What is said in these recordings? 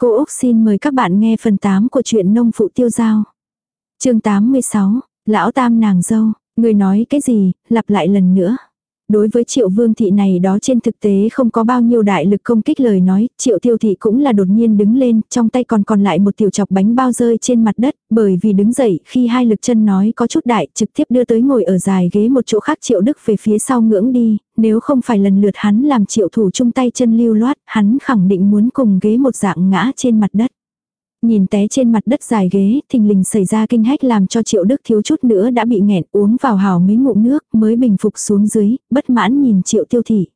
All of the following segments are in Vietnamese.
Cô Úc xin mời các bạn nghe phần 8 của truyện nông phụ tiêu giao. chương 86, Lão Tam nàng dâu, người nói cái gì, lặp lại lần nữa. Đối với triệu vương thị này đó trên thực tế không có bao nhiêu đại lực công kích lời nói, triệu tiêu thị cũng là đột nhiên đứng lên, trong tay còn còn lại một tiểu chọc bánh bao rơi trên mặt đất, bởi vì đứng dậy khi hai lực chân nói có chút đại, trực tiếp đưa tới ngồi ở dài ghế một chỗ khác triệu đức về phía sau ngưỡng đi, nếu không phải lần lượt hắn làm triệu thủ chung tay chân lưu loát, hắn khẳng định muốn cùng ghế một dạng ngã trên mặt đất. Nhìn té trên mặt đất dài ghế, thình lình xảy ra kinh hách làm cho triệu đức thiếu chút nữa đã bị nghẹn uống vào hào mấy ngụm nước mới bình phục xuống dưới, bất mãn nhìn triệu tiêu thị.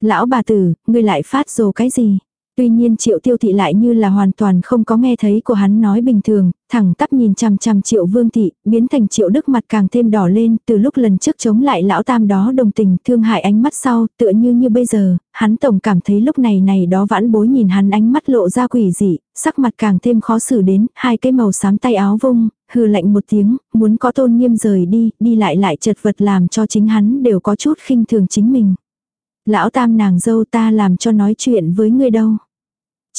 Lão bà tử, ngươi lại phát rồ cái gì? Tuy nhiên triệu tiêu thị lại như là hoàn toàn không có nghe thấy của hắn nói bình thường, thẳng tắp nhìn chằm chằm triệu vương thị, biến thành triệu đức mặt càng thêm đỏ lên, từ lúc lần trước chống lại lão tam đó đồng tình thương hại ánh mắt sau, tựa như như bây giờ, hắn tổng cảm thấy lúc này này đó vãn bối nhìn hắn ánh mắt lộ ra quỷ dị, sắc mặt càng thêm khó xử đến, hai cái màu xám tay áo vung, hừ lạnh một tiếng, muốn có tôn nghiêm rời đi, đi lại lại chật vật làm cho chính hắn đều có chút khinh thường chính mình. Lão tam nàng dâu ta làm cho nói chuyện với ngươi đâu.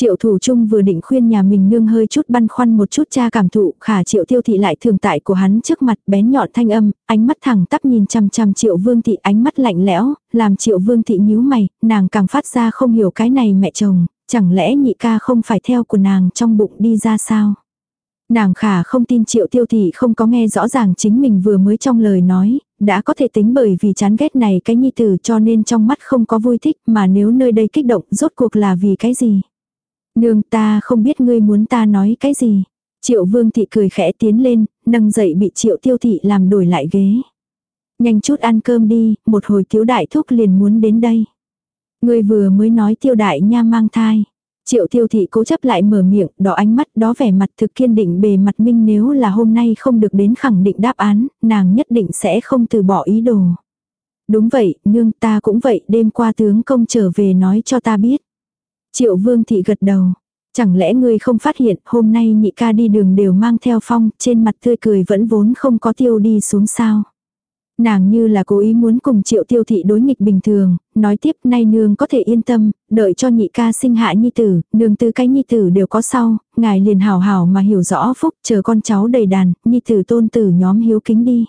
Triệu thủ trung vừa định khuyên nhà mình nương hơi chút băn khoăn một chút cha cảm thụ, khả triệu tiêu thị lại thường tại của hắn trước mặt bén nhọn thanh âm, ánh mắt thẳng tắp nhìn chằm chằm triệu vương thị ánh mắt lạnh lẽo, làm triệu vương thị nhíu mày, nàng càng phát ra không hiểu cái này mẹ chồng, chẳng lẽ nhị ca không phải theo của nàng trong bụng đi ra sao. Nàng khả không tin triệu tiêu thị không có nghe rõ ràng chính mình vừa mới trong lời nói, đã có thể tính bởi vì chán ghét này cái nhi tử cho nên trong mắt không có vui thích mà nếu nơi đây kích động rốt cuộc là vì cái gì. Nương ta không biết ngươi muốn ta nói cái gì. Triệu vương thị cười khẽ tiến lên, nâng dậy bị triệu tiêu thị làm đổi lại ghế. Nhanh chút ăn cơm đi, một hồi thiếu đại thúc liền muốn đến đây. Ngươi vừa mới nói tiêu đại nha mang thai. Triệu tiêu thị cố chấp lại mở miệng, đỏ ánh mắt đó vẻ mặt thực kiên định bề mặt minh nếu là hôm nay không được đến khẳng định đáp án, nàng nhất định sẽ không từ bỏ ý đồ. Đúng vậy, nương ta cũng vậy, đêm qua tướng công trở về nói cho ta biết. Triệu vương thị gật đầu. Chẳng lẽ ngươi không phát hiện hôm nay nhị ca đi đường đều mang theo phong, trên mặt tươi cười vẫn vốn không có tiêu đi xuống sao. Nàng như là cố ý muốn cùng triệu tiêu thị đối nghịch bình thường, nói tiếp nay nương có thể yên tâm, đợi cho nhị ca sinh hạ nhi tử, nương tư cái nhi tử đều có sau, ngài liền hào hào mà hiểu rõ phúc, chờ con cháu đầy đàn, nhi tử tôn tử nhóm hiếu kính đi.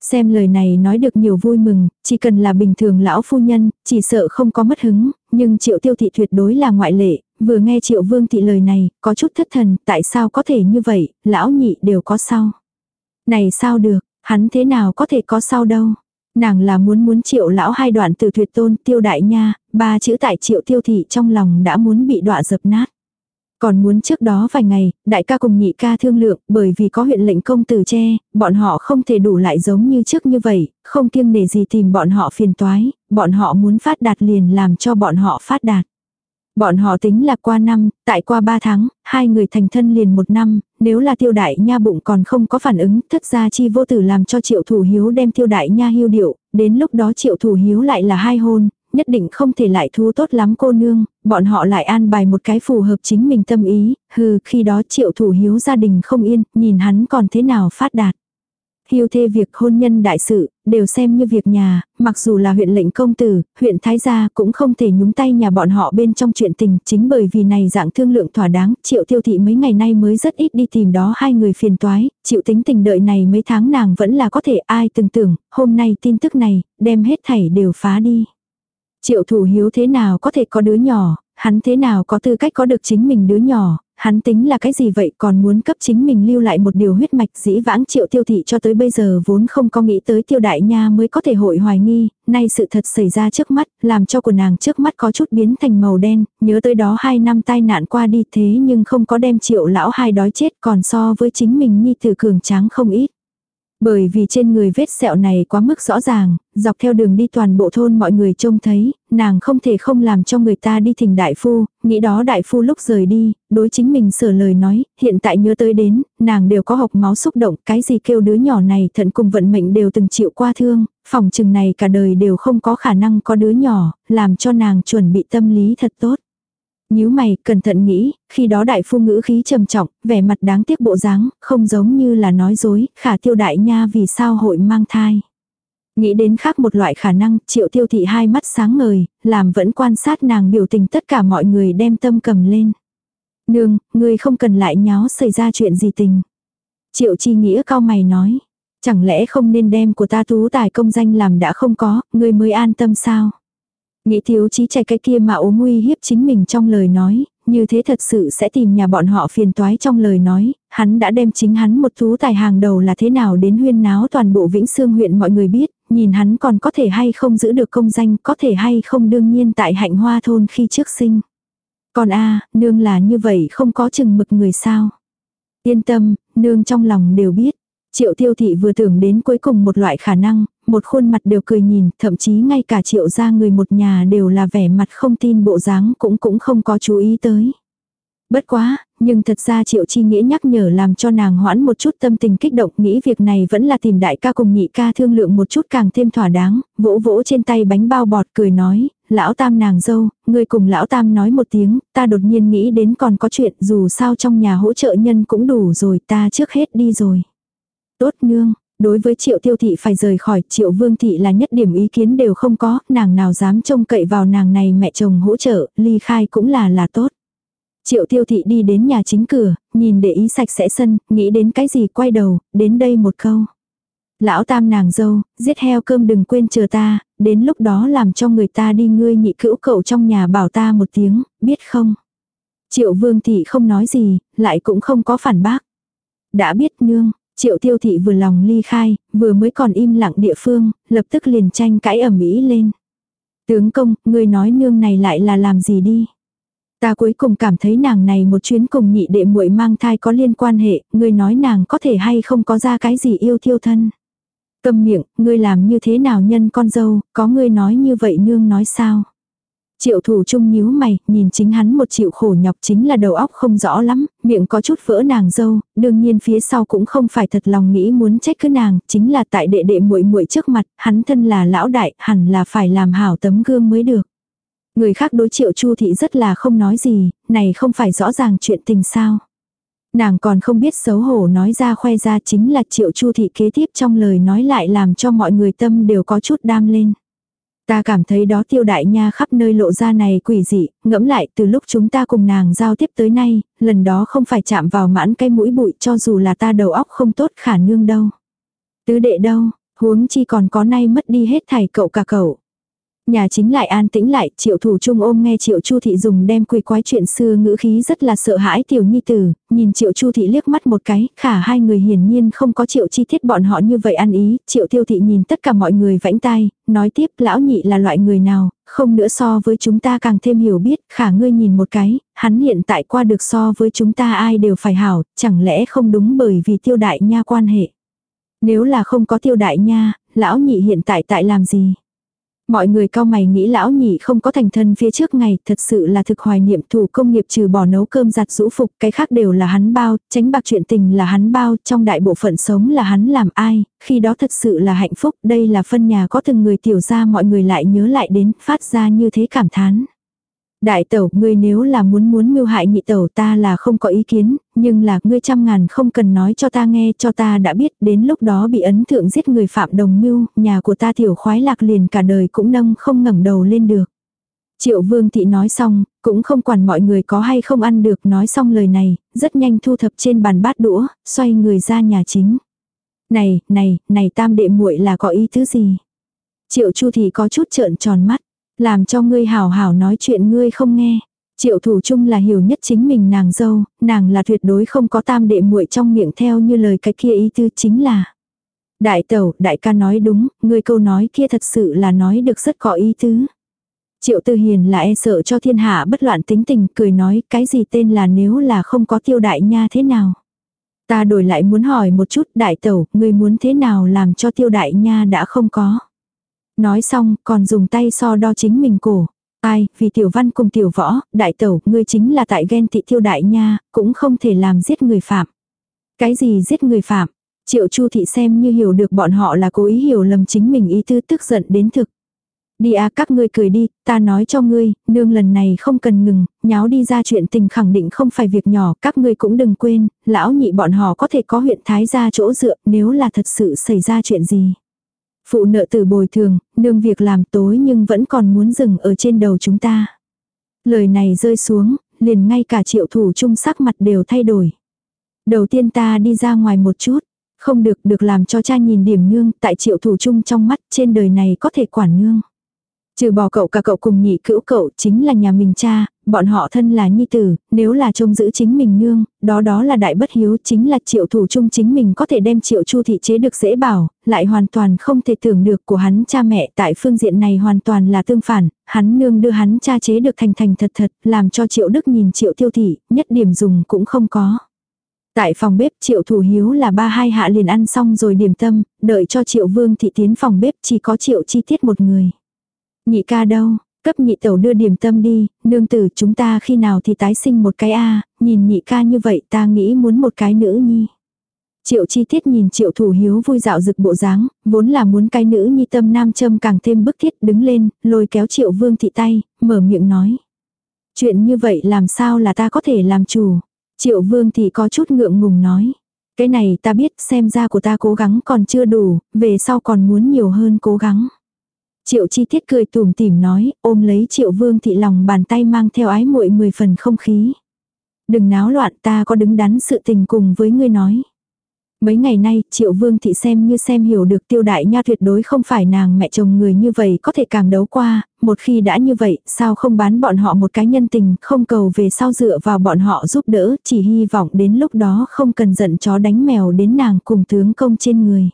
Xem lời này nói được nhiều vui mừng, chỉ cần là bình thường lão phu nhân, chỉ sợ không có mất hứng, nhưng triệu tiêu thị tuyệt đối là ngoại lệ, vừa nghe triệu vương thị lời này, có chút thất thần, tại sao có thể như vậy, lão nhị đều có sau. Này sao được, hắn thế nào có thể có sau đâu. Nàng là muốn muốn triệu lão hai đoạn từ tuyệt tôn tiêu đại nha, ba chữ tại triệu tiêu thị trong lòng đã muốn bị đọa dập nát. Còn muốn trước đó vài ngày, đại ca cùng nhị ca thương lượng, bởi vì có huyện lệnh công tử che, bọn họ không thể đủ lại giống như trước như vậy, không kiêng nể gì tìm bọn họ phiền toái, bọn họ muốn phát đạt liền làm cho bọn họ phát đạt. Bọn họ tính là qua năm, tại qua ba tháng, hai người thành thân liền một năm, nếu là tiêu đại nha bụng còn không có phản ứng, thất gia chi vô tử làm cho triệu thủ hiếu đem tiêu đại nha hưu điệu, đến lúc đó triệu thủ hiếu lại là hai hôn, nhất định không thể lại thu tốt lắm cô nương, bọn họ lại an bài một cái phù hợp chính mình tâm ý, hừ khi đó triệu thủ hiếu gia đình không yên, nhìn hắn còn thế nào phát đạt. Hiêu thê việc hôn nhân đại sự, đều xem như việc nhà, mặc dù là huyện lệnh công tử, huyện thái gia cũng không thể nhúng tay nhà bọn họ bên trong chuyện tình, chính bởi vì này dạng thương lượng thỏa đáng, triệu tiêu thị mấy ngày nay mới rất ít đi tìm đó hai người phiền toái, chịu tính tình đợi này mấy tháng nàng vẫn là có thể ai từng tưởng, hôm nay tin tức này, đem hết thảy đều phá đi. Triệu thủ hiếu thế nào có thể có đứa nhỏ, hắn thế nào có tư cách có được chính mình đứa nhỏ, hắn tính là cái gì vậy còn muốn cấp chính mình lưu lại một điều huyết mạch dĩ vãng triệu tiêu thị cho tới bây giờ vốn không có nghĩ tới tiêu đại nha mới có thể hội hoài nghi, nay sự thật xảy ra trước mắt, làm cho của nàng trước mắt có chút biến thành màu đen, nhớ tới đó hai năm tai nạn qua đi thế nhưng không có đem triệu lão hai đói chết còn so với chính mình nhi tử cường tráng không ít. Bởi vì trên người vết sẹo này quá mức rõ ràng, dọc theo đường đi toàn bộ thôn mọi người trông thấy, nàng không thể không làm cho người ta đi thỉnh đại phu, nghĩ đó đại phu lúc rời đi, đối chính mình sửa lời nói, hiện tại nhớ tới đến, nàng đều có học máu xúc động, cái gì kêu đứa nhỏ này thận cùng vận mệnh đều từng chịu qua thương, phòng chừng này cả đời đều không có khả năng có đứa nhỏ, làm cho nàng chuẩn bị tâm lý thật tốt nhíu mày, cẩn thận nghĩ, khi đó đại phu ngữ khí trầm trọng, vẻ mặt đáng tiếc bộ dáng, không giống như là nói dối, khả tiêu đại nha vì sao hội mang thai. Nghĩ đến khác một loại khả năng, triệu tiêu thị hai mắt sáng ngời, làm vẫn quan sát nàng biểu tình tất cả mọi người đem tâm cầm lên. Nương, ngươi không cần lại nháo xảy ra chuyện gì tình. Triệu chi nghĩa cao mày nói. Chẳng lẽ không nên đem của ta tú tài công danh làm đã không có, ngươi mới an tâm sao? Nghĩ thiếu chí chạy cái kia mà ốm nguy hiếp chính mình trong lời nói, như thế thật sự sẽ tìm nhà bọn họ phiền toái trong lời nói, hắn đã đem chính hắn một thú tài hàng đầu là thế nào đến huyên náo toàn bộ Vĩnh Sương huyện mọi người biết, nhìn hắn còn có thể hay không giữ được công danh, có thể hay không đương nhiên tại hạnh hoa thôn khi trước sinh. Còn a nương là như vậy không có chừng mực người sao. Yên tâm, nương trong lòng đều biết. Triệu tiêu thị vừa tưởng đến cuối cùng một loại khả năng, một khuôn mặt đều cười nhìn, thậm chí ngay cả triệu gia người một nhà đều là vẻ mặt không tin bộ dáng cũng cũng không có chú ý tới. Bất quá, nhưng thật ra triệu chi nghĩa nhắc nhở làm cho nàng hoãn một chút tâm tình kích động nghĩ việc này vẫn là tìm đại ca cùng nhị ca thương lượng một chút càng thêm thỏa đáng, vỗ vỗ trên tay bánh bao bọt cười nói, lão tam nàng dâu, người cùng lão tam nói một tiếng, ta đột nhiên nghĩ đến còn có chuyện dù sao trong nhà hỗ trợ nhân cũng đủ rồi ta trước hết đi rồi. Tốt nương, đối với triệu tiêu thị phải rời khỏi triệu vương thị là nhất điểm ý kiến đều không có, nàng nào dám trông cậy vào nàng này mẹ chồng hỗ trợ, ly khai cũng là là tốt. Triệu tiêu thị đi đến nhà chính cửa, nhìn để ý sạch sẽ sân, nghĩ đến cái gì quay đầu, đến đây một câu. Lão tam nàng dâu, giết heo cơm đừng quên chờ ta, đến lúc đó làm cho người ta đi ngươi nhị cữu cậu trong nhà bảo ta một tiếng, biết không? Triệu vương thị không nói gì, lại cũng không có phản bác. Đã biết nương, triệu tiêu thị vừa lòng ly khai, vừa mới còn im lặng địa phương, lập tức liền tranh cãi ẩm ý lên. Tướng công, ngươi nói nương này lại là làm gì đi? Ta cuối cùng cảm thấy nàng này một chuyến cùng nhị đệ muội mang thai có liên quan hệ, ngươi nói nàng có thể hay không có ra cái gì yêu thiêu thân. cầm miệng, ngươi làm như thế nào nhân con dâu, có ngươi nói như vậy nương nói sao. Triệu thủ trung nhíu mày, nhìn chính hắn một triệu khổ nhọc chính là đầu óc không rõ lắm, miệng có chút vỡ nàng dâu, đương nhiên phía sau cũng không phải thật lòng nghĩ muốn trách cứ nàng, chính là tại đệ đệ muội muội trước mặt, hắn thân là lão đại, hẳn là phải làm hảo tấm gương mới được. Người khác đối triệu chu thị rất là không nói gì, này không phải rõ ràng chuyện tình sao. Nàng còn không biết xấu hổ nói ra khoe ra chính là triệu chu thị kế tiếp trong lời nói lại làm cho mọi người tâm đều có chút đam lên. Ta cảm thấy đó tiêu đại nha khắp nơi lộ ra này quỷ dị, ngẫm lại từ lúc chúng ta cùng nàng giao tiếp tới nay, lần đó không phải chạm vào mãn cái mũi bụi cho dù là ta đầu óc không tốt khả nương đâu. Tứ đệ đâu, huống chi còn có nay mất đi hết thảy cậu cả cậu. Nhà chính lại an tĩnh lại, triệu thủ trung ôm nghe triệu chu thị dùng đem quỳ quái chuyện xưa ngữ khí rất là sợ hãi tiểu nhi tử, nhìn triệu chu thị liếc mắt một cái, khả hai người hiển nhiên không có triệu chi tiết bọn họ như vậy ăn ý, triệu tiêu thị nhìn tất cả mọi người vãnh tay nói tiếp lão nhị là loại người nào, không nữa so với chúng ta càng thêm hiểu biết, khả ngươi nhìn một cái, hắn hiện tại qua được so với chúng ta ai đều phải hảo, chẳng lẽ không đúng bởi vì tiêu đại nha quan hệ. Nếu là không có tiêu đại nha, lão nhị hiện tại tại làm gì? Mọi người cao mày nghĩ lão nhị không có thành thân phía trước ngày, thật sự là thực hoài niệm thủ công nghiệp trừ bỏ nấu cơm giặt rũ phục, cái khác đều là hắn bao, tránh bạc chuyện tình là hắn bao, trong đại bộ phận sống là hắn làm ai, khi đó thật sự là hạnh phúc, đây là phân nhà có từng người tiểu ra mọi người lại nhớ lại đến, phát ra như thế cảm thán. Đại tẩu, ngươi nếu là muốn muốn mưu hại nhị tẩu ta là không có ý kiến, nhưng là ngươi trăm ngàn không cần nói cho ta nghe cho ta đã biết đến lúc đó bị ấn thượng giết người phạm đồng mưu, nhà của ta tiểu khoái lạc liền cả đời cũng nâng không ngẩng đầu lên được. Triệu vương thị nói xong, cũng không quản mọi người có hay không ăn được nói xong lời này, rất nhanh thu thập trên bàn bát đũa, xoay người ra nhà chính. Này, này, này tam đệ muội là có ý thứ gì? Triệu chu thì có chút trợn tròn mắt. Làm cho ngươi hảo hảo nói chuyện ngươi không nghe. Triệu thủ chung là hiểu nhất chính mình nàng dâu, nàng là tuyệt đối không có tam đệ muội trong miệng theo như lời cái kia ý tư chính là. Đại tẩu, đại ca nói đúng, ngươi câu nói kia thật sự là nói được rất có ý tứ. Triệu tư hiền là e sợ cho thiên hạ bất loạn tính tình, cười nói cái gì tên là nếu là không có tiêu đại nha thế nào. Ta đổi lại muốn hỏi một chút đại tẩu, ngươi muốn thế nào làm cho tiêu đại nha đã không có. Nói xong, còn dùng tay so đo chính mình cổ. Ai, vì tiểu văn cùng tiểu võ, đại tẩu, ngươi chính là tại ghen tị thiêu đại nha, cũng không thể làm giết người phạm. Cái gì giết người phạm? Triệu Chu thị xem như hiểu được bọn họ là cố ý hiểu lầm chính mình ý tư tức giận đến thực. Đi à các ngươi cười đi, ta nói cho ngươi, nương lần này không cần ngừng, nháo đi ra chuyện tình khẳng định không phải việc nhỏ, các ngươi cũng đừng quên, lão nhị bọn họ có thể có huyện thái ra chỗ dựa, nếu là thật sự xảy ra chuyện gì. Phụ nợ tử bồi thường, nương việc làm tối nhưng vẫn còn muốn dừng ở trên đầu chúng ta. Lời này rơi xuống, liền ngay cả triệu thủ trung sắc mặt đều thay đổi. Đầu tiên ta đi ra ngoài một chút, không được được làm cho cha nhìn điểm nương tại triệu thủ trung trong mắt trên đời này có thể quản nương. Trừ bỏ cậu cả cậu cùng nhị cữu cậu chính là nhà mình cha, bọn họ thân là nhi tử, nếu là trông giữ chính mình nương, đó đó là đại bất hiếu chính là triệu thủ chung chính mình có thể đem triệu chu thị chế được dễ bảo, lại hoàn toàn không thể tưởng được của hắn cha mẹ tại phương diện này hoàn toàn là tương phản, hắn nương đưa hắn cha chế được thành thành thật thật, làm cho triệu đức nhìn triệu tiêu thị, nhất điểm dùng cũng không có. Tại phòng bếp triệu thủ hiếu là ba hai hạ liền ăn xong rồi điểm tâm, đợi cho triệu vương thị tiến phòng bếp chỉ có triệu chi tiết một người. Nhị ca đâu, cấp nhị tẩu đưa điểm tâm đi, nương tử chúng ta khi nào thì tái sinh một cái a nhìn nhị ca như vậy ta nghĩ muốn một cái nữ nhi. Triệu chi tiết nhìn triệu thủ hiếu vui dạo rực bộ dáng, vốn là muốn cái nữ nhi tâm nam châm càng thêm bức thiết đứng lên, lôi kéo triệu vương thị tay, mở miệng nói. Chuyện như vậy làm sao là ta có thể làm chủ. Triệu vương thị có chút ngượng ngùng nói. Cái này ta biết xem ra của ta cố gắng còn chưa đủ, về sau còn muốn nhiều hơn cố gắng. Triệu chi tiết cười tủm tỉm nói, ôm lấy triệu vương thị lòng bàn tay mang theo ái muội mười phần không khí. Đừng náo loạn ta có đứng đắn sự tình cùng với ngươi nói. Mấy ngày nay, triệu vương thị xem như xem hiểu được tiêu đại nha tuyệt đối không phải nàng mẹ chồng người như vậy có thể càng đấu qua, một khi đã như vậy, sao không bán bọn họ một cái nhân tình, không cầu về sau dựa vào bọn họ giúp đỡ, chỉ hy vọng đến lúc đó không cần giận chó đánh mèo đến nàng cùng tướng công trên người.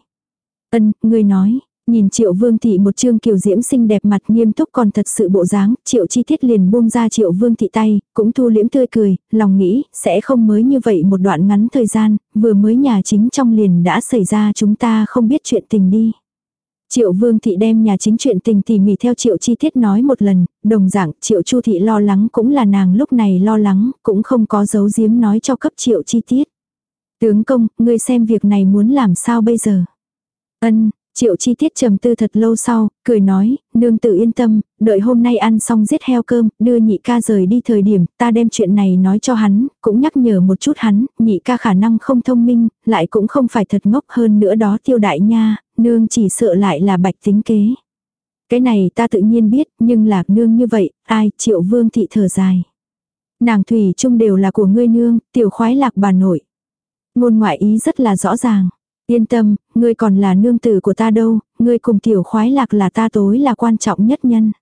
Ân, ngươi nói, Nhìn triệu vương thị một trương kiều diễm xinh đẹp mặt nghiêm túc còn thật sự bộ dáng, triệu chi tiết liền buông ra triệu vương thị tay, cũng thu liễm tươi cười, lòng nghĩ, sẽ không mới như vậy một đoạn ngắn thời gian, vừa mới nhà chính trong liền đã xảy ra chúng ta không biết chuyện tình đi. Triệu vương thị đem nhà chính chuyện tình tỉ mỉ theo triệu chi tiết nói một lần, đồng dạng triệu chu thị lo lắng cũng là nàng lúc này lo lắng, cũng không có dấu giếm nói cho cấp triệu chi tiết. Tướng công, ngươi xem việc này muốn làm sao bây giờ? Ân, Triệu chi tiết trầm tư thật lâu sau, cười nói, nương tự yên tâm, đợi hôm nay ăn xong giết heo cơm, đưa nhị ca rời đi thời điểm, ta đem chuyện này nói cho hắn, cũng nhắc nhở một chút hắn, nhị ca khả năng không thông minh, lại cũng không phải thật ngốc hơn nữa đó tiêu đại nha, nương chỉ sợ lại là bạch tính kế. Cái này ta tự nhiên biết, nhưng lạc nương như vậy, ai, triệu vương thị thở dài. Nàng thủy chung đều là của ngươi nương, tiểu khoái lạc bà nội. Ngôn ngoại ý rất là rõ ràng. Yên tâm, ngươi còn là nương tử của ta đâu, ngươi cùng tiểu khoái lạc là ta tối là quan trọng nhất nhân.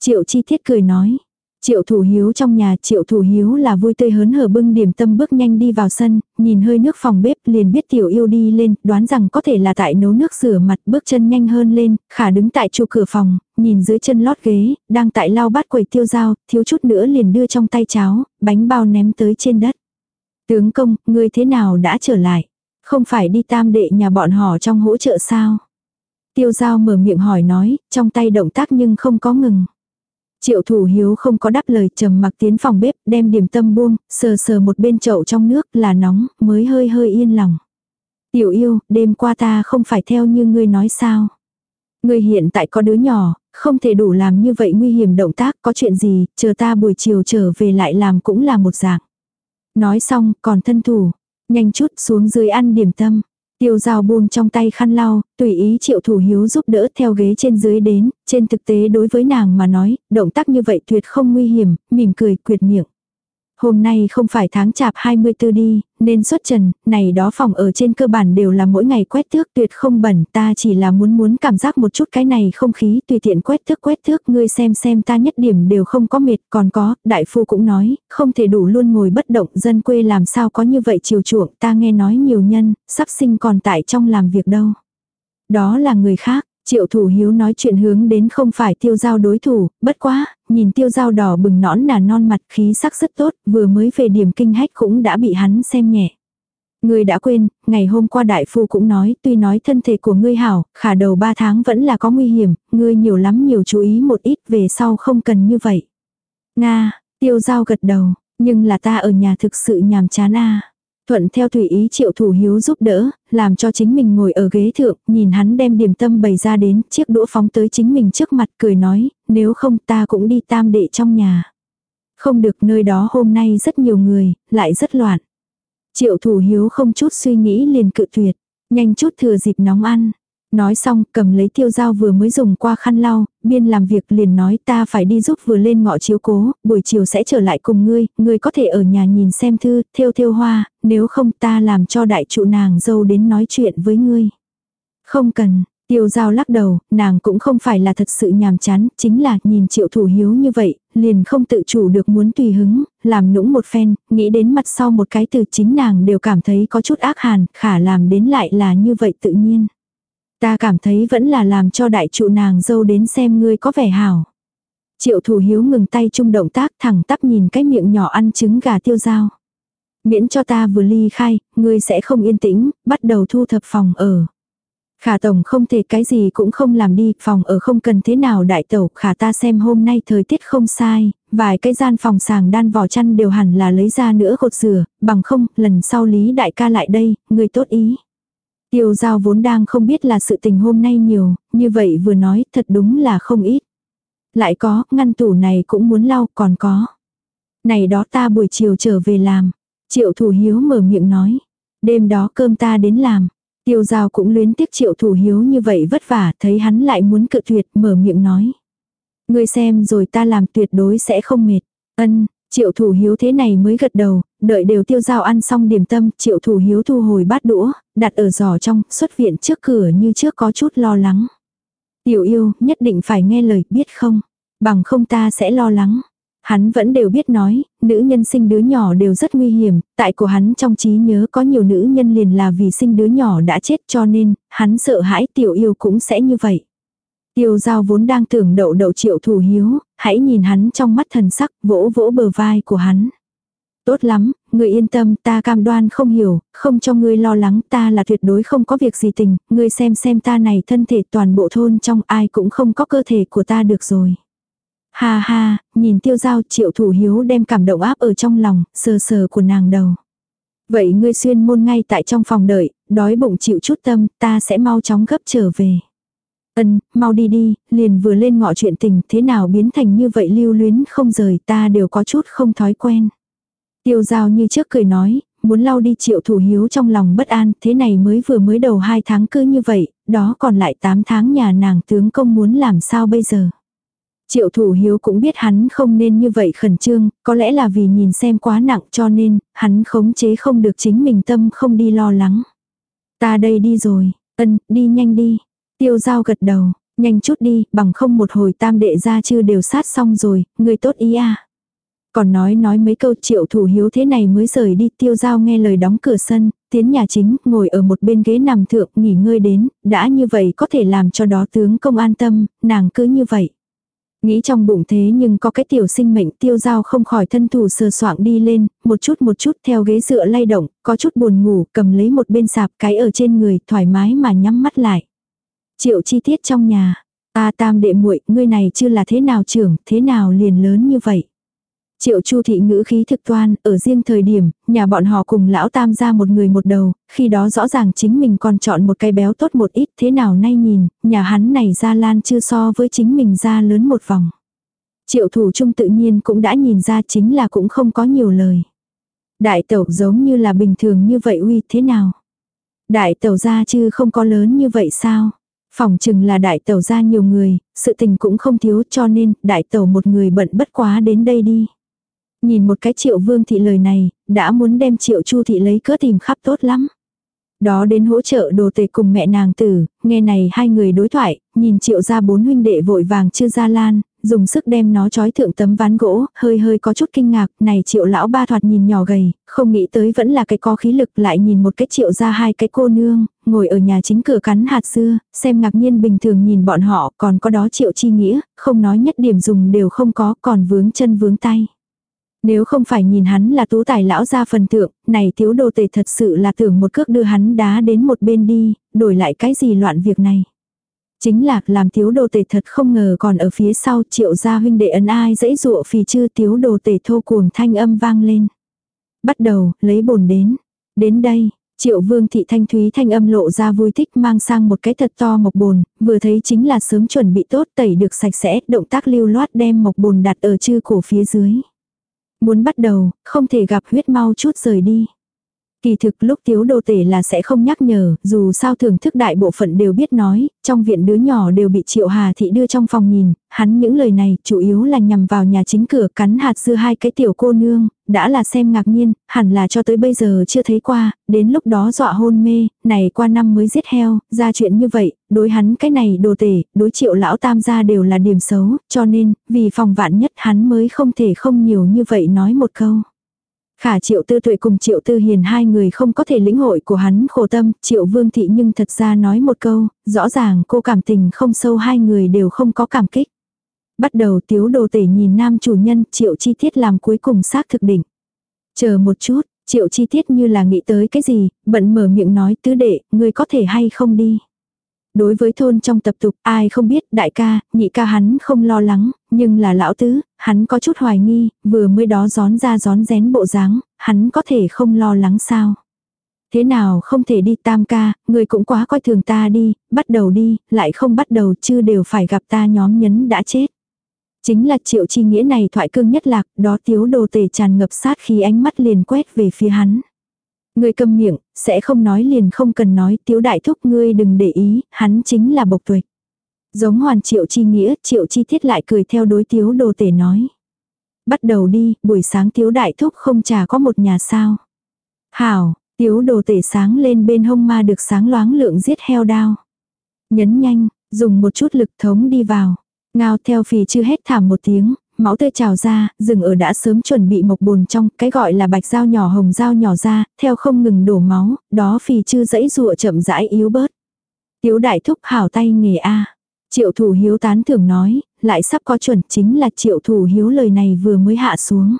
Triệu chi tiết cười nói. Triệu thủ hiếu trong nhà triệu thủ hiếu là vui tươi hớn hở bưng điểm tâm bước nhanh đi vào sân, nhìn hơi nước phòng bếp liền biết tiểu yêu đi lên, đoán rằng có thể là tại nấu nước rửa mặt bước chân nhanh hơn lên, khả đứng tại chu cửa phòng, nhìn dưới chân lót ghế, đang tại lau bát quầy tiêu dao, thiếu chút nữa liền đưa trong tay cháo, bánh bao ném tới trên đất. Tướng công, ngươi thế nào đã trở lại? Không phải đi tam đệ nhà bọn họ trong hỗ trợ sao? Tiêu giao mở miệng hỏi nói, trong tay động tác nhưng không có ngừng. Triệu thủ hiếu không có đáp lời trầm mặc tiến phòng bếp, đem điểm tâm buông, sờ sờ một bên chậu trong nước là nóng, mới hơi hơi yên lòng. Tiểu yêu, đêm qua ta không phải theo như ngươi nói sao. Ngươi hiện tại có đứa nhỏ, không thể đủ làm như vậy nguy hiểm động tác, có chuyện gì, chờ ta buổi chiều trở về lại làm cũng là một dạng. Nói xong, còn thân thủ, Nhanh chút xuống dưới ăn điểm tâm. Tiêu dao buông trong tay khăn lau, tùy ý triệu thủ hiếu giúp đỡ theo ghế trên dưới đến, trên thực tế đối với nàng mà nói, động tác như vậy tuyệt không nguy hiểm, mỉm cười quyệt miệng. Hôm nay không phải tháng chạp 24 đi, nên xuất trần, này đó phòng ở trên cơ bản đều là mỗi ngày quét tước tuyệt không bẩn, ta chỉ là muốn muốn cảm giác một chút cái này không khí tùy tiện quét tước quét tước ngươi xem xem ta nhất điểm đều không có mệt, còn có, đại phu cũng nói, không thể đủ luôn ngồi bất động, dân quê làm sao có như vậy chiều chuộng, ta nghe nói nhiều nhân, sắp sinh còn tại trong làm việc đâu. Đó là người khác, Triệu thủ hiếu nói chuyện hướng đến không phải tiêu giao đối thủ, bất quá, nhìn tiêu giao đỏ bừng nõn nà non mặt khí sắc rất tốt, vừa mới về điểm kinh hách cũng đã bị hắn xem nhẹ. Ngươi đã quên, ngày hôm qua đại phu cũng nói, tuy nói thân thể của ngươi hảo, khả đầu ba tháng vẫn là có nguy hiểm, ngươi nhiều lắm nhiều chú ý một ít về sau không cần như vậy. Nga, tiêu giao gật đầu, nhưng là ta ở nhà thực sự nhàm chán a Thuận theo tùy ý triệu thủ hiếu giúp đỡ, làm cho chính mình ngồi ở ghế thượng, nhìn hắn đem điểm tâm bày ra đến, chiếc đũa phóng tới chính mình trước mặt cười nói, nếu không ta cũng đi tam đệ trong nhà. Không được nơi đó hôm nay rất nhiều người, lại rất loạn. Triệu thủ hiếu không chút suy nghĩ liền cự tuyệt, nhanh chút thừa dịp nóng ăn. Nói xong, cầm lấy tiêu dao vừa mới dùng qua khăn lau, biên làm việc liền nói ta phải đi giúp vừa lên ngọ chiếu cố, buổi chiều sẽ trở lại cùng ngươi, ngươi có thể ở nhà nhìn xem thư, theo theo hoa, nếu không ta làm cho đại trụ nàng dâu đến nói chuyện với ngươi. Không cần, Tiêu dao lắc đầu, nàng cũng không phải là thật sự nhàm chán, chính là nhìn triệu thủ hiếu như vậy, liền không tự chủ được muốn tùy hứng, làm nũng một phen, nghĩ đến mặt sau một cái từ chính nàng đều cảm thấy có chút ác hàn, khả làm đến lại là như vậy tự nhiên. Ta cảm thấy vẫn là làm cho đại trụ nàng dâu đến xem ngươi có vẻ hảo. Triệu thủ hiếu ngừng tay chung động tác thẳng tắp nhìn cái miệng nhỏ ăn trứng gà tiêu dao. Miễn cho ta vừa ly khai, ngươi sẽ không yên tĩnh, bắt đầu thu thập phòng ở. Khả tổng không thể cái gì cũng không làm đi, phòng ở không cần thế nào đại tẩu, khả ta xem hôm nay thời tiết không sai, vài cái gian phòng sàng đan vỏ chăn đều hẳn là lấy ra nữa gột rửa, bằng không, lần sau lý đại ca lại đây, người tốt ý. Tiêu giao vốn đang không biết là sự tình hôm nay nhiều, như vậy vừa nói thật đúng là không ít. Lại có, ngăn tủ này cũng muốn lau, còn có. Này đó ta buổi chiều trở về làm. Triệu thủ hiếu mở miệng nói. Đêm đó cơm ta đến làm. Tiêu giao cũng luyến tiếc triệu thủ hiếu như vậy vất vả, thấy hắn lại muốn cự tuyệt, mở miệng nói. Ngươi xem rồi ta làm tuyệt đối sẽ không mệt. Ân, triệu thủ hiếu thế này mới gật đầu, đợi đều tiêu giao ăn xong điểm tâm, triệu thủ hiếu thu hồi bát đũa, đặt ở giỏ trong, xuất viện trước cửa như trước có chút lo lắng. Tiểu yêu, nhất định phải nghe lời, biết không? Bằng không ta sẽ lo lắng. Hắn vẫn đều biết nói, nữ nhân sinh đứa nhỏ đều rất nguy hiểm, tại của hắn trong trí nhớ có nhiều nữ nhân liền là vì sinh đứa nhỏ đã chết cho nên, hắn sợ hãi tiểu yêu cũng sẽ như vậy. Tiêu giao vốn đang tưởng đậu đậu triệu thủ hiếu, hãy nhìn hắn trong mắt thần sắc, vỗ vỗ bờ vai của hắn. Tốt lắm, người yên tâm, ta cam đoan không hiểu, không cho ngươi lo lắng, ta là tuyệt đối không có việc gì tình, ngươi xem xem ta này thân thể toàn bộ thôn trong ai cũng không có cơ thể của ta được rồi. Ha ha, nhìn tiêu giao triệu thủ hiếu đem cảm động áp ở trong lòng, sờ sờ của nàng đầu. Vậy ngươi xuyên môn ngay tại trong phòng đợi, đói bụng chịu chút tâm, ta sẽ mau chóng gấp trở về. Ân, mau đi đi, liền vừa lên ngọ chuyện tình, thế nào biến thành như vậy lưu luyến không rời ta đều có chút không thói quen. Tiêu giao như trước cười nói, muốn lau đi triệu thủ hiếu trong lòng bất an, thế này mới vừa mới đầu hai tháng cứ như vậy, đó còn lại 8 tháng nhà nàng tướng công muốn làm sao bây giờ. Triệu thủ hiếu cũng biết hắn không nên như vậy khẩn trương, có lẽ là vì nhìn xem quá nặng cho nên, hắn khống chế không được chính mình tâm không đi lo lắng. Ta đây đi rồi, ân, đi nhanh đi. Tiêu giao gật đầu, nhanh chút đi, bằng không một hồi tam đệ ra chưa đều sát xong rồi, người tốt ý à. Còn nói nói mấy câu triệu thủ hiếu thế này mới rời đi tiêu giao nghe lời đóng cửa sân, tiến nhà chính, ngồi ở một bên ghế nằm thượng, nghỉ ngơi đến, đã như vậy có thể làm cho đó tướng công an tâm, nàng cứ như vậy. Nghĩ trong bụng thế nhưng có cái tiểu sinh mệnh tiêu dao không khỏi thân thủ sờ soạng đi lên, một chút một chút theo ghế dựa lay động, có chút buồn ngủ, cầm lấy một bên sạp cái ở trên người, thoải mái mà nhắm mắt lại. Triệu chi tiết trong nhà, a tam đệ muội ngươi này chưa là thế nào trưởng, thế nào liền lớn như vậy. Triệu Chu thị ngữ khí thực toan, ở riêng thời điểm, nhà bọn họ cùng lão tam ra một người một đầu, khi đó rõ ràng chính mình còn chọn một cái béo tốt một ít thế nào nay nhìn, nhà hắn này ra lan chưa so với chính mình ra lớn một vòng. Triệu thủ trung tự nhiên cũng đã nhìn ra chính là cũng không có nhiều lời. Đại tẩu giống như là bình thường như vậy uy thế nào? Đại tẩu ra chứ không có lớn như vậy sao? Phòng chừng là đại tẩu ra nhiều người, sự tình cũng không thiếu cho nên đại tẩu một người bận bất quá đến đây đi. Nhìn một cái triệu vương thị lời này, đã muốn đem triệu chu thị lấy cớ tìm khắp tốt lắm. Đó đến hỗ trợ đồ tề cùng mẹ nàng tử, nghe này hai người đối thoại, nhìn triệu ra bốn huynh đệ vội vàng chưa ra lan, dùng sức đem nó trói thượng tấm ván gỗ, hơi hơi có chút kinh ngạc, này triệu lão ba thoạt nhìn nhỏ gầy, không nghĩ tới vẫn là cái có khí lực lại nhìn một cái triệu ra hai cái cô nương, ngồi ở nhà chính cửa cắn hạt dưa, xem ngạc nhiên bình thường nhìn bọn họ, còn có đó triệu chi nghĩa, không nói nhất điểm dùng đều không có, còn vướng chân vướng tay. Nếu không phải nhìn hắn là tú tài lão ra phần thượng, này thiếu đồ tề thật sự là tưởng một cước đưa hắn đá đến một bên đi, đổi lại cái gì loạn việc này. Chính là làm thiếu đồ tề thật không ngờ còn ở phía sau triệu gia huynh đệ ấn ai dãy dụa phì chư thiếu đồ tề thô cuồng thanh âm vang lên. Bắt đầu, lấy bồn đến. Đến đây, Triệu vương thị thanh thúy thanh âm lộ ra vui thích mang sang một cái thật to mộc bồn, vừa thấy chính là sớm chuẩn bị tốt tẩy được sạch sẽ, động tác lưu loát đem mộc bồn đặt ở chư cổ phía dưới. Muốn bắt đầu, không thể gặp huyết mau chút rời đi. Kỳ thực lúc tiếu đồ tể là sẽ không nhắc nhở, dù sao thưởng thức đại bộ phận đều biết nói, trong viện đứa nhỏ đều bị triệu hà thị đưa trong phòng nhìn, hắn những lời này chủ yếu là nhằm vào nhà chính cửa cắn hạt dưa hai cái tiểu cô nương, đã là xem ngạc nhiên, hẳn là cho tới bây giờ chưa thấy qua, đến lúc đó dọa hôn mê, này qua năm mới giết heo, ra chuyện như vậy, đối hắn cái này đồ tể, đối triệu lão tam gia đều là điểm xấu, cho nên, vì phòng vạn nhất hắn mới không thể không nhiều như vậy nói một câu. Khả triệu tư tuệ cùng triệu tư hiền hai người không có thể lĩnh hội của hắn khổ tâm, triệu vương thị nhưng thật ra nói một câu, rõ ràng cô cảm tình không sâu hai người đều không có cảm kích. Bắt đầu tiếu đồ tể nhìn nam chủ nhân triệu chi tiết làm cuối cùng xác thực định. Chờ một chút, triệu chi tiết như là nghĩ tới cái gì, bận mở miệng nói tứ đệ, người có thể hay không đi. Đối với thôn trong tập tục, ai không biết đại ca, nhị ca hắn không lo lắng, nhưng là lão tứ, hắn có chút hoài nghi, vừa mới đó gión ra gión rén bộ dáng, hắn có thể không lo lắng sao. Thế nào không thể đi tam ca, người cũng quá coi thường ta đi, bắt đầu đi, lại không bắt đầu chứ đều phải gặp ta nhóm nhấn đã chết. Chính là triệu chi nghĩa này thoại cương nhất lạc, đó tiếu đồ tể tràn ngập sát khi ánh mắt liền quét về phía hắn. Ngươi câm miệng, sẽ không nói liền không cần nói, tiếu đại thúc ngươi đừng để ý, hắn chính là bộc tuệch. Giống hoàn triệu chi nghĩa, triệu chi thiết lại cười theo đối tiếu đồ tể nói. Bắt đầu đi, buổi sáng tiếu đại thúc không trà có một nhà sao. Hảo, tiếu đồ tể sáng lên bên hông ma được sáng loáng lượng giết heo đao. Nhấn nhanh, dùng một chút lực thống đi vào. Ngao theo phì chưa hết thảm một tiếng, máu tươi trào ra, rừng ở đã sớm chuẩn bị mộc bồn trong, cái gọi là bạch dao nhỏ hồng dao nhỏ ra, theo không ngừng đổ máu, đó phì chư dãy rụa chậm rãi yếu bớt. Tiếu đại thúc hảo tay nghề A. Triệu thủ hiếu tán thưởng nói, lại sắp có chuẩn chính là triệu thủ hiếu lời này vừa mới hạ xuống.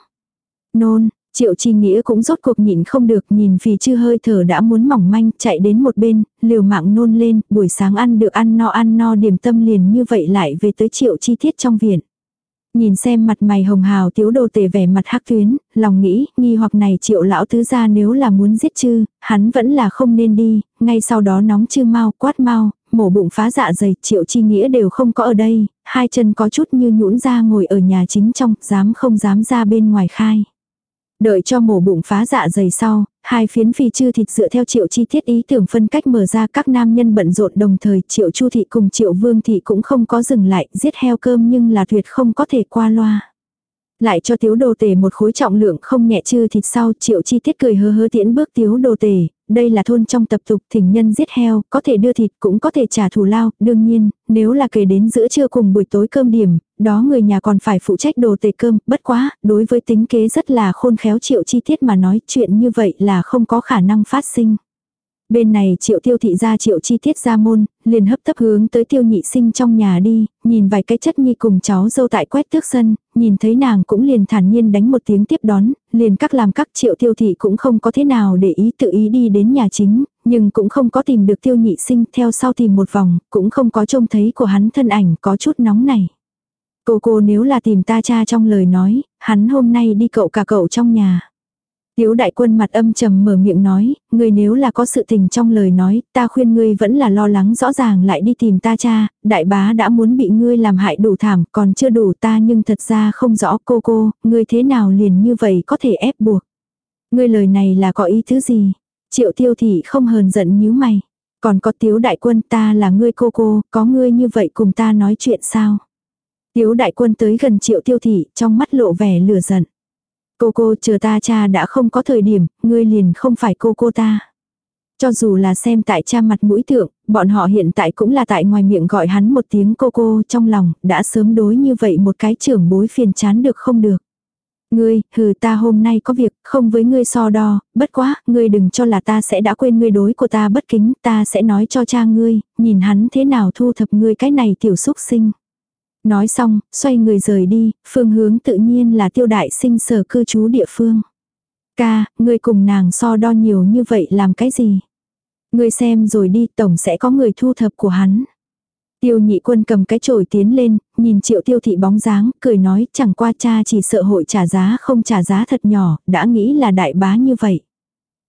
Nôn, Triệu chi nghĩa cũng rốt cuộc nhịn không được nhìn phì chư hơi thở đã muốn mỏng manh chạy đến một bên, liều mạng nôn lên, buổi sáng ăn được ăn no ăn no điểm tâm liền như vậy lại về tới triệu chi tiết trong viện. Nhìn xem mặt mày hồng hào tiếu đồ tể vẻ mặt hắc tuyến, lòng nghĩ, nghi hoặc này triệu lão tứ gia nếu là muốn giết chư, hắn vẫn là không nên đi, ngay sau đó nóng chư mau, quát mau, mổ bụng phá dạ dày, triệu chi nghĩa đều không có ở đây, hai chân có chút như nhũn ra ngồi ở nhà chính trong, dám không dám ra bên ngoài khai. Đợi cho mổ bụng phá dạ dày sau, hai phiến phi chư thịt dựa theo triệu chi tiết ý tưởng phân cách mở ra các nam nhân bận rộn đồng thời, triệu chu thị cùng triệu vương thị cũng không có dừng lại, giết heo cơm nhưng là tuyệt không có thể qua loa. Lại cho tiếu đồ tể một khối trọng lượng không nhẹ chư thịt sau triệu chi tiết cười hơ hơ tiễn bước tiếu đồ tể, đây là thôn trong tập tục thỉnh nhân giết heo, có thể đưa thịt cũng có thể trả thù lao, đương nhiên, nếu là kể đến giữa trưa cùng buổi tối cơm điểm, đó người nhà còn phải phụ trách đồ tể cơm, bất quá, đối với tính kế rất là khôn khéo triệu chi tiết mà nói chuyện như vậy là không có khả năng phát sinh. Bên này triệu tiêu thị ra triệu chi tiết ra môn, liền hấp tấp hướng tới tiêu nhị sinh trong nhà đi, nhìn vài cái chất nhi cùng cháu dâu tại quét tước sân, nhìn thấy nàng cũng liền thản nhiên đánh một tiếng tiếp đón, liền các làm các triệu tiêu thị cũng không có thế nào để ý tự ý đi đến nhà chính, nhưng cũng không có tìm được tiêu nhị sinh theo sau tìm một vòng, cũng không có trông thấy của hắn thân ảnh có chút nóng này. Cô cô nếu là tìm ta cha trong lời nói, hắn hôm nay đi cậu cả cậu trong nhà. Tiếu đại quân mặt âm trầm mở miệng nói, ngươi nếu là có sự tình trong lời nói, ta khuyên ngươi vẫn là lo lắng rõ ràng lại đi tìm ta cha, đại bá đã muốn bị ngươi làm hại đủ thảm, còn chưa đủ ta nhưng thật ra không rõ cô cô, ngươi thế nào liền như vậy có thể ép buộc. Ngươi lời này là có ý thứ gì? Triệu tiêu thị không hờn giận nhíu mày. Còn có tiếu đại quân ta là ngươi cô cô, có ngươi như vậy cùng ta nói chuyện sao? Tiếu đại quân tới gần triệu tiêu thị, trong mắt lộ vẻ lửa giận. Cô cô chờ ta cha đã không có thời điểm, ngươi liền không phải cô cô ta. Cho dù là xem tại cha mặt mũi thượng, bọn họ hiện tại cũng là tại ngoài miệng gọi hắn một tiếng cô cô trong lòng, đã sớm đối như vậy một cái trưởng bối phiền chán được không được. Ngươi, hừ ta hôm nay có việc, không với ngươi so đo, bất quá, ngươi đừng cho là ta sẽ đã quên ngươi đối của ta bất kính, ta sẽ nói cho cha ngươi, nhìn hắn thế nào thu thập ngươi cái này tiểu xúc sinh. Nói xong, xoay người rời đi, phương hướng tự nhiên là tiêu đại sinh sở cư trú địa phương. Ca, người cùng nàng so đo nhiều như vậy làm cái gì? Người xem rồi đi, tổng sẽ có người thu thập của hắn. Tiêu nhị quân cầm cái chổi tiến lên, nhìn triệu tiêu thị bóng dáng, cười nói chẳng qua cha chỉ sợ hội trả giá không trả giá thật nhỏ, đã nghĩ là đại bá như vậy.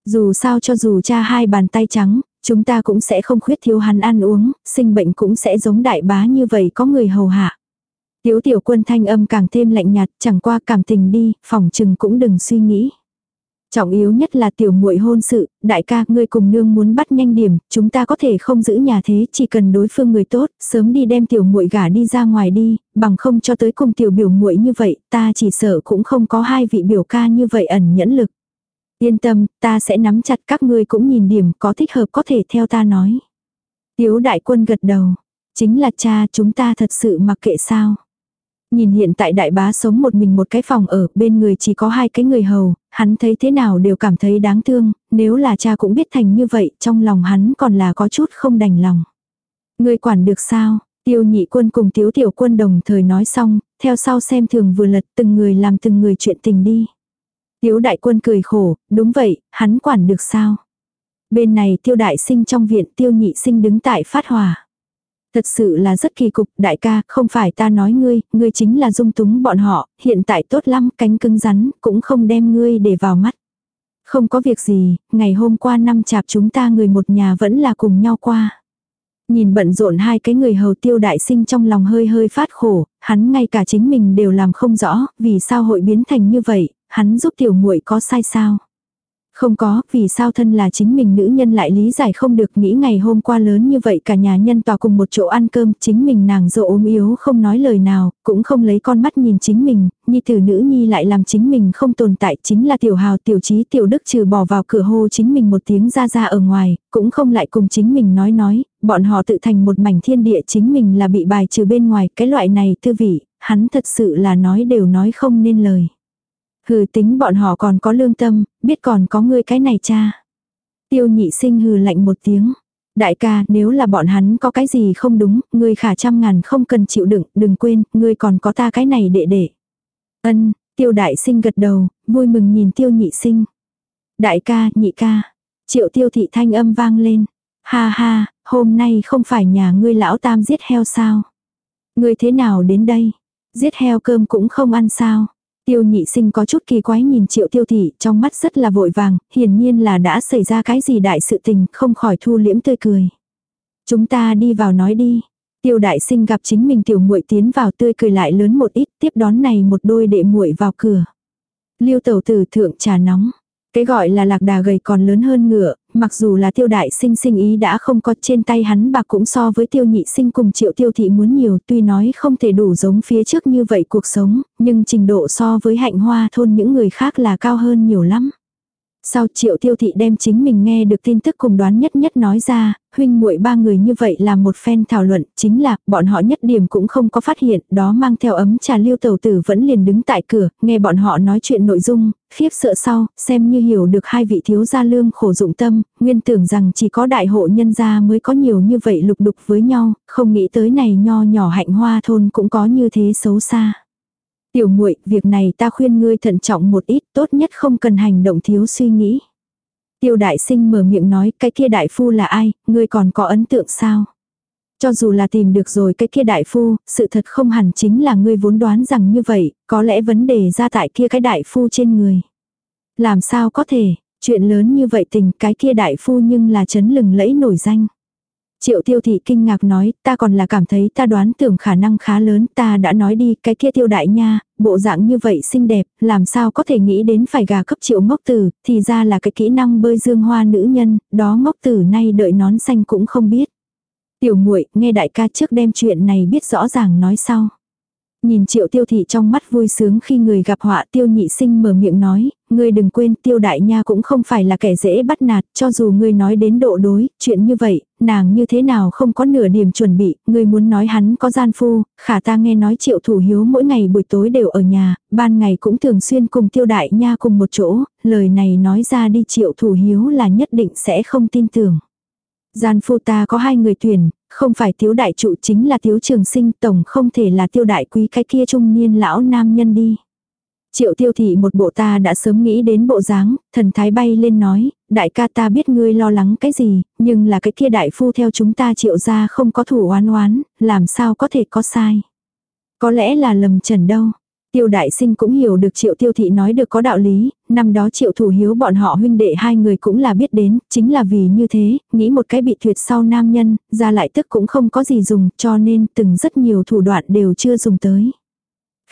Dù sao cho dù cha hai bàn tay trắng, chúng ta cũng sẽ không khuyết thiếu hắn ăn uống, sinh bệnh cũng sẽ giống đại bá như vậy có người hầu hạ. Tiếu tiểu quân thanh âm càng thêm lạnh nhạt, chẳng qua cảm tình đi, phòng chừng cũng đừng suy nghĩ. Trọng yếu nhất là tiểu muội hôn sự, đại ca, ngươi cùng nương muốn bắt nhanh điểm, chúng ta có thể không giữ nhà thế, chỉ cần đối phương người tốt, sớm đi đem tiểu muội gả đi ra ngoài đi, bằng không cho tới cùng tiểu biểu muội như vậy, ta chỉ sợ cũng không có hai vị biểu ca như vậy ẩn nhẫn lực. Yên tâm, ta sẽ nắm chặt các ngươi cũng nhìn điểm có thích hợp có thể theo ta nói. Tiếu đại quân gật đầu, chính là cha chúng ta thật sự mặc kệ sao. Nhìn hiện tại đại bá sống một mình một cái phòng ở, bên người chỉ có hai cái người hầu, hắn thấy thế nào đều cảm thấy đáng thương, nếu là cha cũng biết thành như vậy, trong lòng hắn còn là có chút không đành lòng. Người quản được sao? Tiêu nhị quân cùng tiếu tiểu quân đồng thời nói xong, theo sau xem thường vừa lật từng người làm từng người chuyện tình đi. Tiếu đại quân cười khổ, đúng vậy, hắn quản được sao? Bên này tiêu đại sinh trong viện tiêu nhị sinh đứng tại phát hỏa. Thật sự là rất kỳ cục, đại ca, không phải ta nói ngươi, ngươi chính là dung túng bọn họ, hiện tại tốt lắm, cánh cứng rắn, cũng không đem ngươi để vào mắt. Không có việc gì, ngày hôm qua năm chạp chúng ta người một nhà vẫn là cùng nhau qua. Nhìn bận rộn hai cái người hầu tiêu đại sinh trong lòng hơi hơi phát khổ, hắn ngay cả chính mình đều làm không rõ, vì sao hội biến thành như vậy, hắn giúp tiểu muội có sai sao. Không có, vì sao thân là chính mình nữ nhân lại lý giải không được nghĩ ngày hôm qua lớn như vậy cả nhà nhân tòa cùng một chỗ ăn cơm, chính mình nàng dỗ ốm yếu không nói lời nào, cũng không lấy con mắt nhìn chính mình, nhi tử nữ nhi lại làm chính mình không tồn tại chính là tiểu hào tiểu trí tiểu đức trừ bỏ vào cửa hô chính mình một tiếng ra ra ở ngoài, cũng không lại cùng chính mình nói nói, bọn họ tự thành một mảnh thiên địa chính mình là bị bài trừ bên ngoài, cái loại này tư vị, hắn thật sự là nói đều nói không nên lời. Hừ tính bọn họ còn có lương tâm, biết còn có ngươi cái này cha. Tiêu nhị sinh hừ lạnh một tiếng. Đại ca, nếu là bọn hắn có cái gì không đúng, ngươi khả trăm ngàn không cần chịu đựng, đừng quên, ngươi còn có ta cái này đệ đệ. Ân, tiêu đại sinh gật đầu, vui mừng nhìn tiêu nhị sinh. Đại ca, nhị ca. Triệu tiêu thị thanh âm vang lên. Ha ha, hôm nay không phải nhà ngươi lão tam giết heo sao? Ngươi thế nào đến đây? Giết heo cơm cũng không ăn sao? Tiêu nhị sinh có chút kỳ quái nhìn triệu tiêu thị, trong mắt rất là vội vàng, hiển nhiên là đã xảy ra cái gì đại sự tình, không khỏi thu liễm tươi cười. Chúng ta đi vào nói đi. Tiêu đại sinh gặp chính mình tiểu muội tiến vào tươi cười lại lớn một ít, tiếp đón này một đôi đệ muội vào cửa. Liêu tẩu tử thượng trà nóng. Cái gọi là lạc đà gầy còn lớn hơn ngựa, mặc dù là tiêu đại sinh sinh ý đã không có trên tay hắn bạc cũng so với tiêu nhị sinh cùng triệu tiêu thị muốn nhiều tuy nói không thể đủ giống phía trước như vậy cuộc sống, nhưng trình độ so với hạnh hoa thôn những người khác là cao hơn nhiều lắm. Sau triệu tiêu thị đem chính mình nghe được tin tức cùng đoán nhất nhất nói ra, huynh muội ba người như vậy là một phen thảo luận, chính là bọn họ nhất điểm cũng không có phát hiện, đó mang theo ấm trà liêu tàu tử vẫn liền đứng tại cửa, nghe bọn họ nói chuyện nội dung, khiếp sợ sau, xem như hiểu được hai vị thiếu gia lương khổ dụng tâm, nguyên tưởng rằng chỉ có đại hộ nhân gia mới có nhiều như vậy lục đục với nhau, không nghĩ tới này nho nhỏ hạnh hoa thôn cũng có như thế xấu xa. Tiểu muội, việc này ta khuyên ngươi thận trọng một ít, tốt nhất không cần hành động thiếu suy nghĩ. Tiêu đại sinh mở miệng nói, cái kia đại phu là ai, ngươi còn có ấn tượng sao? Cho dù là tìm được rồi cái kia đại phu, sự thật không hẳn chính là ngươi vốn đoán rằng như vậy, có lẽ vấn đề ra tại kia cái đại phu trên người. Làm sao có thể, chuyện lớn như vậy tình cái kia đại phu nhưng là chấn lừng lẫy nổi danh. Triệu tiêu thị kinh ngạc nói, ta còn là cảm thấy ta đoán tưởng khả năng khá lớn, ta đã nói đi, cái kia tiêu đại nha, bộ dạng như vậy xinh đẹp, làm sao có thể nghĩ đến phải gà cấp triệu ngốc tử, thì ra là cái kỹ năng bơi dương hoa nữ nhân, đó ngốc tử nay đợi nón xanh cũng không biết. Tiểu muội nghe đại ca trước đem chuyện này biết rõ ràng nói sau. Nhìn triệu tiêu thị trong mắt vui sướng khi người gặp họa tiêu nhị sinh mở miệng nói, ngươi đừng quên tiêu đại nha cũng không phải là kẻ dễ bắt nạt, cho dù ngươi nói đến độ đối, chuyện như vậy, nàng như thế nào không có nửa điểm chuẩn bị, ngươi muốn nói hắn có gian phu, khả ta nghe nói triệu thủ hiếu mỗi ngày buổi tối đều ở nhà, ban ngày cũng thường xuyên cùng tiêu đại nha cùng một chỗ, lời này nói ra đi triệu thủ hiếu là nhất định sẽ không tin tưởng. Gian phu ta có hai người tuyển, không phải thiếu đại trụ chính là thiếu trường sinh tổng không thể là tiêu đại quý cái kia trung niên lão nam nhân đi. Triệu tiêu thị một bộ ta đã sớm nghĩ đến bộ dáng, thần thái bay lên nói, đại ca ta biết ngươi lo lắng cái gì, nhưng là cái kia đại phu theo chúng ta triệu ra không có thủ oán oán, làm sao có thể có sai. Có lẽ là lầm trần đâu. Tiêu đại sinh cũng hiểu được triệu tiêu thị nói được có đạo lý, năm đó triệu thủ hiếu bọn họ huynh đệ hai người cũng là biết đến, chính là vì như thế, nghĩ một cái bị tuyệt sau nam nhân, ra lại tức cũng không có gì dùng, cho nên từng rất nhiều thủ đoạn đều chưa dùng tới.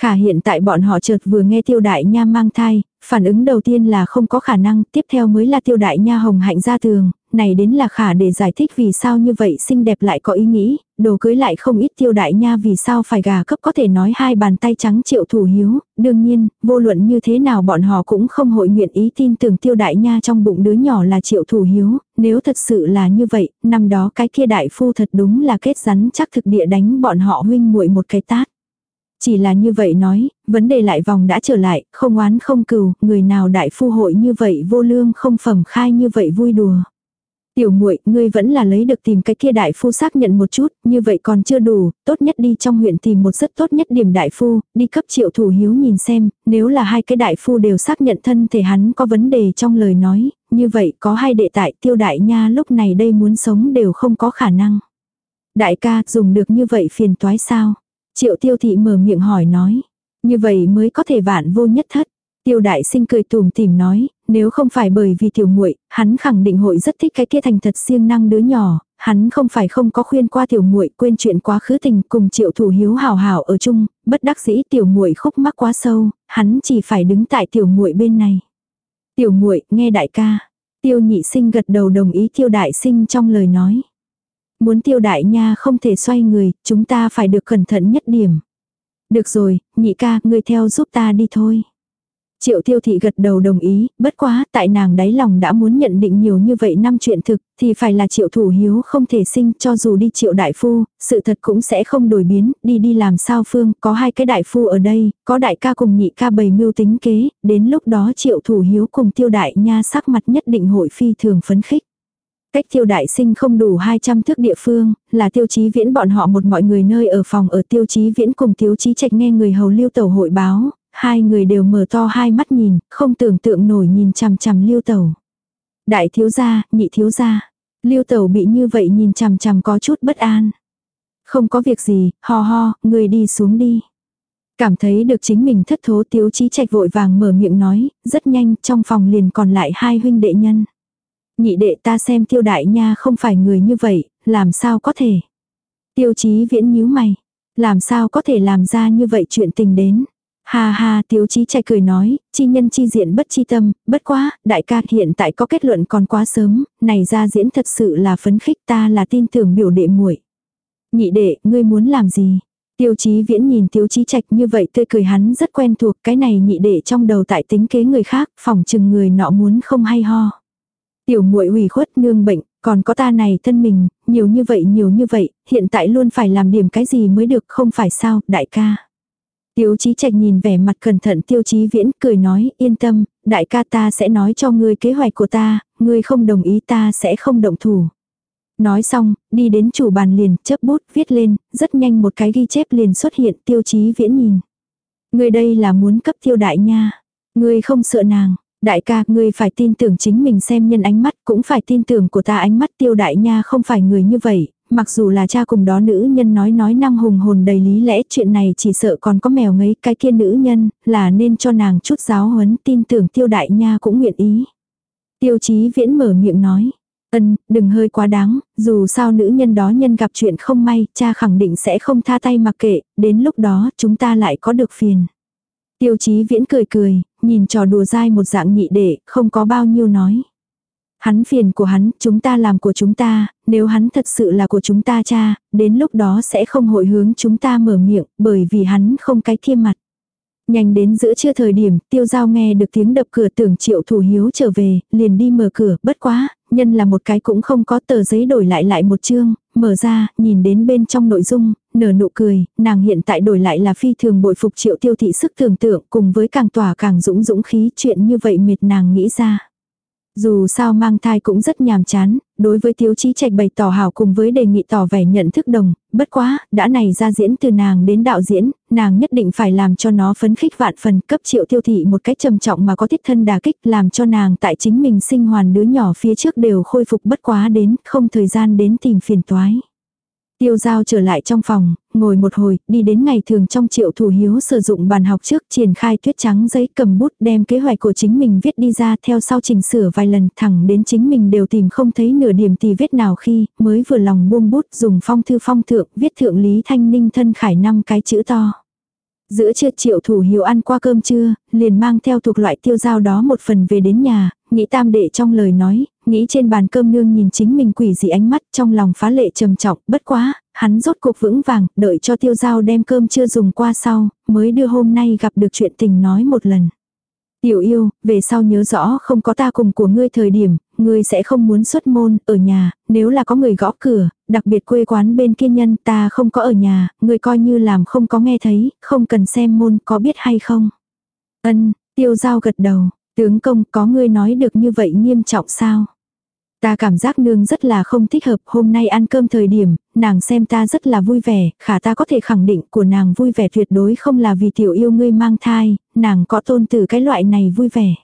Khả hiện tại bọn họ chợt vừa nghe tiêu đại nha mang thai, phản ứng đầu tiên là không có khả năng, tiếp theo mới là tiêu đại nha hồng hạnh ra tường, này đến là khả để giải thích vì sao như vậy xinh đẹp lại có ý nghĩ, đồ cưới lại không ít tiêu đại nha vì sao phải gà cấp có thể nói hai bàn tay trắng triệu thủ hiếu, đương nhiên, vô luận như thế nào bọn họ cũng không hội nguyện ý tin tưởng tiêu đại nha trong bụng đứa nhỏ là triệu thủ hiếu, nếu thật sự là như vậy, năm đó cái kia đại phu thật đúng là kết rắn chắc thực địa đánh bọn họ huynh muội một cái tát. Chỉ là như vậy nói, vấn đề lại vòng đã trở lại, không oán không cừu, người nào đại phu hội như vậy vô lương không phẩm khai như vậy vui đùa. Tiểu muội, ngươi vẫn là lấy được tìm cái kia đại phu xác nhận một chút, như vậy còn chưa đủ, tốt nhất đi trong huyện tìm một rất tốt nhất điểm đại phu, đi cấp triệu thủ hiếu nhìn xem, nếu là hai cái đại phu đều xác nhận thân thể hắn có vấn đề trong lời nói, như vậy có hai đệ tại tiêu đại nha lúc này đây muốn sống đều không có khả năng. Đại ca, dùng được như vậy phiền toái sao? Triệu tiêu thị mở miệng hỏi nói. Như vậy mới có thể vạn vô nhất thất. Tiêu đại sinh cười tùm tìm nói, nếu không phải bởi vì tiểu muội, hắn khẳng định hội rất thích cái kia thành thật siêng năng đứa nhỏ, hắn không phải không có khuyên qua tiểu muội quên chuyện quá khứ tình cùng triệu thủ hiếu hào hào ở chung, bất đắc dĩ tiểu muội khúc mắc quá sâu, hắn chỉ phải đứng tại tiểu muội bên này. Tiểu muội nghe đại ca. Tiêu nhị sinh gật đầu đồng ý tiêu đại sinh trong lời nói. Muốn tiêu đại nha không thể xoay người, chúng ta phải được cẩn thận nhất điểm. Được rồi, nhị ca, ngươi theo giúp ta đi thôi. Triệu tiêu thị gật đầu đồng ý, bất quá, tại nàng đáy lòng đã muốn nhận định nhiều như vậy năm chuyện thực, thì phải là triệu thủ hiếu không thể sinh cho dù đi triệu đại phu, sự thật cũng sẽ không đổi biến, đi đi làm sao phương, có hai cái đại phu ở đây, có đại ca cùng nhị ca bày mưu tính kế, đến lúc đó triệu thủ hiếu cùng tiêu đại nha sắc mặt nhất định hội phi thường phấn khích. Cách tiêu đại sinh không đủ 200 thước địa phương, là tiêu chí viễn bọn họ một mọi người nơi ở phòng ở tiêu chí viễn cùng tiêu chí trạch nghe người hầu lưu tẩu hội báo, hai người đều mở to hai mắt nhìn, không tưởng tượng nổi nhìn chằm chằm lưu tẩu. Đại thiếu gia, nhị thiếu gia, lưu tẩu bị như vậy nhìn chằm chằm có chút bất an. Không có việc gì, ho ho, người đi xuống đi. Cảm thấy được chính mình thất thố tiêu chí trạch vội vàng mở miệng nói, rất nhanh trong phòng liền còn lại hai huynh đệ nhân. Nhị đệ ta xem tiêu đại nha không phải người như vậy, làm sao có thể. Tiêu chí viễn nhíu mày. Làm sao có thể làm ra như vậy chuyện tình đến. Ha ha tiêu chí chạy cười nói, chi nhân chi diện bất chi tâm, bất quá, đại ca hiện tại có kết luận còn quá sớm, này ra diễn thật sự là phấn khích ta là tin tưởng biểu đệ muội Nhị đệ, ngươi muốn làm gì? Tiêu chí viễn nhìn tiêu chí trạch như vậy tươi cười hắn rất quen thuộc cái này nhị đệ trong đầu tại tính kế người khác, phòng chừng người nọ muốn không hay ho. Tiểu muội ủy khuất nương bệnh, còn có ta này thân mình, nhiều như vậy nhiều như vậy, hiện tại luôn phải làm điểm cái gì mới được không phải sao, đại ca. Tiêu chí trạch nhìn vẻ mặt cẩn thận tiêu chí viễn cười nói yên tâm, đại ca ta sẽ nói cho ngươi kế hoạch của ta, ngươi không đồng ý ta sẽ không động thủ. Nói xong, đi đến chủ bàn liền, chấp bút, viết lên, rất nhanh một cái ghi chép liền xuất hiện tiêu chí viễn nhìn. Ngươi đây là muốn cấp tiêu đại nha. Ngươi không sợ nàng, Đại ca, ngươi phải tin tưởng chính mình xem nhân ánh mắt, cũng phải tin tưởng của ta ánh mắt tiêu đại nha không phải người như vậy, mặc dù là cha cùng đó nữ nhân nói nói năng hùng hồn đầy lý lẽ chuyện này chỉ sợ còn có mèo ngấy cái kia nữ nhân, là nên cho nàng chút giáo huấn tin tưởng tiêu đại nha cũng nguyện ý. Tiêu chí viễn mở miệng nói. Ân, đừng hơi quá đáng, dù sao nữ nhân đó nhân gặp chuyện không may, cha khẳng định sẽ không tha tay mặc kệ, đến lúc đó chúng ta lại có được phiền. Tiêu chí viễn cười cười, nhìn trò đùa dai một dạng nhị đệ, không có bao nhiêu nói. Hắn phiền của hắn, chúng ta làm của chúng ta, nếu hắn thật sự là của chúng ta cha, đến lúc đó sẽ không hội hướng chúng ta mở miệng, bởi vì hắn không cái kia mặt. Nhanh đến giữa trưa thời điểm, tiêu giao nghe được tiếng đập cửa tưởng triệu thủ hiếu trở về, liền đi mở cửa, bất quá, nhân là một cái cũng không có tờ giấy đổi lại lại một chương, mở ra, nhìn đến bên trong nội dung, nở nụ cười, nàng hiện tại đổi lại là phi thường bội phục triệu tiêu thị sức tưởng tượng cùng với càng tỏa càng dũng dũng khí chuyện như vậy mệt nàng nghĩ ra. Dù sao mang thai cũng rất nhàm chán, đối với thiếu chí trạch bày tỏ hảo cùng với đề nghị tỏ vẻ nhận thức đồng, bất quá, đã này ra diễn từ nàng đến đạo diễn, nàng nhất định phải làm cho nó phấn khích vạn phần cấp triệu tiêu thị một cách trầm trọng mà có thiết thân đà kích làm cho nàng tại chính mình sinh hoàn đứa nhỏ phía trước đều khôi phục bất quá đến, không thời gian đến tìm phiền toái. Tiêu giao trở lại trong phòng, ngồi một hồi, đi đến ngày thường trong triệu thủ hiếu sử dụng bàn học trước triển khai tuyết trắng giấy cầm bút đem kế hoạch của chính mình viết đi ra theo sau chỉnh sửa vài lần thẳng đến chính mình đều tìm không thấy nửa điểm tì vết nào khi mới vừa lòng buông bút dùng phong thư phong thượng viết thượng lý thanh ninh thân khải năm cái chữ to. Giữa trưa triệu thủ hiếu ăn qua cơm trưa, liền mang theo thuộc loại tiêu giao đó một phần về đến nhà, nghĩ tam đệ trong lời nói, nghĩ trên bàn cơm nương nhìn chính mình quỷ dị ánh mắt trong lòng phá lệ trầm trọng, bất quá, hắn rốt cuộc vững vàng, đợi cho tiêu dao đem cơm chưa dùng qua sau, mới đưa hôm nay gặp được chuyện tình nói một lần. Tiểu yêu, về sau nhớ rõ không có ta cùng của ngươi thời điểm, ngươi sẽ không muốn xuất môn, ở nhà, nếu là có người gõ cửa, đặc biệt quê quán bên kia nhân ta không có ở nhà, ngươi coi như làm không có nghe thấy, không cần xem môn có biết hay không. Ân, tiêu giao gật đầu, tướng công có ngươi nói được như vậy nghiêm trọng sao? Ta cảm giác nương rất là không thích hợp, hôm nay ăn cơm thời điểm, nàng xem ta rất là vui vẻ, khả ta có thể khẳng định của nàng vui vẻ tuyệt đối không là vì tiểu yêu ngươi mang thai, nàng có tôn từ cái loại này vui vẻ.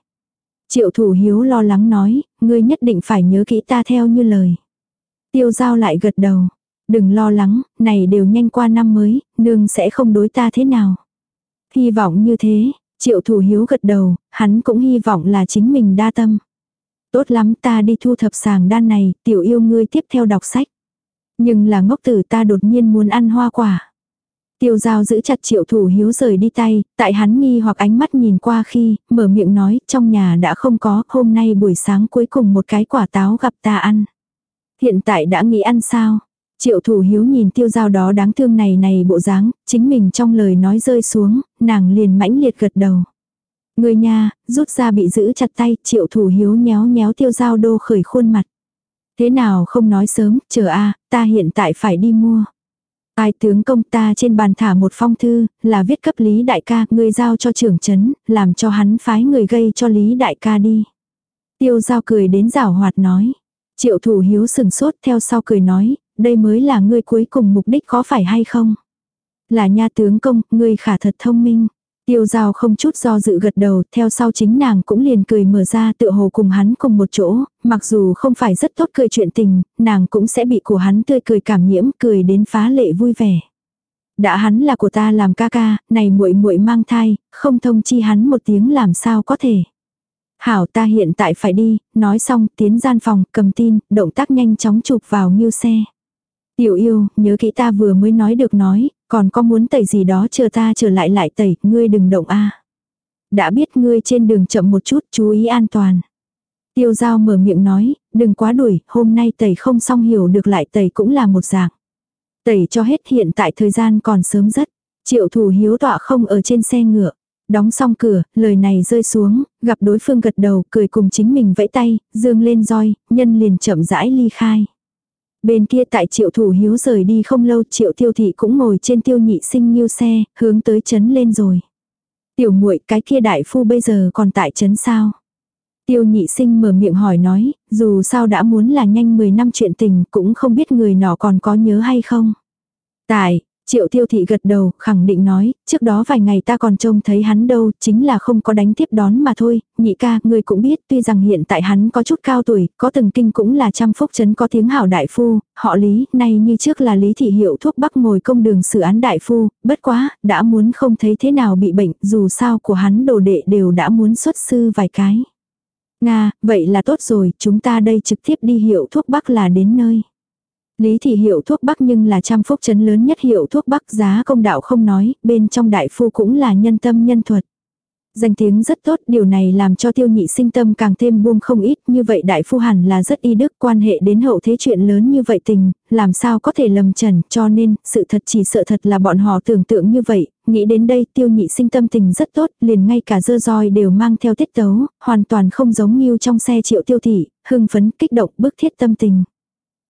Triệu thủ hiếu lo lắng nói, ngươi nhất định phải nhớ kỹ ta theo như lời. Tiêu giao lại gật đầu, đừng lo lắng, này đều nhanh qua năm mới, nương sẽ không đối ta thế nào. Hy vọng như thế, triệu thủ hiếu gật đầu, hắn cũng hy vọng là chính mình đa tâm. Tốt lắm ta đi thu thập sàng đan này, tiểu yêu ngươi tiếp theo đọc sách. Nhưng là ngốc tử ta đột nhiên muốn ăn hoa quả. Tiêu giao giữ chặt triệu thủ hiếu rời đi tay, tại hắn nghi hoặc ánh mắt nhìn qua khi, mở miệng nói, trong nhà đã không có, hôm nay buổi sáng cuối cùng một cái quả táo gặp ta ăn. Hiện tại đã nghĩ ăn sao? Triệu thủ hiếu nhìn tiêu giao đó đáng thương này này bộ dáng, chính mình trong lời nói rơi xuống, nàng liền mãnh liệt gật đầu. Người nhà, rút ra bị giữ chặt tay, triệu thủ hiếu nhéo nhéo tiêu giao đô khởi khuôn mặt. Thế nào không nói sớm, chờ a ta hiện tại phải đi mua. Ai tướng công ta trên bàn thả một phong thư, là viết cấp Lý Đại ca, người giao cho trưởng chấn, làm cho hắn phái người gây cho Lý Đại ca đi. Tiêu giao cười đến rảo hoạt nói. Triệu thủ hiếu sừng sốt theo sau cười nói, đây mới là ngươi cuối cùng mục đích có phải hay không? Là nha tướng công, ngươi khả thật thông minh. Tiêu giao không chút do dự gật đầu, theo sau chính nàng cũng liền cười mở ra tựa hồ cùng hắn cùng một chỗ, mặc dù không phải rất tốt cười chuyện tình, nàng cũng sẽ bị của hắn tươi cười cảm nhiễm, cười đến phá lệ vui vẻ. Đã hắn là của ta làm ca ca, này muội muội mang thai, không thông chi hắn một tiếng làm sao có thể. Hảo ta hiện tại phải đi, nói xong tiến gian phòng, cầm tin, động tác nhanh chóng chụp vào nghiêu xe. Tiểu yêu, nhớ kỹ ta vừa mới nói được nói, còn có muốn tẩy gì đó chờ ta trở lại lại tẩy, ngươi đừng động a. Đã biết ngươi trên đường chậm một chút, chú ý an toàn. Tiêu giao mở miệng nói, đừng quá đuổi, hôm nay tẩy không xong hiểu được lại tẩy cũng là một dạng. Tẩy cho hết hiện tại thời gian còn sớm rất. Triệu thủ hiếu tọa không ở trên xe ngựa. Đóng xong cửa, lời này rơi xuống, gặp đối phương gật đầu, cười cùng chính mình vẫy tay, dương lên roi, nhân liền chậm rãi ly khai. Bên kia tại triệu thủ hiếu rời đi không lâu triệu tiêu thị cũng ngồi trên tiêu nhị sinh nhiêu xe, hướng tới chấn lên rồi. Tiểu muội cái kia đại phu bây giờ còn tại chấn sao? Tiêu nhị sinh mở miệng hỏi nói, dù sao đã muốn là nhanh 10 năm chuyện tình cũng không biết người nọ còn có nhớ hay không. Tại, Triệu tiêu thị gật đầu, khẳng định nói, trước đó vài ngày ta còn trông thấy hắn đâu, chính là không có đánh tiếp đón mà thôi, nhị ca, người cũng biết, tuy rằng hiện tại hắn có chút cao tuổi, có từng kinh cũng là trăm phúc chấn có tiếng hảo đại phu, họ lý, nay như trước là lý thị hiệu thuốc bắc ngồi công đường xử án đại phu, bất quá, đã muốn không thấy thế nào bị bệnh, dù sao của hắn đồ đệ đều đã muốn xuất sư vài cái. Nga, vậy là tốt rồi, chúng ta đây trực tiếp đi hiệu thuốc bắc là đến nơi. Lý thị hiệu thuốc bắc nhưng là trăm phúc chấn lớn nhất hiệu thuốc bắc giá công đạo không nói, bên trong đại phu cũng là nhân tâm nhân thuật. Danh tiếng rất tốt, điều này làm cho tiêu nhị sinh tâm càng thêm buông không ít, như vậy đại phu hẳn là rất y đức quan hệ đến hậu thế chuyện lớn như vậy tình, làm sao có thể lầm trần, cho nên, sự thật chỉ sợ thật là bọn họ tưởng tượng như vậy, nghĩ đến đây tiêu nhị sinh tâm tình rất tốt, liền ngay cả dơ roi đều mang theo tiết tấu, hoàn toàn không giống như trong xe triệu tiêu thị, hưng phấn, kích động, bức thiết tâm tình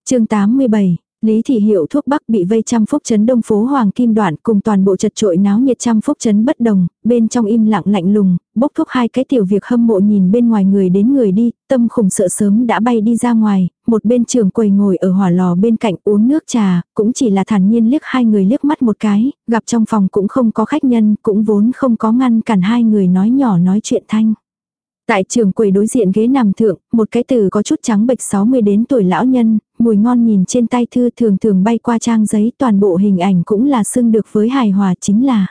chương 87 Lý thị hiệu thuốc bắc bị vây trăm phúc chấn đông phố Hoàng Kim Đoạn cùng toàn bộ chật trội náo nhiệt trăm phúc chấn bất đồng, bên trong im lặng lạnh lùng, bốc thuốc hai cái tiểu việc hâm mộ nhìn bên ngoài người đến người đi, tâm khủng sợ sớm đã bay đi ra ngoài, một bên trường quầy ngồi ở hỏa lò bên cạnh uống nước trà, cũng chỉ là thản nhiên liếc hai người liếc mắt một cái, gặp trong phòng cũng không có khách nhân, cũng vốn không có ngăn cản hai người nói nhỏ nói chuyện thanh. Tại trường quầy đối diện ghế nằm thượng, một cái từ có chút trắng bệch 60 đến tuổi lão nhân, mùi ngon nhìn trên tay thư thường thường bay qua trang giấy toàn bộ hình ảnh cũng là xưng được với hài hòa chính là.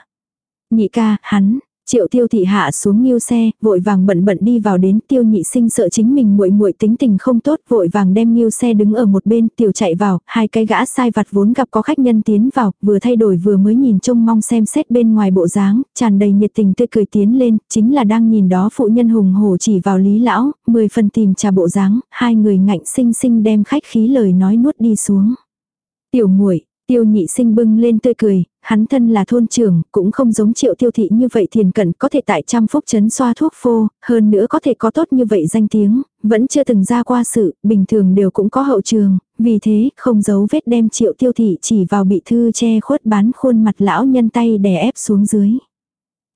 Nhị ca, hắn, Triệu tiêu thị hạ xuống nghiêu xe, vội vàng bận bận đi vào đến tiêu nhị sinh sợ chính mình muội muội tính tình không tốt, vội vàng đem nghiêu xe đứng ở một bên, tiểu chạy vào, hai cái gã sai vặt vốn gặp có khách nhân tiến vào, vừa thay đổi vừa mới nhìn trông mong xem xét bên ngoài bộ dáng, tràn đầy nhiệt tình tươi cười tiến lên, chính là đang nhìn đó phụ nhân hùng hổ chỉ vào lý lão, mười phần tìm trà bộ dáng, hai người ngạnh sinh sinh đem khách khí lời nói nuốt đi xuống. Tiểu muội Tiêu nhị sinh bưng lên tươi cười, hắn thân là thôn trưởng, cũng không giống triệu tiêu thị như vậy thiền cận có thể tại trăm phúc chấn xoa thuốc phô, hơn nữa có thể có tốt như vậy danh tiếng, vẫn chưa từng ra qua sự, bình thường đều cũng có hậu trường, vì thế không giấu vết đem triệu tiêu thị chỉ vào bị thư che khuất bán khuôn mặt lão nhân tay đè ép xuống dưới.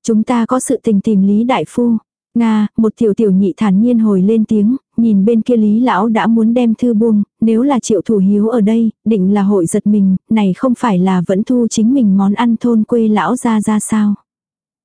Chúng ta có sự tình tìm Lý Đại Phu. Nga, một tiểu tiểu nhị thản nhiên hồi lên tiếng, nhìn bên kia lý lão đã muốn đem thư buông, nếu là triệu thủ hiếu ở đây, định là hội giật mình, này không phải là vẫn thu chính mình món ăn thôn quê lão ra ra sao.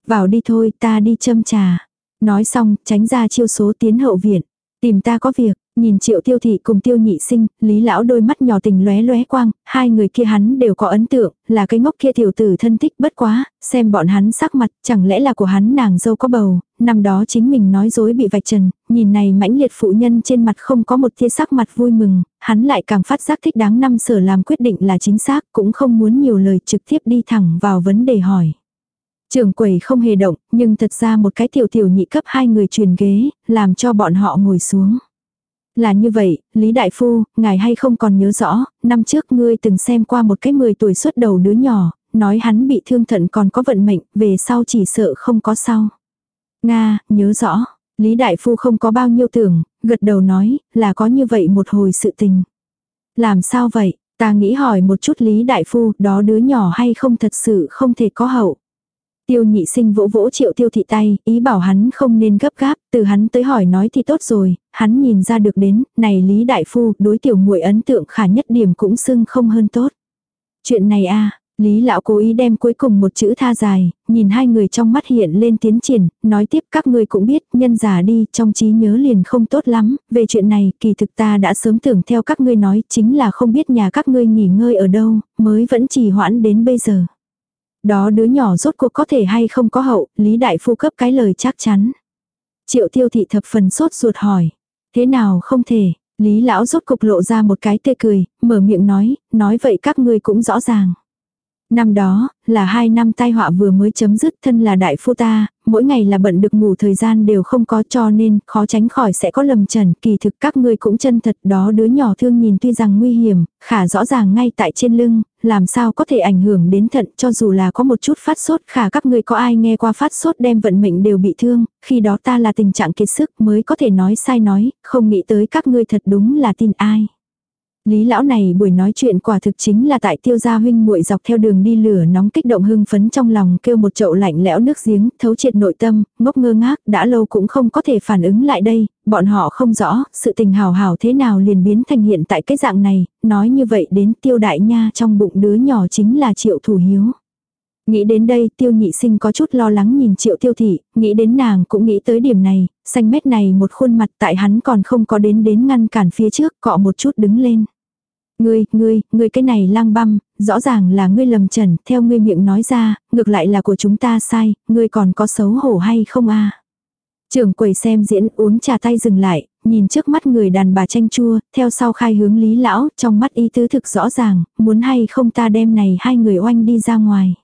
Vào đi thôi, ta đi châm trà. Nói xong, tránh ra chiêu số tiến hậu viện. Tìm ta có việc, nhìn triệu tiêu thị cùng tiêu nhị sinh, lý lão đôi mắt nhỏ tình lóe lóe quang, hai người kia hắn đều có ấn tượng, là cái ngốc kia tiểu tử thân thích bất quá, xem bọn hắn sắc mặt, chẳng lẽ là của hắn nàng dâu có bầu, năm đó chính mình nói dối bị vạch trần, nhìn này mãnh liệt phụ nhân trên mặt không có một tia sắc mặt vui mừng, hắn lại càng phát giác thích đáng năm sở làm quyết định là chính xác, cũng không muốn nhiều lời trực tiếp đi thẳng vào vấn đề hỏi. Trưởng quầy không hề động, nhưng thật ra một cái tiểu tiểu nhị cấp hai người truyền ghế, làm cho bọn họ ngồi xuống. Là như vậy, Lý Đại Phu, ngài hay không còn nhớ rõ, năm trước ngươi từng xem qua một cái 10 tuổi xuất đầu đứa nhỏ, nói hắn bị thương thận còn có vận mệnh, về sau chỉ sợ không có sau. Nga, nhớ rõ. Lý Đại Phu không có bao nhiêu tưởng, gật đầu nói, là có như vậy một hồi sự tình. Làm sao vậy? Ta nghĩ hỏi một chút Lý Đại Phu, đó đứa nhỏ hay không thật sự không thể có hậu. Tiêu nhị sinh vỗ vỗ triệu tiêu thị tay, ý bảo hắn không nên gấp gáp, từ hắn tới hỏi nói thì tốt rồi, hắn nhìn ra được đến, này Lý Đại Phu, đối tiểu muội ấn tượng khả nhất điểm cũng xưng không hơn tốt. Chuyện này a Lý lão cố ý đem cuối cùng một chữ tha dài, nhìn hai người trong mắt hiện lên tiến triển, nói tiếp các ngươi cũng biết, nhân già đi, trong trí nhớ liền không tốt lắm, về chuyện này, kỳ thực ta đã sớm tưởng theo các ngươi nói, chính là không biết nhà các ngươi nghỉ ngơi ở đâu, mới vẫn trì hoãn đến bây giờ. Đó đứa nhỏ rốt cuộc có thể hay không có hậu, Lý Đại Phu cấp cái lời chắc chắn. Triệu tiêu thị thập phần sốt ruột hỏi. Thế nào không thể, Lý Lão rốt cục lộ ra một cái tê cười, mở miệng nói, nói vậy các ngươi cũng rõ ràng. Năm đó, là hai năm tai họa vừa mới chấm dứt thân là đại phu ta, mỗi ngày là bận được ngủ thời gian đều không có cho nên khó tránh khỏi sẽ có lầm trần. Kỳ thực các ngươi cũng chân thật đó đứa nhỏ thương nhìn tuy rằng nguy hiểm, khả rõ ràng ngay tại trên lưng, làm sao có thể ảnh hưởng đến thận cho dù là có một chút phát sốt khả các ngươi có ai nghe qua phát sốt đem vận mệnh đều bị thương, khi đó ta là tình trạng kiệt sức mới có thể nói sai nói, không nghĩ tới các ngươi thật đúng là tin ai. Lý lão này buổi nói chuyện quả thực chính là tại tiêu gia huynh muội dọc theo đường đi lửa nóng kích động hưng phấn trong lòng kêu một chậu lạnh lẽo nước giếng, thấu triệt nội tâm, ngốc ngơ ngác, đã lâu cũng không có thể phản ứng lại đây, bọn họ không rõ, sự tình hào hào thế nào liền biến thành hiện tại cái dạng này, nói như vậy đến tiêu đại nha trong bụng đứa nhỏ chính là triệu thủ hiếu. Nghĩ đến đây tiêu nhị sinh có chút lo lắng nhìn triệu tiêu thị, nghĩ đến nàng cũng nghĩ tới điểm này, xanh mét này một khuôn mặt tại hắn còn không có đến đến ngăn cản phía trước cọ một chút đứng lên. Ngươi, ngươi, ngươi cái này lang băm, rõ ràng là ngươi lầm trần, theo ngươi miệng nói ra, ngược lại là của chúng ta sai, ngươi còn có xấu hổ hay không a? Trưởng quầy xem diễn uống trà tay dừng lại, nhìn trước mắt người đàn bà tranh chua, theo sau khai hướng lý lão, trong mắt y tứ thực rõ ràng, muốn hay không ta đem này hai người oanh đi ra ngoài.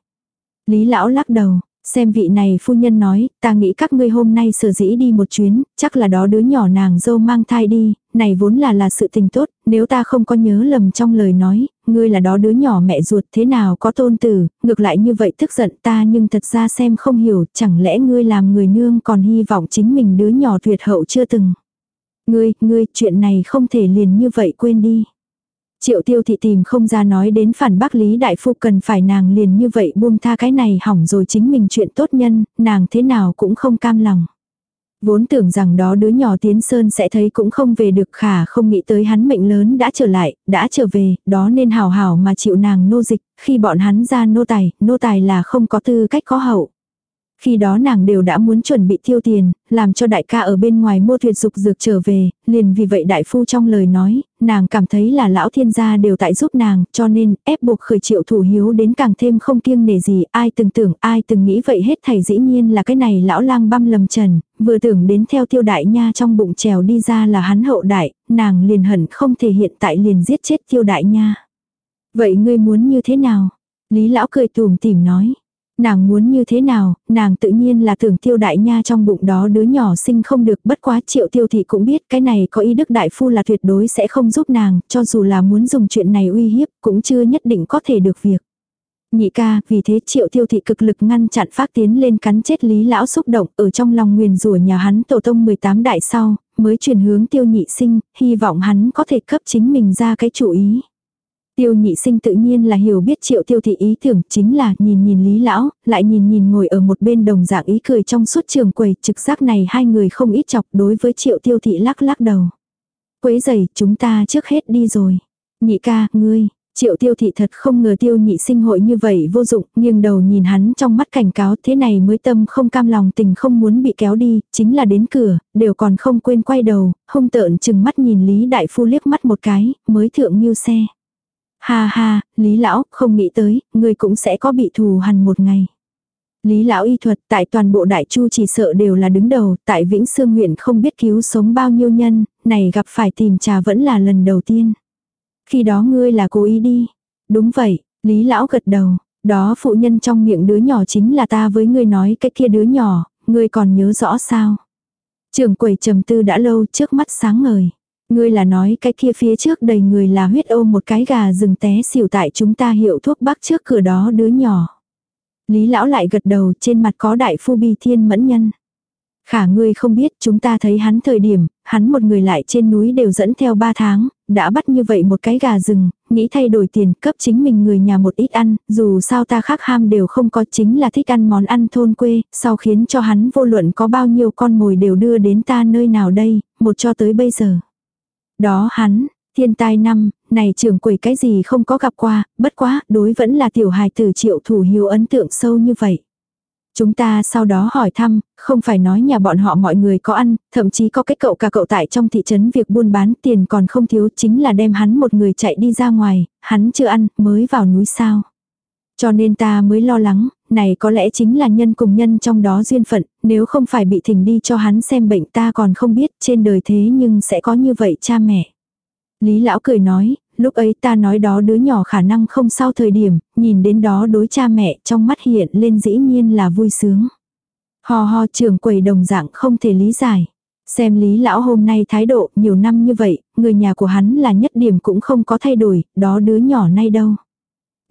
Lý lão lắc đầu, xem vị này phu nhân nói, ta nghĩ các ngươi hôm nay sở dĩ đi một chuyến, chắc là đó đứa nhỏ nàng dâu mang thai đi, này vốn là là sự tình tốt, nếu ta không có nhớ lầm trong lời nói, ngươi là đó đứa nhỏ mẹ ruột thế nào có tôn tử, ngược lại như vậy tức giận ta nhưng thật ra xem không hiểu, chẳng lẽ ngươi làm người nương còn hy vọng chính mình đứa nhỏ tuyệt hậu chưa từng. Ngươi, ngươi, chuyện này không thể liền như vậy quên đi. Triệu tiêu thị tìm không ra nói đến phản bác Lý Đại Phu cần phải nàng liền như vậy buông tha cái này hỏng rồi chính mình chuyện tốt nhân, nàng thế nào cũng không cam lòng. Vốn tưởng rằng đó đứa nhỏ tiến sơn sẽ thấy cũng không về được khả không nghĩ tới hắn mệnh lớn đã trở lại, đã trở về, đó nên hào hào mà chịu nàng nô dịch, khi bọn hắn ra nô tài, nô tài là không có tư cách có hậu. Khi đó nàng đều đã muốn chuẩn bị tiêu tiền, làm cho đại ca ở bên ngoài mua tuyệt dục dược trở về, liền vì vậy đại phu trong lời nói, nàng cảm thấy là lão thiên gia đều tại giúp nàng, cho nên ép buộc khởi triệu thủ hiếu đến càng thêm không kiêng nể gì, ai từng tưởng, ai từng nghĩ vậy hết thầy dĩ nhiên là cái này lão lang băm lầm trần, vừa tưởng đến theo tiêu đại nha trong bụng trèo đi ra là hắn hậu đại, nàng liền hận không thể hiện tại liền giết chết tiêu đại nha. Vậy ngươi muốn như thế nào? Lý lão cười tùm tìm nói. Nàng muốn như thế nào, nàng tự nhiên là tưởng tiêu đại nha trong bụng đó đứa nhỏ sinh không được bất quá triệu tiêu thị cũng biết cái này có ý đức đại phu là tuyệt đối sẽ không giúp nàng, cho dù là muốn dùng chuyện này uy hiếp cũng chưa nhất định có thể được việc. Nhị ca, vì thế triệu tiêu thị cực lực ngăn chặn phát tiến lên cắn chết lý lão xúc động ở trong lòng nguyền rủa nhà hắn tổ tông 18 đại sau, mới chuyển hướng tiêu nhị sinh, hy vọng hắn có thể cấp chính mình ra cái chủ ý. Tiêu nhị sinh tự nhiên là hiểu biết triệu tiêu thị ý tưởng chính là nhìn nhìn lý lão, lại nhìn nhìn ngồi ở một bên đồng dạng ý cười trong suốt trường quầy trực giác này hai người không ít chọc đối với triệu tiêu thị lắc lắc đầu. Quấy giày chúng ta trước hết đi rồi. Nhị ca, ngươi, Triệu tiêu thị thật không ngờ tiêu nhị sinh hội như vậy vô dụng, nghiêng đầu nhìn hắn trong mắt cảnh cáo thế này mới tâm không cam lòng tình không muốn bị kéo đi, chính là đến cửa, đều còn không quên quay đầu, hung tợn chừng mắt nhìn Lý Đại Phu liếc mắt một cái, mới thượng như xe. Ha ha, Lý Lão, không nghĩ tới, ngươi cũng sẽ có bị thù hằn một ngày. Lý lão y thuật tại toàn bộ đại chu chỉ sợ đều là đứng đầu, tại Vĩnh Sương huyện không biết cứu sống bao nhiêu nhân, này gặp phải tìm trà vẫn là lần đầu tiên. Khi đó ngươi là cố ý đi. Đúng vậy, Lý lão gật đầu, đó phụ nhân trong miệng đứa nhỏ chính là ta với ngươi nói cái kia đứa nhỏ, ngươi còn nhớ rõ sao. Trường quầy trầm tư đã lâu trước mắt sáng ngời. Ngươi là nói cái kia phía trước đầy người là huyết ô một cái gà rừng té xỉu tại chúng ta hiệu thuốc bắc trước cửa đó đứa nhỏ. Lý lão lại gật đầu trên mặt có đại phu bi thiên mẫn nhân. Khả ngươi không biết chúng ta thấy hắn thời điểm, hắn một người lại trên núi đều dẫn theo ba tháng, đã bắt như vậy một cái gà rừng, nghĩ thay đổi tiền cấp chính mình người nhà một ít ăn, dù sao ta khác ham đều không có chính là thích ăn món ăn thôn quê, sau khiến cho hắn vô luận có bao nhiêu con mồi đều đưa đến ta nơi nào đây, một cho tới bây giờ. Đó hắn, thiên tai năm, này trưởng quầy cái gì không có gặp qua, bất quá, đối vẫn là tiểu hài tử triệu thủ hiếu ấn tượng sâu như vậy. Chúng ta sau đó hỏi thăm, không phải nói nhà bọn họ mọi người có ăn, thậm chí có cái cậu cả cậu tại trong thị trấn việc buôn bán tiền còn không thiếu chính là đem hắn một người chạy đi ra ngoài, hắn chưa ăn, mới vào núi sao. Cho nên ta mới lo lắng, này có lẽ chính là nhân cùng nhân trong đó duyên phận, nếu không phải bị thỉnh đi cho hắn xem bệnh ta còn không biết trên đời thế nhưng sẽ có như vậy cha mẹ. Lý lão cười nói, lúc ấy ta nói đó đứa nhỏ khả năng không sau thời điểm, nhìn đến đó đối cha mẹ trong mắt hiện lên dĩ nhiên là vui sướng. Ho ho trưởng quầy đồng dạng không thể lý giải. Xem lý lão hôm nay thái độ nhiều năm như vậy, người nhà của hắn là nhất điểm cũng không có thay đổi, đó đứa nhỏ nay đâu.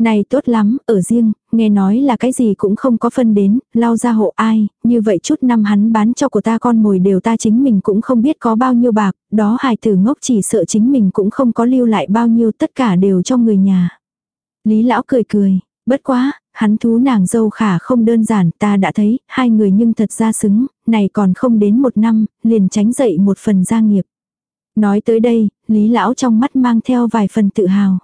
Này tốt lắm, ở riêng, nghe nói là cái gì cũng không có phân đến, lau ra hộ ai, như vậy chút năm hắn bán cho của ta con mồi đều ta chính mình cũng không biết có bao nhiêu bạc, đó hài tử ngốc chỉ sợ chính mình cũng không có lưu lại bao nhiêu tất cả đều cho người nhà. Lý lão cười cười, bất quá, hắn thú nàng dâu khả không đơn giản ta đã thấy, hai người nhưng thật ra xứng, này còn không đến một năm, liền tránh dậy một phần gia nghiệp. Nói tới đây, Lý lão trong mắt mang theo vài phần tự hào.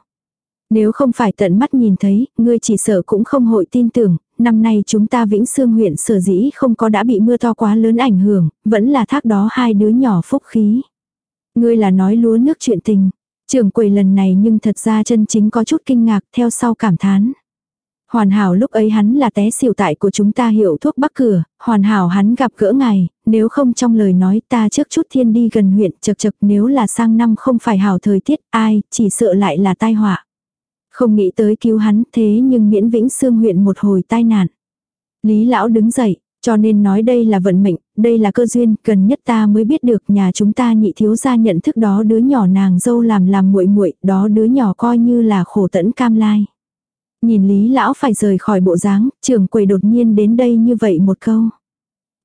Nếu không phải tận mắt nhìn thấy, ngươi chỉ sợ cũng không hội tin tưởng, năm nay chúng ta Vĩnh Sương huyện sở dĩ không có đã bị mưa to quá lớn ảnh hưởng, vẫn là thác đó hai đứa nhỏ phúc khí. Ngươi là nói lúa nước chuyện tình. Trường quầy lần này nhưng thật ra chân chính có chút kinh ngạc theo sau cảm thán. Hoàn hảo lúc ấy hắn là té xỉu tại của chúng ta hiệu thuốc bắc cửa, hoàn hảo hắn gặp gỡ ngài, nếu không trong lời nói ta trước chút thiên đi gần huyện chật chật nếu là sang năm không phải hảo thời tiết ai, chỉ sợ lại là tai họa. Không nghĩ tới cứu hắn thế nhưng miễn vĩnh xương huyện một hồi tai nạn. Lý lão đứng dậy, cho nên nói đây là vận mệnh, đây là cơ duyên, cần nhất ta mới biết được nhà chúng ta nhị thiếu gia nhận thức đó đứa nhỏ nàng dâu làm làm muội muội, đó đứa nhỏ coi như là khổ tẫn cam lai. Nhìn Lý lão phải rời khỏi bộ dáng, trưởng quầy đột nhiên đến đây như vậy một câu.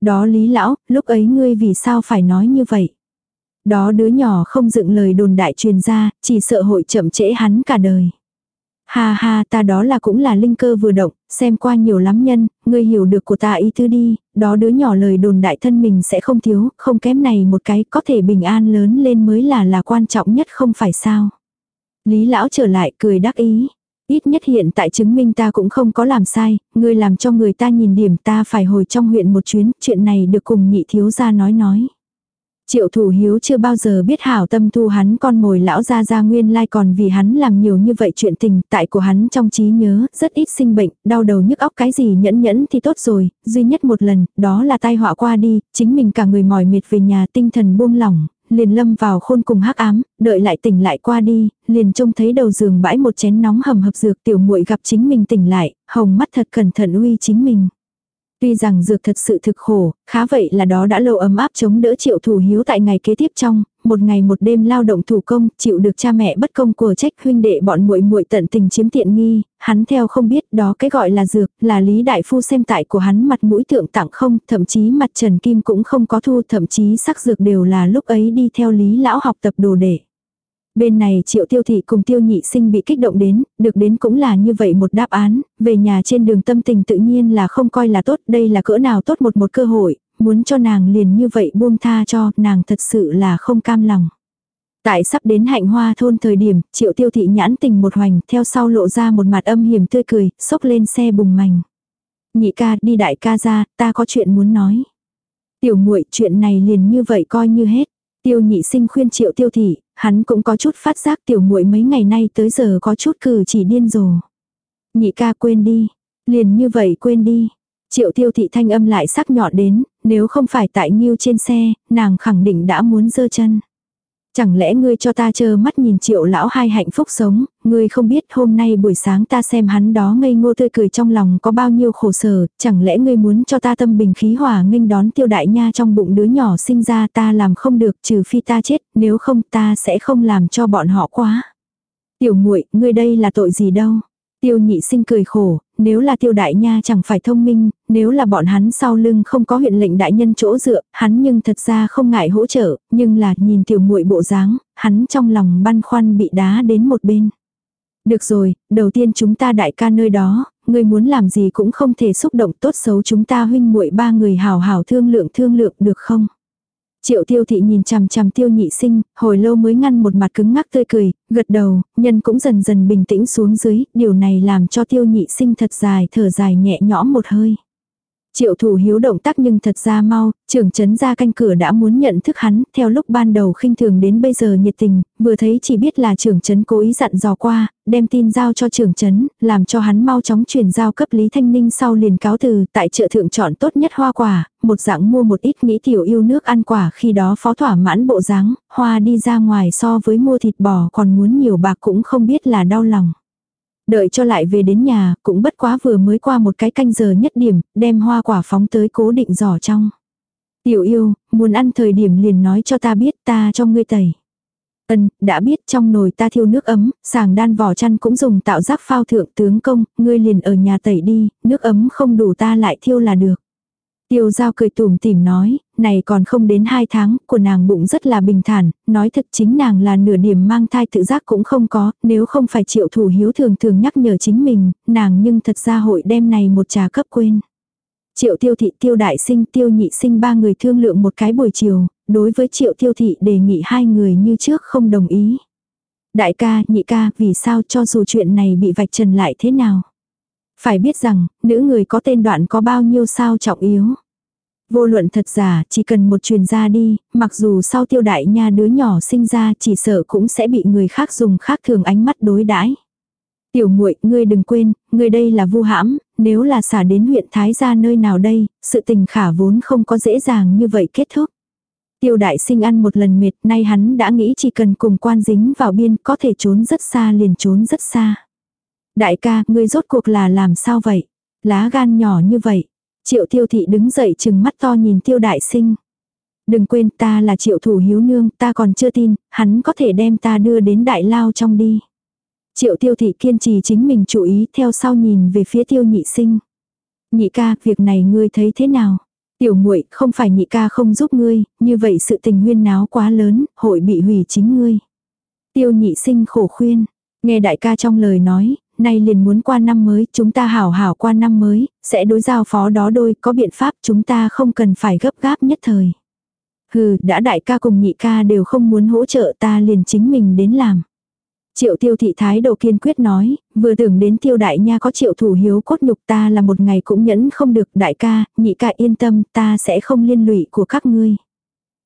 Đó Lý lão, lúc ấy ngươi vì sao phải nói như vậy? Đó đứa nhỏ không dựng lời đồn đại truyền ra, chỉ sợ hội chậm trễ hắn cả đời. Ha ha ta đó là cũng là linh cơ vừa động, xem qua nhiều lắm nhân, ngươi hiểu được của ta ý tư đi, đó đứa nhỏ lời đồn đại thân mình sẽ không thiếu, không kém này một cái có thể bình an lớn lên mới là là quan trọng nhất không phải sao. Lý lão trở lại cười đắc ý. Ít nhất hiện tại chứng minh ta cũng không có làm sai, ngươi làm cho người ta nhìn điểm ta phải hồi trong huyện một chuyến, chuyện này được cùng nhị thiếu gia nói nói. Triệu thủ hiếu chưa bao giờ biết hảo tâm thu hắn con mồi lão gia gia nguyên lai còn vì hắn làm nhiều như vậy chuyện tình tại của hắn trong trí nhớ, rất ít sinh bệnh, đau đầu nhức óc cái gì nhẫn nhẫn thì tốt rồi, duy nhất một lần, đó là tai họa qua đi, chính mình cả người mỏi mệt về nhà tinh thần buông lỏng, liền lâm vào khôn cùng hắc ám, đợi lại tỉnh lại qua đi, liền trông thấy đầu giường bãi một chén nóng hầm hập dược tiểu muội gặp chính mình tỉnh lại, hồng mắt thật cẩn thận uy chính mình. Tuy rằng dược thật sự thực khổ, khá vậy là đó đã lâu ấm áp chống đỡ triệu thủ hiếu tại ngày kế tiếp trong, một ngày một đêm lao động thủ công, chịu được cha mẹ bất công của trách huynh đệ bọn muội muội tận tình chiếm tiện nghi, hắn theo không biết đó cái gọi là dược, là Lý Đại Phu xem tại của hắn mặt mũi thượng tặng không, thậm chí mặt Trần Kim cũng không có thu, thậm chí sắc dược đều là lúc ấy đi theo Lý Lão học tập đồ đệ. Bên này triệu tiêu thị cùng tiêu nhị sinh bị kích động đến, được đến cũng là như vậy một đáp án, về nhà trên đường tâm tình tự nhiên là không coi là tốt, đây là cỡ nào tốt một một cơ hội, muốn cho nàng liền như vậy buông tha cho, nàng thật sự là không cam lòng. Tại sắp đến hạnh hoa thôn thời điểm, triệu tiêu thị nhãn tình một hoành, theo sau lộ ra một mặt âm hiểm tươi cười, xốc lên xe bùng mảnh. Nhị ca, đi đại ca ra, ta có chuyện muốn nói. Tiểu muội chuyện này liền như vậy coi như hết. Tiêu nhị sinh khuyên triệu tiêu thị, hắn cũng có chút phát giác tiểu muội mấy ngày nay tới giờ có chút cử chỉ điên rồ. Nhị ca quên đi, liền như vậy quên đi. Triệu tiêu thị thanh âm lại sắc nhọn đến, nếu không phải tại nghiêu trên xe, nàng khẳng định đã muốn dơ chân. Chẳng lẽ ngươi cho ta chờ mắt nhìn triệu lão hai hạnh phúc sống, ngươi không biết hôm nay buổi sáng ta xem hắn đó ngây ngô tươi cười trong lòng có bao nhiêu khổ sở, chẳng lẽ ngươi muốn cho ta tâm bình khí hòa nghênh đón tiêu đại nha trong bụng đứa nhỏ sinh ra ta làm không được trừ phi ta chết, nếu không ta sẽ không làm cho bọn họ quá. Tiểu muội ngươi đây là tội gì đâu. Tiêu nhị sinh cười khổ, nếu là tiêu đại nha chẳng phải thông minh, nếu là bọn hắn sau lưng không có huyện lệnh đại nhân chỗ dựa, hắn nhưng thật ra không ngại hỗ trợ, nhưng là nhìn tiểu muội bộ dáng, hắn trong lòng băn khoăn bị đá đến một bên. Được rồi, đầu tiên chúng ta đại ca nơi đó, người muốn làm gì cũng không thể xúc động tốt xấu chúng ta huynh muội ba người hào hào thương lượng thương lượng được không? Triệu tiêu thị nhìn chằm chằm tiêu nhị sinh, hồi lâu mới ngăn một mặt cứng ngắc tươi cười, gật đầu, nhân cũng dần dần bình tĩnh xuống dưới, điều này làm cho tiêu nhị sinh thật dài thở dài nhẹ nhõm một hơi. Triệu thủ hiếu động tác nhưng thật ra mau, trưởng chấn ra canh cửa đã muốn nhận thức hắn, theo lúc ban đầu khinh thường đến bây giờ nhiệt tình, vừa thấy chỉ biết là trưởng chấn cố ý dặn dò qua, đem tin giao cho trưởng chấn, làm cho hắn mau chóng truyền giao cấp Lý Thanh Ninh sau liền cáo từ, tại chợ thượng chọn tốt nhất hoa quả, một dạng mua một ít nghĩ tiểu yêu nước ăn quả khi đó phó thỏa mãn bộ dáng, hoa đi ra ngoài so với mua thịt bò còn muốn nhiều bạc cũng không biết là đau lòng. Đợi cho lại về đến nhà, cũng bất quá vừa mới qua một cái canh giờ nhất điểm, đem hoa quả phóng tới cố định giỏ trong. Tiểu yêu, muốn ăn thời điểm liền nói cho ta biết ta cho ngươi tẩy. Ân, đã biết trong nồi ta thiêu nước ấm, sàng đan vỏ chăn cũng dùng tạo giác phao thượng tướng công, ngươi liền ở nhà tẩy đi, nước ấm không đủ ta lại thiêu là được. Tiêu giao cười tủm tỉm nói, này còn không đến hai tháng, của nàng bụng rất là bình thản, nói thật chính nàng là nửa điểm mang thai tự giác cũng không có, nếu không phải triệu thủ hiếu thường thường nhắc nhở chính mình, nàng nhưng thật ra hội đem này một trà cấp quên. Triệu tiêu thị tiêu đại sinh tiêu nhị sinh ba người thương lượng một cái buổi chiều, đối với triệu tiêu thị đề nghị hai người như trước không đồng ý. Đại ca, nhị ca, vì sao cho dù chuyện này bị vạch trần lại thế nào? Phải biết rằng, nữ người có tên đoạn có bao nhiêu sao trọng yếu. Vô luận thật giả, chỉ cần một truyền ra đi, mặc dù sau tiêu đại nha đứa nhỏ sinh ra chỉ sợ cũng sẽ bị người khác dùng khác thường ánh mắt đối đãi. Tiểu muội, ngươi đừng quên, ngươi đây là vu hãm, nếu là xả đến huyện Thái gia nơi nào đây, sự tình khả vốn không có dễ dàng như vậy kết thúc. Tiêu đại sinh ăn một lần mệt, nay hắn đã nghĩ chỉ cần cùng quan dính vào biên có thể trốn rất xa liền trốn rất xa. Đại ca, ngươi rốt cuộc là làm sao vậy? Lá gan nhỏ như vậy. Triệu tiêu thị đứng dậy chừng mắt to nhìn tiêu đại sinh. Đừng quên ta là triệu thủ hiếu nương, ta còn chưa tin, hắn có thể đem ta đưa đến đại lao trong đi. Triệu tiêu thị kiên trì chính mình chú ý theo sau nhìn về phía tiêu nhị sinh. Nhị ca, việc này ngươi thấy thế nào? Tiểu muội không phải nhị ca không giúp ngươi, như vậy sự tình huyên náo quá lớn, hội bị hủy chính ngươi. Tiêu nhị sinh khổ khuyên, nghe đại ca trong lời nói, nay liền muốn qua năm mới, chúng ta hảo hảo qua năm mới, sẽ đối giao phó đó đôi, có biện pháp chúng ta không cần phải gấp gáp nhất thời. Hừ, đã đại ca cùng nhị ca đều không muốn hỗ trợ ta liền chính mình đến làm. Triệu tiêu thị thái độ kiên quyết nói, vừa tưởng đến tiêu đại nha có triệu thủ hiếu cốt nhục ta là một ngày cũng nhẫn không được đại ca, nhị ca yên tâm ta sẽ không liên lụy của các ngươi.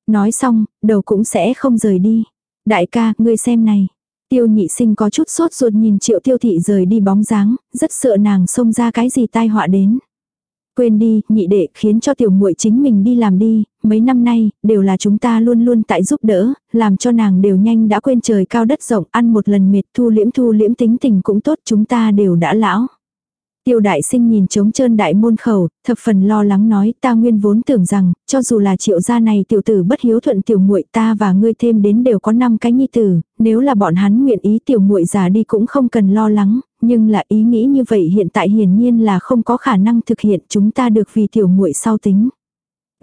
Nói xong, đầu cũng sẽ không rời đi. Đại ca, ngươi xem này. Tiêu nhị sinh có chút sốt ruột nhìn triệu tiêu thị rời đi bóng dáng, rất sợ nàng xông ra cái gì tai họa đến. Quên đi, nhị đệ khiến cho tiểu muội chính mình đi làm đi, mấy năm nay, đều là chúng ta luôn luôn tại giúp đỡ, làm cho nàng đều nhanh đã quên trời cao đất rộng, ăn một lần mệt thu liễm thu liễm tính tình cũng tốt, chúng ta đều đã lão. Tiêu đại sinh nhìn trống trơn đại môn khẩu, thập phần lo lắng nói ta nguyên vốn tưởng rằng, cho dù là triệu gia này tiểu tử bất hiếu thuận tiểu muội ta và ngươi thêm đến đều có năm cái nhi tử, nếu là bọn hắn nguyện ý tiểu muội già đi cũng không cần lo lắng, nhưng là ý nghĩ như vậy hiện tại hiển nhiên là không có khả năng thực hiện chúng ta được vì tiểu muội sau tính.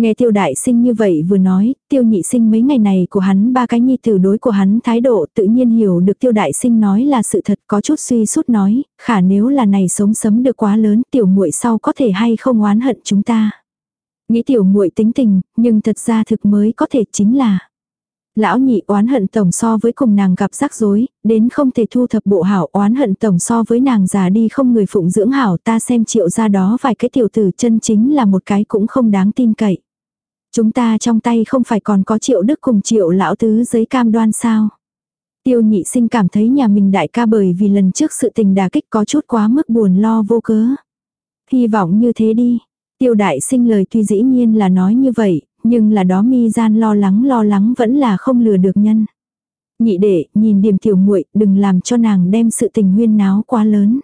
Nghe tiêu đại sinh như vậy vừa nói, tiêu nhị sinh mấy ngày này của hắn ba cái nhi tử đối của hắn thái độ tự nhiên hiểu được tiêu đại sinh nói là sự thật có chút suy sút nói, khả nếu là này sống sấm được quá lớn tiểu muội sau có thể hay không oán hận chúng ta. Nghĩ tiểu muội tính tình, nhưng thật ra thực mới có thể chính là. Lão nhị oán hận tổng so với cùng nàng gặp rắc rối, đến không thể thu thập bộ hảo oán hận tổng so với nàng già đi không người phụng dưỡng hảo ta xem triệu ra đó vài cái tiểu tử chân chính là một cái cũng không đáng tin cậy. Chúng ta trong tay không phải còn có triệu đức cùng triệu lão tứ giấy cam đoan sao. Tiêu nhị sinh cảm thấy nhà mình đại ca bởi vì lần trước sự tình đà kích có chút quá mức buồn lo vô cớ. Hy vọng như thế đi. Tiêu đại sinh lời tuy dĩ nhiên là nói như vậy, nhưng là đó mi gian lo lắng lo lắng vẫn là không lừa được nhân. Nhị đệ, nhìn điểm tiểu muội đừng làm cho nàng đem sự tình huyên náo quá lớn.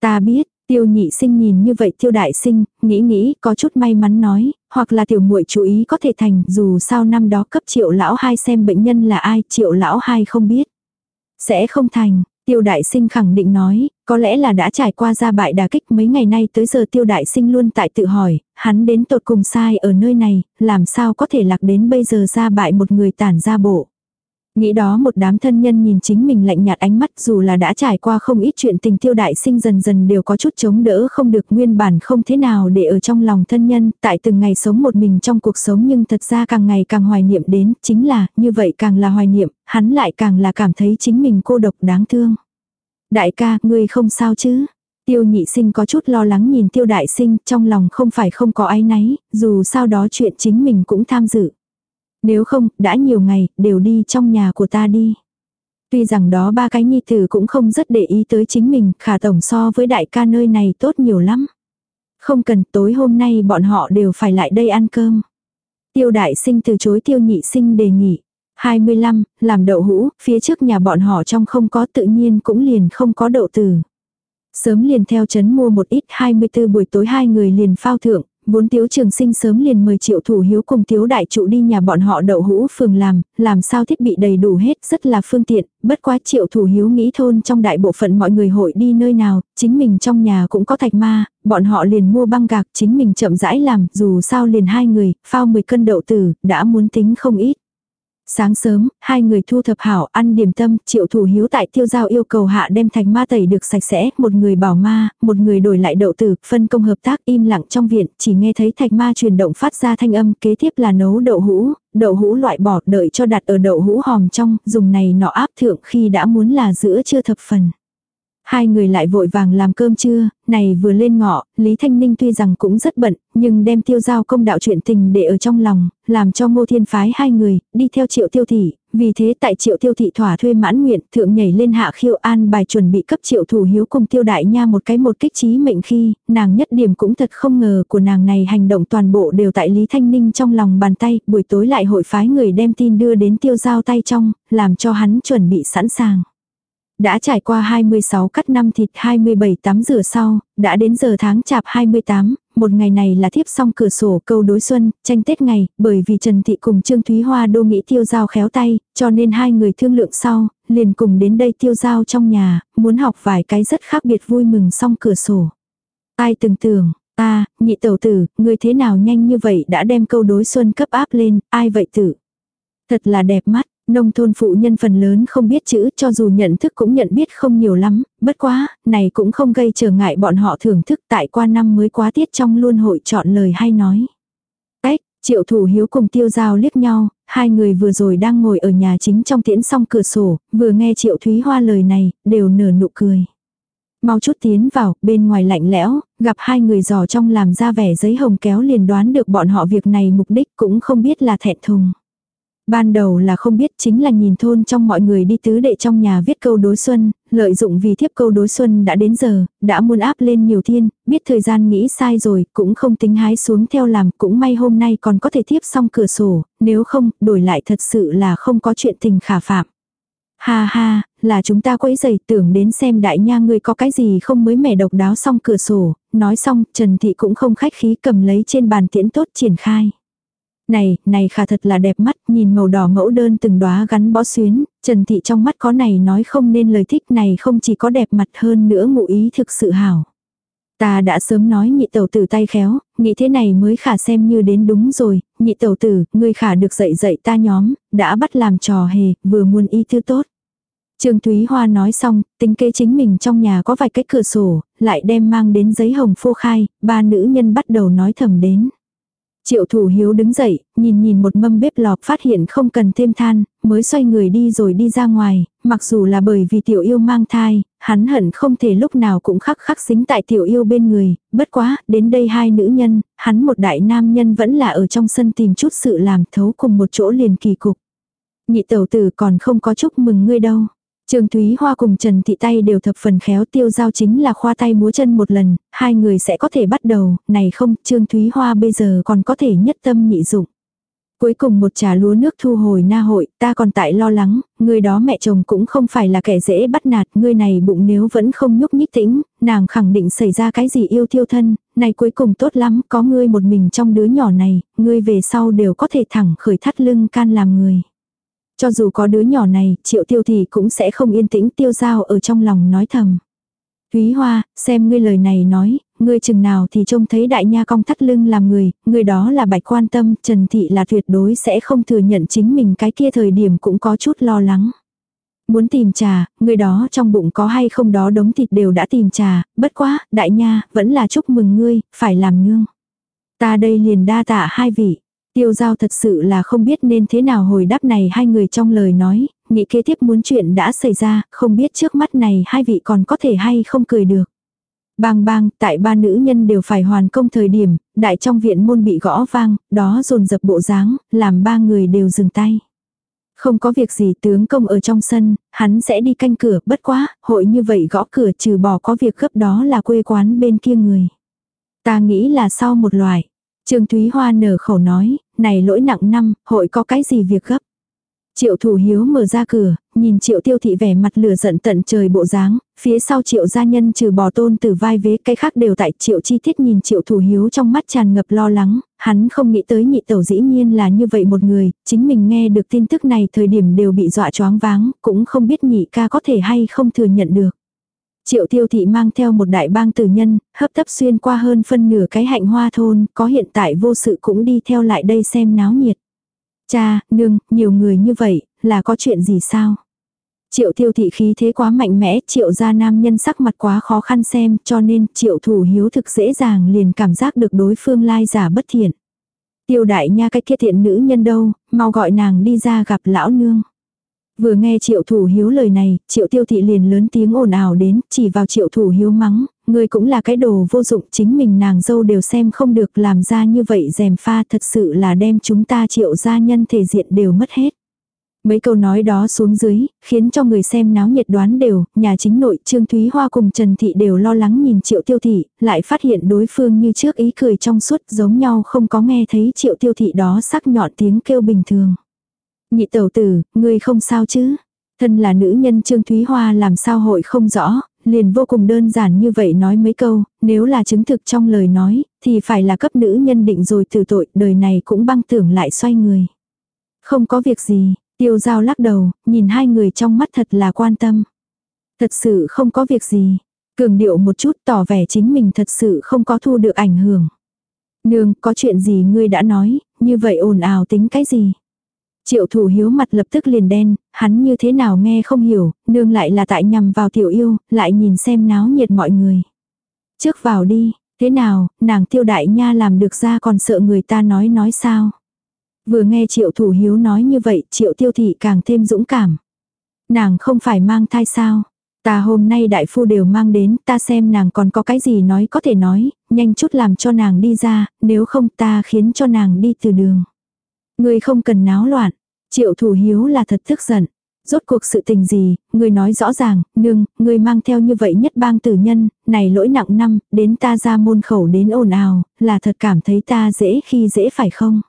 Ta biết, Tiêu nhị sinh nhìn như vậy tiêu đại sinh, nghĩ nghĩ, có chút may mắn nói, hoặc là tiểu muội chú ý có thể thành, dù sao năm đó cấp triệu lão hai xem bệnh nhân là ai, triệu lão hai không biết. Sẽ không thành, tiêu đại sinh khẳng định nói, có lẽ là đã trải qua ra bại đà kích mấy ngày nay tới giờ tiêu đại sinh luôn tại tự hỏi, hắn đến tột cùng sai ở nơi này, làm sao có thể lạc đến bây giờ ra bại một người tản ra bộ. Nghĩ đó một đám thân nhân nhìn chính mình lạnh nhạt ánh mắt dù là đã trải qua không ít chuyện tình tiêu đại sinh dần dần đều có chút chống đỡ không được nguyên bản không thế nào để ở trong lòng thân nhân, tại từng ngày sống một mình trong cuộc sống nhưng thật ra càng ngày càng hoài niệm đến, chính là, như vậy càng là hoài niệm, hắn lại càng là cảm thấy chính mình cô độc đáng thương. Đại ca, ngươi không sao chứ? Tiêu nhị sinh có chút lo lắng nhìn tiêu đại sinh, trong lòng không phải không có ai náy, dù sao đó chuyện chính mình cũng tham dự. Nếu không, đã nhiều ngày, đều đi trong nhà của ta đi. Tuy rằng đó ba cái nhi tử cũng không rất để ý tới chính mình, khả tổng so với đại ca nơi này tốt nhiều lắm. Không cần, tối hôm nay bọn họ đều phải lại đây ăn cơm. Tiêu đại sinh từ chối tiêu nhị sinh đề nghị. 25, làm đậu hũ, phía trước nhà bọn họ trong không có tự nhiên cũng liền không có đậu tử. Sớm liền theo chấn mua một ít 24 buổi tối hai người liền phao thượng, Vốn tiếu trường sinh sớm liền mời triệu thủ hiếu cùng tiếu đại trụ đi nhà bọn họ đậu hũ phường làm, làm sao thiết bị đầy đủ hết rất là phương tiện, bất quá triệu thủ hiếu nghĩ thôn trong đại bộ phận mọi người hội đi nơi nào, chính mình trong nhà cũng có thạch ma, bọn họ liền mua băng gạc chính mình chậm rãi làm, dù sao liền hai người, phao 10 cân đậu tử, đã muốn tính không ít. Sáng sớm, hai người thu thập hảo ăn điểm tâm, triệu thủ hiếu tại tiêu giao yêu cầu hạ đem thành ma tẩy được sạch sẽ, một người bảo ma, một người đổi lại đậu tử, phân công hợp tác im lặng trong viện, chỉ nghe thấy thạch ma truyền động phát ra thanh âm, kế tiếp là nấu đậu hũ, đậu hũ loại bỏ đợi cho đặt ở đậu hũ hòm trong, dùng này nọ áp thượng khi đã muốn là giữa chưa thập phần. Hai người lại vội vàng làm cơm trưa, này vừa lên ngọ, Lý Thanh Ninh tuy rằng cũng rất bận, nhưng đem tiêu giao công đạo chuyện tình để ở trong lòng, làm cho ngô thiên phái hai người, đi theo triệu tiêu thị, vì thế tại triệu tiêu thị thỏa thuê mãn nguyện, thượng nhảy lên hạ khiêu an bài chuẩn bị cấp triệu thủ hiếu cùng tiêu đại nha một cái một kích trí mệnh khi, nàng nhất điểm cũng thật không ngờ của nàng này hành động toàn bộ đều tại Lý Thanh Ninh trong lòng bàn tay, buổi tối lại hội phái người đem tin đưa đến tiêu giao tay trong, làm cho hắn chuẩn bị sẵn sàng. Đã trải qua 26 cắt năm thịt 27 tắm rửa sau, đã đến giờ tháng chạp 28, một ngày này là thiếp xong cửa sổ câu đối xuân, tranh Tết ngày, bởi vì Trần Thị cùng Trương Thúy Hoa đô nghĩ tiêu giao khéo tay, cho nên hai người thương lượng sau, liền cùng đến đây tiêu giao trong nhà, muốn học vài cái rất khác biệt vui mừng xong cửa sổ. Ai từng tưởng, ta, nhị tẩu tử, người thế nào nhanh như vậy đã đem câu đối xuân cấp áp lên, ai vậy tử? Thật là đẹp mắt, Nông thôn phụ nhân phần lớn không biết chữ cho dù nhận thức cũng nhận biết không nhiều lắm, bất quá, này cũng không gây trở ngại bọn họ thưởng thức tại qua năm mới quá tiết trong luôn hội chọn lời hay nói. Ếch, triệu thủ hiếu cùng tiêu giao liếc nhau, hai người vừa rồi đang ngồi ở nhà chính trong tiễn xong cửa sổ, vừa nghe Triệu Thúy Hoa lời này, đều nở nụ cười. Mau chút tiến vào, bên ngoài lạnh lẽo, gặp hai người giò trong làm ra vẻ giấy hồng kéo liền đoán được bọn họ việc này mục đích cũng không biết là thẹn thùng. Ban đầu là không biết chính là nhìn thôn trong mọi người đi tứ đệ trong nhà viết câu đối xuân, lợi dụng vì thiếp câu đối xuân đã đến giờ, đã muốn áp lên nhiều thiên, biết thời gian nghĩ sai rồi, cũng không tính hái xuống theo làm, cũng may hôm nay còn có thể thiếp xong cửa sổ, nếu không, đổi lại thật sự là không có chuyện tình khả phạm. Ha ha, là chúng ta quấy giày tưởng đến xem đại nha người có cái gì không mới mẻ độc đáo xong cửa sổ, nói xong Trần Thị cũng không khách khí cầm lấy trên bàn tiễn tốt triển khai. Này, này khả thật là đẹp mắt, nhìn màu đỏ mẫu đơn từng đóa gắn bó xuyến, Trần Thị trong mắt có này nói không nên lời thích này không chỉ có đẹp mặt hơn nữa ngụ ý thực sự hảo. Ta đã sớm nói nhị tẩu tử tay khéo, nghĩ thế này mới khả xem như đến đúng rồi, nhị tẩu tử, ngươi khả được dạy dạy ta nhóm, đã bắt làm trò hề, vừa muốn y thư tốt. Trương Thúy Hoa nói xong, tính kế chính mình trong nhà có vài cái cửa sổ, lại đem mang đến giấy hồng phô khai, ba nữ nhân bắt đầu nói thầm đến. Triệu thủ hiếu đứng dậy, nhìn nhìn một mâm bếp lò phát hiện không cần thêm than, mới xoay người đi rồi đi ra ngoài, mặc dù là bởi vì tiểu yêu mang thai, hắn hận không thể lúc nào cũng khắc khắc xính tại tiểu yêu bên người, bất quá, đến đây hai nữ nhân, hắn một đại nam nhân vẫn là ở trong sân tìm chút sự làm thấu cùng một chỗ liền kỳ cục. Nhị tẩu tử còn không có chúc mừng ngươi đâu. Trương Thúy Hoa cùng Trần Thị Tay đều thập phần khéo tiêu giao chính là khoa tay múa chân một lần, hai người sẽ có thể bắt đầu, này không, Trương Thúy Hoa bây giờ còn có thể nhất tâm nhị dụng. Cuối cùng một trà lúa nước thu hồi na hội, ta còn tại lo lắng, người đó mẹ chồng cũng không phải là kẻ dễ bắt nạt, người này bụng nếu vẫn không nhúc nhích tĩnh, nàng khẳng định xảy ra cái gì yêu thiêu thân, này cuối cùng tốt lắm, có ngươi một mình trong đứa nhỏ này, ngươi về sau đều có thể thẳng khởi thắt lưng can làm người. Cho dù có đứa nhỏ này, triệu tiêu thì cũng sẽ không yên tĩnh tiêu giao ở trong lòng nói thầm. Thúy Hoa, xem ngươi lời này nói, ngươi chừng nào thì trông thấy đại nha cong thắt lưng làm người, người đó là bạch quan tâm, Trần Thị là tuyệt đối sẽ không thừa nhận chính mình cái kia thời điểm cũng có chút lo lắng. Muốn tìm trà, người đó trong bụng có hay không đó đống thịt đều đã tìm trà, bất quá, đại nha, vẫn là chúc mừng ngươi, phải làm nương. Ta đây liền đa tạ hai vị. Tiêu giao thật sự là không biết nên thế nào hồi đáp này hai người trong lời nói, nghĩ kế tiếp muốn chuyện đã xảy ra, không biết trước mắt này hai vị còn có thể hay không cười được. Bang bang, tại ba nữ nhân đều phải hoàn công thời điểm, đại trong viện môn bị gõ vang, đó dồn dập bộ dáng, làm ba người đều dừng tay. Không có việc gì tướng công ở trong sân, hắn sẽ đi canh cửa, bất quá, hội như vậy gõ cửa trừ bỏ có việc gấp đó là quê quán bên kia người. Ta nghĩ là sau một loại. Trương Thúy Hoa nở khẩu nói, này lỗi nặng năm, hội có cái gì việc gấp. Triệu thủ hiếu mở ra cửa, nhìn triệu tiêu thị vẻ mặt lửa giận tận trời bộ dáng, phía sau triệu gia nhân trừ bò tôn từ vai vế cái khác đều tại triệu chi tiết nhìn triệu thủ hiếu trong mắt tràn ngập lo lắng, hắn không nghĩ tới nhị tẩu dĩ nhiên là như vậy một người, chính mình nghe được tin tức này thời điểm đều bị dọa choáng váng, cũng không biết nhị ca có thể hay không thừa nhận được. Triệu tiêu thị mang theo một đại bang tử nhân, hấp tấp xuyên qua hơn phân nửa cái hạnh hoa thôn, có hiện tại vô sự cũng đi theo lại đây xem náo nhiệt. Cha, nương, nhiều người như vậy, là có chuyện gì sao? Triệu tiêu thị khí thế quá mạnh mẽ, triệu gia nam nhân sắc mặt quá khó khăn xem, cho nên triệu thủ hiếu thực dễ dàng liền cảm giác được đối phương lai giả bất thiện. Tiêu đại nha cái kia thiện nữ nhân đâu, mau gọi nàng đi ra gặp lão nương. Vừa nghe triệu thủ hiếu lời này, triệu tiêu thị liền lớn tiếng ồn ào đến, chỉ vào triệu thủ hiếu mắng, người cũng là cái đồ vô dụng chính mình nàng dâu đều xem không được làm ra như vậy dèm pha thật sự là đem chúng ta triệu gia nhân thể diện đều mất hết. Mấy câu nói đó xuống dưới, khiến cho người xem náo nhiệt đoán đều, nhà chính nội Trương Thúy Hoa cùng Trần Thị đều lo lắng nhìn triệu tiêu thị, lại phát hiện đối phương như trước ý cười trong suốt giống nhau không có nghe thấy triệu tiêu thị đó sắc nhọn tiếng kêu bình thường. Nhị tẩu tử, ngươi không sao chứ? Thân là nữ nhân Trương Thúy Hoa làm sao hội không rõ, liền vô cùng đơn giản như vậy nói mấy câu, nếu là chứng thực trong lời nói, thì phải là cấp nữ nhân định rồi từ tội, đời này cũng băng tưởng lại xoay người. Không có việc gì, tiêu giao lắc đầu, nhìn hai người trong mắt thật là quan tâm. Thật sự không có việc gì. Cường điệu một chút tỏ vẻ chính mình thật sự không có thu được ảnh hưởng. Nương, có chuyện gì ngươi đã nói, như vậy ồn ào tính cái gì? Triệu thủ hiếu mặt lập tức liền đen, hắn như thế nào nghe không hiểu, nương lại là tại nhằm vào tiểu yêu, lại nhìn xem náo nhiệt mọi người. Trước vào đi, thế nào, nàng tiêu đại nha làm được ra còn sợ người ta nói nói sao. Vừa nghe triệu thủ hiếu nói như vậy triệu tiêu thị càng thêm dũng cảm. Nàng không phải mang thai sao? Ta hôm nay đại phu đều mang đến, ta xem nàng còn có cái gì nói có thể nói, nhanh chút làm cho nàng đi ra, nếu không ta khiến cho nàng đi từ đường. Người không cần náo loạn, triệu thủ hiếu là thật tức giận. Rốt cuộc sự tình gì, người nói rõ ràng, nương, người mang theo như vậy nhất bang tử nhân, này lỗi nặng năm, đến ta ra môn khẩu đến ồn ào, là thật cảm thấy ta dễ khi dễ phải không?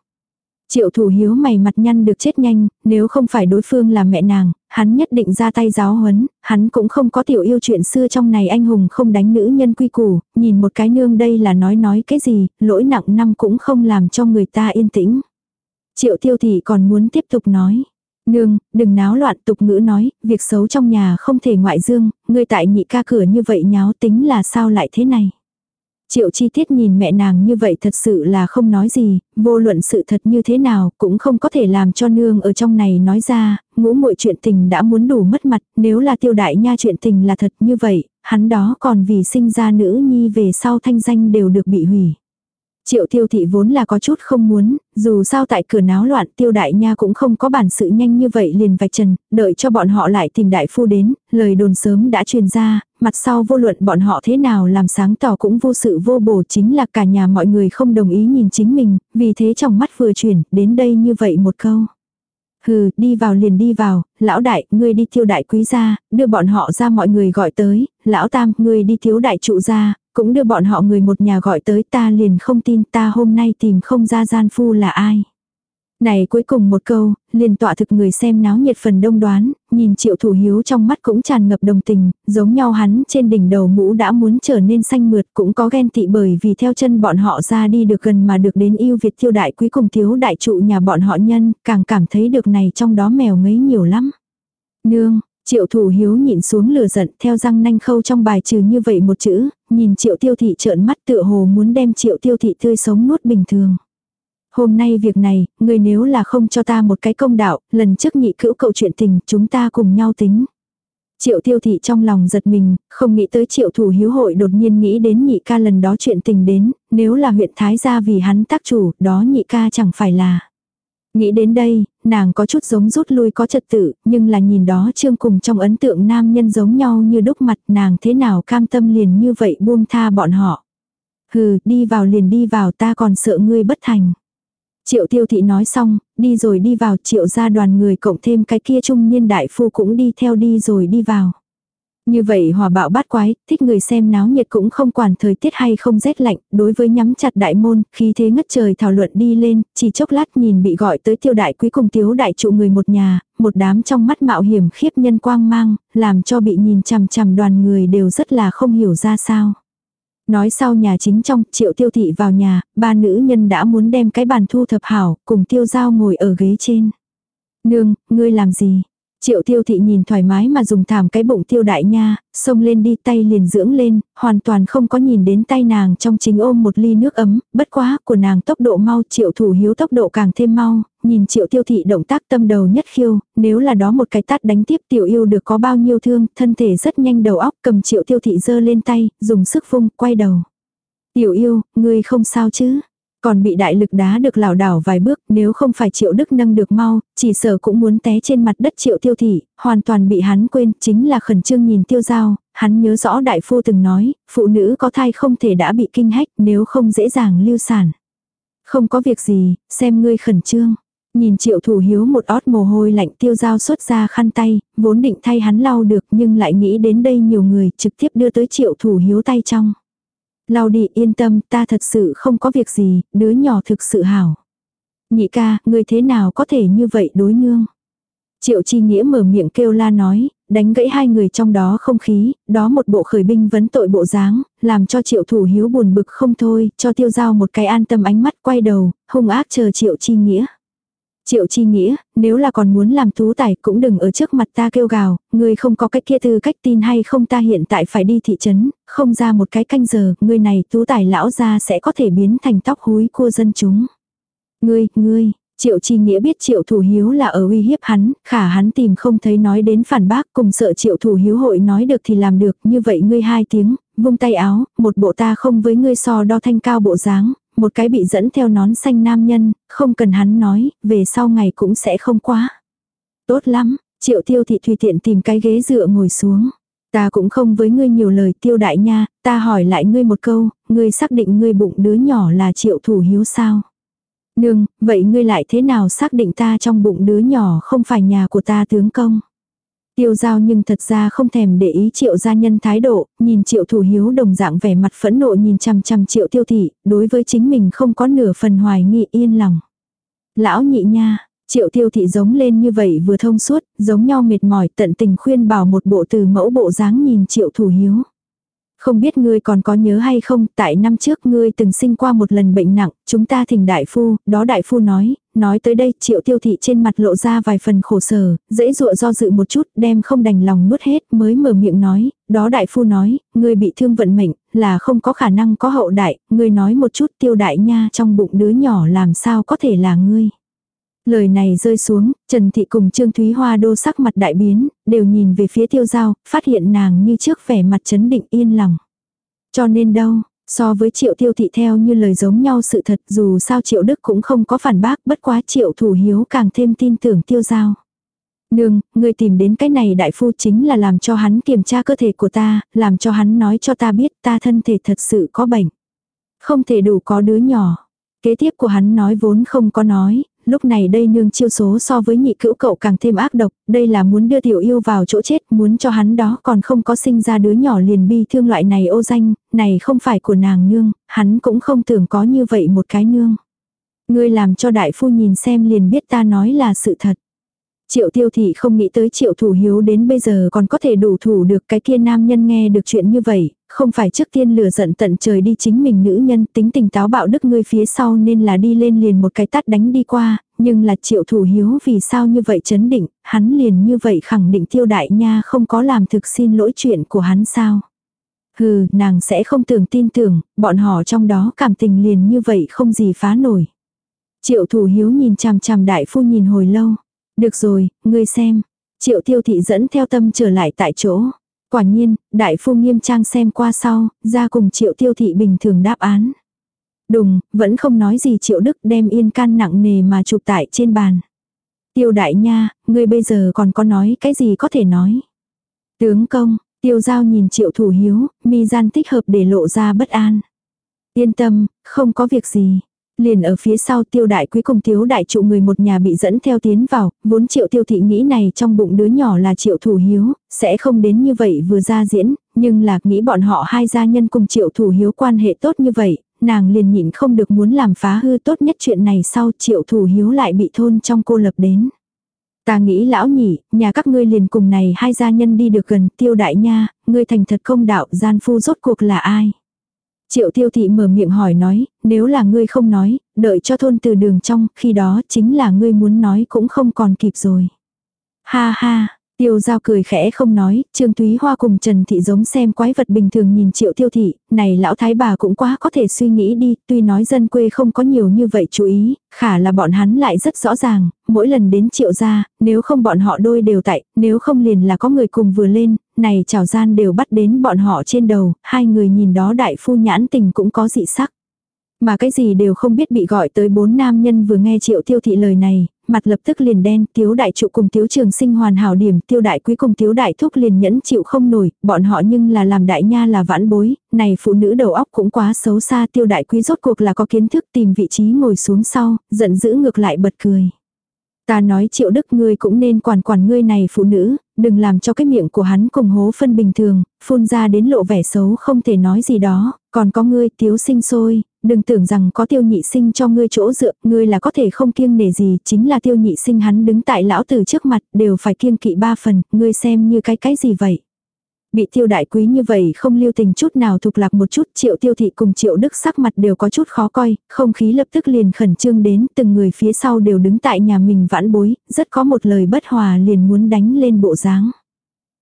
Triệu thủ hiếu mày mặt nhăn được chết nhanh, nếu không phải đối phương là mẹ nàng, hắn nhất định ra tay giáo huấn, hắn cũng không có tiểu yêu chuyện xưa trong này anh hùng không đánh nữ nhân quy củ, nhìn một cái nương đây là nói nói cái gì, lỗi nặng năm cũng không làm cho người ta yên tĩnh. Triệu tiêu thị còn muốn tiếp tục nói. Nương, đừng náo loạn tục ngữ nói, việc xấu trong nhà không thể ngoại dương, người tại nhị ca cửa như vậy nháo tính là sao lại thế này. Triệu chi tiết nhìn mẹ nàng như vậy thật sự là không nói gì, vô luận sự thật như thế nào cũng không có thể làm cho nương ở trong này nói ra, ngũ muội chuyện tình đã muốn đủ mất mặt, nếu là tiêu đại nha chuyện tình là thật như vậy, hắn đó còn vì sinh ra nữ nhi về sau thanh danh đều được bị hủy. Triệu tiêu thị vốn là có chút không muốn, dù sao tại cửa náo loạn tiêu đại nha cũng không có bản sự nhanh như vậy liền vạch trần, đợi cho bọn họ lại tìm đại phu đến, lời đồn sớm đã truyền ra, mặt sau vô luận bọn họ thế nào làm sáng tỏ cũng vô sự vô bổ chính là cả nhà mọi người không đồng ý nhìn chính mình, vì thế trong mắt vừa chuyển, đến đây như vậy một câu. Hừ, đi vào liền đi vào, lão đại, ngươi đi tiêu đại quý gia, đưa bọn họ ra mọi người gọi tới, lão tam, ngươi đi thiếu đại trụ gia, cũng đưa bọn họ người một nhà gọi tới ta liền không tin ta hôm nay tìm không ra gian phu là ai. Này cuối cùng một câu, liền tọa thực người xem náo nhiệt phần đông đoán, nhìn triệu thủ hiếu trong mắt cũng tràn ngập đồng tình, giống nhau hắn trên đỉnh đầu mũ đã muốn trở nên xanh mượt cũng có ghen tị bởi vì theo chân bọn họ ra đi được gần mà được đến yêu Việt tiêu đại quý cùng thiếu đại trụ nhà bọn họ nhân, càng cảm thấy được này trong đó mèo ngấy nhiều lắm. Nương, Triệu thủ hiếu nhịn xuống lửa giận theo răng nanh khâu trong bài trừ như vậy một chữ, nhìn triệu tiêu thị trợn mắt tựa hồ muốn đem triệu tiêu thị tươi sống nuốt bình thường. Hôm nay việc này, người nếu là không cho ta một cái công đạo, lần trước nhị cữu cậu chuyện tình chúng ta cùng nhau tính. Triệu tiêu thị trong lòng giật mình, không nghĩ tới triệu thủ hiếu hội đột nhiên nghĩ đến nhị ca lần đó chuyện tình đến, nếu là huyện Thái gia vì hắn tác chủ, đó nhị ca chẳng phải là. Nghĩ đến đây, nàng có chút giống rút lui có trật tự, nhưng là nhìn đó trương cùng trong ấn tượng nam nhân giống nhau như đúc mặt nàng thế nào cam tâm liền như vậy buông tha bọn họ. Hừ, đi vào liền đi vào ta còn sợ ngươi bất thành. Triệu tiêu thị nói xong, đi rồi đi vào triệu gia đoàn người cộng thêm cái kia trung niên đại phu cũng đi theo đi rồi đi vào. Như vậy hòa bạo bát quái, thích người xem náo nhiệt cũng không quản thời tiết hay không rét lạnh, đối với nhắm chặt đại môn, khi thế ngất trời thảo luận đi lên, chỉ chốc lát nhìn bị gọi tới tiêu đại quý cùng tiếu đại trụ người một nhà, một đám trong mắt mạo hiểm khiếp nhân quang mang, làm cho bị nhìn chằm chằm đoàn người đều rất là không hiểu ra sao. Nói sau nhà chính trong, triệu tiêu thị vào nhà, ba nữ nhân đã muốn đem cái bàn thu thập hảo, cùng tiêu giao ngồi ở ghế trên. Nương, ngươi làm gì? Triệu tiêu thị nhìn thoải mái mà dùng thảm cái bụng tiêu đại nha, xông lên đi tay liền dưỡng lên, hoàn toàn không có nhìn đến tay nàng trong chính ôm một ly nước ấm, bất quá của nàng tốc độ mau triệu thủ hiếu tốc độ càng thêm mau, nhìn triệu tiêu thị động tác tâm đầu nhất khiêu, nếu là đó một cái tát đánh tiếp tiểu yêu được có bao nhiêu thương, thân thể rất nhanh đầu óc cầm triệu tiêu thị giơ lên tay, dùng sức vung, quay đầu. Tiểu yêu, ngươi không sao chứ? Còn bị đại lực đá được lảo đảo vài bước, nếu không phải triệu đức nâng được mau, chỉ sợ cũng muốn té trên mặt đất triệu tiêu thị, hoàn toàn bị hắn quên, chính là khẩn trương nhìn tiêu giao, hắn nhớ rõ đại phu từng nói, phụ nữ có thai không thể đã bị kinh hách nếu không dễ dàng lưu sản. Không có việc gì, xem ngươi khẩn trương. Nhìn triệu thủ hiếu một ót mồ hôi lạnh tiêu dao xuất ra khăn tay, vốn định thay hắn lau được nhưng lại nghĩ đến đây nhiều người trực tiếp đưa tới triệu thủ hiếu tay trong. Lau đi yên tâm ta thật sự không có việc gì, đứa nhỏ thực sự hảo. Nhị ca, người thế nào có thể như vậy đối nương. Triệu chi nghĩa mở miệng kêu la nói, đánh gãy hai người trong đó không khí, đó một bộ khởi binh vấn tội bộ dáng, làm cho triệu thủ hiếu buồn bực không thôi, cho tiêu giao một cái an tâm ánh mắt quay đầu, hung ác chờ triệu chi nghĩa. Triệu chi nghĩa, nếu là còn muốn làm tú tài cũng đừng ở trước mặt ta kêu gào, ngươi không có cách kia tư cách tin hay không ta hiện tại phải đi thị trấn, không ra một cái canh giờ, ngươi này tú tài lão ra sẽ có thể biến thành tóc húi cua dân chúng. Ngươi, ngươi, Triệu chi nghĩa biết triệu thủ hiếu là ở uy hiếp hắn, khả hắn tìm không thấy nói đến phản bác cùng sợ triệu thủ hiếu hội nói được thì làm được, như vậy ngươi hai tiếng, vung tay áo, một bộ ta không với ngươi so đo thanh cao bộ dáng, một cái bị dẫn theo nón xanh nam nhân, không cần hắn nói, về sau ngày cũng sẽ không quá. Tốt lắm, triệu tiêu thị tùy tiện tìm cái ghế dựa ngồi xuống. Ta cũng không với ngươi nhiều lời tiêu đại nha, ta hỏi lại ngươi một câu, ngươi xác định ngươi bụng đứa nhỏ là triệu thủ hiếu sao? Nương, vậy ngươi lại thế nào xác định ta trong bụng đứa nhỏ không phải nhà của ta tướng công? Tiêu giao nhưng thật ra không thèm để ý triệu gia nhân thái độ, nhìn triệu thủ hiếu đồng dạng vẻ mặt phẫn nộ nhìn chằm chằm triệu tiêu thị, đối với chính mình không có nửa phần hoài nghi yên lòng. Lão nhị nha, triệu tiêu thị giống lên như vậy vừa thông suốt, giống nhau mệt mỏi tận tình khuyên bảo một bộ từ mẫu bộ dáng nhìn triệu thủ hiếu. Không biết ngươi còn có nhớ hay không, tại năm trước ngươi từng sinh qua một lần bệnh nặng, chúng ta thỉnh đại phu, đó đại phu nói, nói tới đây triệu tiêu thị trên mặt lộ ra vài phần khổ sở, dễ dụa do dự một chút, đem không đành lòng nuốt hết mới mở miệng nói, đó đại phu nói, ngươi bị thương vận mệnh, là không có khả năng có hậu đại, ngươi nói một chút tiêu đại nha trong bụng đứa nhỏ làm sao có thể là ngươi. Lời này rơi xuống, Trần Thị cùng Trương Thúy Hoa đô sắc mặt đại biến, đều nhìn về phía tiêu giao, phát hiện nàng như trước vẻ mặt chấn định yên lòng. Cho nên đâu, so với triệu tiêu thị theo như lời giống nhau sự thật dù sao triệu đức cũng không có phản bác bất quá triệu thủ hiếu càng thêm tin tưởng tiêu giao. Nương, người tìm đến cái này đại phu chính là làm cho hắn kiểm tra cơ thể của ta, làm cho hắn nói cho ta biết ta thân thể thật sự có bệnh. Không thể đủ có đứa nhỏ. Kế tiếp của hắn nói vốn không có nói, lúc này đây nương chiêu số so với nhị cữu cậu càng thêm ác độc, đây là muốn đưa tiểu yêu vào chỗ chết, muốn cho hắn đó còn không có sinh ra đứa nhỏ liền bi thương loại này ô danh, này không phải của nàng nương, hắn cũng không tưởng có như vậy một cái nương. Ngươi làm cho đại phu nhìn xem liền biết ta nói là sự thật. Triệu tiêu thị không nghĩ tới triệu thủ hiếu đến bây giờ còn có thể đủ thủ được cái kia nam nhân nghe được chuyện như vậy, không phải trước tiên lừa giận tận trời đi chính mình nữ nhân tính tình táo bạo đức ngươi phía sau nên là đi lên liền một cái tát đánh đi qua, nhưng là triệu thủ hiếu vì sao như vậy chấn định, hắn liền như vậy khẳng định tiêu đại nha không có làm thực xin lỗi chuyện của hắn sao. Hừ, nàng sẽ không tưởng tin tưởng, bọn họ trong đó cảm tình liền như vậy không gì phá nổi. Triệu thủ hiếu nhìn chằm chằm đại phu nhìn hồi lâu. Được rồi, ngươi xem. Triệu tiêu thị dẫn theo tâm trở lại tại chỗ. Quả nhiên, đại phu nghiêm trang xem qua sau, ra cùng triệu tiêu thị bình thường đáp án. Đùng, vẫn không nói gì triệu đức đem yên can nặng nề mà chụp tại trên bàn. Tiêu đại nha, ngươi bây giờ còn có nói cái gì có thể nói. Tướng công, tiêu giao nhìn triệu thủ hiếu, mi gian tích hợp để lộ ra bất an. Yên tâm, không có việc gì. Liền ở phía sau tiêu đại quý cùng thiếu đại trụ người một nhà bị dẫn theo tiến vào, vốn triệu tiêu thị nghĩ này trong bụng đứa nhỏ là triệu thủ hiếu, sẽ không đến như vậy vừa ra diễn, nhưng là nghĩ bọn họ hai gia nhân cùng triệu thủ hiếu quan hệ tốt như vậy, nàng liền nhịn không được muốn làm phá hư tốt nhất chuyện này sau triệu thủ hiếu lại bị thôn trong cô lập đến. Ta nghĩ lão nhỉ, nhà các ngươi liền cùng này hai gia nhân đi được gần tiêu đại nha, ngươi thành thật công đạo gian phu rốt cuộc là ai. Triệu tiêu thị mở miệng hỏi nói, nếu là ngươi không nói, đợi cho thôn từ đường trong, khi đó chính là ngươi muốn nói cũng không còn kịp rồi. Ha ha, Tiêu giao cười khẽ không nói, Trương Thúy Hoa cùng Trần Thị giống xem quái vật bình thường nhìn triệu tiêu thị, này lão thái bà cũng quá có thể suy nghĩ đi, tuy nói dân quê không có nhiều như vậy chú ý, khả là bọn hắn lại rất rõ ràng, mỗi lần đến triệu gia, nếu không bọn họ đôi đều tại, nếu không liền là có người cùng vừa lên, này chào gian đều bắt đến bọn họ trên đầu, hai người nhìn đó đại phu nhãn tình cũng có dị sắc. Mà cái gì đều không biết bị gọi tới bốn nam nhân vừa nghe triệu tiêu thị lời này, mặt lập tức liền đen, tiếu đại trụ cùng tiếu trường sinh hoàn hảo điểm, tiêu đại quý cùng tiếu đại thúc liền nhẫn chịu không nổi, bọn họ nhưng là làm đại nha là vãn bối, này phụ nữ đầu óc cũng quá xấu xa tiêu đại quý rốt cuộc là có kiến thức tìm vị trí ngồi xuống sau, giận dữ ngược lại bật cười. Ta nói triệu đức ngươi cũng nên quản quản ngươi này phụ nữ, đừng làm cho cái miệng của hắn cùng hố phân bình thường, phun ra đến lộ vẻ xấu không thể nói gì đó, còn có ngươi tiếu sinh sôi, đừng tưởng rằng có tiêu nhị sinh cho ngươi chỗ dựa, ngươi là có thể không kiêng nể gì, chính là tiêu nhị sinh hắn đứng tại lão tử trước mặt, đều phải kiêng kỵ ba phần, ngươi xem như cái cái gì vậy. Bị tiêu đại quý như vậy không lưu tình chút nào thuộc lạc một chút triệu tiêu thị cùng triệu đức sắc mặt đều có chút khó coi, không khí lập tức liền khẩn trương đến từng người phía sau đều đứng tại nhà mình vãn bối, rất có một lời bất hòa liền muốn đánh lên bộ dáng.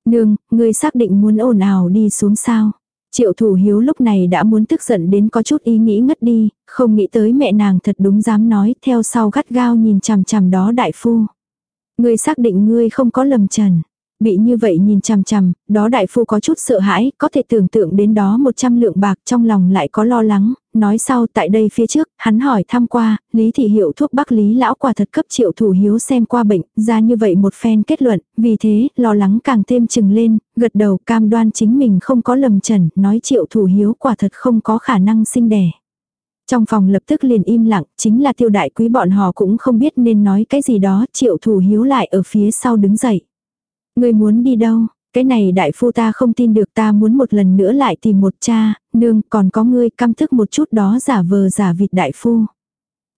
Nương, ngươi xác định muốn ồn ào đi xuống sao. Triệu thủ hiếu lúc này đã muốn tức giận đến có chút ý nghĩ ngất đi, không nghĩ tới mẹ nàng thật đúng dám nói theo sau gắt gao nhìn chằm chằm đó đại phu. Ngươi xác định ngươi không có lầm trần. Bị như vậy nhìn chằm chằm, đó đại phu có chút sợ hãi, có thể tưởng tượng đến đó 100 lượng bạc trong lòng lại có lo lắng, nói sau tại đây phía trước, hắn hỏi thăm qua, Lý Thị Hiệu thuốc Bắc Lý lão quả thật cấp triệu thủ hiếu xem qua bệnh, ra như vậy một phen kết luận, vì thế, lo lắng càng thêm chừng lên, gật đầu cam đoan chính mình không có lầm trần, nói triệu thủ hiếu quả thật không có khả năng sinh đẻ. Trong phòng lập tức liền im lặng, chính là tiêu đại quý bọn họ cũng không biết nên nói cái gì đó, triệu thủ hiếu lại ở phía sau đứng dậy. Người muốn đi đâu? Cái này đại phu ta không tin được ta muốn một lần nữa lại tìm một cha, nương còn có ngươi căm thức một chút đó giả vờ giả vịt đại phu.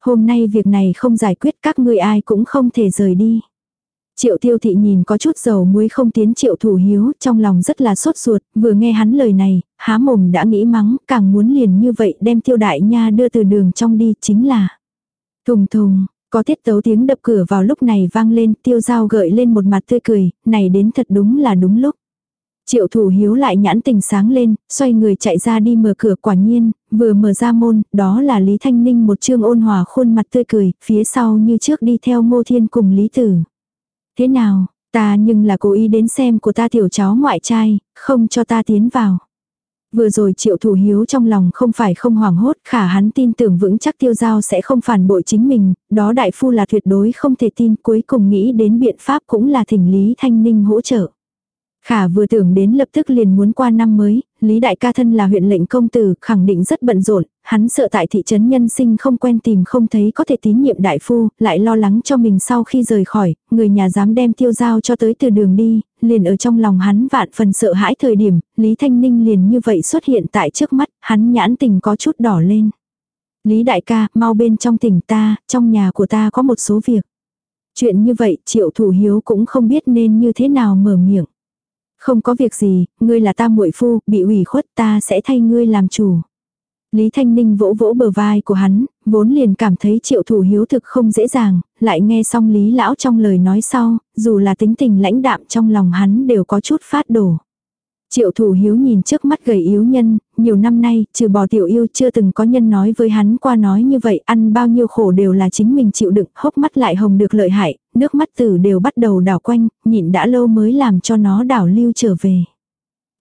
Hôm nay việc này không giải quyết các ngươi ai cũng không thể rời đi. Triệu tiêu thị nhìn có chút dầu muối không tiến triệu thủ hiếu, trong lòng rất là sốt ruột, vừa nghe hắn lời này, há mồm đã nghĩ mắng, càng muốn liền như vậy đem tiêu đại nha đưa từ đường trong đi, chính là thùng thùng, có tiết tấu tiếng đập cửa vào lúc này vang lên, tiêu dao gợi lên một mặt tươi cười, này đến thật đúng là đúng lúc. Triệu thủ hiếu lại nhãn tình sáng lên, xoay người chạy ra đi mở cửa quả nhiên, vừa mở ra môn, đó là Lý Thanh Ninh một trương ôn hòa khuôn mặt tươi cười, phía sau như trước đi theo ngô thiên cùng Lý Tử. Thế nào, ta nhưng là cố ý đến xem của ta tiểu cháu ngoại trai, không cho ta tiến vào. Vừa rồi triệu thủ hiếu trong lòng không phải không hoảng hốt, khả hắn tin tưởng vững chắc tiêu giao sẽ không phản bội chính mình, đó đại phu là tuyệt đối không thể tin, cuối cùng nghĩ đến biện pháp cũng là thỉnh Lý Thanh Ninh hỗ trợ. Khả vừa tưởng đến lập tức liền muốn qua năm mới, Lý Đại ca thân là huyện lệnh công tử, khẳng định rất bận rộn, hắn sợ tại thị trấn nhân sinh không quen tìm không thấy có thể tín nhiệm đại phu, lại lo lắng cho mình sau khi rời khỏi, người nhà dám đem tiêu giao cho tới từ đường đi, liền ở trong lòng hắn vạn phần sợ hãi thời điểm, Lý Thanh Ninh liền như vậy xuất hiện tại trước mắt, hắn nhãn tình có chút đỏ lên. Lý đại ca, mau bên trong tỉnh ta, trong nhà của ta có một số việc. Chuyện như vậy, triệu thủ hiếu cũng không biết nên như thế nào mở miệng. Không có việc gì, ngươi là ta muội phu, bị ủy khuất ta sẽ thay ngươi làm chủ. Lý Thanh Ninh vỗ vỗ bờ vai của hắn, vốn liền cảm thấy triệu thủ hiếu thực không dễ dàng, lại nghe xong Lý Lão trong lời nói sau, dù là tính tình lãnh đạm trong lòng hắn đều có chút phát đổ. Triệu thủ hiếu nhìn trước mắt gầy yếu nhân, nhiều năm nay, trừ bỏ tiểu yêu chưa từng có nhân nói với hắn qua nói như vậy, ăn bao nhiêu khổ đều là chính mình chịu đựng, hốc mắt lại hồng được lợi hại, nước mắt tử đều bắt đầu đảo quanh, nhịn đã lâu mới làm cho nó đảo lưu trở về.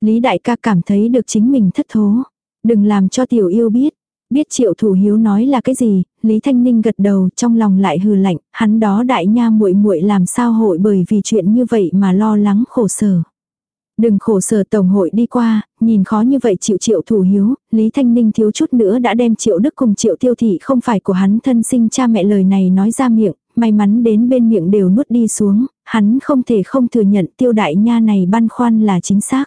Lý đại ca cảm thấy được chính mình thất thố. Đừng làm cho tiểu yêu biết. Biết triệu thủ hiếu nói là cái gì, Lý Thanh Ninh gật đầu trong lòng lại hừ lạnh, hắn đó đại nha muội muội làm sao hội bởi vì chuyện như vậy mà lo lắng khổ sở. Đừng khổ sở tổng hội đi qua, nhìn khó như vậy chịu triệu thủ hiếu, Lý Thanh Ninh thiếu chút nữa đã đem triệu đức cùng triệu tiêu thị không phải của hắn thân sinh cha mẹ lời này nói ra miệng, may mắn đến bên miệng đều nuốt đi xuống, hắn không thể không thừa nhận tiêu đại nha này băn khoăn là chính xác.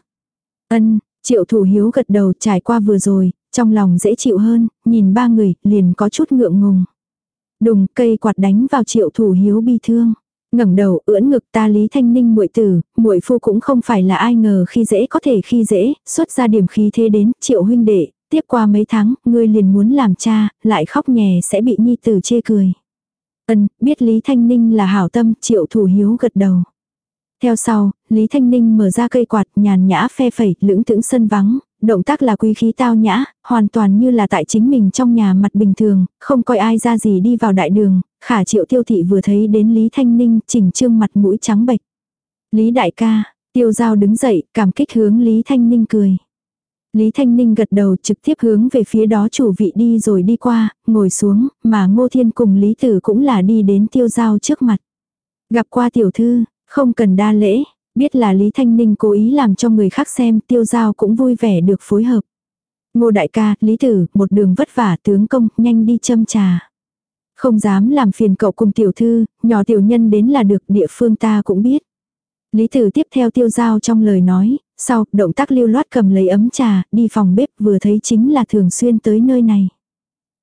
Ân, triệu thủ hiếu gật đầu trải qua vừa rồi, trong lòng dễ chịu hơn, nhìn ba người, liền có chút ngượng ngùng. Đùng cây quạt đánh vào triệu thủ hiếu bi thương ngẩng đầu ưỡn ngực ta lý thanh ninh muội tử muội phu cũng không phải là ai ngờ khi dễ có thể khi dễ xuất ra điểm khí thế đến triệu huynh đệ tiếp qua mấy tháng ngươi liền muốn làm cha lại khóc nhè sẽ bị nhi tử chê cười. Ân biết lý thanh ninh là hảo tâm triệu thủ hiếu gật đầu. Theo sau lý thanh ninh mở ra cây quạt nhàn nhã phe phẩy lưỡng thững sân vắng động tác là quý khí tao nhã, hoàn toàn như là tại chính mình trong nhà mặt bình thường, không coi ai ra gì đi vào đại đường, khả triệu tiêu thị vừa thấy đến Lý Thanh Ninh chỉnh trương mặt mũi trắng bệch. Lý đại ca, tiêu giao đứng dậy, cảm kích hướng Lý Thanh Ninh cười. Lý Thanh Ninh gật đầu trực tiếp hướng về phía đó chủ vị đi rồi đi qua, ngồi xuống, mà Ngô Thiên cùng Lý Tử cũng là đi đến tiêu giao trước mặt. Gặp qua tiểu thư, không cần đa lễ, Biết là Lý Thanh Ninh cố ý làm cho người khác xem tiêu giao cũng vui vẻ được phối hợp. Ngô đại ca, Lý Tử, một đường vất vả tướng công, nhanh đi châm trà. Không dám làm phiền cậu cùng tiểu thư, nhỏ tiểu nhân đến là được địa phương ta cũng biết. Lý Tử tiếp theo tiêu giao trong lời nói, sau, động tác lưu loát cầm lấy ấm trà, đi phòng bếp vừa thấy chính là thường xuyên tới nơi này.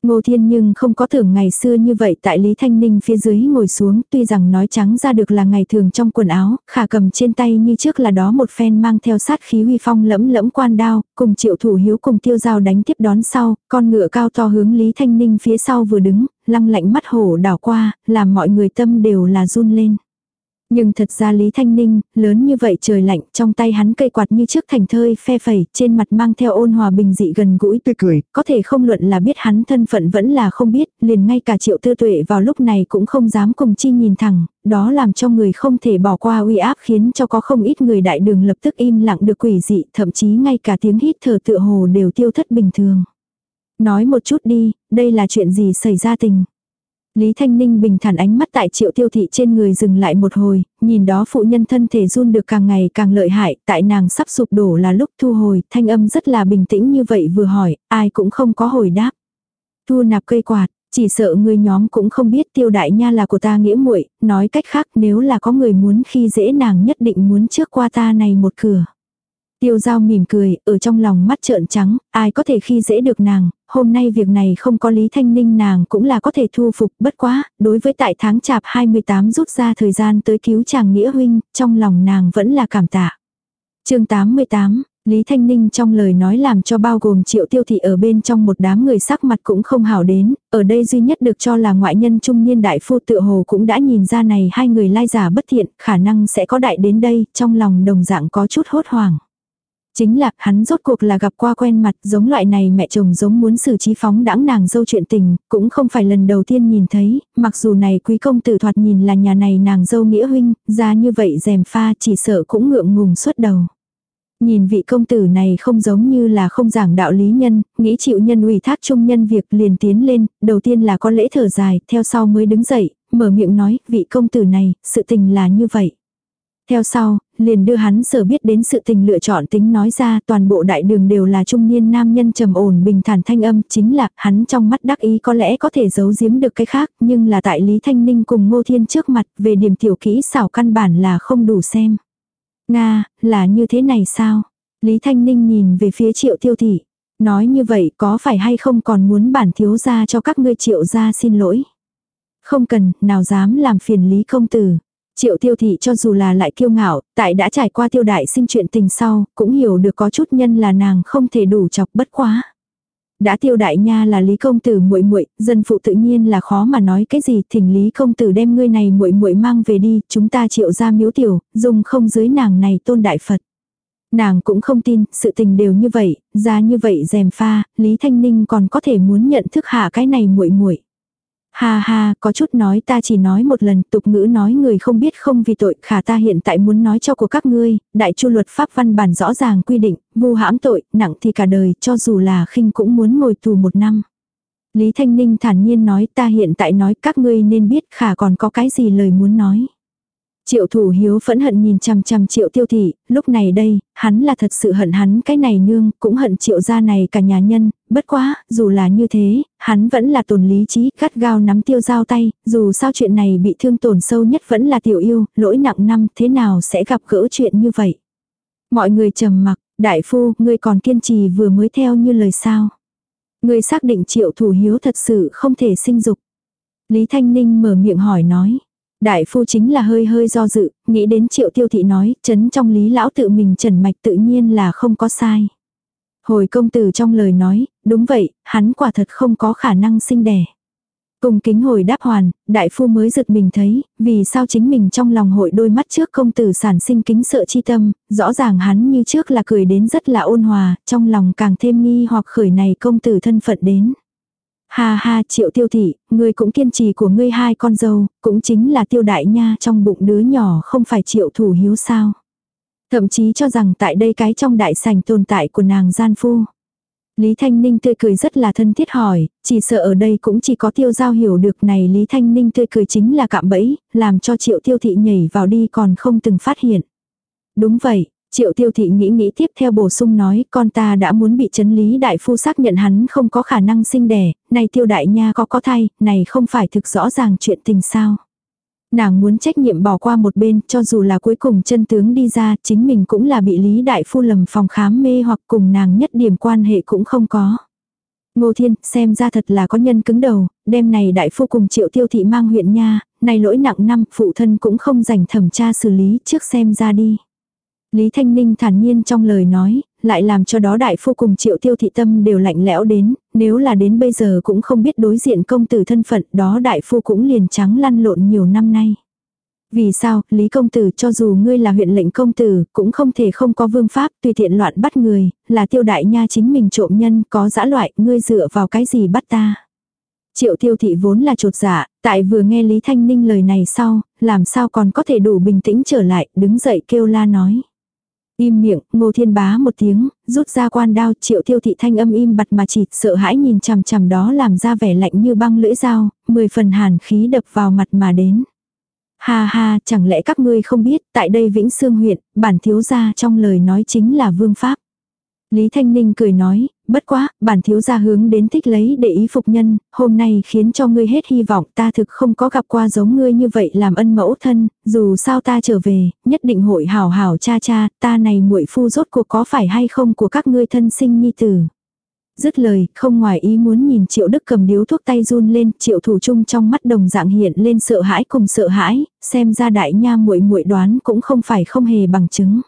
Ngô Thiên nhưng không có thường ngày xưa như vậy tại Lý Thanh Ninh phía dưới ngồi xuống, tuy rằng nói trắng ra được là ngày thường trong quần áo, khả cầm trên tay như trước là đó một phen mang theo sát khí huy phong lẫm lẫm quan đao, cùng triệu thủ hiếu cùng tiêu dao đánh tiếp đón sau, con ngựa cao to hướng Lý Thanh Ninh phía sau vừa đứng, lăng lạnh mắt hổ đảo qua, làm mọi người tâm đều là run lên. Nhưng thật ra Lý Thanh Ninh, lớn như vậy trời lạnh, trong tay hắn cây quạt như trước thành thơi phe phẩy, trên mặt mang theo ôn hòa bình dị gần gũi tươi cười, có thể không luận là biết hắn thân phận vẫn là không biết, liền ngay cả triệu tư tuệ vào lúc này cũng không dám cùng chi nhìn thẳng, đó làm cho người không thể bỏ qua uy áp khiến cho có không ít người đại đường lập tức im lặng được quỷ dị, thậm chí ngay cả tiếng hít thở tựa hồ đều tiêu thất bình thường. Nói một chút đi, đây là chuyện gì xảy ra tình. Lý Thanh Ninh bình thản ánh mắt tại triệu tiêu thị trên người dừng lại một hồi, nhìn đó phụ nhân thân thể run được càng ngày càng lợi hại, tại nàng sắp sụp đổ là lúc thu hồi, thanh âm rất là bình tĩnh như vậy vừa hỏi, ai cũng không có hồi đáp. Thu nạp cây quạt, chỉ sợ người nhóm cũng không biết tiêu đại nha là của ta nghĩa muội nói cách khác nếu là có người muốn khi dễ nàng nhất định muốn trước qua ta này một cửa. Tiêu giao mỉm cười, ở trong lòng mắt trợn trắng, ai có thể khi dễ được nàng, hôm nay việc này không có Lý Thanh Ninh nàng cũng là có thể thu phục, bất quá, đối với tại tháng chạp 28 rút ra thời gian tới cứu chàng nghĩa huynh, trong lòng nàng vẫn là cảm tạ. chương 88, Lý Thanh Ninh trong lời nói làm cho bao gồm triệu tiêu thị ở bên trong một đám người sắc mặt cũng không hảo đến, ở đây duy nhất được cho là ngoại nhân trung niên đại phu tự hồ cũng đã nhìn ra này hai người lai giả bất thiện, khả năng sẽ có đại đến đây, trong lòng đồng dạng có chút hốt hoảng. Chính là hắn rốt cuộc là gặp qua quen mặt giống loại này mẹ chồng giống muốn xử trí phóng đãng nàng dâu chuyện tình, cũng không phải lần đầu tiên nhìn thấy, mặc dù này quý công tử thoạt nhìn là nhà này nàng dâu nghĩa huynh, ra như vậy dèm pha chỉ sợ cũng ngượng ngùng suốt đầu. Nhìn vị công tử này không giống như là không giảng đạo lý nhân, nghĩ chịu nhân ủy thác trung nhân việc liền tiến lên, đầu tiên là có lễ thở dài, theo sau mới đứng dậy, mở miệng nói, vị công tử này, sự tình là như vậy. Theo sau, liền đưa hắn sở biết đến sự tình lựa chọn tính nói ra toàn bộ đại đường đều là trung niên nam nhân trầm ổn bình thản thanh âm chính là hắn trong mắt đắc ý có lẽ có thể giấu giếm được cái khác nhưng là tại Lý Thanh Ninh cùng Ngô Thiên trước mặt về điểm tiểu kỹ xảo căn bản là không đủ xem. Nga, là như thế này sao? Lý Thanh Ninh nhìn về phía triệu tiêu thị. Nói như vậy có phải hay không còn muốn bản thiếu ra cho các ngươi triệu ra xin lỗi? Không cần, nào dám làm phiền Lý công tử. Triệu tiêu thị cho dù là lại kiêu ngạo, tại đã trải qua tiêu đại sinh chuyện tình sau, cũng hiểu được có chút nhân là nàng không thể đủ chọc bất quá. Đã tiêu đại nha là lý công tử muội muội, dân phụ tự nhiên là khó mà nói cái gì, thỉnh lý công tử đem ngươi này muội muội mang về đi, chúng ta triệu ra miếu tiểu, dùng không dưới nàng này tôn đại Phật. Nàng cũng không tin, sự tình đều như vậy, ra như vậy dèm pha, Lý Thanh Ninh còn có thể muốn nhận thức hạ cái này muội muội. Ha ha, có chút nói ta chỉ nói một lần, tục ngữ nói người không biết không vì tội, khả ta hiện tại muốn nói cho của các ngươi, đại chu luật pháp văn bản rõ ràng quy định, vu hãm tội, nặng thì cả đời, cho dù là khinh cũng muốn ngồi tù một năm. Lý Thanh Ninh thản nhiên nói ta hiện tại nói các ngươi nên biết khả còn có cái gì lời muốn nói. Triệu thủ hiếu phẫn hận nhìn chằm chằm triệu tiêu thị, lúc này đây, hắn là thật sự hận hắn cái này nương, cũng hận triệu gia này cả nhà nhân, bất quá, dù là như thế, hắn vẫn là tồn lý trí, gắt gao nắm tiêu giao tay, dù sao chuyện này bị thương tổn sâu nhất vẫn là tiểu yêu, lỗi nặng năm, thế nào sẽ gặp gỡ chuyện như vậy. Mọi người trầm mặc, đại phu, ngươi còn kiên trì vừa mới theo như lời sao. Ngươi xác định triệu thủ hiếu thật sự không thể sinh dục. Lý Thanh Ninh mở miệng hỏi nói. Đại phu chính là hơi hơi do dự, nghĩ đến triệu tiêu thị nói, chấn trong lý lão tự mình trần mạch tự nhiên là không có sai. Hồi công tử trong lời nói, đúng vậy, hắn quả thật không có khả năng sinh đẻ. Cùng kính hồi đáp hoàn, đại phu mới giật mình thấy, vì sao chính mình trong lòng hội đôi mắt trước công tử sản sinh kính sợ chi tâm, rõ ràng hắn như trước là cười đến rất là ôn hòa, trong lòng càng thêm nghi hoặc khởi này công tử thân phận đến. Ha ha triệu tiêu thị, ngươi cũng kiên trì của ngươi hai con dâu, cũng chính là tiêu đại nha trong bụng đứa nhỏ không phải triệu thủ hiếu sao. Thậm chí cho rằng tại đây cái trong đại sảnh tồn tại của nàng gian phu. Lý Thanh Ninh tươi cười rất là thân thiết hỏi, chỉ sợ ở đây cũng chỉ có tiêu giao hiểu được này Lý Thanh Ninh tươi cười chính là cạm bẫy, làm cho triệu tiêu thị nhảy vào đi còn không từng phát hiện. Đúng vậy, Triệu tiêu thị nghĩ nghĩ tiếp theo bổ sung nói con ta đã muốn bị chấn lý đại phu xác nhận hắn không có khả năng sinh đẻ, này tiêu đại nha có có thay, này không phải thực rõ ràng chuyện tình sao. Nàng muốn trách nhiệm bỏ qua một bên cho dù là cuối cùng chân tướng đi ra chính mình cũng là bị lý đại phu lầm phòng khám mê hoặc cùng nàng nhất điểm quan hệ cũng không có. Ngô Thiên, xem ra thật là có nhân cứng đầu, đêm này đại phu cùng triệu tiêu thị mang huyện nha, này lỗi nặng năm, phụ thân cũng không dành thẩm tra xử lý trước xem ra đi. Lý Thanh Ninh thản nhiên trong lời nói, lại làm cho đó đại phu cùng triệu tiêu thị tâm đều lạnh lẽo đến, nếu là đến bây giờ cũng không biết đối diện công tử thân phận đó đại phu cũng liền trắng lăn lộn nhiều năm nay. Vì sao, Lý công tử cho dù ngươi là huyện lệnh công tử, cũng không thể không có vương pháp, tùy tiện loạn bắt người, là tiêu đại nha chính mình trộm nhân, có dã loại, ngươi dựa vào cái gì bắt ta. Triệu tiêu thị vốn là trột dạ, tại vừa nghe Lý Thanh Ninh lời này sau, làm sao còn có thể đủ bình tĩnh trở lại, đứng dậy kêu la nói. Im miệng, ngô thiên bá một tiếng, rút ra quan đao triệu tiêu thị thanh âm im bặt mà chỉ sợ hãi nhìn chằm chằm đó làm ra vẻ lạnh như băng lưỡi dao, mười phần hàn khí đập vào mặt mà đến. Ha ha, chẳng lẽ các ngươi không biết, tại đây Vĩnh Sương huyện, bản thiếu gia trong lời nói chính là vương pháp. Lý Thanh Ninh cười nói, bất quá, bản thiếu gia hướng đến thích lấy để ý phục nhân, hôm nay khiến cho ngươi hết hy vọng ta thực không có gặp qua giống ngươi như vậy làm ân mẫu thân, dù sao ta trở về, nhất định hội hảo hảo cha cha, ta này muội phu rốt cuộc có phải hay không của các ngươi thân sinh nhi tử. Dứt lời, không ngoài ý muốn nhìn triệu đức cầm điếu thuốc tay run lên, triệu thủ chung trong mắt đồng dạng hiện lên sợ hãi cùng sợ hãi, xem ra đại nha muội muội đoán cũng không phải không hề bằng chứng.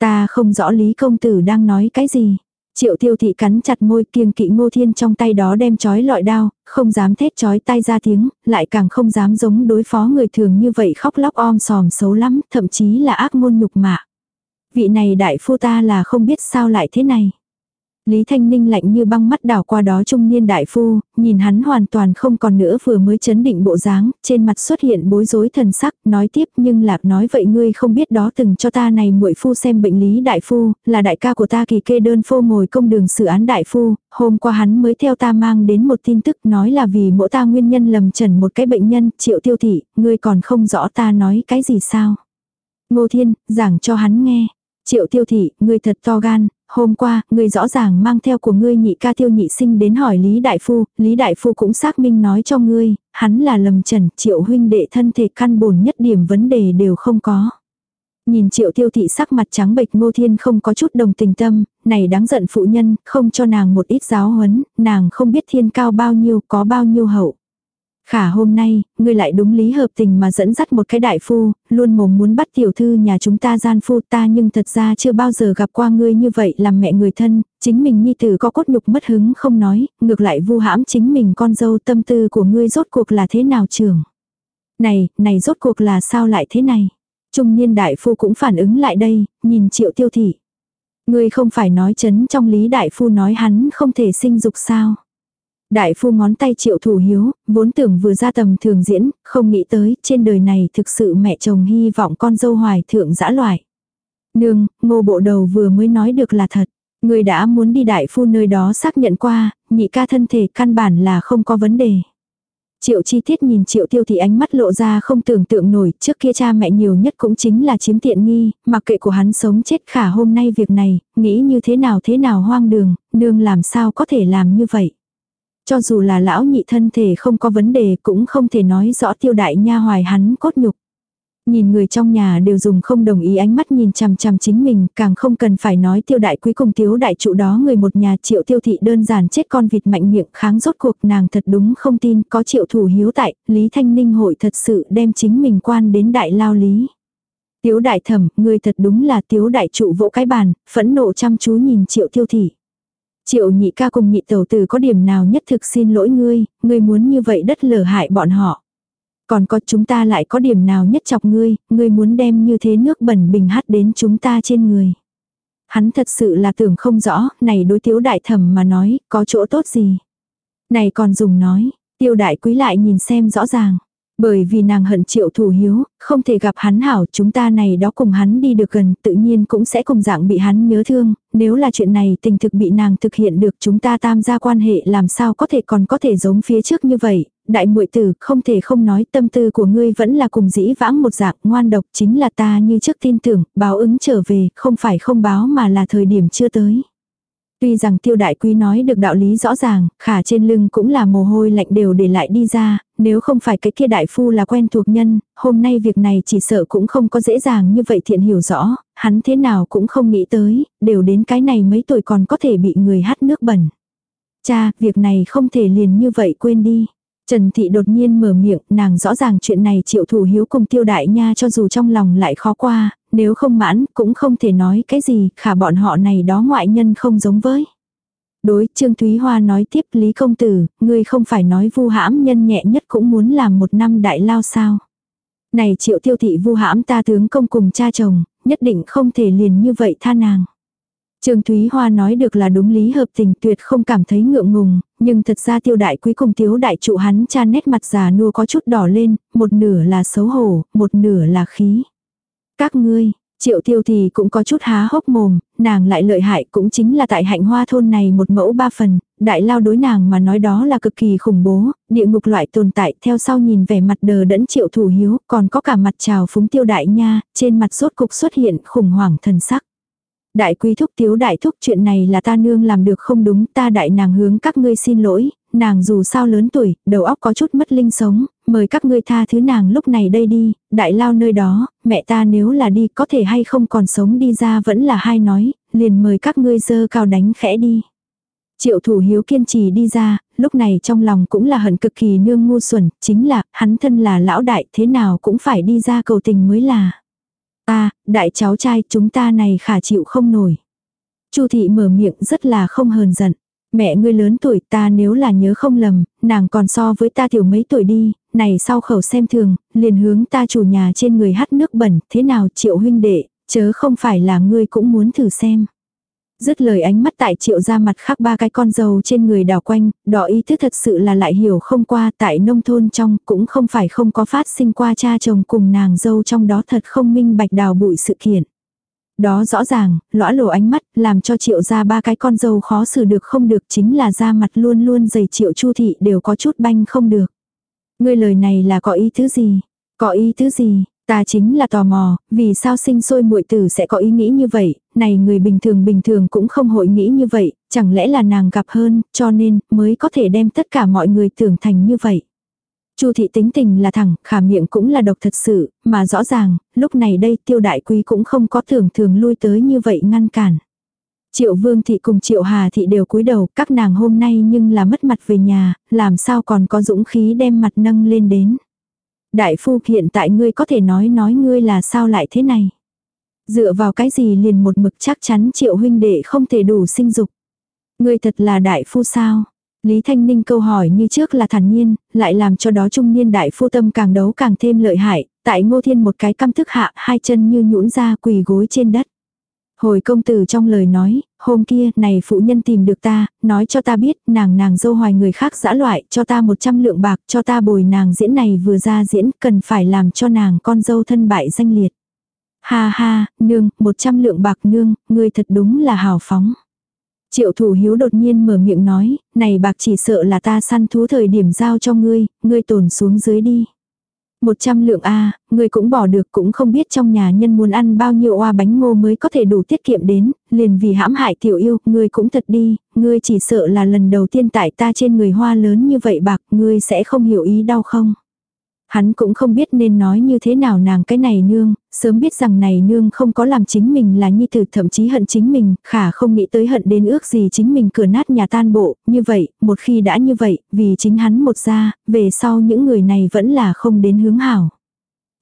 Ta không rõ lý công tử đang nói cái gì. Triệu tiêu thị cắn chặt môi kiêng kỵ ngô thiên trong tay đó đem chói lọi đao, không dám thét chói tay ra tiếng, lại càng không dám giống đối phó người thường như vậy khóc lóc om sòm xấu lắm, thậm chí là ác ngôn nhục mạ. Vị này đại phu ta là không biết sao lại thế này. Lý Thanh Ninh lạnh như băng mắt đảo qua đó trung niên đại phu, nhìn hắn hoàn toàn không còn nữa vừa mới chấn định bộ dáng, trên mặt xuất hiện bối rối thần sắc, nói tiếp nhưng lạc nói vậy ngươi không biết đó từng cho ta này muội phu xem bệnh lý đại phu, là đại ca của ta kỳ kê đơn phô ngồi công đường xử án đại phu, hôm qua hắn mới theo ta mang đến một tin tức nói là vì mỗi ta nguyên nhân lầm trần một cái bệnh nhân, triệu tiêu thị, ngươi còn không rõ ta nói cái gì sao. Ngô Thiên, giảng cho hắn nghe. Triệu tiêu thị, ngươi thật to gan, hôm qua, ngươi rõ ràng mang theo của ngươi nhị ca tiêu nhị sinh đến hỏi Lý Đại Phu, Lý Đại Phu cũng xác minh nói cho ngươi, hắn là lầm trần, triệu huynh đệ thân thể căn bổn nhất điểm vấn đề đều không có. Nhìn triệu tiêu thị sắc mặt trắng bệch ngô thiên không có chút đồng tình tâm, này đáng giận phụ nhân, không cho nàng một ít giáo huấn, nàng không biết thiên cao bao nhiêu, có bao nhiêu hậu. Khả hôm nay, ngươi lại đúng lý hợp tình mà dẫn dắt một cái đại phu, luôn mồm muốn bắt tiểu thư nhà chúng ta gian phu ta nhưng thật ra chưa bao giờ gặp qua ngươi như vậy làm mẹ người thân, chính mình nhi tử có cốt nhục mất hứng không nói, ngược lại vu hãm chính mình con dâu tâm tư của ngươi rốt cuộc là thế nào trưởng. Này, này rốt cuộc là sao lại thế này? Trung niên đại phu cũng phản ứng lại đây, nhìn triệu tiêu thị. Ngươi không phải nói chấn trong lý đại phu nói hắn không thể sinh dục sao? Đại phu ngón tay triệu thủ hiếu, vốn tưởng vừa ra tầm thường diễn, không nghĩ tới, trên đời này thực sự mẹ chồng hy vọng con dâu hoài thượng dã loại. Nương, ngô bộ đầu vừa mới nói được là thật. Người đã muốn đi đại phu nơi đó xác nhận qua, nhị ca thân thể căn bản là không có vấn đề. Triệu chi tiết nhìn triệu tiêu thì ánh mắt lộ ra không tưởng tượng nổi, trước kia cha mẹ nhiều nhất cũng chính là chiếm tiện nghi, mặc kệ của hắn sống chết khả hôm nay việc này, nghĩ như thế nào thế nào hoang đường, nương làm sao có thể làm như vậy. Cho dù là lão nhị thân thể không có vấn đề cũng không thể nói rõ tiêu đại nha hoài hắn cốt nhục. Nhìn người trong nhà đều dùng không đồng ý ánh mắt nhìn chằm chằm chính mình, càng không cần phải nói tiêu đại quý cùng tiếu đại trụ đó người một nhà triệu tiêu thị đơn giản chết con vịt mạnh miệng kháng rốt cuộc nàng thật đúng không tin có triệu thủ hiếu tại, Lý Thanh Ninh hội thật sự đem chính mình quan đến đại lao lý. Tiếu đại thẩm, người thật đúng là tiếu đại trụ vỗ cái bàn, phẫn nộ chăm chú nhìn triệu tiêu thị. Triệu nhị ca cùng nhị tẩu tử có điểm nào nhất thực xin lỗi ngươi, ngươi muốn như vậy đất lở hại bọn họ. Còn có chúng ta lại có điểm nào nhất chọc ngươi, ngươi muốn đem như thế nước bẩn bình hắt đến chúng ta trên người. Hắn thật sự là tưởng không rõ, này đối tiếu đại thẩm mà nói, có chỗ tốt gì. Này còn dùng nói, tiêu đại quý lại nhìn xem rõ ràng. Bởi vì nàng hận triệu thủ hiếu, không thể gặp hắn hảo, chúng ta này đó cùng hắn đi được gần, tự nhiên cũng sẽ cùng dạng bị hắn nhớ thương, nếu là chuyện này tình thực bị nàng thực hiện được chúng ta tam gia quan hệ làm sao có thể còn có thể giống phía trước như vậy, đại muội tử không thể không nói tâm tư của ngươi vẫn là cùng dĩ vãng một dạng ngoan độc chính là ta như trước tin tưởng, báo ứng trở về, không phải không báo mà là thời điểm chưa tới. Tuy rằng tiêu đại quý nói được đạo lý rõ ràng, khả trên lưng cũng là mồ hôi lạnh đều để lại đi ra, nếu không phải cái kia đại phu là quen thuộc nhân, hôm nay việc này chỉ sợ cũng không có dễ dàng như vậy thiện hiểu rõ, hắn thế nào cũng không nghĩ tới, đều đến cái này mấy tuổi còn có thể bị người hát nước bẩn. Cha, việc này không thể liền như vậy quên đi. Trần Thị đột nhiên mở miệng, nàng rõ ràng chuyện này triệu thủ hiếu cùng tiêu đại nha cho dù trong lòng lại khó qua, nếu không mãn cũng không thể nói cái gì, khả bọn họ này đó ngoại nhân không giống với. Đối, Trương Thúy Hoa nói tiếp Lý Công Tử, ngươi không phải nói vu hãm nhân nhẹ nhất cũng muốn làm một năm đại lao sao. Này triệu tiêu thị vu hãm ta tướng công cùng cha chồng, nhất định không thể liền như vậy tha nàng. Trương Thúy Hoa nói được là đúng lý hợp tình tuyệt không cảm thấy ngượng ngùng, nhưng thật ra tiêu đại quý cùng tiếu đại trụ hắn cha nét mặt già nua có chút đỏ lên, một nửa là xấu hổ, một nửa là khí. Các ngươi, Triệu tiêu thì cũng có chút há hốc mồm, nàng lại lợi hại cũng chính là tại hạnh hoa thôn này một mẫu ba phần, đại lao đối nàng mà nói đó là cực kỳ khủng bố, địa ngục loại tồn tại theo sau nhìn vẻ mặt đờ đẫn triệu thủ hiếu, còn có cả mặt trào phúng tiêu đại nha, trên mặt rốt cục xuất hiện khủng hoảng thần sắc. Đại quý thúc tiếu đại thúc chuyện này là ta nương làm được không đúng ta đại nàng hướng các ngươi xin lỗi, nàng dù sao lớn tuổi, đầu óc có chút mất linh sống, mời các ngươi tha thứ nàng lúc này đây đi, đại lao nơi đó, mẹ ta nếu là đi có thể hay không còn sống đi ra vẫn là hai nói, liền mời các ngươi dơ cao đánh khẽ đi. Triệu thủ hiếu kiên trì đi ra, lúc này trong lòng cũng là hận cực kỳ nương ngu xuẩn, chính là, hắn thân là lão đại thế nào cũng phải đi ra cầu tình mới là. ta đại cháu trai chúng ta này khả chịu không nổi. Chu thị mở miệng rất là không hờn giận. Mẹ ngươi lớn tuổi ta nếu là nhớ không lầm, nàng còn so với ta tiểu mấy tuổi đi, này sau khẩu xem thường, liền hướng ta chủ nhà trên người hắt nước bẩn, thế nào triệu huynh đệ, chớ không phải là ngươi cũng muốn thử xem. Dứt lời ánh mắt tại triệu ra mặt khác ba cái con dâu trên người đào quanh, đỏ ý thức thật sự là lại hiểu không qua tại nông thôn trong cũng không phải không có phát sinh qua cha chồng cùng nàng dâu trong đó thật không minh bạch đào bụi sự kiện. Đó rõ ràng, lõa lổ ánh mắt, làm cho triệu ra ba cái con dâu khó xử được không được chính là da mặt luôn luôn dày triệu chu thị đều có chút banh không được. Ngươi lời này là có ý thứ gì? Có ý thứ gì? Ta chính là tò mò, vì sao sinh sôi muội tử sẽ có ý nghĩ như vậy, này người bình thường bình thường cũng không hội nghĩ như vậy, chẳng lẽ là nàng gặp hơn, cho nên mới có thể đem tất cả mọi người tưởng thành như vậy. Chu thị tính tình là thẳng, khả miệng cũng là độc thật sự, mà rõ ràng, lúc này đây tiêu đại quý cũng không có thường thường lui tới như vậy ngăn cản. Triệu vương thị cùng triệu hà thị đều cúi đầu, các nàng hôm nay nhưng là mất mặt về nhà, làm sao còn có dũng khí đem mặt nâng lên đến. Đại phu hiện tại ngươi có thể nói nói ngươi là sao lại thế này. Dựa vào cái gì liền một mực chắc chắn triệu huynh đệ không thể đủ sinh dục. Ngươi thật là đại phu sao? Lý Thanh Ninh câu hỏi như trước là thản nhiên, lại làm cho đó trung niên đại phu tâm càng đấu càng thêm lợi hại, tại ngô thiên một cái căm thức hạ hai chân như nhũn ra quỳ gối trên đất. Hồi công tử trong lời nói, hôm kia này phụ nhân tìm được ta, nói cho ta biết nàng nàng dâu hoài người khác dã loại, cho ta 100 lượng bạc, cho ta bồi nàng diễn này vừa ra diễn, cần phải làm cho nàng con dâu thân bại danh liệt. Ha ha, nương, 100 lượng bạc nương, ngươi thật đúng là hào phóng. Triệu thủ hiếu đột nhiên mở miệng nói, này bạc chỉ sợ là ta săn thú thời điểm giao cho ngươi, ngươi tổn xuống dưới đi. Một trăm lượng A, ngươi cũng bỏ được cũng không biết trong nhà nhân muốn ăn bao nhiêu oa bánh ngô mới có thể đủ tiết kiệm đến, liền vì hãm hại tiểu yêu, ngươi cũng thật đi, ngươi chỉ sợ là lần đầu tiên tại ta trên người hoa lớn như vậy bạc, ngươi sẽ không hiểu ý đau không. Hắn cũng không biết nên nói như thế nào nàng cái này nương, sớm biết rằng này nương không có làm chính mình là nhi tử thậm chí hận chính mình, khả không nghĩ tới hận đến ước gì chính mình cửa nát nhà tan bộ, như vậy, một khi đã như vậy, vì chính hắn một ra, về sau những người này vẫn là không đến hướng hảo.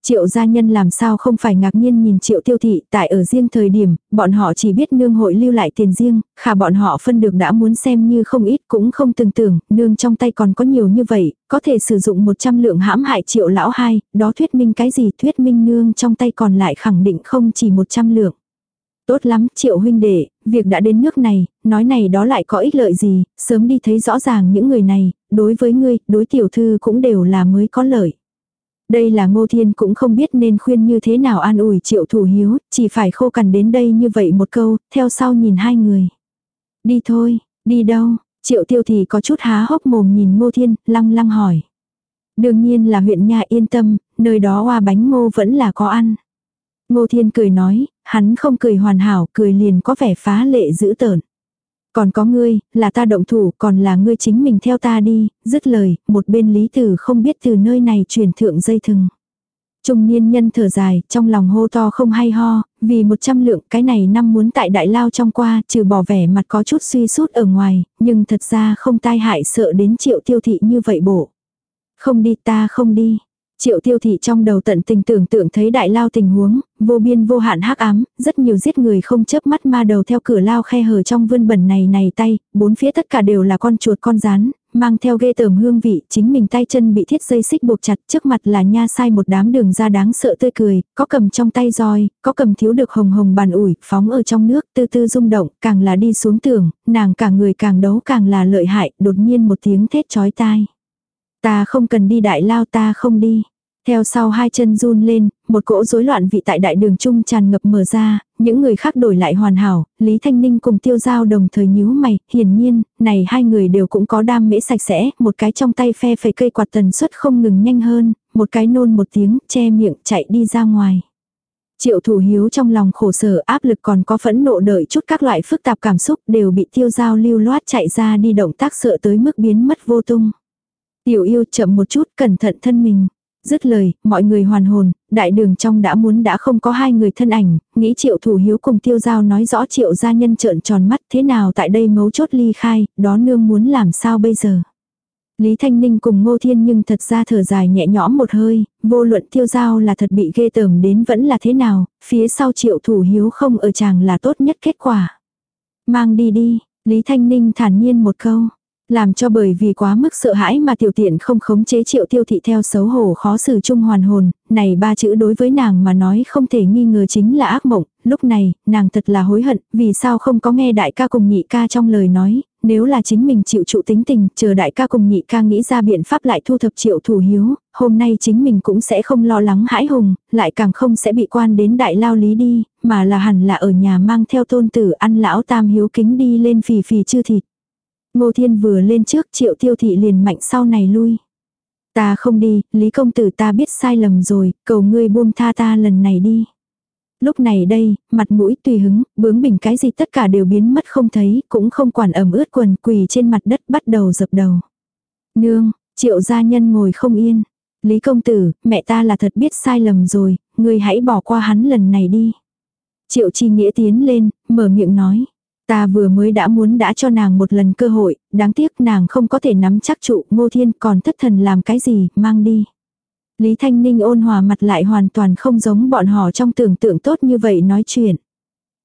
Triệu gia nhân làm sao không phải ngạc nhiên nhìn triệu tiêu thị tại ở riêng thời điểm, bọn họ chỉ biết nương hội lưu lại tiền riêng, khả bọn họ phân được đã muốn xem như không ít cũng không từng tưởng, nương trong tay còn có nhiều như vậy, có thể sử dụng 100 lượng hãm hại triệu lão hai, đó thuyết minh cái gì thuyết minh nương trong tay còn lại khẳng định không chỉ 100 lượng. Tốt lắm, triệu huynh đệ, việc đã đến nước này, nói này đó lại có ích lợi gì, sớm đi thấy rõ ràng những người này, đối với ngươi, đối tiểu thư cũng đều là mới có lợi. Đây là ngô thiên cũng không biết nên khuyên như thế nào an ủi triệu thủ hiếu, chỉ phải khô cằn đến đây như vậy một câu, theo sau nhìn hai người. Đi thôi, đi đâu, triệu tiêu thì có chút há hốc mồm nhìn ngô thiên, lăng lăng hỏi. Đương nhiên là huyện nhà yên tâm, nơi đó hoa bánh ngô vẫn là có ăn. Ngô thiên cười nói, hắn không cười hoàn hảo, cười liền có vẻ phá lệ dữ tợn. Còn có ngươi, là ta động thủ, còn là ngươi chính mình theo ta đi, dứt lời, một bên lý tử không biết từ nơi này truyền thượng dây thừng. Trung niên nhân thở dài, trong lòng hô to không hay ho, vì một trăm lượng cái này năm muốn tại đại lao trong qua, trừ bỏ vẻ mặt có chút suy sút ở ngoài, nhưng thật ra không tai hại sợ đến triệu tiêu thị như vậy bộ. Không đi ta không đi, Triệu tiêu thị trong đầu tận tình tưởng tượng thấy đại lao tình huống, vô biên vô hạn hắc ám, rất nhiều giết người không chớp mắt ma đầu theo cửa lao khe hở trong vươn bẩn này này tay, bốn phía tất cả đều là con chuột con rán, mang theo ghê tởm hương vị, chính mình tay chân bị thiết dây xích buộc chặt, trước mặt là nha sai một đám đường ra đáng sợ tươi cười, có cầm trong tay roi, có cầm thiếu được hồng hồng bàn ủi, phóng ở trong nước, tư tư rung động, càng là đi xuống tường, nàng cả người càng đấu càng là lợi hại, đột nhiên một tiếng thét chói tai. Ta không cần đi đại lao ta không đi. Theo sau hai chân run lên, một cỗ rối loạn vị tại đại đường trung tràn ngập mở ra, những người khác đổi lại hoàn hảo, Lý Thanh Ninh cùng tiêu giao đồng thời nhíu mày, hiển nhiên, này hai người đều cũng có đam mễ sạch sẽ, một cái trong tay phe phải cây quạt tần suất không ngừng nhanh hơn, một cái nôn một tiếng, che miệng chạy đi ra ngoài. Triệu thủ hiếu trong lòng khổ sở áp lực còn có phẫn nộ đợi chút các loại phức tạp cảm xúc đều bị tiêu giao lưu loát chạy ra đi động tác sợ tới mức biến mất vô tung. Tiểu yêu chậm một chút cẩn thận thân mình. Dứt lời, mọi người hoàn hồn, đại đường trong đã muốn đã không có hai người thân ảnh, nghĩ triệu thủ hiếu cùng tiêu giao nói rõ triệu gia nhân trợn tròn mắt thế nào tại đây mấu chốt ly khai, đó nương muốn làm sao bây giờ. Lý Thanh Ninh cùng Ngô Thiên nhưng thật ra thở dài nhẹ nhõm một hơi, vô luận tiêu giao là thật bị ghê tởm đến vẫn là thế nào, phía sau triệu thủ hiếu không ở chàng là tốt nhất kết quả. Mang đi đi, Lý Thanh Ninh thản nhiên một câu. Làm cho bởi vì quá mức sợ hãi mà tiểu tiện không khống chế triệu tiêu thị theo xấu hổ khó xử chung hoàn hồn, này ba chữ đối với nàng mà nói không thể nghi ngờ chính là ác mộng, lúc này, nàng thật là hối hận, vì sao không có nghe đại ca cùng nhị ca trong lời nói, nếu là chính mình chịu trụ tính tình, chờ đại ca cùng nhị ca nghĩ ra biện pháp lại thu thập triệu thủ hiếu, hôm nay chính mình cũng sẽ không lo lắng hãi hùng, lại càng không sẽ bị quan đến đại lao lý đi, mà là hẳn là ở nhà mang theo tôn tử ăn lão tam hiếu kính đi lên phì phì chư thịt. Ngô Thiên vừa lên trước triệu tiêu thị liền mạnh sau này lui. Ta không đi, Lý công tử ta biết sai lầm rồi, cầu ngươi buông tha ta lần này đi. Lúc này đây, mặt mũi tùy hứng, bướng bỉnh cái gì tất cả đều biến mất không thấy, cũng không quản ẩm ướt quần quỳ trên mặt đất bắt đầu dập đầu. Nương, triệu gia nhân ngồi không yên. Lý công tử, mẹ ta là thật biết sai lầm rồi, ngươi hãy bỏ qua hắn lần này đi. Triệu chi nghĩa tiến lên, mở miệng nói. Ta vừa mới đã muốn đã cho nàng một lần cơ hội, đáng tiếc nàng không có thể nắm chắc trụ, ngô thiên còn thất thần làm cái gì, mang đi. Lý Thanh Ninh ôn hòa mặt lại hoàn toàn không giống bọn họ trong tưởng tượng tốt như vậy nói chuyện.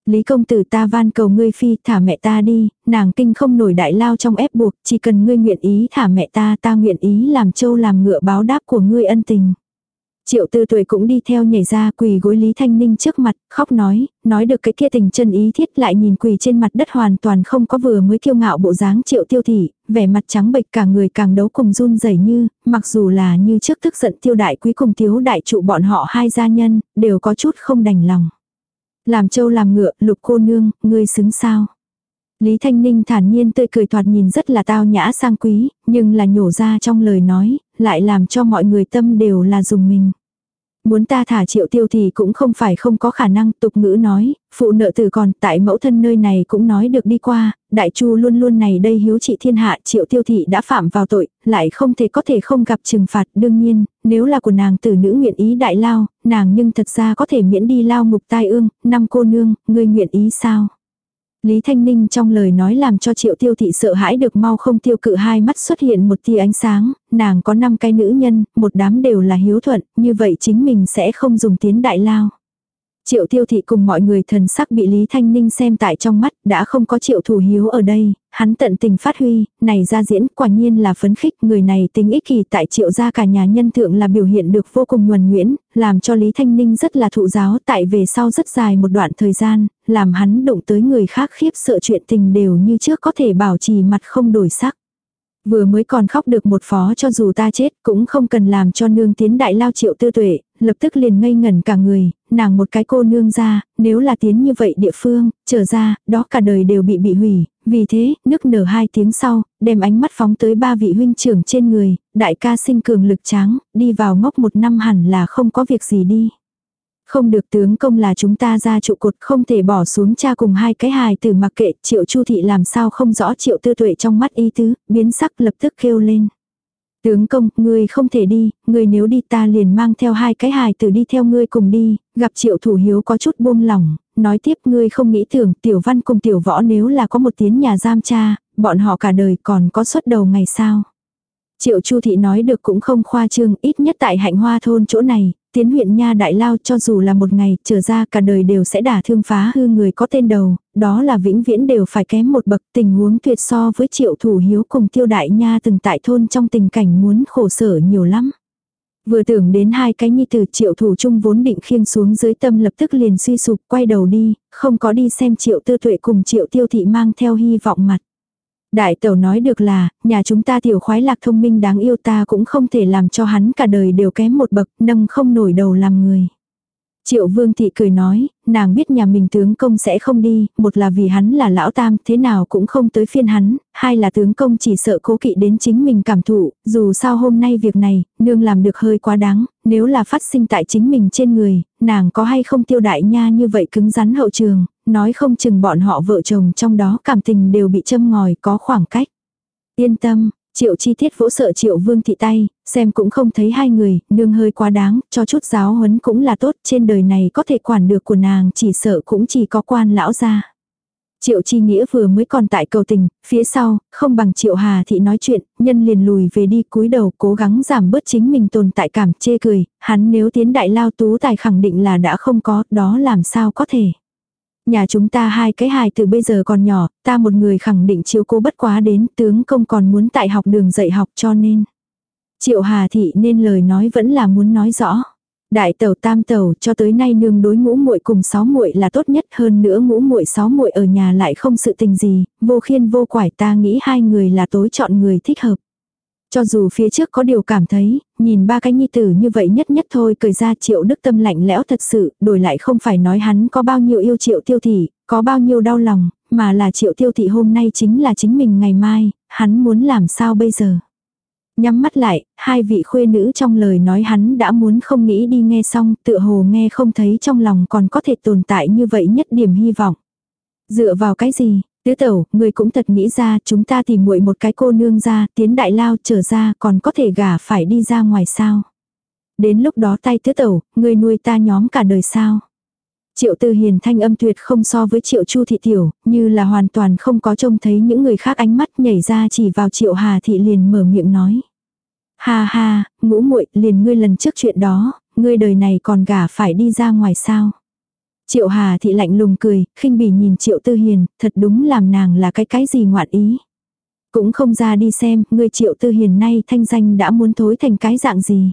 Lý công tử ta van cầu ngươi phi thả mẹ ta đi, nàng kinh không nổi đại lao trong ép buộc, chỉ cần ngươi nguyện ý thả mẹ ta ta nguyện ý làm châu làm ngựa báo đáp của ngươi ân tình. Triệu tư tuổi cũng đi theo nhảy ra quỳ gối Lý Thanh Ninh trước mặt, khóc nói, nói được cái kia tình chân ý thiết lại nhìn quỳ trên mặt đất hoàn toàn không có vừa mới kiêu ngạo bộ dáng triệu tiêu thị, vẻ mặt trắng bệch cả người càng đấu cùng run rẩy như, mặc dù là như trước tức giận tiêu đại quý cùng thiếu đại trụ bọn họ hai gia nhân, đều có chút không đành lòng. Làm châu làm ngựa, lục cô nương, ngươi xứng sao. Lý Thanh Ninh thản nhiên tươi cười thoạt nhìn rất là tao nhã sang quý, nhưng là nhổ ra trong lời nói, lại làm cho mọi người tâm đều là dùng mình. Muốn ta thả triệu tiêu thì cũng không phải không có khả năng tục ngữ nói, phụ nợ từ còn tại mẫu thân nơi này cũng nói được đi qua, đại chu luôn luôn này đây hiếu trị thiên hạ triệu tiêu thị đã phạm vào tội, lại không thể có thể không gặp trừng phạt đương nhiên, nếu là của nàng tử nữ nguyện ý đại lao, nàng nhưng thật ra có thể miễn đi lao ngục tai ương, năm cô nương, ngươi nguyện ý sao? Lý Thanh Ninh trong lời nói làm cho triệu tiêu thị sợ hãi được mau không tiêu cự hai mắt xuất hiện một tia ánh sáng, nàng có năm cái nữ nhân, một đám đều là hiếu thuận, như vậy chính mình sẽ không dùng tiến đại lao. Triệu tiêu thị cùng mọi người thần sắc bị Lý Thanh Ninh xem tại trong mắt, đã không có triệu thủ hiếu ở đây, hắn tận tình phát huy, này ra diễn quả nhiên là phấn khích, người này tính ích kỳ tại triệu gia cả nhà nhân thượng là biểu hiện được vô cùng nhuần nhuyễn, làm cho Lý Thanh Ninh rất là thụ giáo tại về sau rất dài một đoạn thời gian, làm hắn đụng tới người khác khiếp sợ chuyện tình đều như trước có thể bảo trì mặt không đổi sắc. Vừa mới còn khóc được một phó cho dù ta chết cũng không cần làm cho nương tiến đại lao triệu tư tuệ, lập tức liền ngây ngẩn cả người, nàng một cái cô nương ra, nếu là tiến như vậy địa phương, trở ra, đó cả đời đều bị bị hủy, vì thế, nước nở hai tiếng sau, đem ánh mắt phóng tới ba vị huynh trưởng trên người, đại ca sinh cường lực tráng, đi vào ngốc một năm hẳn là không có việc gì đi. Không được tướng công là chúng ta ra trụ cột không thể bỏ xuống cha cùng hai cái hài tử mặc kệ triệu chu thị làm sao không rõ triệu tư tuệ trong mắt y tứ, biến sắc lập tức kêu lên. Tướng công, ngươi không thể đi, ngươi nếu đi ta liền mang theo hai cái hài tử đi theo ngươi cùng đi, gặp triệu thủ hiếu có chút buông lỏng, nói tiếp ngươi không nghĩ tưởng tiểu văn cùng tiểu võ nếu là có một tiếng nhà giam cha, bọn họ cả đời còn có xuất đầu ngày sao. Triệu Chu thị nói được cũng không khoa trương, ít nhất tại hạnh hoa thôn chỗ này, tiến huyện nha đại lao cho dù là một ngày, trở ra cả đời đều sẽ đả thương phá hư người có tên đầu, đó là vĩnh viễn đều phải kém một bậc tình huống tuyệt so với triệu thủ hiếu cùng tiêu đại nha từng tại thôn trong tình cảnh muốn khổ sở nhiều lắm. Vừa tưởng đến hai cái nhi tử triệu thủ chung vốn định khiêng xuống dưới tâm lập tức liền suy sụp quay đầu đi, không có đi xem triệu tư tuệ cùng triệu tiêu thị mang theo hy vọng mặt. Đại tẩu nói được là, nhà chúng ta tiểu khoái lạc thông minh đáng yêu ta cũng không thể làm cho hắn cả đời đều kém một bậc, nâng không nổi đầu làm người. Triệu vương thị cười nói, nàng biết nhà mình tướng công sẽ không đi, một là vì hắn là lão tam, thế nào cũng không tới phiên hắn, hai là tướng công chỉ sợ cố kỵ đến chính mình cảm thụ, dù sao hôm nay việc này, nương làm được hơi quá đáng, nếu là phát sinh tại chính mình trên người, nàng có hay không tiêu đại nha như vậy cứng rắn hậu trường, nói không chừng bọn họ vợ chồng trong đó cảm tình đều bị châm ngòi có khoảng cách. Yên tâm, Triệu chi tiết vỗ sợ triệu vương thị tay, xem cũng không thấy hai người, nương hơi quá đáng, cho chút giáo huấn cũng là tốt, trên đời này có thể quản được của nàng chỉ sợ cũng chỉ có quan lão gia. Triệu chi nghĩa vừa mới còn tại cầu tình, phía sau, không bằng triệu hà thị nói chuyện, nhân liền lùi về đi cúi đầu cố gắng giảm bớt chính mình tồn tại cảm chê cười, hắn nếu tiến đại lao tú tài khẳng định là đã không có, đó làm sao có thể. Nhà chúng ta hai cái hài từ bây giờ còn nhỏ, ta một người khẳng định chiếu cô bất quá đến, tướng công còn muốn tại học đường dạy học cho nên. Triệu Hà Thị nên lời nói vẫn là muốn nói rõ. Đại tẩu tam tẩu cho tới nay nương đối ngũ muội cùng sáu muội là tốt nhất hơn nữa ngũ muội sáu muội ở nhà lại không sự tình gì, vô khiên vô quải ta nghĩ hai người là tối chọn người thích hợp. Cho dù phía trước có điều cảm thấy, nhìn ba cái nhi tử như vậy nhất nhất thôi cười ra triệu đức tâm lạnh lẽo thật sự, đổi lại không phải nói hắn có bao nhiêu yêu triệu tiêu thị, có bao nhiêu đau lòng, mà là triệu tiêu thị hôm nay chính là chính mình ngày mai, hắn muốn làm sao bây giờ. Nhắm mắt lại, hai vị khuê nữ trong lời nói hắn đã muốn không nghĩ đi nghe xong, tựa hồ nghe không thấy trong lòng còn có thể tồn tại như vậy nhất điểm hy vọng. Dựa vào cái gì, Tứ tẩu, người cũng thật nghĩ ra chúng ta tìm muội một cái cô nương ra, tiến đại lao trở ra còn có thể gả phải đi ra ngoài sao. Đến lúc đó tay tứ tẩu, người nuôi ta nhóm cả đời sao. Triệu tư hiền thanh âm tuyệt không so với triệu chu thị tiểu, như là hoàn toàn không có trông thấy những người khác ánh mắt nhảy ra chỉ vào triệu hà thị liền mở miệng nói. Ha ha, ngũ muội liền ngươi lần trước chuyện đó, ngươi đời này còn gả phải đi ra ngoài sao. Triệu Hà thị lạnh lùng cười, khinh bỉ nhìn Triệu Tư Hiền, thật đúng làm nàng là cái cái gì ngoạn ý. Cũng không ra đi xem, người Triệu Tư Hiền nay thanh danh đã muốn thối thành cái dạng gì.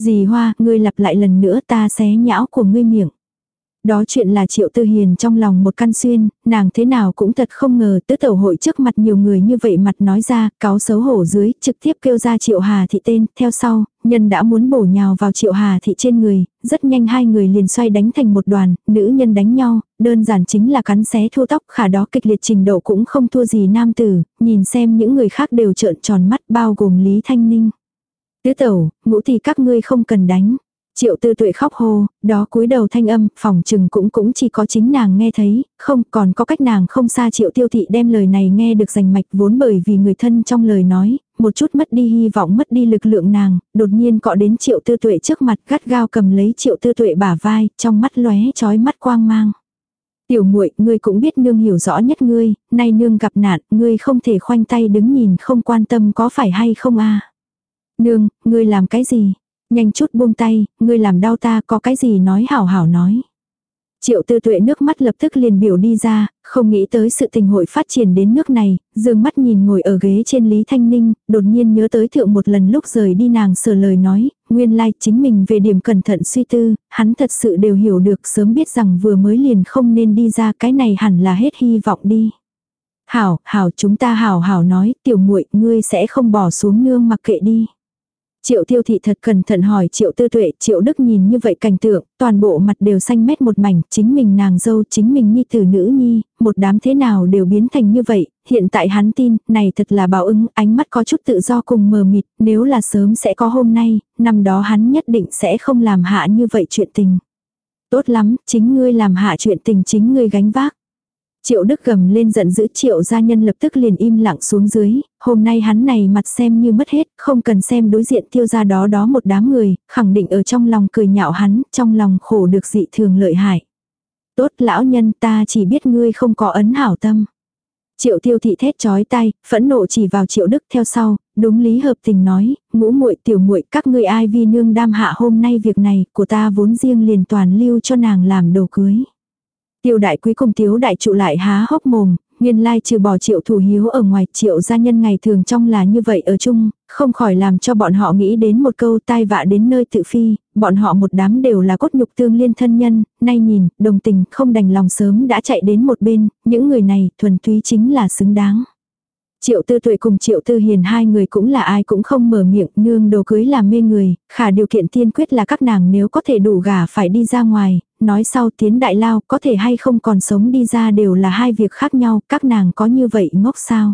Dì Hoa, ngươi lặp lại lần nữa ta xé nhão của ngươi miệng. Đó chuyện là triệu tư hiền trong lòng một căn xuyên, nàng thế nào cũng thật không ngờ tứ tẩu hội trước mặt nhiều người như vậy mặt nói ra, cáo xấu hổ dưới, trực tiếp kêu ra triệu hà thị tên, theo sau, nhân đã muốn bổ nhào vào triệu hà thị trên người, rất nhanh hai người liền xoay đánh thành một đoàn, nữ nhân đánh nhau, đơn giản chính là cắn xé thua tóc khả đó kịch liệt trình độ cũng không thua gì nam tử, nhìn xem những người khác đều trợn tròn mắt bao gồm Lý Thanh Ninh. Tứ tẩu, ngũ thì các ngươi không cần đánh. Triệu tư tuệ khóc hô, đó cúi đầu thanh âm, phòng trừng cũng cũng chỉ có chính nàng nghe thấy, không còn có cách nàng không xa triệu tiêu thị đem lời này nghe được rành mạch vốn bởi vì người thân trong lời nói, một chút mất đi hy vọng mất đi lực lượng nàng, đột nhiên cọ đến triệu tư tuệ trước mặt gắt gao cầm lấy triệu tư tuệ bả vai, trong mắt lóe chói mắt quang mang. Tiểu muội, ngươi cũng biết nương hiểu rõ nhất ngươi, nay nương gặp nạn, ngươi không thể khoanh tay đứng nhìn không quan tâm có phải hay không a. Nương, ngươi làm cái gì? Nhanh chút buông tay, ngươi làm đau ta có cái gì nói hảo hảo nói. Triệu tư tuệ nước mắt lập tức liền biểu đi ra, không nghĩ tới sự tình hội phát triển đến nước này, dương mắt nhìn ngồi ở ghế trên Lý Thanh Ninh, đột nhiên nhớ tới thượng một lần lúc rời đi nàng sửa lời nói, nguyên lai like chính mình về điểm cẩn thận suy tư, hắn thật sự đều hiểu được sớm biết rằng vừa mới liền không nên đi ra cái này hẳn là hết hy vọng đi. Hảo, hảo chúng ta hảo hảo nói, tiểu muội ngươi sẽ không bỏ xuống nương mặc kệ đi. Triệu tiêu thị thật cẩn thận hỏi triệu tư tuệ, triệu đức nhìn như vậy cảnh tượng, toàn bộ mặt đều xanh mét một mảnh, chính mình nàng dâu, chính mình nhi tử nữ nhi, một đám thế nào đều biến thành như vậy, hiện tại hắn tin, này thật là báo ứng, ánh mắt có chút tự do cùng mờ mịt, nếu là sớm sẽ có hôm nay, năm đó hắn nhất định sẽ không làm hạ như vậy chuyện tình. Tốt lắm, chính ngươi làm hạ chuyện tình chính ngươi gánh vác. Triệu Đức gầm lên giận dữ Triệu gia nhân lập tức liền im lặng xuống dưới, hôm nay hắn này mặt xem như mất hết, không cần xem đối diện tiêu gia đó đó một đám người, khẳng định ở trong lòng cười nhạo hắn, trong lòng khổ được dị thường lợi hại. Tốt lão nhân ta chỉ biết ngươi không có ấn hảo tâm. Triệu tiêu thị thét chói tay, phẫn nộ chỉ vào triệu đức theo sau, đúng lý hợp tình nói, ngũ muội tiểu muội các ngươi ai vi nương đam hạ hôm nay việc này của ta vốn riêng liền toàn lưu cho nàng làm đồ cưới. Tiêu đại quý cùng tiếu đại trụ lại há hốc mồm, nguyên lai trừ bỏ triệu thủ hiếu ở ngoài triệu gia nhân ngày thường trong là như vậy ở chung, không khỏi làm cho bọn họ nghĩ đến một câu tai vạ đến nơi tự phi, bọn họ một đám đều là cốt nhục tương liên thân nhân, nay nhìn, đồng tình không đành lòng sớm đã chạy đến một bên, những người này thuần túy chính là xứng đáng. Triệu tư tuệ cùng triệu tư hiền hai người cũng là ai cũng không mở miệng nương đồ cưới là mê người, khả điều kiện tiên quyết là các nàng nếu có thể đủ gả phải đi ra ngoài, nói sau tiến đại lao có thể hay không còn sống đi ra đều là hai việc khác nhau, các nàng có như vậy ngốc sao.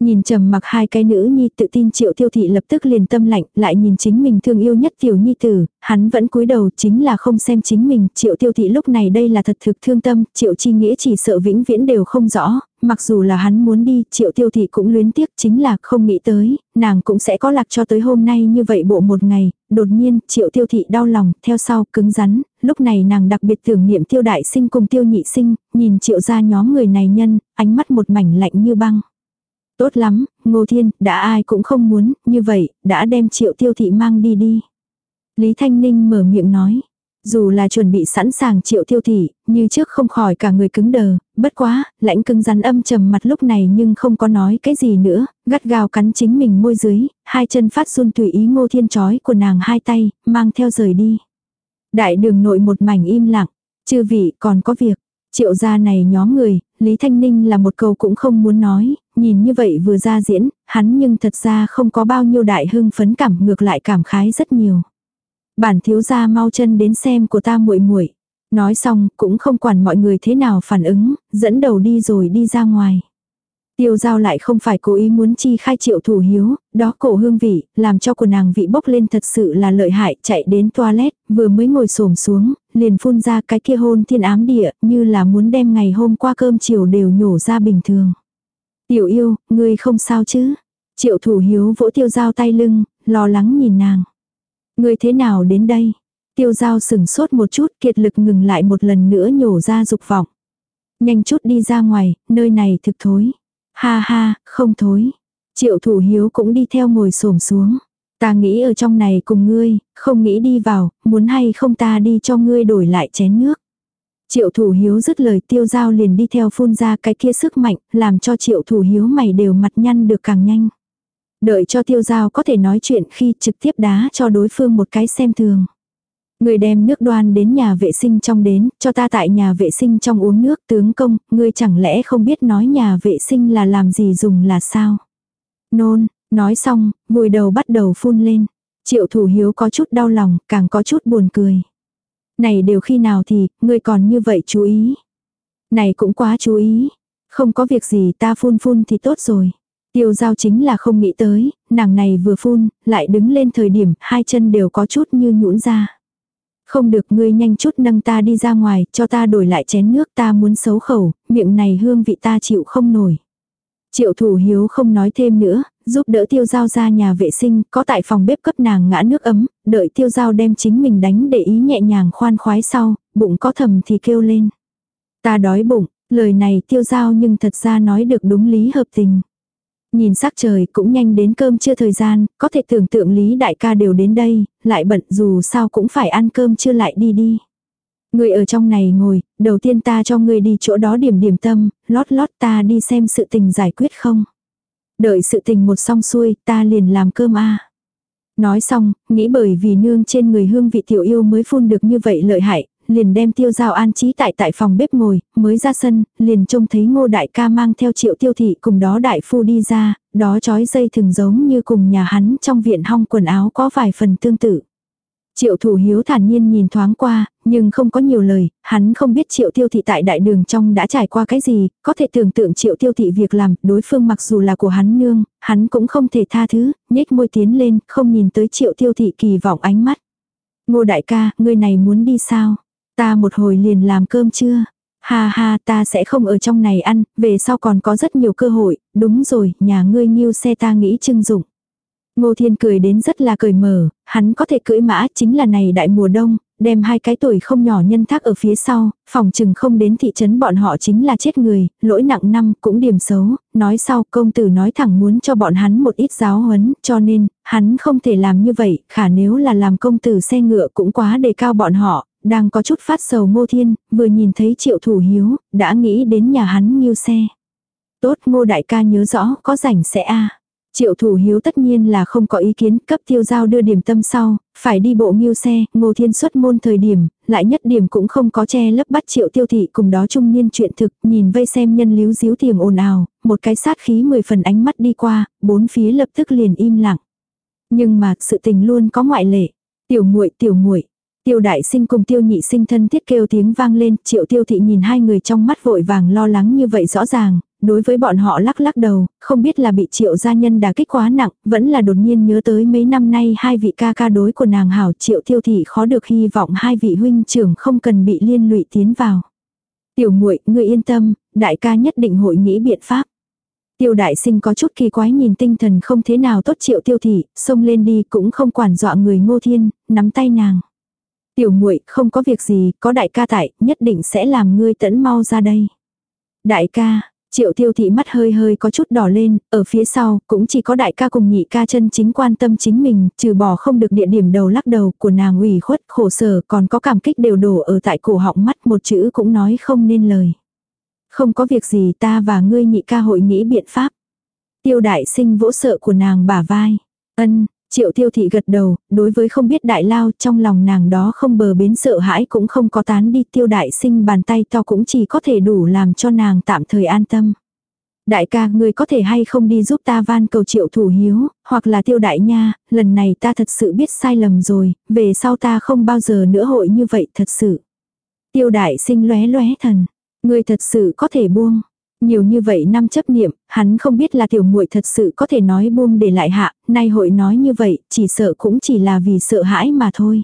Nhìn trầm mặc hai cái nữ nhi tự tin triệu tiêu thị lập tức liền tâm lạnh, lại nhìn chính mình thương yêu nhất tiểu nhi tử, hắn vẫn cúi đầu chính là không xem chính mình, triệu tiêu thị lúc này đây là thật thực thương tâm, triệu chi nghĩa chỉ sợ vĩnh viễn đều không rõ, mặc dù là hắn muốn đi, triệu tiêu thị cũng luyến tiếc chính là không nghĩ tới, nàng cũng sẽ có lạc cho tới hôm nay như vậy bộ một ngày, đột nhiên, triệu tiêu thị đau lòng, theo sau, cứng rắn, lúc này nàng đặc biệt tưởng niệm tiêu đại sinh cùng tiêu nhị sinh, nhìn triệu ra nhóm người này nhân, ánh mắt một mảnh lạnh như băng. Tốt lắm, Ngô Thiên, đã ai cũng không muốn, như vậy, đã đem triệu tiêu thị mang đi đi. Lý Thanh Ninh mở miệng nói. Dù là chuẩn bị sẵn sàng triệu tiêu thị, như trước không khỏi cả người cứng đờ, bất quá, lãnh cứng rắn âm trầm mặt lúc này nhưng không có nói cái gì nữa, gắt gao cắn chính mình môi dưới, hai chân phát run tùy ý ngô thiên chói của nàng hai tay, mang theo rời đi. Đại đường nội một mảnh im lặng, chư vị còn có việc, triệu gia này nhóm người, Lý Thanh Ninh là một câu cũng không muốn nói, nhìn như vậy vừa ra diễn, hắn nhưng thật ra không có bao nhiêu đại hưng phấn cảm ngược lại cảm khái rất nhiều. Bản thiếu gia mau chân đến xem của ta muội muội. Nói xong, cũng không quản mọi người thế nào phản ứng, dẫn đầu đi rồi đi ra ngoài. Tiêu giao lại không phải cố ý muốn chi khai triệu thủ hiếu, đó cổ hương vị, làm cho của nàng vị bốc lên thật sự là lợi hại, chạy đến toilet, vừa mới ngồi xổm xuống, liền phun ra cái kia hôn thiên ám địa, như là muốn đem ngày hôm qua cơm chiều đều nhổ ra bình thường. Tiểu yêu, ngươi không sao chứ? Triệu thủ hiếu vỗ tiêu giao tay lưng, lo lắng nhìn nàng người thế nào đến đây? Tiêu giao sừng sốt một chút kiệt lực ngừng lại một lần nữa nhổ ra dục vọng. Nhanh chút đi ra ngoài, nơi này thực thối. Ha ha, không thối. Triệu thủ hiếu cũng đi theo ngồi xổm xuống. Ta nghĩ ở trong này cùng ngươi, không nghĩ đi vào, muốn hay không ta đi cho ngươi đổi lại chén nước. Triệu thủ hiếu dứt lời tiêu dao liền đi theo phun ra cái kia sức mạnh, làm cho triệu thủ hiếu mày đều mặt nhăn được càng nhanh. Đợi cho tiêu giao có thể nói chuyện khi trực tiếp đá cho đối phương một cái xem thường. Người đem nước đoan đến nhà vệ sinh trong đến, cho ta tại nhà vệ sinh trong uống nước tướng công, ngươi chẳng lẽ không biết nói nhà vệ sinh là làm gì dùng là sao? Nôn, nói xong, vùi đầu bắt đầu phun lên. Triệu thủ hiếu có chút đau lòng, càng có chút buồn cười. Này đều khi nào thì, ngươi còn như vậy chú ý. Này cũng quá chú ý. Không có việc gì ta phun phun thì tốt rồi. Tiêu giao chính là không nghĩ tới, nàng này vừa phun, lại đứng lên thời điểm hai chân đều có chút như nhũn ra. Không được ngươi nhanh chút nâng ta đi ra ngoài, cho ta đổi lại chén nước ta muốn xấu khẩu, miệng này hương vị ta chịu không nổi. Triệu thủ hiếu không nói thêm nữa, giúp đỡ tiêu giao ra nhà vệ sinh, có tại phòng bếp cấp nàng ngã nước ấm, đợi tiêu giao đem chính mình đánh để ý nhẹ nhàng khoan khoái sau, bụng có thầm thì kêu lên. Ta đói bụng, lời này tiêu giao nhưng thật ra nói được đúng lý hợp tình. Nhìn sắc trời cũng nhanh đến cơm chưa thời gian, có thể tưởng tượng Lý đại ca đều đến đây, lại bận dù sao cũng phải ăn cơm chưa lại đi đi. Người ở trong này ngồi, đầu tiên ta cho người đi chỗ đó điểm điểm tâm, lót lót ta đi xem sự tình giải quyết không. Đợi sự tình một xong xuôi, ta liền làm cơm a. Nói xong, nghĩ bởi vì nương trên người hương vị tiểu yêu mới phun được như vậy lợi hại, liền đem tiêu giao an trí tại tại phòng bếp ngồi, mới ra sân, liền trông thấy ngô đại ca mang theo triệu tiêu thị cùng đó đại phu đi ra, đó trói dây thường giống như cùng nhà hắn trong viện hong quần áo có vài phần tương tự. Triệu thủ hiếu thản nhiên nhìn thoáng qua, nhưng không có nhiều lời, hắn không biết triệu tiêu thị tại đại đường trong đã trải qua cái gì, có thể tưởng tượng triệu tiêu thị việc làm, đối phương mặc dù là của hắn nương, hắn cũng không thể tha thứ, nhếch môi tiến lên, không nhìn tới triệu tiêu thị kỳ vọng ánh mắt. Ngô đại ca, người này muốn đi sao? Ta một hồi liền làm cơm chưa? Ha ha ta sẽ không ở trong này ăn, về sau còn có rất nhiều cơ hội, đúng rồi, nhà ngươi nghiêu xe ta nghĩ trưng dụng. Ngô Thiên cười đến rất là cười mở, hắn có thể cưỡi mã chính là này đại mùa đông, đem hai cái tuổi không nhỏ nhân thác ở phía sau, phòng chừng không đến thị trấn bọn họ chính là chết người, lỗi nặng năm cũng điểm xấu, nói sau công tử nói thẳng muốn cho bọn hắn một ít giáo huấn, cho nên, hắn không thể làm như vậy, khả nếu là làm công tử xe ngựa cũng quá đề cao bọn họ, đang có chút phát sầu ngô thiên, vừa nhìn thấy triệu thủ hiếu, đã nghĩ đến nhà hắn nghiêu xe. Tốt ngô đại ca nhớ rõ, có rảnh sẽ a Triệu thủ hiếu tất nhiên là không có ý kiến cấp tiêu giao đưa điểm tâm sau, phải đi bộ nghiêu xe, ngô thiên xuất môn thời điểm, lại nhất điểm cũng không có che lấp bắt triệu tiêu thị cùng đó trung niên chuyện thực, nhìn vây xem nhân líu díu tiềm ồn ào, một cái sát khí mười phần ánh mắt đi qua, bốn phía lập tức liền im lặng. Nhưng mà sự tình luôn có ngoại lệ. Tiểu muội tiểu muội Tiêu đại sinh cùng tiêu nhị sinh thân thiết kêu tiếng vang lên, triệu tiêu thị nhìn hai người trong mắt vội vàng lo lắng như vậy rõ ràng, đối với bọn họ lắc lắc đầu, không biết là bị triệu gia nhân đả kích quá nặng, vẫn là đột nhiên nhớ tới mấy năm nay hai vị ca ca đối của nàng hảo triệu tiêu thị khó được hy vọng hai vị huynh trưởng không cần bị liên lụy tiến vào. Tiểu muội ngươi yên tâm, đại ca nhất định hội nghĩ biện pháp. Tiêu đại sinh có chút kỳ quái nhìn tinh thần không thế nào tốt triệu tiêu thị, xông lên đi cũng không quản dọa người ngô thiên, nắm tay nàng. Tiểu muội không có việc gì, có đại ca tại, nhất định sẽ làm ngươi tẫn mau ra đây. Đại ca, Triệu tiêu thị mắt hơi hơi có chút đỏ lên, ở phía sau, cũng chỉ có đại ca cùng nhị ca chân chính quan tâm chính mình, trừ bỏ không được địa điểm đầu lắc đầu của nàng ủy khuất, khổ sở, còn có cảm kích đều đổ ở tại cổ họng mắt một chữ cũng nói không nên lời. Không có việc gì ta và ngươi nhị ca hội nghĩ biện pháp. Tiêu đại sinh vỗ sợ của nàng bả vai. Ân, triệu tiêu thị gật đầu, đối với không biết đại lao trong lòng nàng đó không bờ bến sợ hãi cũng không có tán đi tiêu đại sinh bàn tay to cũng chỉ có thể đủ làm cho nàng tạm thời an tâm. Đại ca, ngươi có thể hay không đi giúp ta van cầu triệu thủ hiếu, hoặc là tiêu đại nha, lần này ta thật sự biết sai lầm rồi, về sau ta không bao giờ nữa hội như vậy thật sự. Tiêu đại sinh lóe lóe thần, ngươi thật sự có thể buông. Nhiều như vậy năm chấp niệm, hắn không biết là tiểu muội thật sự có thể nói buông để lại hạ, nay hội nói như vậy, chỉ sợ cũng chỉ là vì sợ hãi mà thôi.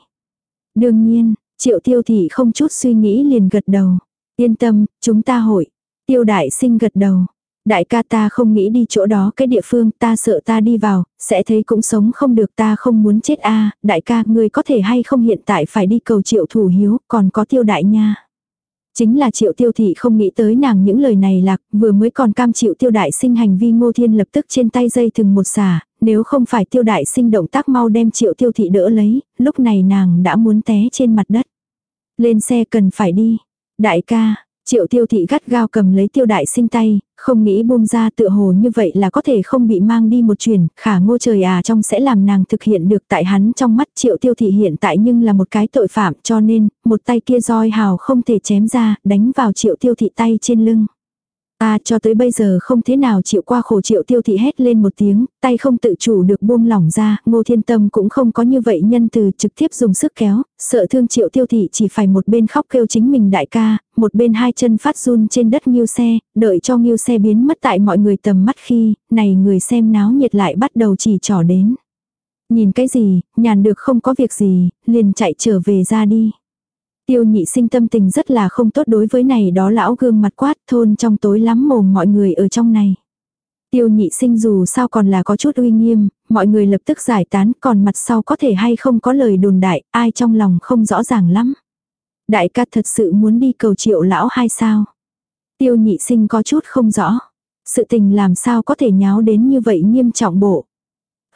Đương nhiên, triệu tiêu thị không chút suy nghĩ liền gật đầu. Yên tâm, chúng ta hội. Tiêu đại sinh gật đầu. Đại ca ta không nghĩ đi chỗ đó cái địa phương ta sợ ta đi vào, sẽ thấy cũng sống không được ta không muốn chết a đại ca ngươi có thể hay không hiện tại phải đi cầu triệu thủ hiếu, còn có tiêu đại nha. Chính là triệu tiêu thị không nghĩ tới nàng những lời này lạc, vừa mới còn cam chịu tiêu đại sinh hành vi ngô thiên lập tức trên tay dây thừng một xả, nếu không phải tiêu đại sinh động tác mau đem triệu tiêu thị đỡ lấy, lúc này nàng đã muốn té trên mặt đất. Lên xe cần phải đi. Đại ca, Triệu tiêu thị gắt gao cầm lấy tiêu đại sinh tay, không nghĩ buông ra tựa hồ như vậy là có thể không bị mang đi một chuyển, khả ngô trời à trong sẽ làm nàng thực hiện được tại hắn trong mắt triệu tiêu thị hiện tại nhưng là một cái tội phạm cho nên, một tay kia roi hào không thể chém ra, đánh vào triệu tiêu thị tay trên lưng. Ta cho tới bây giờ không thế nào chịu qua khổ triệu tiêu thị hét lên một tiếng, tay không tự chủ được buông lỏng ra, ngô thiên tâm cũng không có như vậy nhân từ trực tiếp dùng sức kéo, sợ thương triệu tiêu thị chỉ phải một bên khóc kêu chính mình đại ca, một bên hai chân phát run trên đất nghiêu xe, đợi cho nghiêu xe biến mất tại mọi người tầm mắt khi, này người xem náo nhiệt lại bắt đầu chỉ trỏ đến. Nhìn cái gì, nhàn được không có việc gì, liền chạy trở về ra đi. Tiêu nhị sinh tâm tình rất là không tốt đối với này đó lão gương mặt quát thôn trong tối lắm mồm mọi người ở trong này. Tiêu nhị sinh dù sao còn là có chút uy nghiêm, mọi người lập tức giải tán còn mặt sau có thể hay không có lời đồn đại, ai trong lòng không rõ ràng lắm. Đại ca thật sự muốn đi cầu triệu lão hay sao? Tiêu nhị sinh có chút không rõ. Sự tình làm sao có thể nháo đến như vậy nghiêm trọng bộ.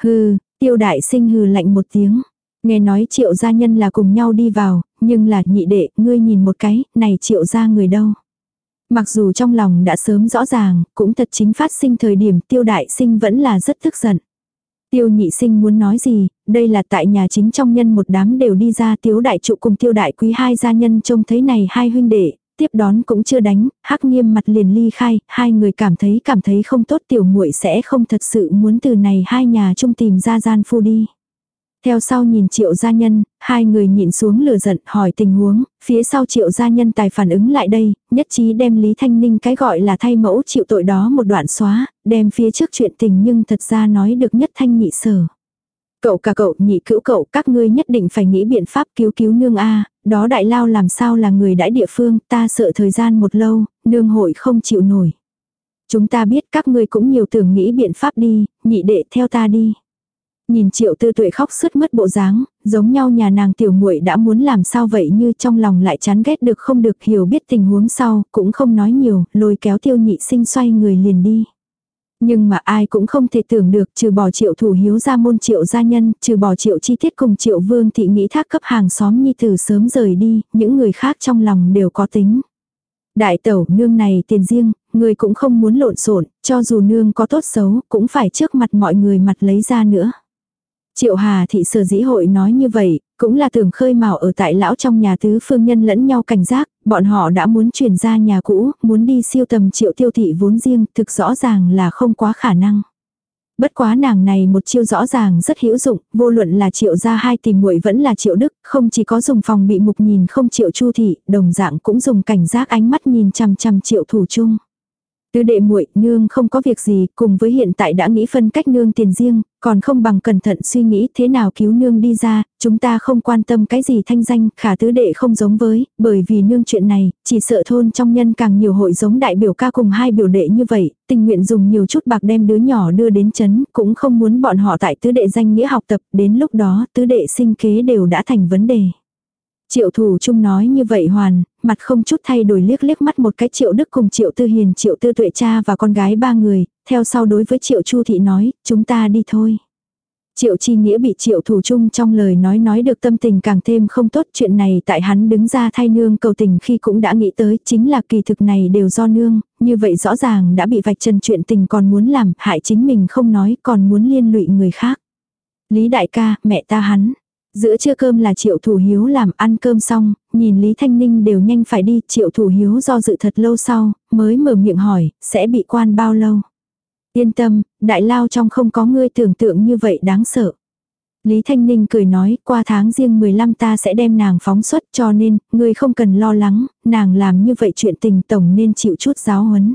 Hừ, tiêu đại sinh hừ lạnh một tiếng. Nghe nói triệu gia nhân là cùng nhau đi vào, nhưng là nhị đệ, ngươi nhìn một cái, này triệu gia người đâu. Mặc dù trong lòng đã sớm rõ ràng, cũng thật chính phát sinh thời điểm tiêu đại sinh vẫn là rất tức giận. Tiêu nhị sinh muốn nói gì, đây là tại nhà chính trong nhân một đám đều đi ra tiêu đại trụ cùng tiêu đại quý hai gia nhân trông thấy này hai huynh đệ, tiếp đón cũng chưa đánh, hắc nghiêm mặt liền ly khai, hai người cảm thấy cảm thấy không tốt tiểu muội sẽ không thật sự muốn từ này hai nhà chung tìm ra gian phu đi. Theo sau nhìn triệu gia nhân, hai người nhịn xuống lửa giận hỏi tình huống, phía sau triệu gia nhân tài phản ứng lại đây, nhất trí đem Lý Thanh Ninh cái gọi là thay mẫu chịu tội đó một đoạn xóa, đem phía trước chuyện tình nhưng thật ra nói được nhất thanh nhị sở. Cậu cả cậu nhị cữu cậu các ngươi nhất định phải nghĩ biện pháp cứu cứu nương a đó đại lao làm sao là người đãi địa phương, ta sợ thời gian một lâu, nương hội không chịu nổi. Chúng ta biết các ngươi cũng nhiều tưởng nghĩ biện pháp đi, nhị đệ theo ta đi. Nhìn triệu tư tuệ khóc sứt mất bộ dáng, giống nhau nhà nàng tiểu muội đã muốn làm sao vậy như trong lòng lại chán ghét được không được hiểu biết tình huống sau, cũng không nói nhiều, lôi kéo tiêu nhị sinh xoay người liền đi. Nhưng mà ai cũng không thể tưởng được trừ bỏ triệu thủ hiếu ra môn triệu gia nhân, trừ bỏ triệu chi tiết cùng triệu vương thị nghĩ thác cấp hàng xóm nhi tử sớm rời đi, những người khác trong lòng đều có tính. Đại tẩu nương này tiền riêng, người cũng không muốn lộn xộn, cho dù nương có tốt xấu, cũng phải trước mặt mọi người mặt lấy ra nữa. Triệu Hà thị sở dĩ hội nói như vậy, cũng là tưởng khơi mào ở tại lão trong nhà tứ phương nhân lẫn nhau cảnh giác, bọn họ đã muốn chuyển ra nhà cũ, muốn đi siêu tầm triệu tiêu thị vốn riêng, thực rõ ràng là không quá khả năng. Bất quá nàng này một chiêu rõ ràng rất hữu dụng, vô luận là triệu gia hai tìm muội vẫn là triệu đức, không chỉ có dùng phòng bị mục nhìn không triệu chu thị, đồng dạng cũng dùng cảnh giác ánh mắt nhìn chằm chằm triệu thủ chung. Tứ đệ muội nương không có việc gì, cùng với hiện tại đã nghĩ phân cách nương tiền riêng, còn không bằng cẩn thận suy nghĩ thế nào cứu nương đi ra, chúng ta không quan tâm cái gì thanh danh, khả tứ đệ không giống với, bởi vì nương chuyện này, chỉ sợ thôn trong nhân càng nhiều hội giống đại biểu ca cùng hai biểu đệ như vậy, tình nguyện dùng nhiều chút bạc đem đứa nhỏ đưa đến chấn, cũng không muốn bọn họ tại tứ đệ danh nghĩa học tập, đến lúc đó tứ đệ sinh kế đều đã thành vấn đề. Triệu thủ trung nói như vậy hoàn, mặt không chút thay đổi liếc liếc mắt một cái triệu đức cùng triệu tư hiền triệu tư tuệ cha và con gái ba người, theo sau đối với triệu chu thị nói, chúng ta đi thôi. Triệu chi nghĩa bị triệu thủ trung trong lời nói nói được tâm tình càng thêm không tốt chuyện này tại hắn đứng ra thay nương cầu tình khi cũng đã nghĩ tới chính là kỳ thực này đều do nương, như vậy rõ ràng đã bị vạch trần chuyện tình còn muốn làm hại chính mình không nói còn muốn liên lụy người khác. Lý đại ca, mẹ ta hắn, Giữa trưa cơm là triệu thủ hiếu làm ăn cơm xong, nhìn Lý Thanh Ninh đều nhanh phải đi, triệu thủ hiếu do dự thật lâu sau, mới mở miệng hỏi, sẽ bị quan bao lâu. Yên tâm, đại lao trong không có ngươi tưởng tượng như vậy đáng sợ. Lý Thanh Ninh cười nói, qua tháng riêng 15 ta sẽ đem nàng phóng xuất cho nên, ngươi không cần lo lắng, nàng làm như vậy chuyện tình tổng nên chịu chút giáo huấn.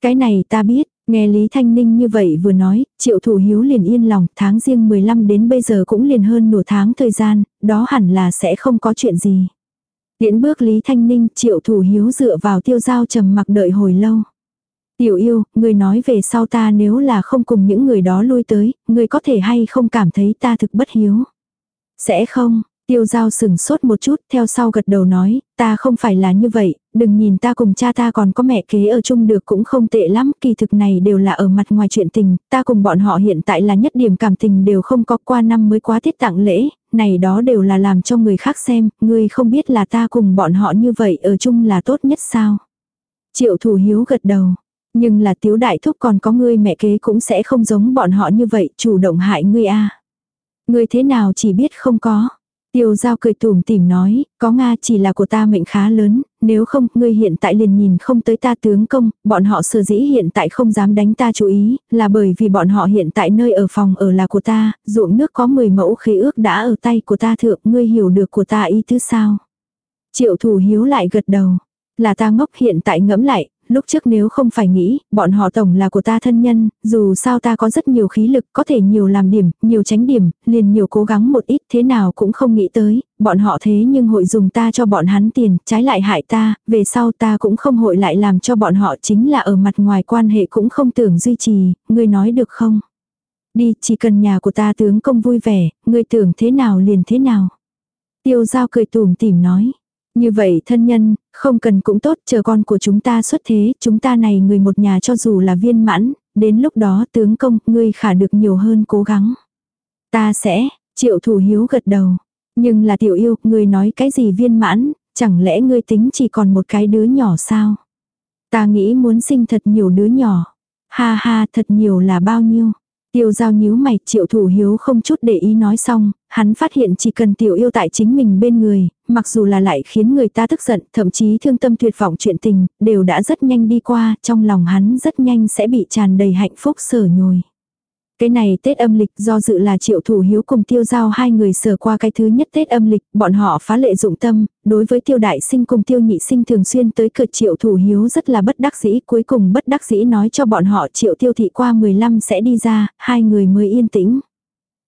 Cái này ta biết, Nghe Lý Thanh Ninh như vậy vừa nói, triệu thủ hiếu liền yên lòng, tháng riêng 15 đến bây giờ cũng liền hơn nửa tháng thời gian, đó hẳn là sẽ không có chuyện gì. Điễn bước Lý Thanh Ninh, triệu thủ hiếu dựa vào tiêu giao trầm mặc đợi hồi lâu. Tiểu yêu, người nói về sau ta nếu là không cùng những người đó lui tới, người có thể hay không cảm thấy ta thực bất hiếu. Sẽ không, Tiêu giao sừng sốt một chút, theo sau gật đầu nói, ta không phải là như vậy, đừng nhìn ta cùng cha ta còn có mẹ kế ở chung được cũng không tệ lắm, kỳ thực này đều là ở mặt ngoài chuyện tình, ta cùng bọn họ hiện tại là nhất điểm cảm tình đều không có qua năm mới quá tiết tặng lễ, này đó đều là làm cho người khác xem, ngươi không biết là ta cùng bọn họ như vậy ở chung là tốt nhất sao. Triệu thủ hiếu gật đầu, nhưng là tiếu đại thúc còn có ngươi mẹ kế cũng sẽ không giống bọn họ như vậy, chủ động hại ngươi a Ngươi thế nào chỉ biết không có. Tiêu giao cười tùm tìm nói, có Nga chỉ là của ta mệnh khá lớn, nếu không, ngươi hiện tại liền nhìn không tới ta tướng công, bọn họ sở dĩ hiện tại không dám đánh ta chú ý, là bởi vì bọn họ hiện tại nơi ở phòng ở là của ta, ruộng nước có 10 mẫu khế ước đã ở tay của ta thượng, ngươi hiểu được của ta ý thứ sao. Triệu thủ hiếu lại gật đầu, là ta ngốc hiện tại ngẫm lại, lúc trước nếu không phải nghĩ, bọn họ tổng là của ta thân nhân, dù sao ta có rất nhiều khí lực, có thể nhiều làm điểm, nhiều tránh điểm, liền nhiều cố gắng một ít thế nào cũng không nghĩ tới, bọn họ thế nhưng hội dùng ta cho bọn hắn tiền, trái lại hại ta, về sau ta cũng không hội lại làm cho bọn họ chính là ở mặt ngoài quan hệ cũng không tưởng duy trì, ngươi nói được không? Đi, chỉ cần nhà của ta tướng công vui vẻ, ngươi tưởng thế nào liền thế nào. Tiêu giao cười tùm tìm nói. Như vậy thân nhân, không cần cũng tốt, chờ con của chúng ta xuất thế, chúng ta này người một nhà cho dù là viên mãn, đến lúc đó tướng công, ngươi khả được nhiều hơn cố gắng. Ta sẽ, triệu thủ hiếu gật đầu. Nhưng là tiểu yêu, ngươi nói cái gì viên mãn, chẳng lẽ ngươi tính chỉ còn một cái đứa nhỏ sao? Ta nghĩ muốn sinh thật nhiều đứa nhỏ. Ha ha, thật nhiều là bao nhiêu? Tiêu giao nhíu mày, triệu thủ hiếu không chút để ý nói xong, hắn phát hiện chỉ cần tiểu yêu tại chính mình bên người, mặc dù là lại khiến người ta tức giận, thậm chí thương tâm tuyệt vọng chuyện tình, đều đã rất nhanh đi qua, trong lòng hắn rất nhanh sẽ bị tràn đầy hạnh phúc sở nhồi. Cái này Tết âm lịch do dự là triệu thủ hiếu cùng tiêu giao hai người sờ qua cái thứ nhất Tết âm lịch, bọn họ phá lệ dụng tâm, đối với tiêu đại sinh cùng tiêu nhị sinh thường xuyên tới cửa triệu thủ hiếu rất là bất đắc dĩ, cuối cùng bất đắc dĩ nói cho bọn họ triệu tiêu thị qua 15 sẽ đi ra, hai người mới yên tĩnh.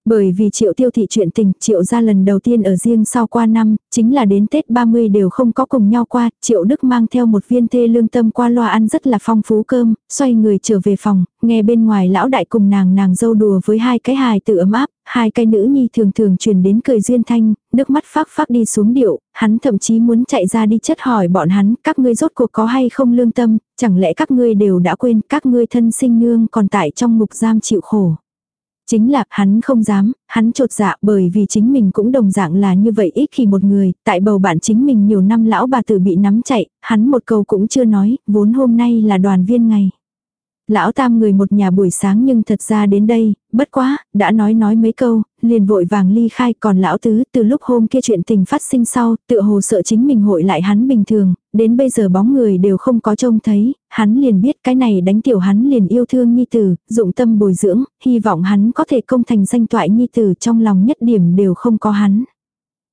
Bởi vì triệu tiêu thị chuyện tình, triệu ra lần đầu tiên ở riêng sau qua năm, chính là đến Tết 30 đều không có cùng nhau qua, triệu đức mang theo một viên thê lương tâm qua loa ăn rất là phong phú cơm, xoay người trở về phòng, nghe bên ngoài lão đại cùng nàng nàng dâu đùa với hai cái hài tự ấm áp, hai cái nữ nhi thường thường truyền đến cười duyên thanh, nước mắt phác phác đi xuống điệu, hắn thậm chí muốn chạy ra đi chất hỏi bọn hắn, các ngươi rốt cuộc có hay không lương tâm, chẳng lẽ các ngươi đều đã quên các ngươi thân sinh nương còn tại trong ngục giam chịu khổ. Chính là hắn không dám, hắn trột dạ bởi vì chính mình cũng đồng dạng là như vậy ít khi một người, tại bầu bạn chính mình nhiều năm lão bà tử bị nắm chạy, hắn một câu cũng chưa nói, vốn hôm nay là đoàn viên ngày. Lão tam người một nhà buổi sáng nhưng thật ra đến đây, bất quá, đã nói nói mấy câu, liền vội vàng ly khai còn lão tứ từ lúc hôm kia chuyện tình phát sinh sau, tựa hồ sợ chính mình hội lại hắn bình thường, đến bây giờ bóng người đều không có trông thấy, hắn liền biết cái này đánh tiểu hắn liền yêu thương nhi tử, dụng tâm bồi dưỡng, hy vọng hắn có thể công thành danh toại nhi tử trong lòng nhất điểm đều không có hắn.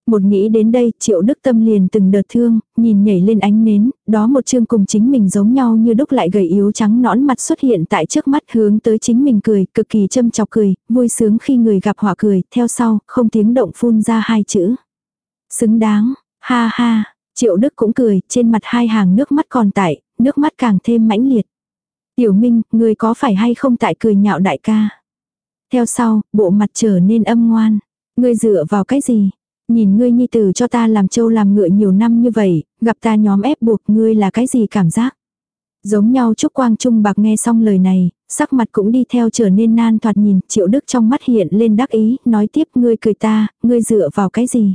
Một nghĩ đến đây, triệu đức tâm liền từng đợt thương, nhìn nhảy lên ánh nến, đó một chương cùng chính mình giống nhau như đúc lại gầy yếu trắng nõn mặt xuất hiện tại trước mắt hướng tới chính mình cười, cực kỳ châm chọc cười, vui sướng khi người gặp họa cười, theo sau, không tiếng động phun ra hai chữ. Xứng đáng, ha ha, triệu đức cũng cười, trên mặt hai hàng nước mắt còn tại, nước mắt càng thêm mãnh liệt. Tiểu Minh, người có phải hay không tại cười nhạo đại ca? Theo sau, bộ mặt trở nên âm ngoan. Ngươi dựa vào cái gì? Nhìn ngươi nhi tử cho ta làm trâu làm ngựa nhiều năm như vậy, gặp ta nhóm ép buộc ngươi là cái gì cảm giác? Giống nhau Trúc Quang Trung bạc nghe xong lời này, sắc mặt cũng đi theo trở nên nan thoạt nhìn, triệu đức trong mắt hiện lên đắc ý, nói tiếp ngươi cười ta, ngươi dựa vào cái gì?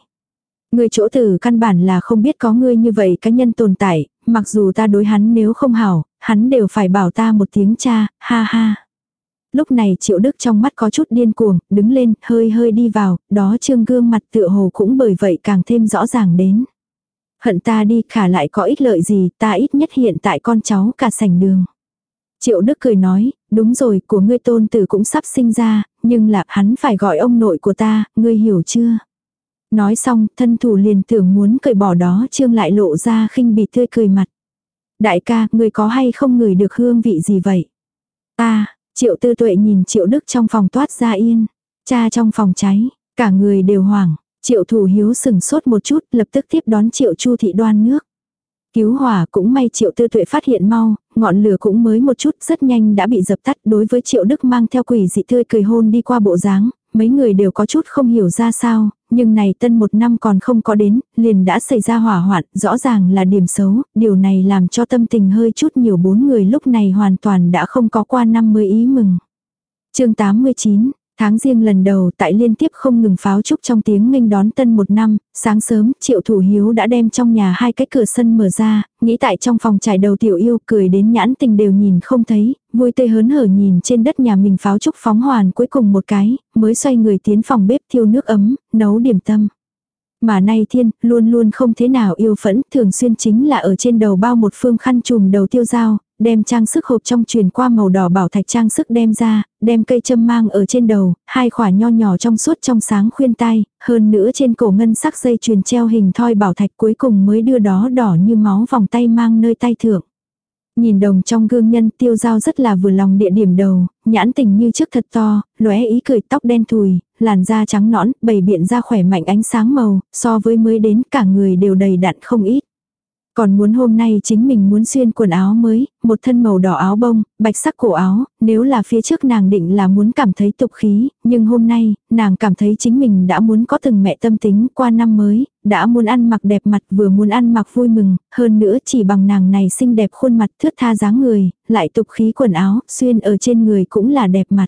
Ngươi chỗ tử căn bản là không biết có ngươi như vậy cá nhân tồn tại, mặc dù ta đối hắn nếu không hảo, hắn đều phải bảo ta một tiếng cha, ha ha. Lúc này triệu đức trong mắt có chút điên cuồng, đứng lên, hơi hơi đi vào, đó trương gương mặt tựa hồ cũng bởi vậy càng thêm rõ ràng đến. Hận ta đi khả lại có ích lợi gì, ta ít nhất hiện tại con cháu cả sảnh đường. Triệu Đức cười nói, đúng rồi, của ngươi tôn tử cũng sắp sinh ra, nhưng là hắn phải gọi ông nội của ta, ngươi hiểu chưa? Nói xong, thân thủ liền tưởng muốn cởi bỏ đó trương lại lộ ra khinh bỉ tươi cười mặt. Đại ca, ngươi có hay không ngửi được hương vị gì vậy? Ta, Triệu tư tuệ nhìn triệu đức trong phòng toát ra yên. Cha trong phòng cháy, cả người đều hoảng. Triệu thủ hiếu sừng sốt một chút lập tức tiếp đón triệu chu thị đoan nước. Cứu hỏa cũng may triệu tư tuệ phát hiện mau, ngọn lửa cũng mới một chút rất nhanh đã bị dập tắt đối với triệu đức mang theo quỷ dị tươi cười hôn đi qua bộ dáng, mấy người đều có chút không hiểu ra sao, nhưng này tân một năm còn không có đến, liền đã xảy ra hỏa hoạn, rõ ràng là điểm xấu, điều này làm cho tâm tình hơi chút nhiều bốn người lúc này hoàn toàn đã không có qua năm mới ý mừng. chương 89, Tháng riêng lần đầu tại liên tiếp không ngừng pháo trúc trong tiếng nghênh đón tân một năm, sáng sớm triệu thủ hiếu đã đem trong nhà hai cái cửa sân mở ra, nghĩ tại trong phòng trải đầu tiểu yêu cười đến nhãn tình đều nhìn không thấy, vui tươi hớn hở nhìn trên đất nhà mình pháo trúc phóng hoàn cuối cùng một cái, mới xoay người tiến phòng bếp thiêu nước ấm, nấu điểm tâm. Mà nay thiên, luôn luôn không thế nào yêu phẫn, thường xuyên chính là ở trên đầu bao một phương khăn trùm đầu tiêu dao, đem trang sức hộp trong truyền qua màu đỏ bảo thạch trang sức đem ra, đem cây châm mang ở trên đầu, hai khỏa nho nhỏ trong suốt trong sáng khuyên tai, hơn nữa trên cổ ngân sắc dây truyền treo hình thoi bảo thạch cuối cùng mới đưa đó đỏ như máu vòng tay mang nơi tay thượng. Nhìn đồng trong gương nhân tiêu giao rất là vừa lòng địa điểm đầu, nhãn tình như trước thật to, lóe ý cười tóc đen thùi, làn da trắng nõn, bầy biện da khỏe mạnh ánh sáng màu, so với mới đến cả người đều đầy đặn không ít. Còn muốn hôm nay chính mình muốn xuyên quần áo mới, một thân màu đỏ áo bông, bạch sắc cổ áo, nếu là phía trước nàng định là muốn cảm thấy tục khí, nhưng hôm nay, nàng cảm thấy chính mình đã muốn có từng mẹ tâm tính qua năm mới, đã muốn ăn mặc đẹp mặt vừa muốn ăn mặc vui mừng, hơn nữa chỉ bằng nàng này xinh đẹp khuôn mặt thướt tha dáng người, lại tục khí quần áo, xuyên ở trên người cũng là đẹp mặt.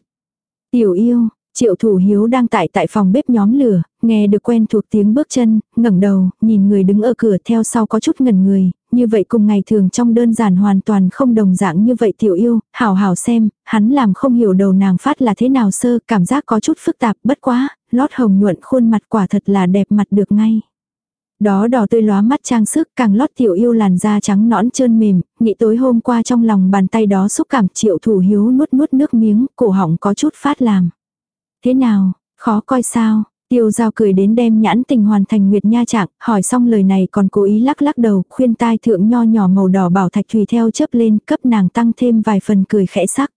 Tiểu yêu, Triệu thủ hiếu đang tại tại phòng bếp nhóm lửa, nghe được quen thuộc tiếng bước chân, ngẩng đầu, nhìn người đứng ở cửa theo sau có chút ngẩn người, như vậy cùng ngày thường trong đơn giản hoàn toàn không đồng dạng như vậy tiểu yêu, hảo hảo xem, hắn làm không hiểu đầu nàng phát là thế nào sơ, cảm giác có chút phức tạp, bất quá, lót hồng nhuận khuôn mặt quả thật là đẹp mặt được ngay. Đó đỏ tươi lóa mắt trang sức càng lót tiểu yêu làn da trắng nõn trơn mềm, nghĩ tối hôm qua trong lòng bàn tay đó xúc cảm triệu thủ hiếu nuốt nuốt nước miếng, cổ họng có chút phát làm. Thế nào, khó coi sao? Tiêu giao cười đến đem nhãn tình hoàn thành nguyệt nha trạng, hỏi xong lời này còn cố ý lắc lắc đầu, khuyên tai thượng nho nhỏ màu đỏ bảo thạch tùy theo chớp lên, cấp nàng tăng thêm vài phần cười khẽ sắc.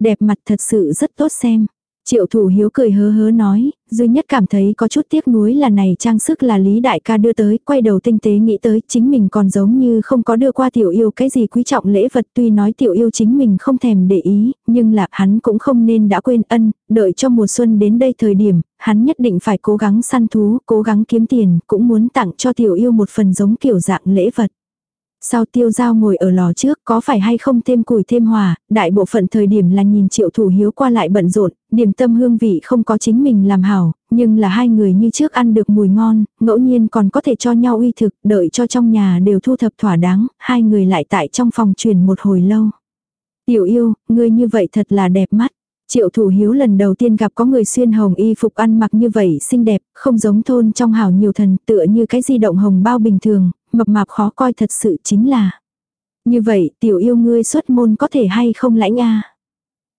Đẹp mặt thật sự rất tốt xem. Triệu thủ hiếu cười hớ hớ nói, duy nhất cảm thấy có chút tiếc nuối là này trang sức là Lý Đại ca đưa tới, quay đầu tinh tế nghĩ tới chính mình còn giống như không có đưa qua tiểu yêu cái gì quý trọng lễ vật tuy nói tiểu yêu chính mình không thèm để ý, nhưng là hắn cũng không nên đã quên ân, đợi cho mùa xuân đến đây thời điểm, hắn nhất định phải cố gắng săn thú, cố gắng kiếm tiền, cũng muốn tặng cho tiểu yêu một phần giống kiểu dạng lễ vật. Sau tiêu giao ngồi ở lò trước có phải hay không thêm củi thêm hòa, đại bộ phận thời điểm là nhìn triệu thủ hiếu qua lại bận rộn, điểm tâm hương vị không có chính mình làm hảo, nhưng là hai người như trước ăn được mùi ngon, ngẫu nhiên còn có thể cho nhau uy thực, đợi cho trong nhà đều thu thập thỏa đáng, hai người lại tại trong phòng truyền một hồi lâu. Tiểu yêu, ngươi như vậy thật là đẹp mắt. Triệu thủ hiếu lần đầu tiên gặp có người xuyên hồng y phục ăn mặc như vậy xinh đẹp, không giống thôn trong hào nhiều thần tựa như cái di động hồng bao bình thường, mập mạp khó coi thật sự chính là. Như vậy tiểu yêu ngươi xuất môn có thể hay không lãnh a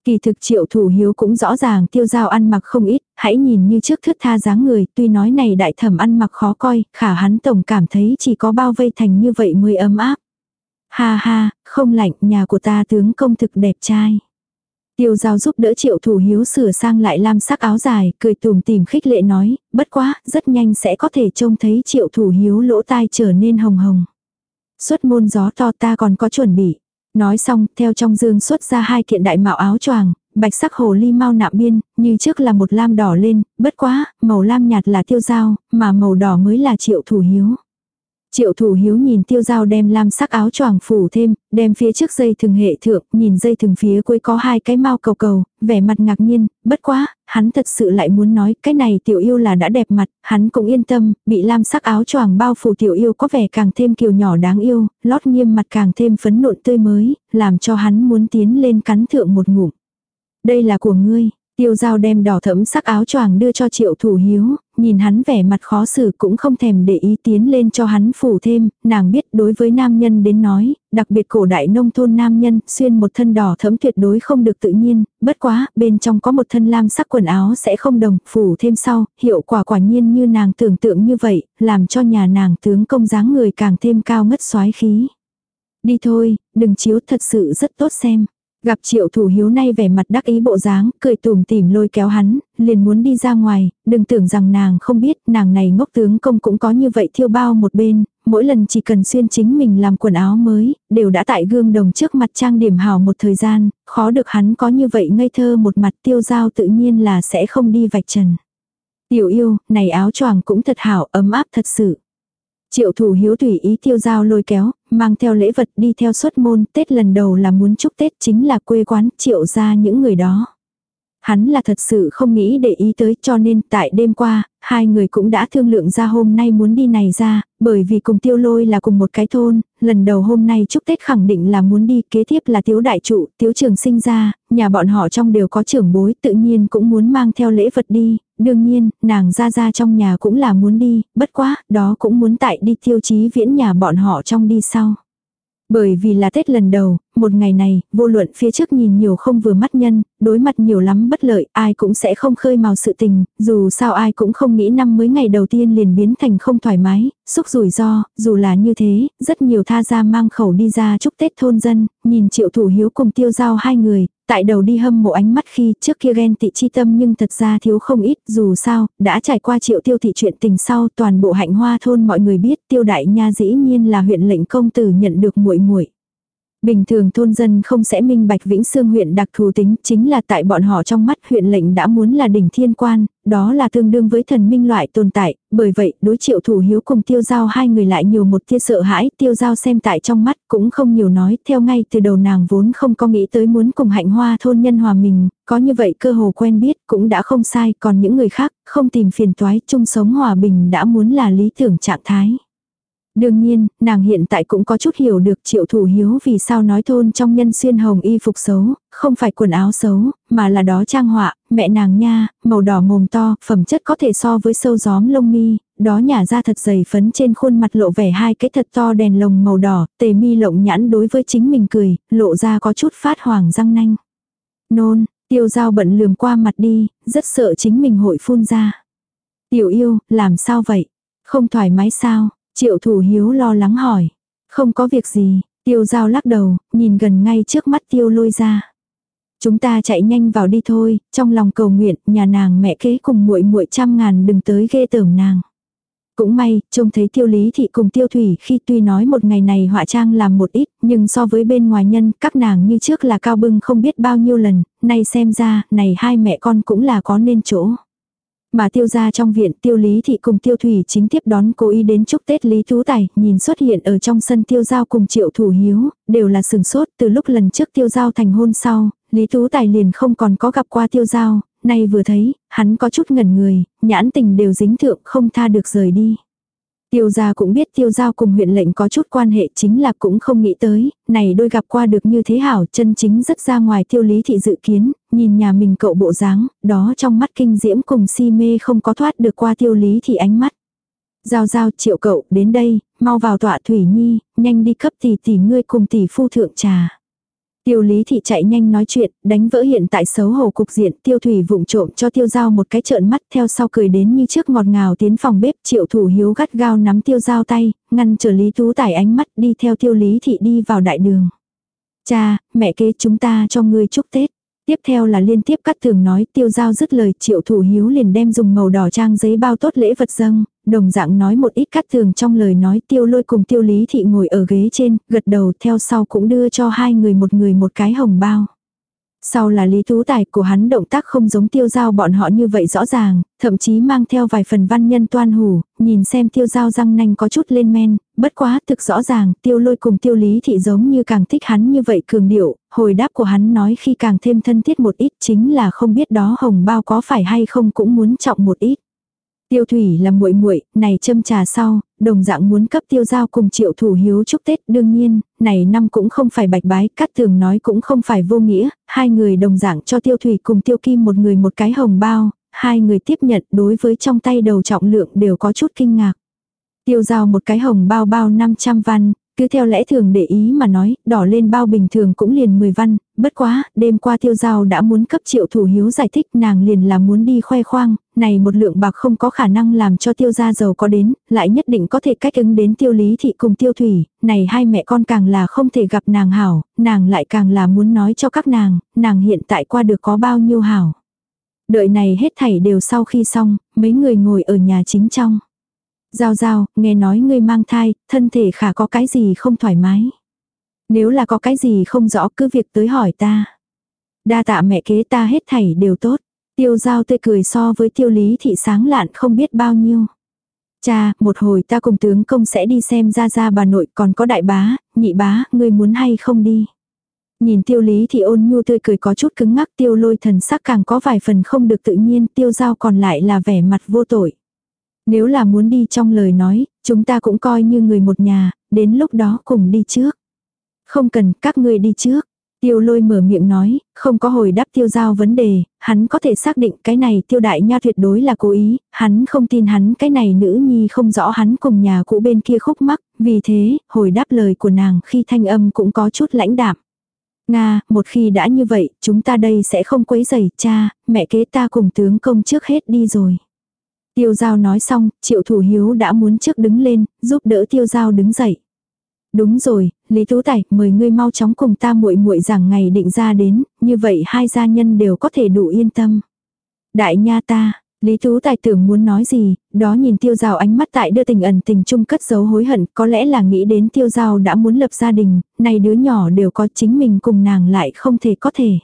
Kỳ thực triệu thủ hiếu cũng rõ ràng tiêu giao ăn mặc không ít, hãy nhìn như trước thước tha dáng người, tuy nói này đại thẩm ăn mặc khó coi, khả hắn tổng cảm thấy chỉ có bao vây thành như vậy mới ấm áp. Ha ha, không lạnh, nhà của ta tướng công thực đẹp trai. Tiêu giao giúp đỡ triệu thủ hiếu sửa sang lại lam sắc áo dài, cười tùm tìm khích lệ nói, bất quá, rất nhanh sẽ có thể trông thấy triệu thủ hiếu lỗ tai trở nên hồng hồng. Xuất môn gió to ta còn có chuẩn bị. Nói xong, theo trong dương xuất ra hai kiện đại mạo áo choàng, bạch sắc hồ ly mau nạm biên, như trước là một lam đỏ lên, bất quá, màu lam nhạt là tiêu dao, mà màu đỏ mới là triệu thủ hiếu. Triệu thủ hiếu nhìn tiêu dao đem lam sắc áo choàng phủ thêm, đem phía trước dây thừng hệ thượng, nhìn dây thừng phía cuối có hai cái mau cầu cầu, vẻ mặt ngạc nhiên, bất quá, hắn thật sự lại muốn nói cái này tiểu yêu là đã đẹp mặt, hắn cũng yên tâm, bị lam sắc áo choàng bao phủ tiểu yêu có vẻ càng thêm kiều nhỏ đáng yêu, lót nghiêm mặt càng thêm phấn nộn tươi mới, làm cho hắn muốn tiến lên cắn thượng một ngụm. Đây là của ngươi, Tiêu dao đem đỏ thẫm sắc áo choàng đưa cho triệu thủ hiếu, nhìn hắn vẻ mặt khó xử cũng không thèm để ý tiến lên cho hắn phủ thêm, nàng biết đối với nam nhân đến nói, đặc biệt cổ đại nông thôn nam nhân, xuyên một thân đỏ thẫm tuyệt đối không được tự nhiên, bất quá, bên trong có một thân lam sắc quần áo sẽ không đồng, phủ thêm sau, hiệu quả quả nhiên như nàng tưởng tượng như vậy, làm cho nhà nàng tướng công dáng người càng thêm cao ngất xoái khí. Đi thôi, đừng chiếu thật sự rất tốt xem. Gặp triệu thủ hiếu nay vẻ mặt đắc ý bộ dáng, cười tủm tỉm lôi kéo hắn, liền muốn đi ra ngoài, đừng tưởng rằng nàng không biết, nàng này ngốc tướng công cũng có như vậy thiêu bao một bên, mỗi lần chỉ cần xuyên chính mình làm quần áo mới, đều đã tại gương đồng trước mặt trang điểm hào một thời gian, khó được hắn có như vậy ngây thơ một mặt tiêu dao tự nhiên là sẽ không đi vạch trần. Tiểu yêu, này áo choàng cũng thật hảo, ấm áp thật sự. Triệu thủ hiếu tùy ý tiêu giao lôi kéo, mang theo lễ vật đi theo xuất môn, Tết lần đầu là muốn chúc Tết chính là quê quán triệu ra những người đó. Hắn là thật sự không nghĩ để ý tới cho nên tại đêm qua, hai người cũng đã thương lượng ra hôm nay muốn đi này ra, bởi vì cùng tiêu lôi là cùng một cái thôn, lần đầu hôm nay chúc Tết khẳng định là muốn đi, kế tiếp là tiếu đại trụ, tiếu trường sinh ra, nhà bọn họ trong đều có trưởng bối tự nhiên cũng muốn mang theo lễ vật đi, đương nhiên, nàng ra ra trong nhà cũng là muốn đi, bất quá, đó cũng muốn tại đi tiêu chí viễn nhà bọn họ trong đi sau. Bởi vì là Tết lần đầu, một ngày này, vô luận phía trước nhìn nhiều không vừa mắt nhân, đối mặt nhiều lắm bất lợi, ai cũng sẽ không khơi màu sự tình, dù sao ai cũng không nghĩ năm mới ngày đầu tiên liền biến thành không thoải mái, xúc rủi ro, dù là như thế, rất nhiều tha gia mang khẩu đi ra chúc Tết thôn dân, nhìn triệu thủ hiếu cùng tiêu giao hai người, tại đầu đi hâm mộ ánh mắt khi trước kia ghen tị chi tâm nhưng thật ra thiếu không ít, dù sao, đã trải qua triệu tiêu thị chuyện tình sau toàn bộ hạnh hoa thôn mọi người biết tiêu đại nha dĩ nhiên là huyện lệnh công tử nhận được muội muội. Bình thường thôn dân không sẽ minh bạch Vĩnh Sương huyện đặc thù tính, chính là tại bọn họ trong mắt huyện lệnh đã muốn là đỉnh thiên quan, đó là tương đương với thần minh loại tồn tại, bởi vậy đối triệu thủ hiếu cùng tiêu giao hai người lại nhiều một tia sợ hãi, tiêu giao xem tại trong mắt cũng không nhiều nói, theo ngay từ đầu nàng vốn không có nghĩ tới muốn cùng hạnh hoa thôn nhân hòa mình, có như vậy cơ hồ quen biết cũng đã không sai, còn những người khác không tìm phiền toái chung sống hòa bình đã muốn là lý tưởng trạng thái. Đương nhiên, nàng hiện tại cũng có chút hiểu được triệu thủ hiếu vì sao nói thôn trong nhân xuyên hồng y phục xấu, không phải quần áo xấu, mà là đó trang họa, mẹ nàng nha, màu đỏ mồm to, phẩm chất có thể so với sâu gióm lông mi, đó nhả ra thật dày phấn trên khuôn mặt lộ vẻ hai cái thật to đèn lồng màu đỏ, tề mi lộng nhãn đối với chính mình cười, lộ ra có chút phát hoàng răng nanh. Nôn, tiêu dao bận lườm qua mặt đi, rất sợ chính mình hội phun ra. Tiểu yêu, làm sao vậy? Không thoải mái sao? Triệu thủ hiếu lo lắng hỏi. Không có việc gì, tiêu giao lắc đầu, nhìn gần ngay trước mắt tiêu lôi ra. Chúng ta chạy nhanh vào đi thôi, trong lòng cầu nguyện, nhà nàng mẹ kế cùng muội muội trăm ngàn đừng tới ghê tởm nàng. Cũng may, trông thấy tiêu lý thị cùng tiêu thủy khi tuy nói một ngày này họa trang làm một ít, nhưng so với bên ngoài nhân, các nàng như trước là cao bưng không biết bao nhiêu lần, nay xem ra, này hai mẹ con cũng là có nên chỗ. Mà tiêu ra trong viện tiêu lý thị cùng tiêu thủy chính tiếp đón cố ý đến chúc Tết Lý Tú Tài, nhìn xuất hiện ở trong sân tiêu giao cùng triệu thủ hiếu, đều là sừng sốt từ lúc lần trước tiêu giao thành hôn sau, Lý Tú Tài liền không còn có gặp qua tiêu giao, nay vừa thấy, hắn có chút ngẩn người, nhãn tình đều dính thượng không tha được rời đi. Tiêu gia cũng biết tiêu giao cùng huyện lệnh có chút quan hệ chính là cũng không nghĩ tới, này đôi gặp qua được như thế hảo chân chính rất ra ngoài tiêu lý thị dự kiến, nhìn nhà mình cậu bộ dáng, đó trong mắt kinh diễm cùng si mê không có thoát được qua tiêu lý thị ánh mắt. Giao giao triệu cậu đến đây, mau vào tọa thủy nhi, nhanh đi cấp tỷ tỷ ngươi cùng tỷ phu thượng trà. Tiêu lý thị chạy nhanh nói chuyện, đánh vỡ hiện tại xấu hổ cục diện tiêu thủy vụng trộm cho tiêu giao một cái trợn mắt theo sau cười đến như trước ngọt ngào tiến phòng bếp triệu thủ hiếu gắt gao nắm tiêu giao tay, ngăn trở lý tú tải ánh mắt đi theo tiêu lý thị đi vào đại đường. Cha, mẹ kế chúng ta cho ngươi chúc Tết. Tiếp theo là liên tiếp cắt thường nói tiêu giao dứt lời triệu thủ hiếu liền đem dùng màu đỏ trang giấy bao tốt lễ vật dâng, đồng dạng nói một ít cắt thường trong lời nói tiêu lôi cùng tiêu lý thị ngồi ở ghế trên, gật đầu theo sau cũng đưa cho hai người một người một cái hồng bao. Sau là lý tú tài của hắn động tác không giống tiêu giao bọn họ như vậy rõ ràng, thậm chí mang theo vài phần văn nhân toan hủ, nhìn xem tiêu giao răng nanh có chút lên men, bất quá thực rõ ràng, tiêu lôi cùng tiêu lý thị giống như càng thích hắn như vậy cường điệu, hồi đáp của hắn nói khi càng thêm thân thiết một ít chính là không biết đó hồng bao có phải hay không cũng muốn trọng một ít. Tiêu Thủy là muội muội, này châm trà sau, đồng dạng muốn cấp tiêu giao cùng triệu thủ hiếu chúc Tết. Đương nhiên, này năm cũng không phải bạch bái, cắt thường nói cũng không phải vô nghĩa, hai người đồng dạng cho tiêu thủy cùng tiêu kim một người một cái hồng bao, hai người tiếp nhận đối với trong tay đầu trọng lượng đều có chút kinh ngạc. Tiêu giao một cái hồng bao bao 500 văn, cứ theo lẽ thường để ý mà nói, đỏ lên bao bình thường cũng liền 10 văn, bất quá, đêm qua tiêu giao đã muốn cấp triệu thủ hiếu giải thích nàng liền là muốn đi khoe khoang, này một lượng bạc không có khả năng làm cho tiêu gia giàu có đến, lại nhất định có thể cách ứng đến tiêu lý thị cùng tiêu thủy, này hai mẹ con càng là không thể gặp nàng hảo, nàng lại càng là muốn nói cho các nàng, nàng hiện tại qua được có bao nhiêu hảo. Đợi này hết thảy đều sau khi xong, mấy người ngồi ở nhà chính trong. Giao giao, nghe nói ngươi mang thai, thân thể khả có cái gì không thoải mái. Nếu là có cái gì không rõ cứ việc tới hỏi ta. Đa tạ mẹ kế ta hết thảy đều tốt. Tiêu giao tươi cười so với tiêu lý thị sáng lạn không biết bao nhiêu. Cha, một hồi ta cùng tướng công sẽ đi xem ra ra bà nội còn có đại bá, nhị bá, ngươi muốn hay không đi. Nhìn tiêu lý thì ôn nhu tươi cười có chút cứng ngắc tiêu lôi thần sắc càng có vài phần không được tự nhiên tiêu giao còn lại là vẻ mặt vô tội. Nếu là muốn đi trong lời nói, chúng ta cũng coi như người một nhà, đến lúc đó cùng đi trước. Không cần các ngươi đi trước. Tiêu lôi mở miệng nói, không có hồi đáp tiêu giao vấn đề, hắn có thể xác định cái này tiêu đại nha tuyệt đối là cố ý, hắn không tin hắn cái này nữ nhi không rõ hắn cùng nhà cũ bên kia khúc mắc, vì thế, hồi đáp lời của nàng khi thanh âm cũng có chút lãnh đạm. Nga, một khi đã như vậy, chúng ta đây sẽ không quấy rầy cha, mẹ kế ta cùng tướng công trước hết đi rồi. Tiêu giao nói xong, triệu thủ hiếu đã muốn trước đứng lên, giúp đỡ tiêu giao đứng dậy. Đúng rồi, Lý Tú Tài, mời ngươi mau chóng cùng ta muội muội rằng ngày định ra đến, như vậy hai gia nhân đều có thể đủ yên tâm. Đại nha ta, Lý Tú Tài tưởng muốn nói gì, đó nhìn tiêu giao ánh mắt tại đưa tình ẩn tình chung cất giấu hối hận, có lẽ là nghĩ đến tiêu giao đã muốn lập gia đình, này đứa nhỏ đều có chính mình cùng nàng lại không thể có thể.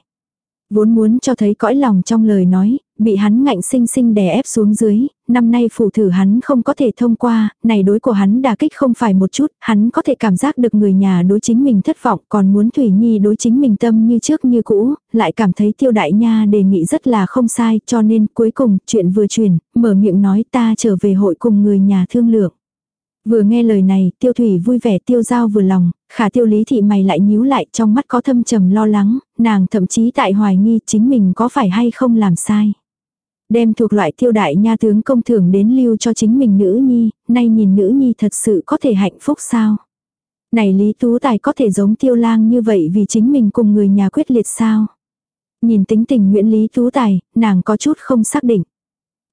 Vốn muốn cho thấy cõi lòng trong lời nói, bị hắn ngạnh sinh sinh đè ép xuống dưới, năm nay phủ thử hắn không có thể thông qua, này đối của hắn đả kích không phải một chút, hắn có thể cảm giác được người nhà đối chính mình thất vọng, còn muốn Thủy Nhi đối chính mình tâm như trước như cũ, lại cảm thấy tiêu đại nha đề nghị rất là không sai, cho nên cuối cùng chuyện vừa truyền, mở miệng nói ta trở về hội cùng người nhà thương lượng. Vừa nghe lời này, tiêu thủy vui vẻ tiêu giao vừa lòng, khả tiêu lý thị mày lại nhíu lại trong mắt có thâm trầm lo lắng, nàng thậm chí tại hoài nghi chính mình có phải hay không làm sai. Đem thuộc loại tiêu đại nha tướng công thưởng đến lưu cho chính mình nữ nhi, nay nhìn nữ nhi thật sự có thể hạnh phúc sao? Này Lý Tú Tài có thể giống tiêu lang như vậy vì chính mình cùng người nhà quyết liệt sao? Nhìn tính tình Nguyễn Lý Tú Tài, nàng có chút không xác định.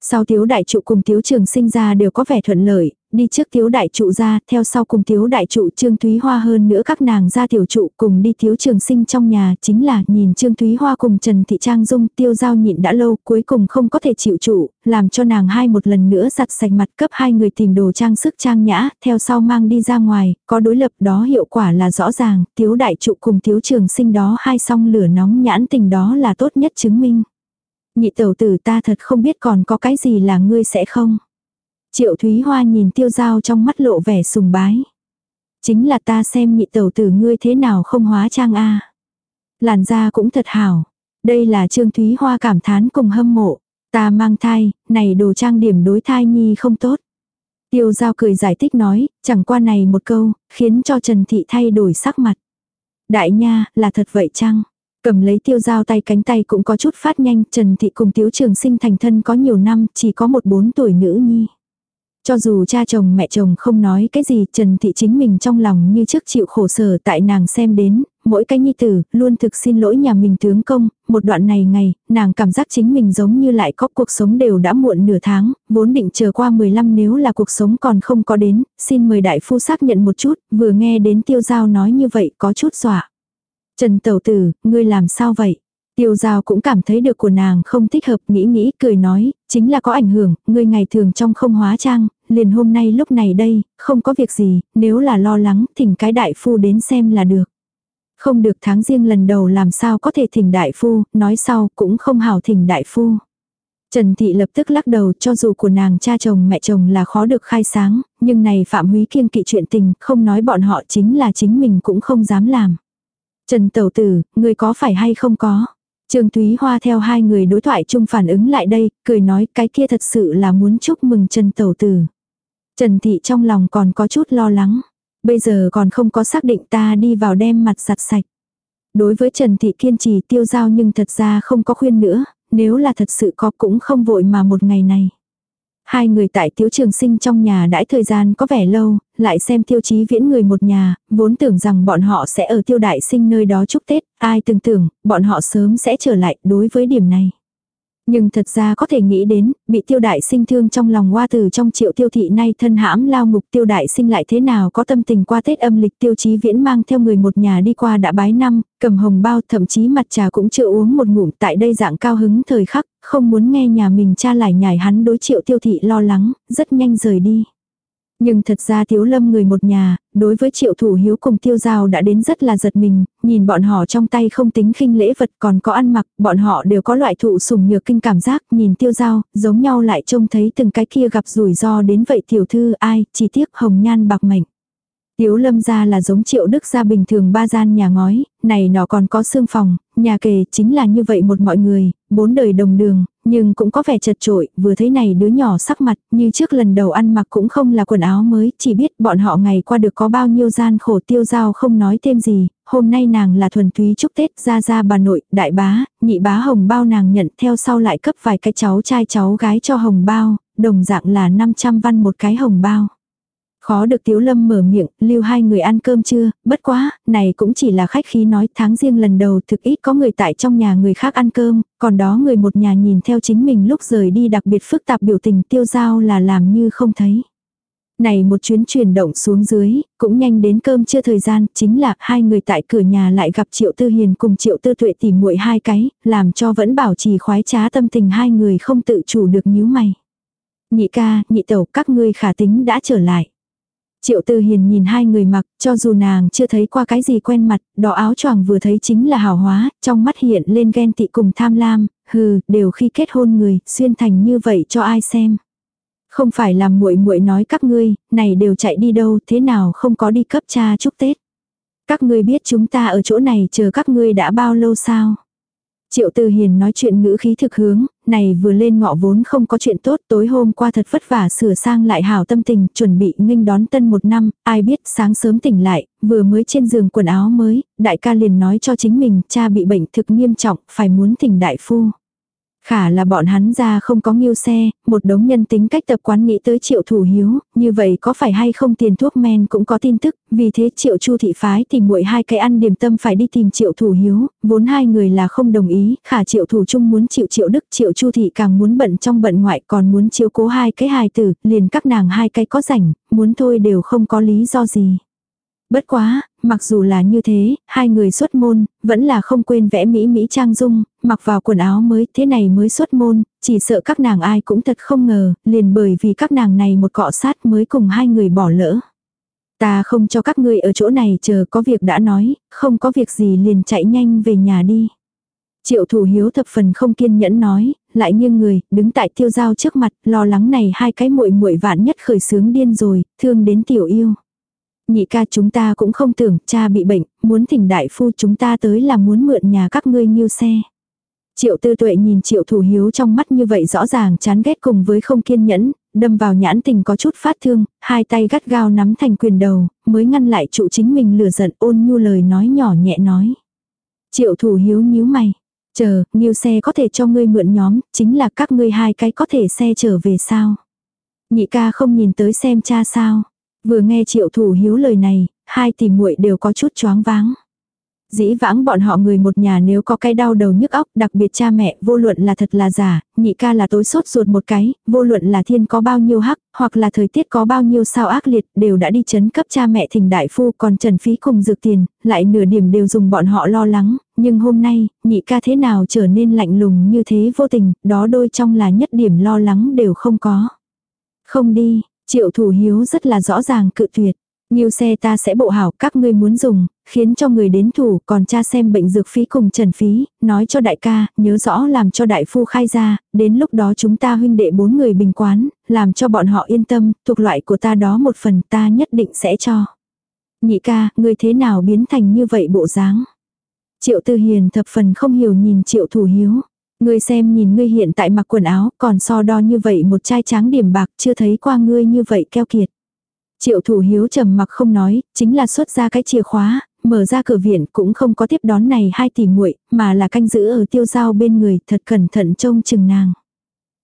Sau tiếu đại trụ cùng tiếu trường sinh ra đều có vẻ thuận lợi, đi trước tiếu đại trụ ra, theo sau cùng tiếu đại trụ Trương Thúy Hoa hơn nữa các nàng ra tiểu trụ cùng đi tiếu trường sinh trong nhà, chính là nhìn Trương Thúy Hoa cùng Trần Thị Trang Dung tiêu giao nhịn đã lâu, cuối cùng không có thể chịu trụ, làm cho nàng hai một lần nữa giặt sạch mặt cấp hai người tìm đồ trang sức trang nhã, theo sau mang đi ra ngoài, có đối lập đó hiệu quả là rõ ràng, tiếu đại trụ cùng tiếu trường sinh đó hai song lửa nóng nhãn tình đó là tốt nhất chứng minh. Nhị tẩu tử ta thật không biết còn có cái gì là ngươi sẽ không. Triệu Thúy Hoa nhìn tiêu giao trong mắt lộ vẻ sùng bái. Chính là ta xem nhị tẩu tử ngươi thế nào không hóa trang a Làn da cũng thật hảo. Đây là Trương Thúy Hoa cảm thán cùng hâm mộ. Ta mang thai, này đồ trang điểm đối thai nhi không tốt. Tiêu giao cười giải thích nói, chẳng qua này một câu, khiến cho Trần Thị thay đổi sắc mặt. Đại nha, là thật vậy chăng? Cầm lấy tiêu dao tay cánh tay cũng có chút phát nhanh, Trần Thị cùng Tiếu Trường Sinh thành thân có nhiều năm, chỉ có một bốn tuổi nữ nhi. Cho dù cha chồng mẹ chồng không nói cái gì, Trần Thị chính mình trong lòng như trước chịu khổ sở tại nàng xem đến, mỗi cái nhi tử, luôn thực xin lỗi nhà mình tướng công, một đoạn này ngày, nàng cảm giác chính mình giống như lại có cuộc sống đều đã muộn nửa tháng, vốn định chờ qua 15 nếu là cuộc sống còn không có đến, xin mời đại phu xác nhận một chút, vừa nghe đến tiêu giao nói như vậy có chút dọa. Trần Tẩu Tử, ngươi làm sao vậy? Tiêu giao cũng cảm thấy được của nàng không thích hợp nghĩ nghĩ cười nói, chính là có ảnh hưởng, ngươi ngày thường trong không hóa trang, liền hôm nay lúc này đây, không có việc gì, nếu là lo lắng thỉnh cái đại phu đến xem là được. Không được tháng riêng lần đầu làm sao có thể thỉnh đại phu, nói sau cũng không hảo thỉnh đại phu. Trần Thị lập tức lắc đầu cho dù của nàng cha chồng mẹ chồng là khó được khai sáng, nhưng này Phạm Húy kiêng kỵ chuyện tình, không nói bọn họ chính là chính mình cũng không dám làm. Trần Tẩu Tử, người có phải hay không có? Trương Thúy Hoa theo hai người đối thoại chung phản ứng lại đây, cười nói cái kia thật sự là muốn chúc mừng Trần Tẩu Tử. Trần Thị trong lòng còn có chút lo lắng. Bây giờ còn không có xác định ta đi vào đem mặt giặt sạch. Đối với Trần Thị kiên trì tiêu giao nhưng thật ra không có khuyên nữa, nếu là thật sự có cũng không vội mà một ngày này. Hai người tại tiếu trường sinh trong nhà đãi thời gian có vẻ lâu, lại xem tiêu chí viễn người một nhà, vốn tưởng rằng bọn họ sẽ ở tiêu đại sinh nơi đó chúc Tết, ai từng tưởng, bọn họ sớm sẽ trở lại đối với điểm này. Nhưng thật ra có thể nghĩ đến, bị tiêu đại sinh thương trong lòng hoa từ trong triệu tiêu thị nay thân hãm lao ngục tiêu đại sinh lại thế nào có tâm tình qua Tết âm lịch tiêu chí viễn mang theo người một nhà đi qua đã bái năm, cầm hồng bao thậm chí mặt trà cũng chưa uống một ngụm tại đây dạng cao hứng thời khắc, không muốn nghe nhà mình cha lại nhảy hắn đối triệu tiêu thị lo lắng, rất nhanh rời đi. Nhưng thật ra thiếu lâm người một nhà, đối với triệu thủ hiếu cùng tiêu giao đã đến rất là giật mình, nhìn bọn họ trong tay không tính khinh lễ vật còn có ăn mặc, bọn họ đều có loại thụ sùng nhược kinh cảm giác, nhìn tiêu giao, giống nhau lại trông thấy từng cái kia gặp rủi ro đến vậy tiểu thư ai, chỉ tiếc hồng nhan bạc mệnh. Tiếu lâm gia là giống triệu đức gia bình thường ba gian nhà ngói, này nó còn có xương phòng, nhà kề chính là như vậy một mọi người, bốn đời đồng đường, nhưng cũng có vẻ chật trội, vừa thấy này đứa nhỏ sắc mặt, như trước lần đầu ăn mặc cũng không là quần áo mới, chỉ biết bọn họ ngày qua được có bao nhiêu gian khổ tiêu giao không nói thêm gì, hôm nay nàng là thuần túy chúc Tết ra ra bà nội, đại bá, nhị bá hồng bao nàng nhận theo sau lại cấp vài cái cháu trai cháu gái cho hồng bao, đồng dạng là 500 văn một cái hồng bao. Khó được Tiếu Lâm mở miệng, lưu hai người ăn cơm chưa, bất quá, này cũng chỉ là khách khí nói tháng riêng lần đầu thực ít có người tại trong nhà người khác ăn cơm, còn đó người một nhà nhìn theo chính mình lúc rời đi đặc biệt phức tạp biểu tình tiêu giao là làm như không thấy. Này một chuyến chuyển động xuống dưới, cũng nhanh đến cơm chưa thời gian, chính là hai người tại cửa nhà lại gặp Triệu Tư Hiền cùng Triệu Tư Tuệ tìm muội hai cái, làm cho vẫn bảo trì khoái trá tâm tình hai người không tự chủ được nhíu mày. Nhị ca, nhị tẩu, các ngươi khả tính đã trở lại. Triệu Tư Hiền nhìn hai người mặc, cho dù nàng chưa thấy qua cái gì quen mặt, đỏ áo choàng vừa thấy chính là hào hóa, trong mắt hiện lên ghen tị cùng tham lam, hừ, đều khi kết hôn người, xuyên thành như vậy cho ai xem. Không phải làm muội muội nói các ngươi, này đều chạy đi đâu, thế nào không có đi cấp cha chúc Tết. Các ngươi biết chúng ta ở chỗ này chờ các ngươi đã bao lâu sao? Triệu Tư Hiền nói chuyện ngữ khí thực hướng, này vừa lên ngọ vốn không có chuyện tốt, tối hôm qua thật vất vả sửa sang lại hảo tâm tình, chuẩn bị nghênh đón tân một năm, ai biết sáng sớm tỉnh lại, vừa mới trên giường quần áo mới, đại ca liền nói cho chính mình, cha bị bệnh thực nghiêm trọng, phải muốn thỉnh đại phu. Khả là bọn hắn ra không có nghiêu xe, một đống nhân tính cách tập quán nghĩ tới triệu thủ hiếu, như vậy có phải hay không tiền thuốc men cũng có tin tức, vì thế triệu chu thị phái tìm muội hai cái ăn điểm tâm phải đi tìm triệu thủ hiếu, vốn hai người là không đồng ý, khả triệu thủ chung muốn chịu triệu đức triệu chu thị càng muốn bận trong bận ngoại còn muốn chiếu cố hai cái hài tử, liền các nàng hai cái có rảnh, muốn thôi đều không có lý do gì. Bất quá, mặc dù là như thế, hai người xuất môn, vẫn là không quên vẽ mỹ mỹ trang dung, mặc vào quần áo mới, thế này mới xuất môn, chỉ sợ các nàng ai cũng thật không ngờ, liền bởi vì các nàng này một cọ sát mới cùng hai người bỏ lỡ. Ta không cho các ngươi ở chỗ này chờ có việc đã nói, không có việc gì liền chạy nhanh về nhà đi. Triệu thủ hiếu thập phần không kiên nhẫn nói, lại nghiêng người, đứng tại tiêu giao trước mặt, lo lắng này hai cái muội muội vạn nhất khởi sướng điên rồi, thương đến tiểu yêu. Nhị ca chúng ta cũng không tưởng cha bị bệnh, muốn thỉnh đại phu chúng ta tới là muốn mượn nhà các ngươi nhiêu xe. Triệu tư tuệ nhìn triệu thủ hiếu trong mắt như vậy rõ ràng chán ghét cùng với không kiên nhẫn, đâm vào nhãn tình có chút phát thương, hai tay gắt gao nắm thành quyền đầu, mới ngăn lại trụ chính mình lừa giận ôn nhu lời nói nhỏ nhẹ nói. Triệu thủ hiếu nhíu mày. Chờ, nghiêu xe có thể cho ngươi mượn nhóm, chính là các ngươi hai cái có thể xe trở về sao. Nhị ca không nhìn tới xem cha sao. Vừa nghe triệu thủ hiếu lời này, hai tỷ muội đều có chút choáng váng. Dĩ vãng bọn họ người một nhà nếu có cái đau đầu nhức óc, đặc biệt cha mẹ, vô luận là thật là giả, nhị ca là tối sốt ruột một cái, vô luận là thiên có bao nhiêu hắc, hoặc là thời tiết có bao nhiêu sao ác liệt, đều đã đi chấn cấp cha mẹ thỉnh đại phu, còn trần phí cùng dược tiền, lại nửa điểm đều dùng bọn họ lo lắng, nhưng hôm nay, nhị ca thế nào trở nên lạnh lùng như thế vô tình, đó đôi trong là nhất điểm lo lắng đều không có. Không đi, Triệu thủ hiếu rất là rõ ràng cự tuyệt. Nhiều xe ta sẽ bộ hảo các ngươi muốn dùng, khiến cho người đến thủ còn cha xem bệnh dược phí cùng trần phí, nói cho đại ca, nhớ rõ làm cho đại phu khai ra, đến lúc đó chúng ta huynh đệ bốn người bình quán, làm cho bọn họ yên tâm, thuộc loại của ta đó một phần ta nhất định sẽ cho. Nhị ca, người thế nào biến thành như vậy bộ dáng? Triệu tư hiền thập phần không hiểu nhìn triệu thủ hiếu. Ngươi xem nhìn ngươi hiện tại mặc quần áo, còn so đo như vậy một chai tráng điểm bạc chưa thấy qua ngươi như vậy keo kiệt. Triệu thủ hiếu trầm mặc không nói, chính là xuất ra cái chìa khóa, mở ra cửa viện cũng không có tiếp đón này hai tỷ muội mà là canh giữ ở tiêu giao bên người thật cẩn thận trông chừng nàng.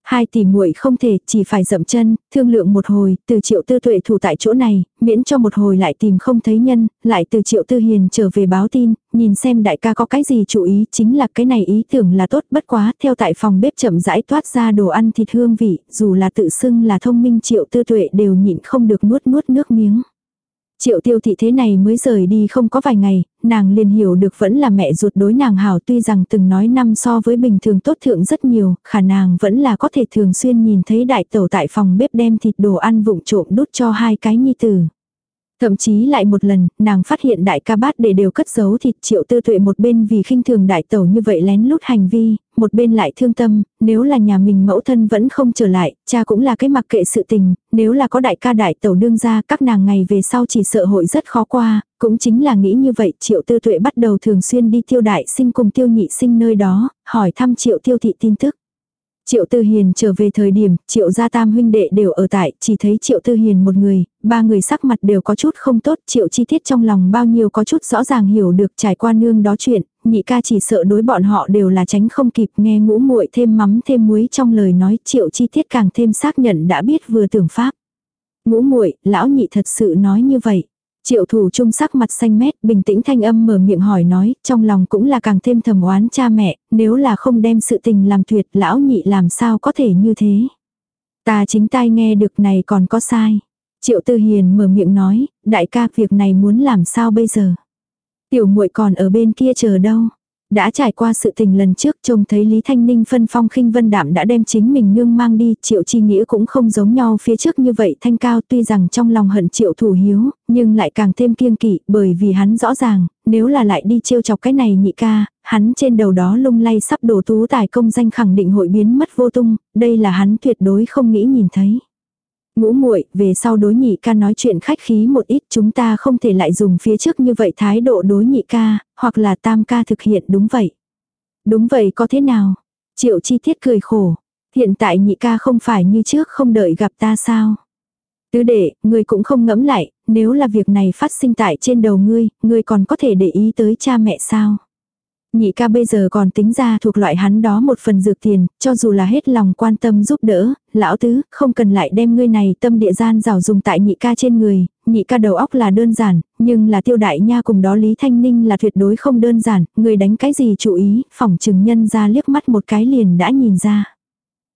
Hai tỷ muội không thể, chỉ phải dậm chân, thương lượng một hồi, từ triệu tư tuệ thủ tại chỗ này, miễn cho một hồi lại tìm không thấy nhân, lại từ triệu tư hiền trở về báo tin, nhìn xem đại ca có cái gì chú ý, chính là cái này ý tưởng là tốt bất quá, theo tại phòng bếp chậm rãi toát ra đồ ăn thịt hương vị, dù là tự xưng là thông minh triệu tư tuệ đều nhịn không được nuốt nuốt nước miếng. Triệu tiêu thị thế này mới rời đi không có vài ngày, nàng liền hiểu được vẫn là mẹ ruột đối nàng hảo tuy rằng từng nói năm so với bình thường tốt thượng rất nhiều, khả nàng vẫn là có thể thường xuyên nhìn thấy đại tẩu tại phòng bếp đem thịt đồ ăn vụng trộm đút cho hai cái nhi tử. Thậm chí lại một lần, nàng phát hiện đại ca bát để đều cất giấu thịt triệu tư tuệ một bên vì khinh thường đại tẩu như vậy lén lút hành vi, một bên lại thương tâm, nếu là nhà mình mẫu thân vẫn không trở lại, cha cũng là cái mặc kệ sự tình, nếu là có đại ca đại tẩu đương ra các nàng ngày về sau chỉ sợ hội rất khó qua, cũng chính là nghĩ như vậy triệu tư tuệ bắt đầu thường xuyên đi tiêu đại sinh cùng tiêu nhị sinh nơi đó, hỏi thăm triệu tiêu thị tin tức. Triệu Tư Hiền trở về thời điểm, Triệu gia tam huynh đệ đều ở tại, chỉ thấy Triệu Tư Hiền một người, ba người sắc mặt đều có chút không tốt, Triệu chi tiết trong lòng bao nhiêu có chút rõ ràng hiểu được trải qua nương đó chuyện, nhị ca chỉ sợ đối bọn họ đều là tránh không kịp nghe ngũ muội thêm mắm thêm muối trong lời nói, Triệu chi tiết càng thêm xác nhận đã biết vừa tưởng pháp. Ngũ muội, lão nhị thật sự nói như vậy. Triệu thủ trung sắc mặt xanh mét, bình tĩnh thanh âm mở miệng hỏi nói, trong lòng cũng là càng thêm thầm oán cha mẹ, nếu là không đem sự tình làm tuyệt lão nhị làm sao có thể như thế. Ta chính tai nghe được này còn có sai. Triệu tư hiền mở miệng nói, đại ca việc này muốn làm sao bây giờ. Tiểu muội còn ở bên kia chờ đâu. Đã trải qua sự tình lần trước trông thấy Lý Thanh Ninh phân phong khinh vân đảm đã đem chính mình nương mang đi, triệu chi nghĩa cũng không giống nhau phía trước như vậy thanh cao tuy rằng trong lòng hận triệu thủ hiếu, nhưng lại càng thêm kiêng kỵ bởi vì hắn rõ ràng, nếu là lại đi trêu chọc cái này nhị ca, hắn trên đầu đó lung lay sắp đổ tú tài công danh khẳng định hội biến mất vô tung, đây là hắn tuyệt đối không nghĩ nhìn thấy. Ngũ muội về sau đối nhị ca nói chuyện khách khí một ít chúng ta không thể lại dùng phía trước như vậy thái độ đối nhị ca, hoặc là tam ca thực hiện đúng vậy. Đúng vậy có thế nào? Triệu chi tiết cười khổ. Hiện tại nhị ca không phải như trước không đợi gặp ta sao? Tứ đệ, ngươi cũng không ngẫm lại, nếu là việc này phát sinh tại trên đầu ngươi, ngươi còn có thể để ý tới cha mẹ sao? Nhị ca bây giờ còn tính ra thuộc loại hắn đó một phần dược tiền, cho dù là hết lòng quan tâm giúp đỡ, lão tứ, không cần lại đem ngươi này tâm địa gian rào dùng tại nhị ca trên người, nhị ca đầu óc là đơn giản, nhưng là tiêu đại nha cùng đó Lý Thanh Ninh là tuyệt đối không đơn giản, người đánh cái gì chú ý, phỏng chừng nhân ra liếc mắt một cái liền đã nhìn ra.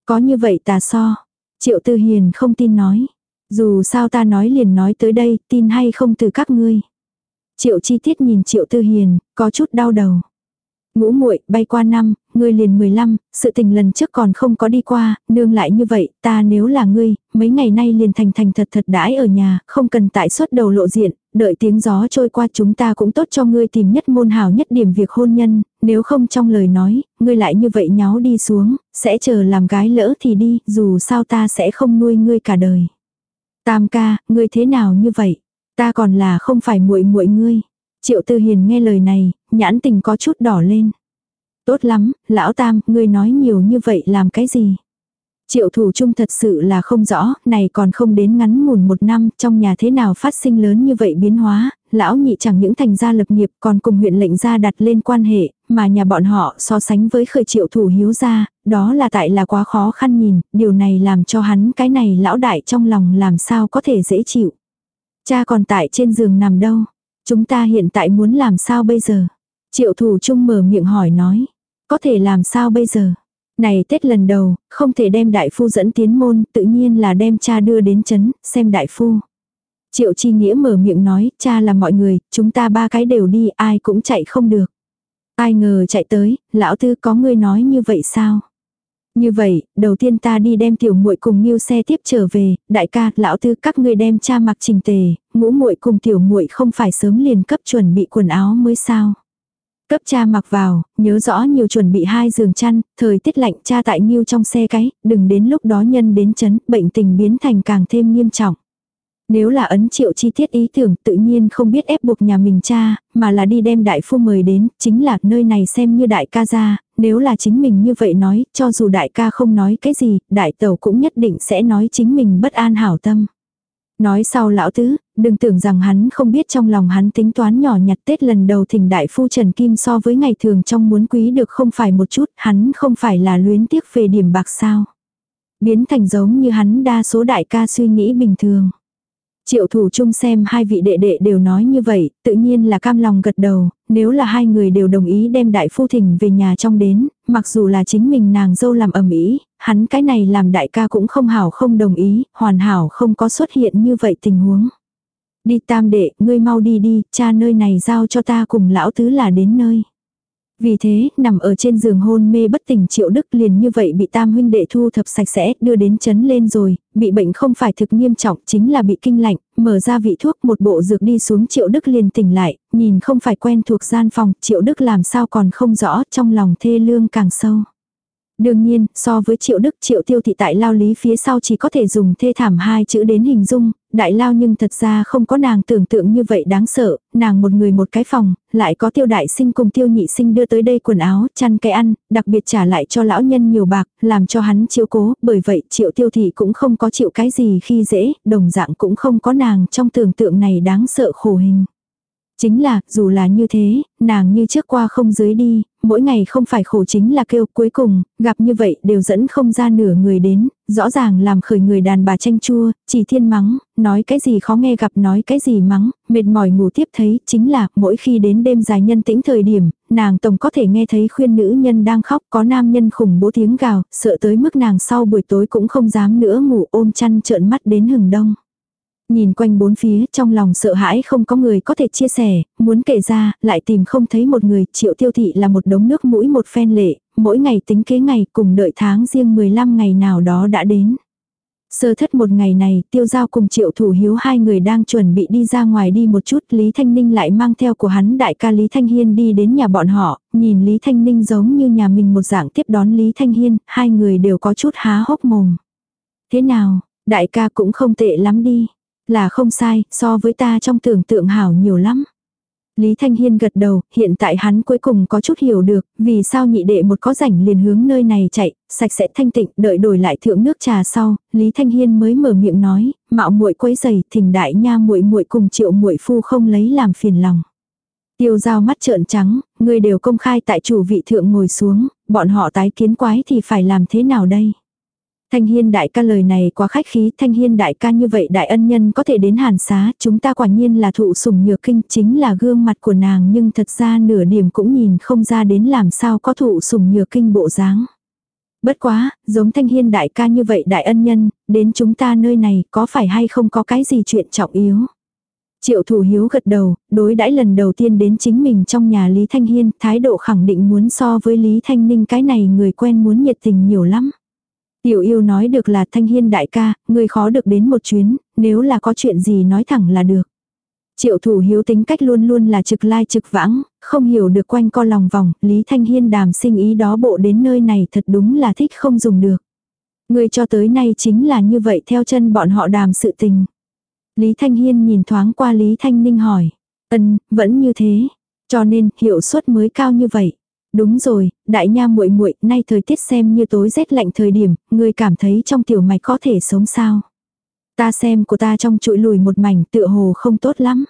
Có như vậy tà so. Triệu Tư Hiền không tin nói. Dù sao ta nói liền nói tới đây, tin hay không từ các ngươi. Triệu chi tiết nhìn Triệu Tư Hiền, có chút đau đầu. Ngũ muội bay qua năm, ngươi liền 15, sự tình lần trước còn không có đi qua, nương lại như vậy, ta nếu là ngươi, mấy ngày nay liền thành thành thật thật đãi ở nhà, không cần tại suốt đầu lộ diện, đợi tiếng gió trôi qua chúng ta cũng tốt cho ngươi tìm nhất môn hào nhất điểm việc hôn nhân, nếu không trong lời nói, ngươi lại như vậy nháo đi xuống, sẽ chờ làm gái lỡ thì đi, dù sao ta sẽ không nuôi ngươi cả đời. Tam ca, ngươi thế nào như vậy? Ta còn là không phải muội muội ngươi. Triệu Tư Hiền nghe lời này, nhãn tình có chút đỏ lên. Tốt lắm, lão tam, ngươi nói nhiều như vậy làm cái gì? Triệu thủ trung thật sự là không rõ, này còn không đến ngắn ngủn một năm, trong nhà thế nào phát sinh lớn như vậy biến hóa, lão nhị chẳng những thành gia lập nghiệp còn cùng huyện lệnh gia đặt lên quan hệ, mà nhà bọn họ so sánh với khởi triệu thủ hiếu gia, đó là tại là quá khó khăn nhìn, điều này làm cho hắn cái này lão đại trong lòng làm sao có thể dễ chịu. Cha còn tại trên giường nằm đâu, chúng ta hiện tại muốn làm sao bây giờ? Triệu thủ trung mở miệng hỏi nói, có thể làm sao bây giờ? Này Tết lần đầu, không thể đem đại phu dẫn tiến môn, tự nhiên là đem cha đưa đến chấn, xem đại phu. Triệu chi nghĩa mở miệng nói, cha là mọi người, chúng ta ba cái đều đi, ai cũng chạy không được. Ai ngờ chạy tới, lão tư có người nói như vậy sao? Như vậy, đầu tiên ta đi đem tiểu muội cùng Ngưu xe tiếp trở về, đại ca, lão tư các ngươi đem cha mặc trình tề, ngũ muội cùng tiểu muội không phải sớm liền cấp chuẩn bị quần áo mới sao? Cấp cha mặc vào, nhớ rõ nhiều chuẩn bị hai giường chăn, thời tiết lạnh cha tại nghiêu trong xe cái, đừng đến lúc đó nhân đến chấn, bệnh tình biến thành càng thêm nghiêm trọng. Nếu là ấn triệu chi tiết ý tưởng tự nhiên không biết ép buộc nhà mình cha, mà là đi đem đại phu mời đến, chính là nơi này xem như đại ca ra, nếu là chính mình như vậy nói, cho dù đại ca không nói cái gì, đại tẩu cũng nhất định sẽ nói chính mình bất an hảo tâm. Nói sau lão tứ, đừng tưởng rằng hắn không biết trong lòng hắn tính toán nhỏ nhặt Tết lần đầu thỉnh đại phu Trần Kim so với ngày thường trong muốn quý được không phải một chút, hắn không phải là luyến tiếc về điểm bạc sao. Biến thành giống như hắn đa số đại ca suy nghĩ bình thường. Triệu thủ chung xem hai vị đệ đệ đều nói như vậy, tự nhiên là cam lòng gật đầu, nếu là hai người đều đồng ý đem đại phu thỉnh về nhà trong đến, mặc dù là chính mình nàng dâu làm ẩm ý, hắn cái này làm đại ca cũng không hảo không đồng ý, hoàn hảo không có xuất hiện như vậy tình huống. Đi tam đệ, ngươi mau đi đi, cha nơi này giao cho ta cùng lão tứ là đến nơi. Vì thế, nằm ở trên giường hôn mê bất tỉnh triệu đức liền như vậy bị tam huynh đệ thu thập sạch sẽ, đưa đến chấn lên rồi, bị bệnh không phải thực nghiêm trọng, chính là bị kinh lạnh, mở ra vị thuốc một bộ dược đi xuống triệu đức liền tỉnh lại, nhìn không phải quen thuộc gian phòng, triệu đức làm sao còn không rõ, trong lòng thê lương càng sâu. Đương nhiên, so với triệu đức triệu tiêu thị tại lao lý phía sau chỉ có thể dùng thê thảm hai chữ đến hình dung, đại lao nhưng thật ra không có nàng tưởng tượng như vậy đáng sợ, nàng một người một cái phòng, lại có tiêu đại sinh cùng tiêu nhị sinh đưa tới đây quần áo, chăn cái ăn, đặc biệt trả lại cho lão nhân nhiều bạc, làm cho hắn chiếu cố, bởi vậy triệu tiêu thị cũng không có chịu cái gì khi dễ, đồng dạng cũng không có nàng trong tưởng tượng này đáng sợ khổ hình. Chính là, dù là như thế, nàng như trước qua không dưới đi, mỗi ngày không phải khổ chính là kêu cuối cùng, gặp như vậy đều dẫn không ra nửa người đến, rõ ràng làm khởi người đàn bà tranh chua, chỉ thiên mắng, nói cái gì khó nghe gặp nói cái gì mắng, mệt mỏi ngủ tiếp thấy, chính là mỗi khi đến đêm dài nhân tĩnh thời điểm, nàng tổng có thể nghe thấy khuyên nữ nhân đang khóc, có nam nhân khủng bố tiếng gào, sợ tới mức nàng sau buổi tối cũng không dám nữa ngủ ôm chăn trợn mắt đến hừng đông. Nhìn quanh bốn phía trong lòng sợ hãi không có người có thể chia sẻ, muốn kể ra, lại tìm không thấy một người, triệu tiêu thị là một đống nước mũi một phen lệ, mỗi ngày tính kế ngày cùng đợi tháng riêng 15 ngày nào đó đã đến. Sơ thất một ngày này, tiêu giao cùng triệu thủ hiếu hai người đang chuẩn bị đi ra ngoài đi một chút, Lý Thanh Ninh lại mang theo của hắn đại ca Lý Thanh Hiên đi đến nhà bọn họ, nhìn Lý Thanh Ninh giống như nhà mình một dạng tiếp đón Lý Thanh Hiên, hai người đều có chút há hốc mồm. Thế nào, đại ca cũng không tệ lắm đi. Là không sai, so với ta trong tưởng tượng hảo nhiều lắm. Lý Thanh Hiên gật đầu, hiện tại hắn cuối cùng có chút hiểu được, vì sao nhị đệ một có rảnh liền hướng nơi này chạy, sạch sẽ thanh tịnh, đợi đổi lại thượng nước trà sau, Lý Thanh Hiên mới mở miệng nói, mạo muội quấy giày, thỉnh đại nha muội muội cùng triệu muội phu không lấy làm phiền lòng. Tiêu giao mắt trợn trắng, người đều công khai tại chủ vị thượng ngồi xuống, bọn họ tái kiến quái thì phải làm thế nào đây? Thanh Hiên đại ca lời này quá khách khí, Thanh Hiên đại ca như vậy đại ân nhân có thể đến hàn xá, chúng ta quả nhiên là thụ sủng nhược kinh, chính là gương mặt của nàng nhưng thật ra nửa điểm cũng nhìn không ra đến làm sao có thụ sủng nhược kinh bộ dáng. Bất quá, giống Thanh Hiên đại ca như vậy đại ân nhân, đến chúng ta nơi này có phải hay không có cái gì chuyện trọng yếu. Triệu thủ hiếu gật đầu, đối đãi lần đầu tiên đến chính mình trong nhà Lý Thanh Hiên, thái độ khẳng định muốn so với Lý Thanh Ninh cái này người quen muốn nhiệt tình nhiều lắm. Tiểu yêu nói được là Thanh Hiên đại ca, người khó được đến một chuyến, nếu là có chuyện gì nói thẳng là được. Triệu thủ hiếu tính cách luôn luôn là trực lai trực vãng, không hiểu được quanh co lòng vòng, Lý Thanh Hiên đàm sinh ý đó bộ đến nơi này thật đúng là thích không dùng được. Người cho tới nay chính là như vậy theo chân bọn họ đàm sự tình. Lý Thanh Hiên nhìn thoáng qua Lý Thanh Ninh hỏi. Ân, vẫn như thế. Cho nên hiệu suất mới cao như vậy. Đúng rồi, đại nha muội muội, nay thời tiết xem như tối rét lạnh thời điểm, người cảm thấy trong tiểu mạch có thể sống sao? Ta xem của ta trong trụi lùi một mảnh tựa hồ không tốt lắm.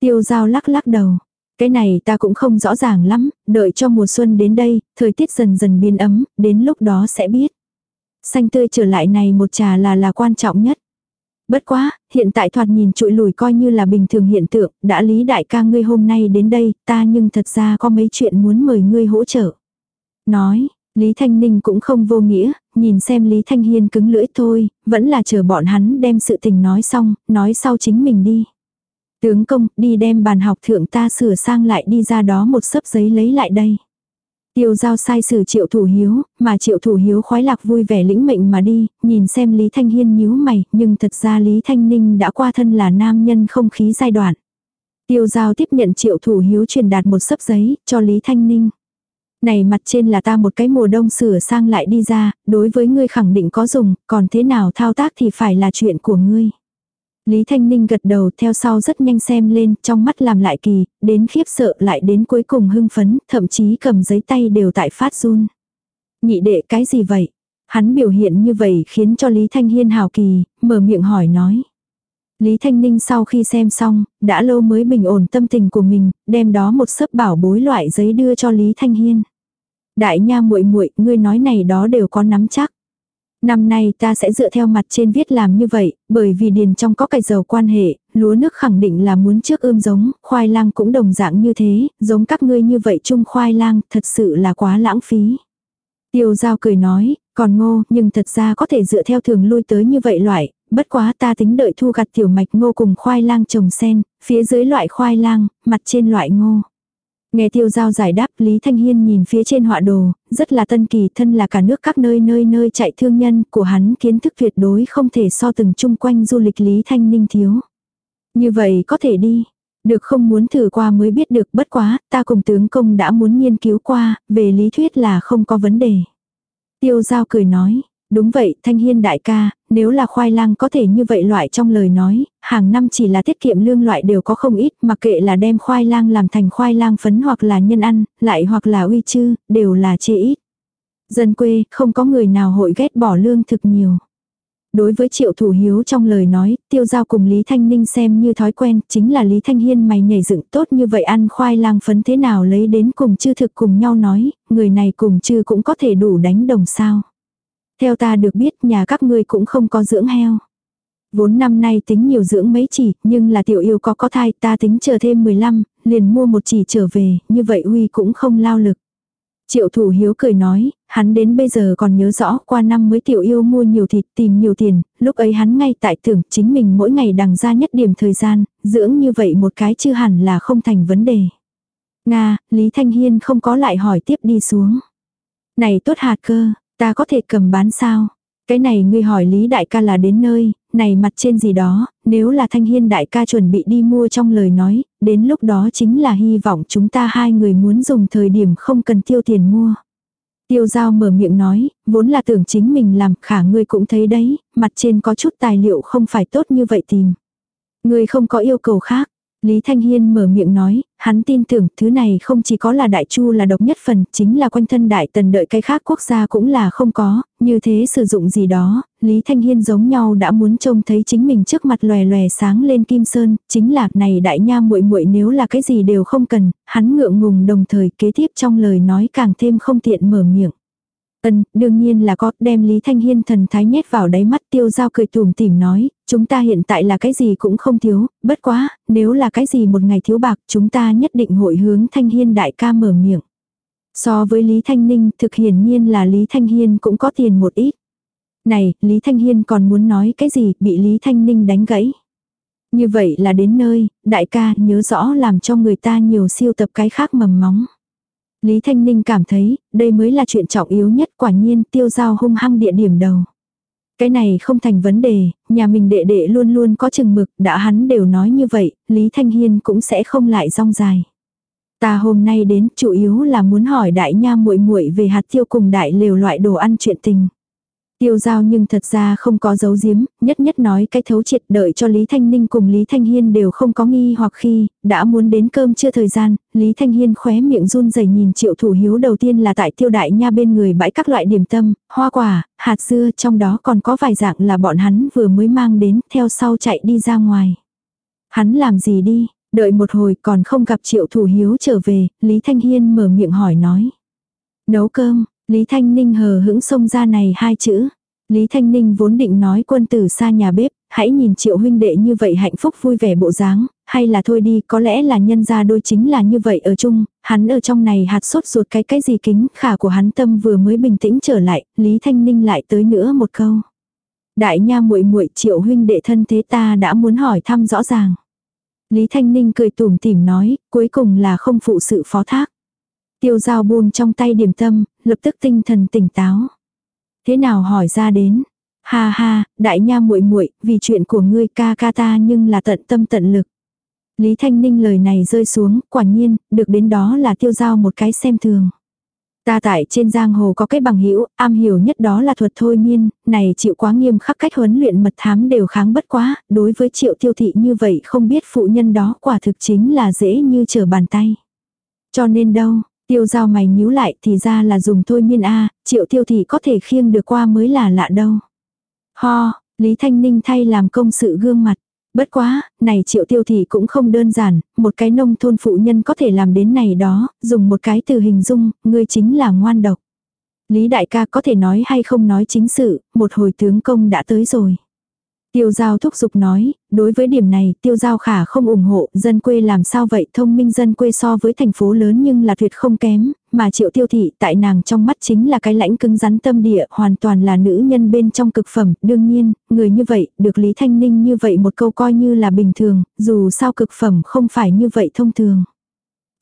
Tiêu giao lắc lắc đầu. Cái này ta cũng không rõ ràng lắm, đợi cho mùa xuân đến đây, thời tiết dần dần biến ấm, đến lúc đó sẽ biết. Xanh tươi trở lại này một trà là là quan trọng nhất. Bất quá, hiện tại thoạt nhìn trụi lùi coi như là bình thường hiện tượng, đã lý đại ca ngươi hôm nay đến đây, ta nhưng thật ra có mấy chuyện muốn mời ngươi hỗ trợ. Nói, Lý Thanh Ninh cũng không vô nghĩa, nhìn xem Lý Thanh Hiên cứng lưỡi thôi, vẫn là chờ bọn hắn đem sự tình nói xong, nói sau chính mình đi. Tướng công, đi đem bàn học thượng ta sửa sang lại đi ra đó một sấp giấy lấy lại đây. Tiêu giao sai sử triệu thủ hiếu, mà triệu thủ hiếu khoái lạc vui vẻ lĩnh mệnh mà đi, nhìn xem Lý Thanh Hiên nhíu mày, nhưng thật ra Lý Thanh Ninh đã qua thân là nam nhân không khí giai đoạn. Tiêu giao tiếp nhận triệu thủ hiếu truyền đạt một sấp giấy, cho Lý Thanh Ninh. Này mặt trên là ta một cái mùa đông sửa sang lại đi ra, đối với ngươi khẳng định có dùng, còn thế nào thao tác thì phải là chuyện của ngươi. Lý Thanh Ninh gật đầu theo sau rất nhanh xem lên, trong mắt làm lại kỳ, đến khiếp sợ lại đến cuối cùng hưng phấn, thậm chí cầm giấy tay đều tại phát run. Nhị đệ cái gì vậy? Hắn biểu hiện như vậy khiến cho Lý Thanh Hiên hào kỳ, mở miệng hỏi nói. Lý Thanh Ninh sau khi xem xong, đã lâu mới bình ổn tâm tình của mình, đem đó một sấp bảo bối loại giấy đưa cho Lý Thanh Hiên. Đại nha muội muội, ngươi nói này đó đều có nắm chắc. Năm nay ta sẽ dựa theo mặt trên viết làm như vậy, bởi vì điền trong có cải dầu quan hệ, lúa nước khẳng định là muốn trước ươm giống, khoai lang cũng đồng dạng như thế, giống các ngươi như vậy chung khoai lang, thật sự là quá lãng phí. Tiêu giao cười nói, còn ngô, nhưng thật ra có thể dựa theo thường lui tới như vậy loại, bất quá ta tính đợi thu gặt tiểu mạch ngô cùng khoai lang trồng sen, phía dưới loại khoai lang, mặt trên loại ngô. Nghe tiêu giao giải đáp Lý Thanh Hiên nhìn phía trên họa đồ, rất là tân kỳ thân là cả nước các nơi nơi nơi chạy thương nhân của hắn kiến thức tuyệt đối không thể so từng chung quanh du lịch Lý Thanh Ninh thiếu. Như vậy có thể đi. Được không muốn thử qua mới biết được bất quá, ta cùng tướng công đã muốn nghiên cứu qua, về lý thuyết là không có vấn đề. Tiêu giao cười nói, Đúng vậy, Thanh Hiên đại ca, nếu là khoai lang có thể như vậy loại trong lời nói, hàng năm chỉ là tiết kiệm lương loại đều có không ít, mặc kệ là đem khoai lang làm thành khoai lang phấn hoặc là nhân ăn, lại hoặc là uy chư, đều là chê ít. Dân quê, không có người nào hội ghét bỏ lương thực nhiều. Đối với triệu thủ hiếu trong lời nói, tiêu giao cùng Lý Thanh Ninh xem như thói quen, chính là Lý Thanh Hiên mày nhảy dựng tốt như vậy ăn khoai lang phấn thế nào lấy đến cùng chư thực cùng nhau nói, người này cùng chư cũng có thể đủ đánh đồng sao. Theo ta được biết nhà các ngươi cũng không có dưỡng heo. Vốn năm nay tính nhiều dưỡng mấy chỉ, nhưng là tiểu yêu có có thai, ta tính chờ thêm 15, liền mua một chỉ trở về, như vậy Huy cũng không lao lực. Triệu thủ hiếu cười nói, hắn đến bây giờ còn nhớ rõ qua năm mới tiểu yêu mua nhiều thịt tìm nhiều tiền, lúc ấy hắn ngay tại tưởng chính mình mỗi ngày đằng ra nhất điểm thời gian, dưỡng như vậy một cái chưa hẳn là không thành vấn đề. Nga, Lý Thanh Hiên không có lại hỏi tiếp đi xuống. Này tốt hạt cơ, Ta có thể cầm bán sao? Cái này ngươi hỏi Lý đại ca là đến nơi, này mặt trên gì đó, nếu là thanh hiên đại ca chuẩn bị đi mua trong lời nói, đến lúc đó chính là hy vọng chúng ta hai người muốn dùng thời điểm không cần tiêu tiền mua. Tiêu giao mở miệng nói, vốn là tưởng chính mình làm khả ngươi cũng thấy đấy, mặt trên có chút tài liệu không phải tốt như vậy tìm. Ngươi không có yêu cầu khác, Lý Thanh Hiên mở miệng nói, hắn tin tưởng thứ này không chỉ có là đại chu là độc nhất phần, chính là quanh thân đại tần đợi cái khác quốc gia cũng là không có, như thế sử dụng gì đó, Lý Thanh Hiên giống nhau đã muốn trông thấy chính mình trước mặt lòe lòe sáng lên kim sơn, chính là này đại nha muội muội nếu là cái gì đều không cần, hắn ngượng ngùng đồng thời kế tiếp trong lời nói càng thêm không tiện mở miệng. Ân, đương nhiên là có, đem Lý Thanh Hiên thần thái nhét vào đáy mắt tiêu giao cười tùm tìm nói, chúng ta hiện tại là cái gì cũng không thiếu, bất quá, nếu là cái gì một ngày thiếu bạc, chúng ta nhất định hội hướng Thanh Hiên đại ca mở miệng. So với Lý Thanh Ninh, thực hiển nhiên là Lý Thanh Hiên cũng có tiền một ít. Này, Lý Thanh Hiên còn muốn nói cái gì, bị Lý Thanh Ninh đánh gãy. Như vậy là đến nơi, đại ca nhớ rõ làm cho người ta nhiều siêu tập cái khác mầm móng. Lý Thanh Ninh cảm thấy, đây mới là chuyện trọng yếu nhất quả nhiên tiêu giao hung hăng địa điểm đầu. Cái này không thành vấn đề, nhà mình đệ đệ luôn luôn có chừng mực, đã hắn đều nói như vậy, Lý Thanh Hiên cũng sẽ không lại rong dài. Ta hôm nay đến chủ yếu là muốn hỏi đại nha muội muội về hạt tiêu cùng đại lều loại đồ ăn chuyện tình. Tiêu giao nhưng thật ra không có dấu giếm, nhất nhất nói cái thấu triệt đợi cho Lý Thanh Ninh cùng Lý Thanh Hiên đều không có nghi hoặc khi, đã muốn đến cơm chưa thời gian, Lý Thanh Hiên khóe miệng run rẩy nhìn triệu thủ hiếu đầu tiên là tại tiêu đại nha bên người bãi các loại điểm tâm, hoa quả, hạt dưa trong đó còn có vài dạng là bọn hắn vừa mới mang đến, theo sau chạy đi ra ngoài. Hắn làm gì đi, đợi một hồi còn không gặp triệu thủ hiếu trở về, Lý Thanh Hiên mở miệng hỏi nói. Nấu cơm, Lý Thanh Ninh hờ hững xông ra này hai chữ. Lý Thanh Ninh vốn định nói quân tử xa nhà bếp, hãy nhìn triệu huynh đệ như vậy hạnh phúc vui vẻ bộ dáng, hay là thôi đi, có lẽ là nhân gia đôi chính là như vậy ở chung, hắn ở trong này hạt sốt ruột cái cái gì kính, khả của hắn tâm vừa mới bình tĩnh trở lại, Lý Thanh Ninh lại tới nữa một câu. Đại nha muội muội triệu huynh đệ thân thế ta đã muốn hỏi thăm rõ ràng. Lý Thanh Ninh cười tủm tỉm nói, cuối cùng là không phụ sự phó thác. Tiêu dao buông trong tay điểm tâm, lập tức tinh thần tỉnh táo. Thế nào hỏi ra đến? Ha ha, đại nha muội muội, vì chuyện của ngươi ca ca ta nhưng là tận tâm tận lực. Lý Thanh Ninh lời này rơi xuống, quả nhiên, được đến đó là tiêu giao một cái xem thường. Ta tại trên giang hồ có cái bằng hữu am hiểu nhất đó là thuật thôi miên, này chịu quá nghiêm khắc cách huấn luyện mật thám đều kháng bất quá, đối với triệu tiêu thị như vậy không biết phụ nhân đó quả thực chính là dễ như trở bàn tay. Cho nên đâu, Tiêu giao mày nhíu lại thì ra là dùng thôi miên A, triệu tiêu thì có thể khiêng được qua mới là lạ đâu. Ho, Lý Thanh Ninh thay làm công sự gương mặt. Bất quá, này triệu tiêu thì cũng không đơn giản, một cái nông thôn phụ nhân có thể làm đến này đó, dùng một cái từ hình dung, ngươi chính là ngoan độc. Lý đại ca có thể nói hay không nói chính sự, một hồi tướng công đã tới rồi. Tiêu giao thúc giục nói, đối với điểm này tiêu giao khả không ủng hộ, dân quê làm sao vậy? Thông minh dân quê so với thành phố lớn nhưng là tuyệt không kém, mà triệu tiêu thị tại nàng trong mắt chính là cái lãnh cứng rắn tâm địa, hoàn toàn là nữ nhân bên trong cực phẩm, đương nhiên, người như vậy, được Lý Thanh Ninh như vậy một câu coi như là bình thường, dù sao cực phẩm không phải như vậy thông thường.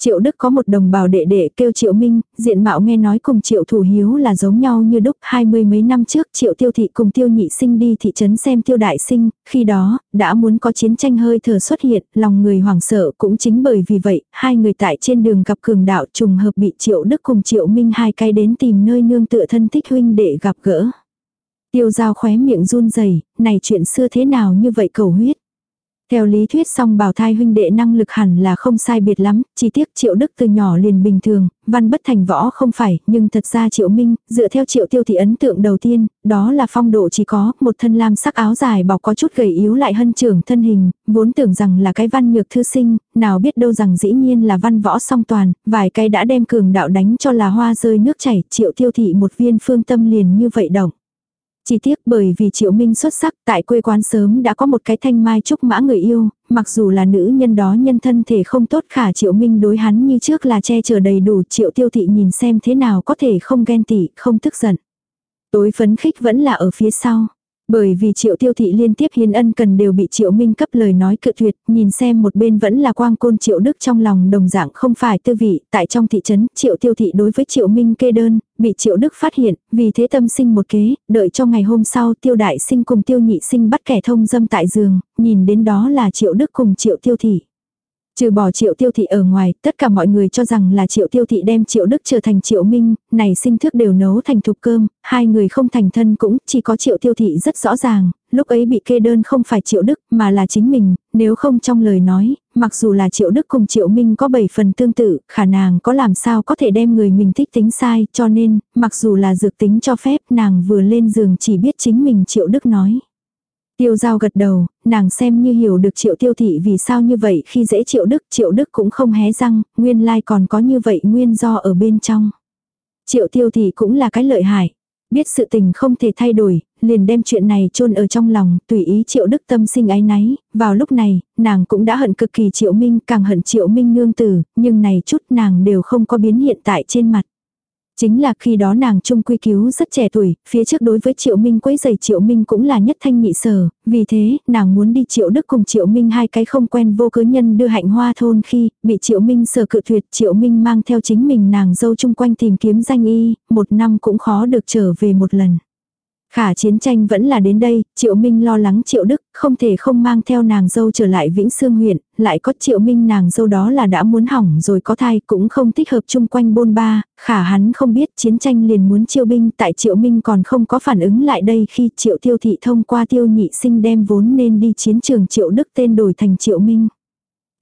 Triệu Đức có một đồng bào đệ đệ kêu Triệu Minh, diện mạo nghe nói cùng Triệu Thủ Hiếu là giống nhau như đúc, hai mươi mấy năm trước Triệu Tiêu Thị cùng Tiêu Nhị Sinh đi thị trấn xem Tiêu Đại Sinh, khi đó, đã muốn có chiến tranh hơi thở xuất hiện, lòng người hoảng sợ cũng chính bởi vì vậy, hai người tại trên đường gặp cường đạo trùng hợp bị Triệu Đức cùng Triệu Minh hai cái đến tìm nơi nương tựa thân thích huynh để gặp gỡ. Tiêu giao khóe miệng run rẩy này chuyện xưa thế nào như vậy cầu huyết. Theo lý thuyết song bào thai huynh đệ năng lực hẳn là không sai biệt lắm, chi tiết triệu đức từ nhỏ liền bình thường, văn bất thành võ không phải, nhưng thật ra triệu minh, dựa theo triệu tiêu thì ấn tượng đầu tiên, đó là phong độ chỉ có một thân lam sắc áo dài bọc có chút gầy yếu lại hân trưởng thân hình, vốn tưởng rằng là cái văn nhược thư sinh, nào biết đâu rằng dĩ nhiên là văn võ song toàn, vài cái đã đem cường đạo đánh cho là hoa rơi nước chảy, triệu tiêu thị một viên phương tâm liền như vậy động. Chỉ tiếc bởi vì Triệu Minh xuất sắc tại quê quán sớm đã có một cái thanh mai trúc mã người yêu, mặc dù là nữ nhân đó nhân thân thể không tốt khả Triệu Minh đối hắn như trước là che chở đầy đủ Triệu Tiêu Thị nhìn xem thế nào có thể không ghen tị, không tức giận. Tối phấn khích vẫn là ở phía sau. Bởi vì triệu tiêu thị liên tiếp hiến ân cần đều bị triệu minh cấp lời nói cự tuyệt, nhìn xem một bên vẫn là quang côn triệu đức trong lòng đồng dạng không phải tư vị, tại trong thị trấn triệu tiêu thị đối với triệu minh kê đơn, bị triệu đức phát hiện, vì thế tâm sinh một kế, đợi cho ngày hôm sau tiêu đại sinh cùng tiêu nhị sinh bắt kẻ thông dâm tại giường, nhìn đến đó là triệu đức cùng triệu tiêu thị. Trừ bỏ triệu tiêu thị ở ngoài, tất cả mọi người cho rằng là triệu tiêu thị đem triệu đức trở thành triệu minh, này sinh thức đều nấu thành thục cơm, hai người không thành thân cũng chỉ có triệu tiêu thị rất rõ ràng, lúc ấy bị kê đơn không phải triệu đức mà là chính mình, nếu không trong lời nói, mặc dù là triệu đức cùng triệu minh có bảy phần tương tự, khả nàng có làm sao có thể đem người mình thích tính sai, cho nên, mặc dù là dược tính cho phép nàng vừa lên giường chỉ biết chính mình triệu đức nói. Tiêu giao gật đầu, nàng xem như hiểu được triệu tiêu thị vì sao như vậy khi dễ triệu đức, triệu đức cũng không hé răng, nguyên lai còn có như vậy nguyên do ở bên trong. Triệu tiêu thị cũng là cái lợi hại. Biết sự tình không thể thay đổi, liền đem chuyện này chôn ở trong lòng, tùy ý triệu đức tâm sinh ái náy, vào lúc này, nàng cũng đã hận cực kỳ triệu minh, càng hận triệu minh nương tử, nhưng này chút nàng đều không có biến hiện tại trên mặt. Chính là khi đó nàng trung quy cứu rất trẻ tuổi, phía trước đối với Triệu Minh quấy giày Triệu Minh cũng là nhất thanh nhị sở, vì thế, nàng muốn đi Triệu Đức cùng Triệu Minh hai cái không quen vô cớ nhân đưa hạnh hoa thôn khi, bị Triệu Minh sở cự tuyệt Triệu Minh mang theo chính mình nàng dâu chung quanh tìm kiếm danh y, một năm cũng khó được trở về một lần. Khả chiến tranh vẫn là đến đây, Triệu Minh lo lắng Triệu Đức, không thể không mang theo nàng dâu trở lại Vĩnh Sương huyện, lại có Triệu Minh nàng dâu đó là đã muốn hỏng rồi có thai cũng không thích hợp chung quanh bôn ba, khả hắn không biết chiến tranh liền muốn triệu binh tại Triệu Minh còn không có phản ứng lại đây khi Triệu Tiêu Thị thông qua Tiêu Nhị Sinh đem vốn nên đi chiến trường Triệu Đức tên đổi thành Triệu Minh.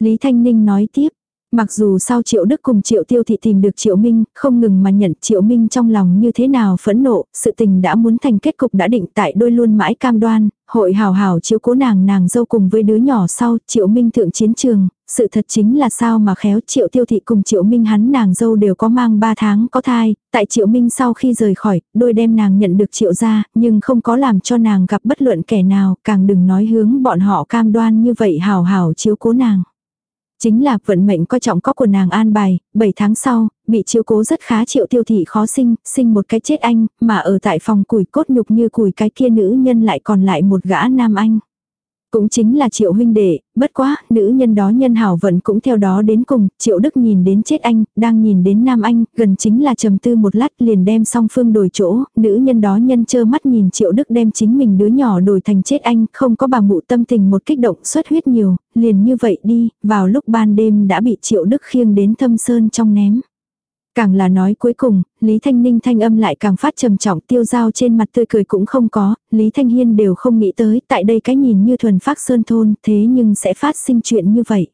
Lý Thanh Ninh nói tiếp, Mặc dù sau Triệu Đức cùng Triệu Tiêu Thị tìm được Triệu Minh, không ngừng mà nhận Triệu Minh trong lòng như thế nào phẫn nộ, sự tình đã muốn thành kết cục đã định tại đôi luôn mãi cam đoan, hội hào hào chiếu cố nàng nàng dâu cùng với đứa nhỏ sau Triệu Minh thượng chiến trường, sự thật chính là sao mà khéo Triệu Tiêu Thị cùng Triệu Minh hắn nàng dâu đều có mang 3 tháng có thai, tại Triệu Minh sau khi rời khỏi, đôi đem nàng nhận được Triệu ra, nhưng không có làm cho nàng gặp bất luận kẻ nào, càng đừng nói hướng bọn họ cam đoan như vậy hào hào chiếu cố nàng. Chính là vận mệnh coi trọng có của nàng an bài, 7 tháng sau, bị chiếu cố rất khá triệu tiêu thị khó sinh, sinh một cái chết anh, mà ở tại phòng củi cốt nhục như củi cái kia nữ nhân lại còn lại một gã nam anh. Cũng chính là triệu huynh đệ, bất quá, nữ nhân đó nhân hảo vận cũng theo đó đến cùng, triệu đức nhìn đến chết anh, đang nhìn đến nam anh, gần chính là trầm tư một lát liền đem song phương đổi chỗ, nữ nhân đó nhân chơ mắt nhìn triệu đức đem chính mình đứa nhỏ đổi thành chết anh, không có bà mụ tâm tình một kích động xuất huyết nhiều, liền như vậy đi, vào lúc ban đêm đã bị triệu đức khiêng đến thâm sơn trong ném. Càng là nói cuối cùng, Lý Thanh Ninh thanh âm lại càng phát trầm trọng tiêu dao trên mặt tươi cười cũng không có, Lý Thanh Hiên đều không nghĩ tới, tại đây cái nhìn như thuần phác sơn thôn, thế nhưng sẽ phát sinh chuyện như vậy.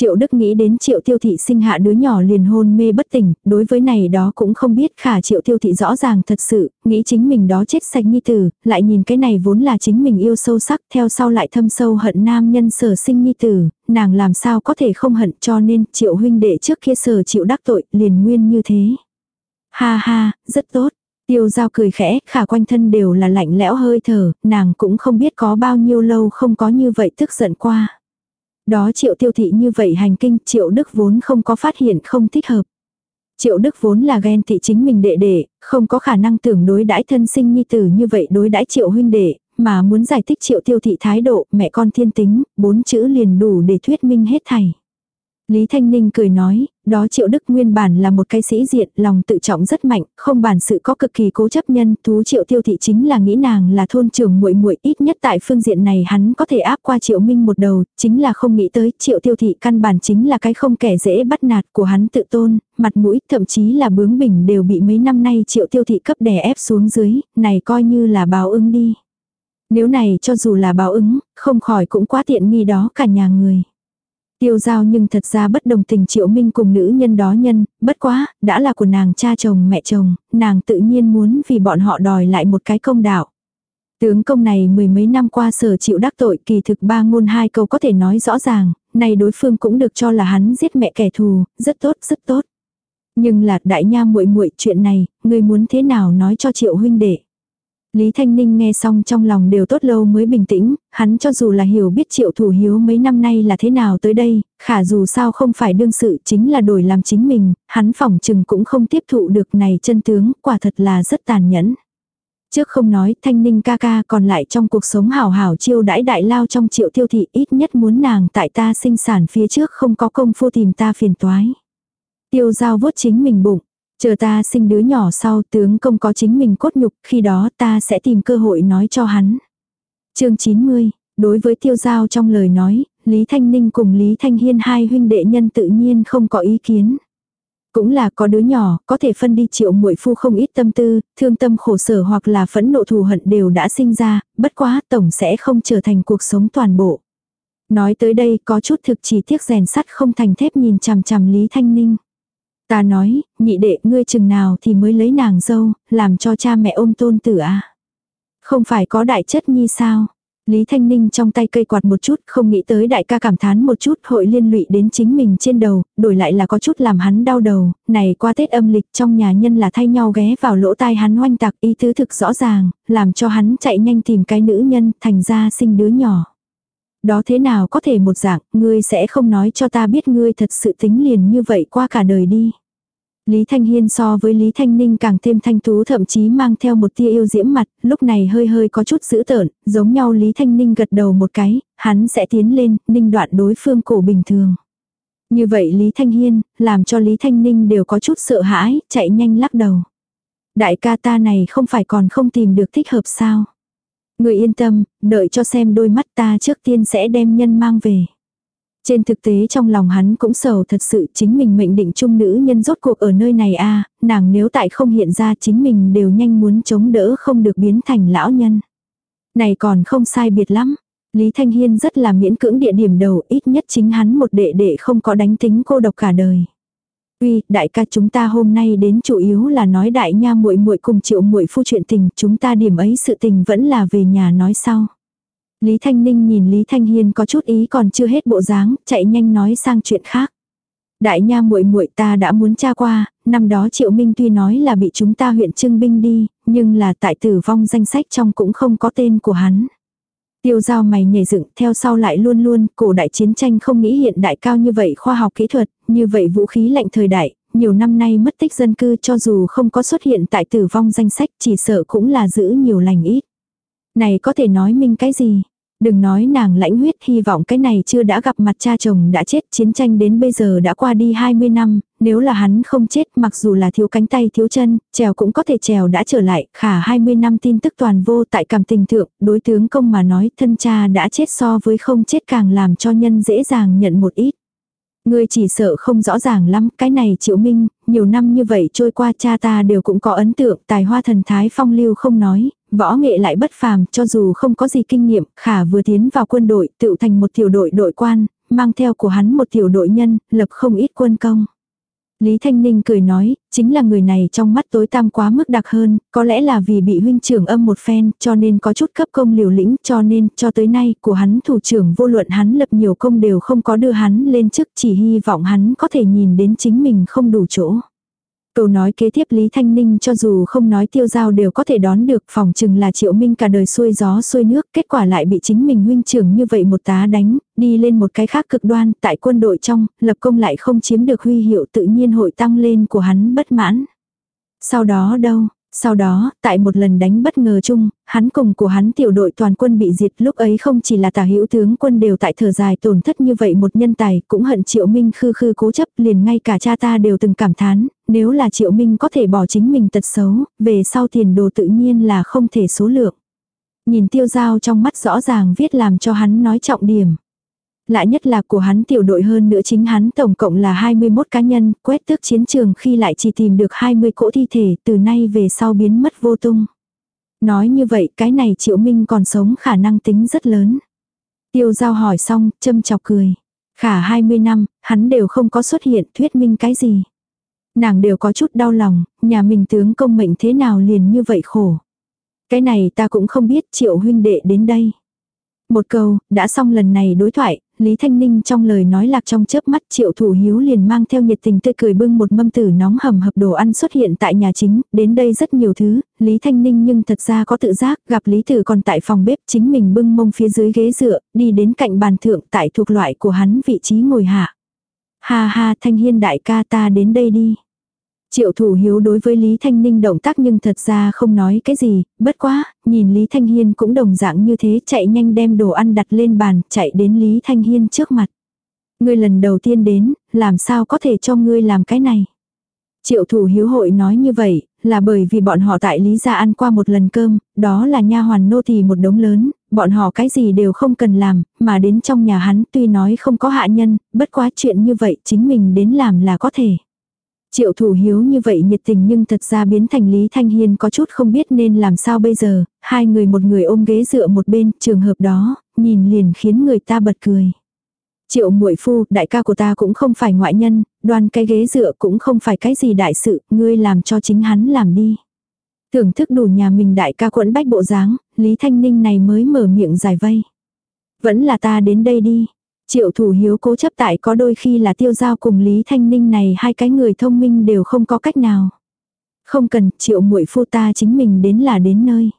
Triệu Đức nghĩ đến Triệu Tiêu Thị sinh hạ đứa nhỏ liền hôn mê bất tỉnh, đối với này đó cũng không biết khả Triệu Tiêu Thị rõ ràng thật sự, nghĩ chính mình đó chết sạch nhi tử, lại nhìn cái này vốn là chính mình yêu sâu sắc, theo sau lại thâm sâu hận nam nhân sở sinh nhi tử, nàng làm sao có thể không hận cho nên Triệu huynh đệ trước kia sở chịu đắc tội liền nguyên như thế. Ha ha, rất tốt. Tiêu giao cười khẽ, khả quanh thân đều là lạnh lẽo hơi thở, nàng cũng không biết có bao nhiêu lâu không có như vậy tức giận qua. Đó triệu tiêu thị như vậy hành kinh triệu đức vốn không có phát hiện không thích hợp. Triệu Đức vốn là ghen thị chính mình đệ đệ, không có khả năng tưởng đối đãi thân sinh nhi tử như vậy đối đãi Triệu huynh đệ, mà muốn giải thích Triệu Tiêu thị thái độ, mẹ con thiên tính, bốn chữ liền đủ để thuyết minh hết thảy. Lý Thanh Ninh cười nói, đó Triệu Đức nguyên bản là một cái sĩ diện, lòng tự trọng rất mạnh, không bản sự có cực kỳ cố chấp nhân, thú Triệu Tiêu thị chính là nghĩ nàng là thôn trưởng muội muội, ít nhất tại phương diện này hắn có thể áp qua Triệu Minh một đầu, chính là không nghĩ tới Triệu Tiêu thị căn bản chính là cái không kẻ dễ bắt nạt của hắn tự tôn, mặt mũi, thậm chí là bướng bỉnh đều bị mấy năm nay Triệu Tiêu thị cấp đè ép xuống dưới, này coi như là báo ứng đi. Nếu này cho dù là báo ứng, không khỏi cũng quá tiện nghi đó cả nhà người. Tiêu giao nhưng thật ra bất đồng tình triệu minh cùng nữ nhân đó nhân, bất quá, đã là của nàng cha chồng mẹ chồng, nàng tự nhiên muốn vì bọn họ đòi lại một cái công đạo. Tướng công này mười mấy năm qua sở chịu đắc tội kỳ thực ba ngôn hai câu có thể nói rõ ràng, này đối phương cũng được cho là hắn giết mẹ kẻ thù, rất tốt, rất tốt. Nhưng là đại nha muội muội chuyện này, người muốn thế nào nói cho triệu huynh đệ. Lý Thanh Ninh nghe xong trong lòng đều tốt lâu mới bình tĩnh, hắn cho dù là hiểu biết triệu thủ hiếu mấy năm nay là thế nào tới đây, khả dù sao không phải đương sự chính là đổi làm chính mình, hắn phỏng chừng cũng không tiếp thụ được này chân tướng, quả thật là rất tàn nhẫn. Trước không nói thanh ninh ca ca còn lại trong cuộc sống hảo hảo chiêu đãi đại lao trong triệu tiêu thị ít nhất muốn nàng tại ta sinh sản phía trước không có công phu tìm ta phiền toái. Tiêu giao vuốt chính mình bụng, Chờ ta sinh đứa nhỏ sau tướng công có chính mình cốt nhục, khi đó ta sẽ tìm cơ hội nói cho hắn. chương 90, đối với tiêu giao trong lời nói, Lý Thanh Ninh cùng Lý Thanh Hiên hai huynh đệ nhân tự nhiên không có ý kiến. Cũng là có đứa nhỏ, có thể phân đi triệu muội phu không ít tâm tư, thương tâm khổ sở hoặc là phẫn nộ thù hận đều đã sinh ra, bất quá tổng sẽ không trở thành cuộc sống toàn bộ. Nói tới đây có chút thực chỉ tiếc rèn sắt không thành thép nhìn chằm chằm Lý Thanh Ninh. Ta nói, nhị đệ ngươi chừng nào thì mới lấy nàng dâu, làm cho cha mẹ ôm tôn tử à. Không phải có đại chất nhi sao? Lý Thanh Ninh trong tay cây quạt một chút, không nghĩ tới đại ca cảm thán một chút, hội liên lụy đến chính mình trên đầu, đổi lại là có chút làm hắn đau đầu, này qua Tết âm lịch trong nhà nhân là thay nhau ghé vào lỗ tai hắn oanh tạc ý tứ thực rõ ràng, làm cho hắn chạy nhanh tìm cái nữ nhân, thành ra sinh đứa nhỏ. Đó thế nào có thể một dạng, ngươi sẽ không nói cho ta biết ngươi thật sự tính liền như vậy qua cả đời đi. Lý Thanh Hiên so với Lý Thanh Ninh càng thêm thanh tú thậm chí mang theo một tia yêu diễm mặt, lúc này hơi hơi có chút dữ tợn, giống nhau Lý Thanh Ninh gật đầu một cái, hắn sẽ tiến lên, ninh đoạn đối phương cổ bình thường. Như vậy Lý Thanh Hiên, làm cho Lý Thanh Ninh đều có chút sợ hãi, chạy nhanh lắc đầu. Đại ca ta này không phải còn không tìm được thích hợp sao. Người yên tâm, đợi cho xem đôi mắt ta trước tiên sẽ đem nhân mang về. Trên thực tế trong lòng hắn cũng sầu thật sự chính mình mệnh định chung nữ nhân rốt cuộc ở nơi này a nàng nếu tại không hiện ra chính mình đều nhanh muốn chống đỡ không được biến thành lão nhân. Này còn không sai biệt lắm. Lý Thanh Hiên rất là miễn cưỡng địa điểm đầu ít nhất chính hắn một đệ đệ không có đánh tính cô độc cả đời. Uy, đại ca chúng ta hôm nay đến chủ yếu là nói đại nha muội muội cùng triệu muội phu chuyện tình, chúng ta điểm ấy sự tình vẫn là về nhà nói sau. Lý Thanh Ninh nhìn Lý Thanh Hiên có chút ý còn chưa hết bộ dáng, chạy nhanh nói sang chuyện khác. Đại nha muội muội ta đã muốn tra qua, năm đó Triệu Minh tuy nói là bị chúng ta huyện trưng binh đi, nhưng là tại tử vong danh sách trong cũng không có tên của hắn. Tiêu giao mày nhảy dựng theo sau lại luôn luôn, cổ đại chiến tranh không nghĩ hiện đại cao như vậy khoa học kỹ thuật, như vậy vũ khí lạnh thời đại, nhiều năm nay mất tích dân cư cho dù không có xuất hiện tại tử vong danh sách chỉ sợ cũng là giữ nhiều lành ít. Này có thể nói minh cái gì? Đừng nói nàng lãnh huyết hy vọng cái này chưa đã gặp mặt cha chồng đã chết chiến tranh đến bây giờ đã qua đi 20 năm, nếu là hắn không chết mặc dù là thiếu cánh tay thiếu chân, trèo cũng có thể trèo đã trở lại, khả 20 năm tin tức toàn vô tại cảm tình thượng, đối tướng công mà nói thân cha đã chết so với không chết càng làm cho nhân dễ dàng nhận một ít. Ngươi chỉ sợ không rõ ràng lắm, cái này triệu minh, nhiều năm như vậy trôi qua cha ta đều cũng có ấn tượng, tài hoa thần thái phong lưu không nói, võ nghệ lại bất phàm, cho dù không có gì kinh nghiệm, khả vừa tiến vào quân đội, tự thành một tiểu đội đội quan, mang theo của hắn một tiểu đội nhân, lập không ít quân công. Lý Thanh Ninh cười nói, chính là người này trong mắt tối tam quá mức đặc hơn, có lẽ là vì bị huynh trưởng âm một phen, cho nên có chút cấp công liều lĩnh, cho nên, cho tới nay, của hắn thủ trưởng vô luận hắn lập nhiều công đều không có đưa hắn lên chức, chỉ hy vọng hắn có thể nhìn đến chính mình không đủ chỗ. Câu nói kế tiếp Lý Thanh Ninh cho dù không nói tiêu giao đều có thể đón được phòng chừng là triệu minh cả đời xuôi gió xuôi nước, kết quả lại bị chính mình huynh trưởng như vậy một tá đánh, đi lên một cái khác cực đoan, tại quân đội trong, lập công lại không chiếm được huy hiệu tự nhiên hội tăng lên của hắn bất mãn. Sau đó đâu, sau đó, tại một lần đánh bất ngờ chung, hắn cùng của hắn tiểu đội toàn quân bị diệt lúc ấy không chỉ là tả hữu tướng quân đều tại thở dài tổn thất như vậy một nhân tài, cũng hận triệu minh khư khư cố chấp liền ngay cả cha ta đều từng cảm thán, nếu là triệu minh có thể bỏ chính mình tật xấu, về sau tiền đồ tự nhiên là không thể số lượng. Nhìn tiêu giao trong mắt rõ ràng viết làm cho hắn nói trọng điểm. Lạ nhất là của hắn tiểu đội hơn nữa chính hắn tổng cộng là 21 cá nhân, quét tước chiến trường khi lại chỉ tìm được 20 cỗ thi thể từ nay về sau biến mất vô tung. Nói như vậy cái này triệu minh còn sống khả năng tính rất lớn. Tiêu giao hỏi xong, châm chọc cười. Khả 20 năm, hắn đều không có xuất hiện thuyết minh cái gì. Nàng đều có chút đau lòng, nhà mình tướng công mệnh thế nào liền như vậy khổ. Cái này ta cũng không biết triệu huynh đệ đến đây. Một câu, đã xong lần này đối thoại, Lý Thanh Ninh trong lời nói lạc trong chớp mắt triệu thủ hiếu liền mang theo nhiệt tình tươi cười bưng một mâm tử nóng hầm hập đồ ăn xuất hiện tại nhà chính, đến đây rất nhiều thứ, Lý Thanh Ninh nhưng thật ra có tự giác, gặp Lý Tử còn tại phòng bếp chính mình bưng mông phía dưới ghế dựa, đi đến cạnh bàn thượng tại thuộc loại của hắn vị trí ngồi hạ. Ha ha Thanh Hiên đại ca ta đến đây đi. Triệu thủ hiếu đối với Lý Thanh Ninh động tác nhưng thật ra không nói cái gì, bất quá, nhìn Lý Thanh Hiên cũng đồng dạng như thế chạy nhanh đem đồ ăn đặt lên bàn, chạy đến Lý Thanh Hiên trước mặt. Ngươi lần đầu tiên đến, làm sao có thể cho ngươi làm cái này? Triệu thủ hiếu hội nói như vậy, là bởi vì bọn họ tại Lý gia ăn qua một lần cơm, đó là nha hoàn nô thì một đống lớn, bọn họ cái gì đều không cần làm, mà đến trong nhà hắn tuy nói không có hạ nhân, bất quá chuyện như vậy chính mình đến làm là có thể. Triệu thủ hiếu như vậy nhiệt tình nhưng thật ra biến thành Lý Thanh Hiên có chút không biết nên làm sao bây giờ, hai người một người ôm ghế dựa một bên, trường hợp đó, nhìn liền khiến người ta bật cười. Triệu muội phu, đại ca của ta cũng không phải ngoại nhân, đoan cái ghế dựa cũng không phải cái gì đại sự, ngươi làm cho chính hắn làm đi. Thưởng thức đủ nhà mình đại ca quẫn bách bộ dáng, Lý Thanh Ninh này mới mở miệng giải vây. Vẫn là ta đến đây đi. Triệu thủ hiếu cố chấp tại có đôi khi là tiêu giao cùng Lý Thanh Ninh này hai cái người thông minh đều không có cách nào. Không cần, triệu muội phu ta chính mình đến là đến nơi.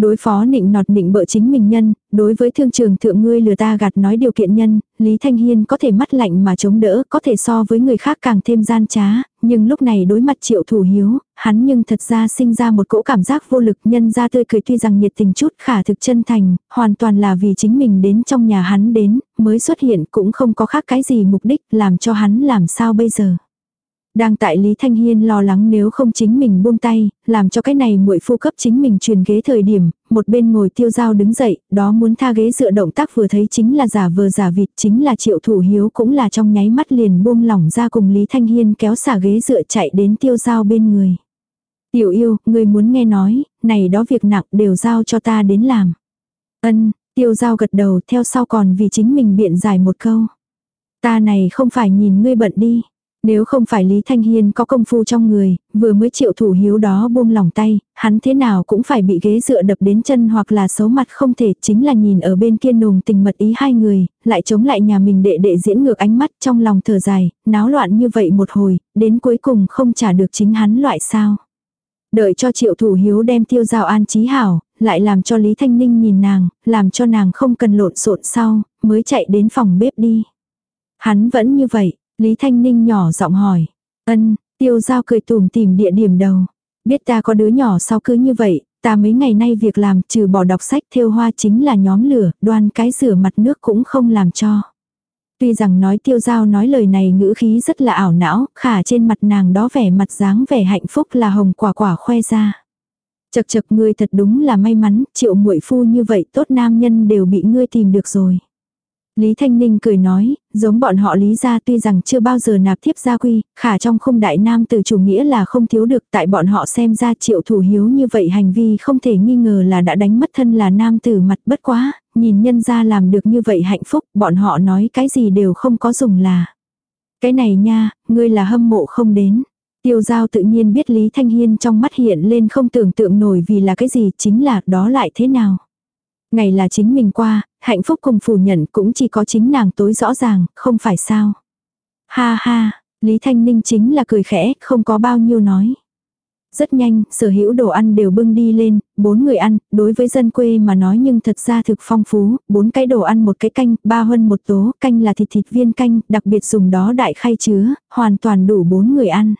Đối phó nịnh nọt nịnh bợ chính mình nhân, đối với thương trường thượng ngươi lừa ta gạt nói điều kiện nhân, Lý Thanh Hiên có thể mắt lạnh mà chống đỡ, có thể so với người khác càng thêm gian trá, nhưng lúc này đối mặt triệu thủ hiếu, hắn nhưng thật ra sinh ra một cỗ cảm giác vô lực nhân ra tươi cười tuy rằng nhiệt tình chút khả thực chân thành, hoàn toàn là vì chính mình đến trong nhà hắn đến, mới xuất hiện cũng không có khác cái gì mục đích làm cho hắn làm sao bây giờ. Đang tại Lý Thanh Hiên lo lắng nếu không chính mình buông tay, làm cho cái này muội phu cấp chính mình truyền ghế thời điểm, một bên ngồi tiêu dao đứng dậy, đó muốn tha ghế dựa động tác vừa thấy chính là giả vờ giả vịt, chính là triệu thủ hiếu cũng là trong nháy mắt liền buông lỏng ra cùng Lý Thanh Hiên kéo xả ghế dựa chạy đến tiêu dao bên người. Tiểu yêu, người muốn nghe nói, này đó việc nặng đều giao cho ta đến làm. Ân, tiêu dao gật đầu theo sau còn vì chính mình biện giải một câu. Ta này không phải nhìn ngươi bận đi. Nếu không phải Lý Thanh Hiên có công phu trong người, vừa mới chịu thủ hiếu đó buông lòng tay, hắn thế nào cũng phải bị ghế dựa đập đến chân hoặc là xấu mặt không thể chính là nhìn ở bên kia nùng tình mật ý hai người, lại chống lại nhà mình đệ đệ diễn ngược ánh mắt trong lòng thở dài, náo loạn như vậy một hồi, đến cuối cùng không trả được chính hắn loại sao. Đợi cho triệu thủ hiếu đem tiêu giao an trí hảo, lại làm cho Lý Thanh Ninh nhìn nàng, làm cho nàng không cần lộn xộn sau, mới chạy đến phòng bếp đi. Hắn vẫn như vậy, Lý Thanh Ninh nhỏ giọng hỏi. Ân, tiêu giao cười tủm tìm địa điểm đầu. Biết ta có đứa nhỏ sau cứ như vậy, ta mấy ngày nay việc làm trừ bỏ đọc sách thiêu hoa chính là nhóm lửa, đoan cái rửa mặt nước cũng không làm cho. Tuy rằng nói tiêu giao nói lời này ngữ khí rất là ảo não, khả trên mặt nàng đó vẻ mặt dáng vẻ hạnh phúc là hồng quả quả khoe ra. Chật chật ngươi thật đúng là may mắn, triệu muội phu như vậy tốt nam nhân đều bị ngươi tìm được rồi. Lý Thanh Ninh cười nói, giống bọn họ Lý gia tuy rằng chưa bao giờ nạp thiếp gia quy, khả trong không đại nam từ chủ nghĩa là không thiếu được tại bọn họ xem ra triệu thủ hiếu như vậy hành vi không thể nghi ngờ là đã đánh mất thân là nam tử mặt bất quá, nhìn nhân gia làm được như vậy hạnh phúc, bọn họ nói cái gì đều không có dùng là. Cái này nha, ngươi là hâm mộ không đến. Tiêu giao tự nhiên biết Lý Thanh Hiên trong mắt hiện lên không tưởng tượng nổi vì là cái gì chính là đó lại thế nào. Ngày là chính mình qua, hạnh phúc cùng phủ nhận cũng chỉ có chính nàng tối rõ ràng, không phải sao. Ha ha, Lý Thanh Ninh chính là cười khẽ, không có bao nhiêu nói. Rất nhanh, sở hữu đồ ăn đều bưng đi lên, bốn người ăn, đối với dân quê mà nói nhưng thật ra thực phong phú, bốn cái đồ ăn một cái canh, ba huân một tố, canh là thịt thịt viên canh, đặc biệt dùng đó đại khay chứa, hoàn toàn đủ bốn người ăn.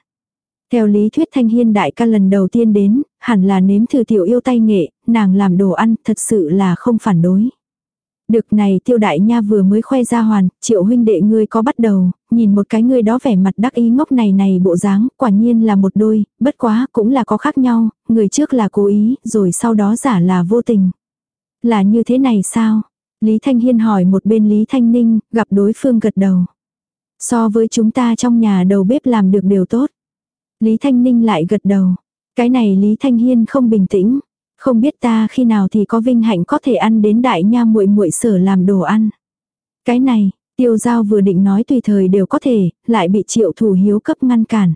Theo lý thuyết thanh hiên đại ca lần đầu tiên đến, hẳn là nếm thử tiểu yêu tay nghệ, nàng làm đồ ăn thật sự là không phản đối. Được này tiêu đại nha vừa mới khoe ra hoàn, triệu huynh đệ ngươi có bắt đầu, nhìn một cái ngươi đó vẻ mặt đắc ý ngốc này này bộ dáng, quả nhiên là một đôi, bất quá cũng là có khác nhau, người trước là cố ý, rồi sau đó giả là vô tình. Là như thế này sao? Lý Thanh Hiên hỏi một bên Lý Thanh Ninh, gặp đối phương gật đầu. So với chúng ta trong nhà đầu bếp làm được điều tốt. Lý Thanh Ninh lại gật đầu. Cái này Lý Thanh Hiên không bình tĩnh. Không biết ta khi nào thì có vinh hạnh có thể ăn đến đại nha muội muội sở làm đồ ăn. Cái này, tiêu giao vừa định nói tùy thời đều có thể, lại bị triệu thủ hiếu cấp ngăn cản.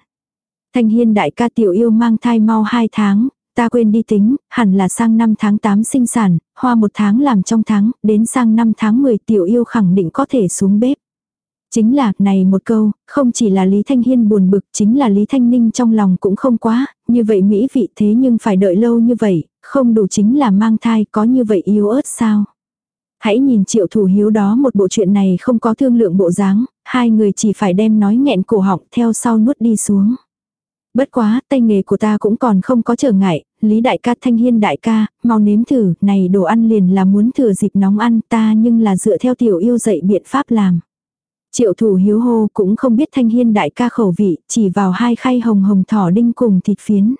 Thanh hiên đại ca tiểu yêu mang thai mau 2 tháng, ta quên đi tính, hẳn là sang năm tháng 8 sinh sản, hoa một tháng làm trong tháng, đến sang năm tháng 10 tiểu yêu khẳng định có thể xuống bếp. Chính là, này một câu, không chỉ là Lý Thanh Hiên buồn bực, chính là Lý Thanh Ninh trong lòng cũng không quá, như vậy mỹ vị thế nhưng phải đợi lâu như vậy, không đủ chính là mang thai có như vậy yếu ớt sao. Hãy nhìn triệu thủ hiếu đó một bộ chuyện này không có thương lượng bộ dáng, hai người chỉ phải đem nói nghẹn cổ họng theo sau nuốt đi xuống. Bất quá, tay nghề của ta cũng còn không có trở ngại, Lý đại ca thanh hiên đại ca, mau nếm thử, này đồ ăn liền là muốn thừa dịp nóng ăn ta nhưng là dựa theo tiểu yêu dạy biện pháp làm. Triệu thủ hiếu hô cũng không biết thanh hiên đại ca khẩu vị, chỉ vào hai khay hồng hồng thỏ đinh cùng thịt phiến.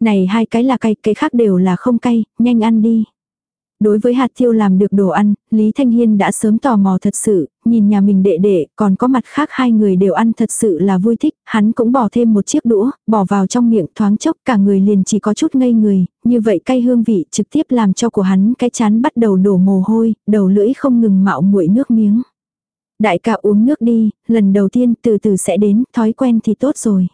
Này hai cái là cay, cái khác đều là không cay, nhanh ăn đi. Đối với hạt tiêu làm được đồ ăn, Lý Thanh Hiên đã sớm tò mò thật sự, nhìn nhà mình đệ đệ, còn có mặt khác hai người đều ăn thật sự là vui thích, hắn cũng bỏ thêm một chiếc đũa, bỏ vào trong miệng thoáng chốc cả người liền chỉ có chút ngây người, như vậy cay hương vị trực tiếp làm cho của hắn cái chán bắt đầu đổ mồ hôi, đầu lưỡi không ngừng mạo muội nước miếng. Đại ca uống nước đi, lần đầu tiên từ từ sẽ đến, thói quen thì tốt rồi.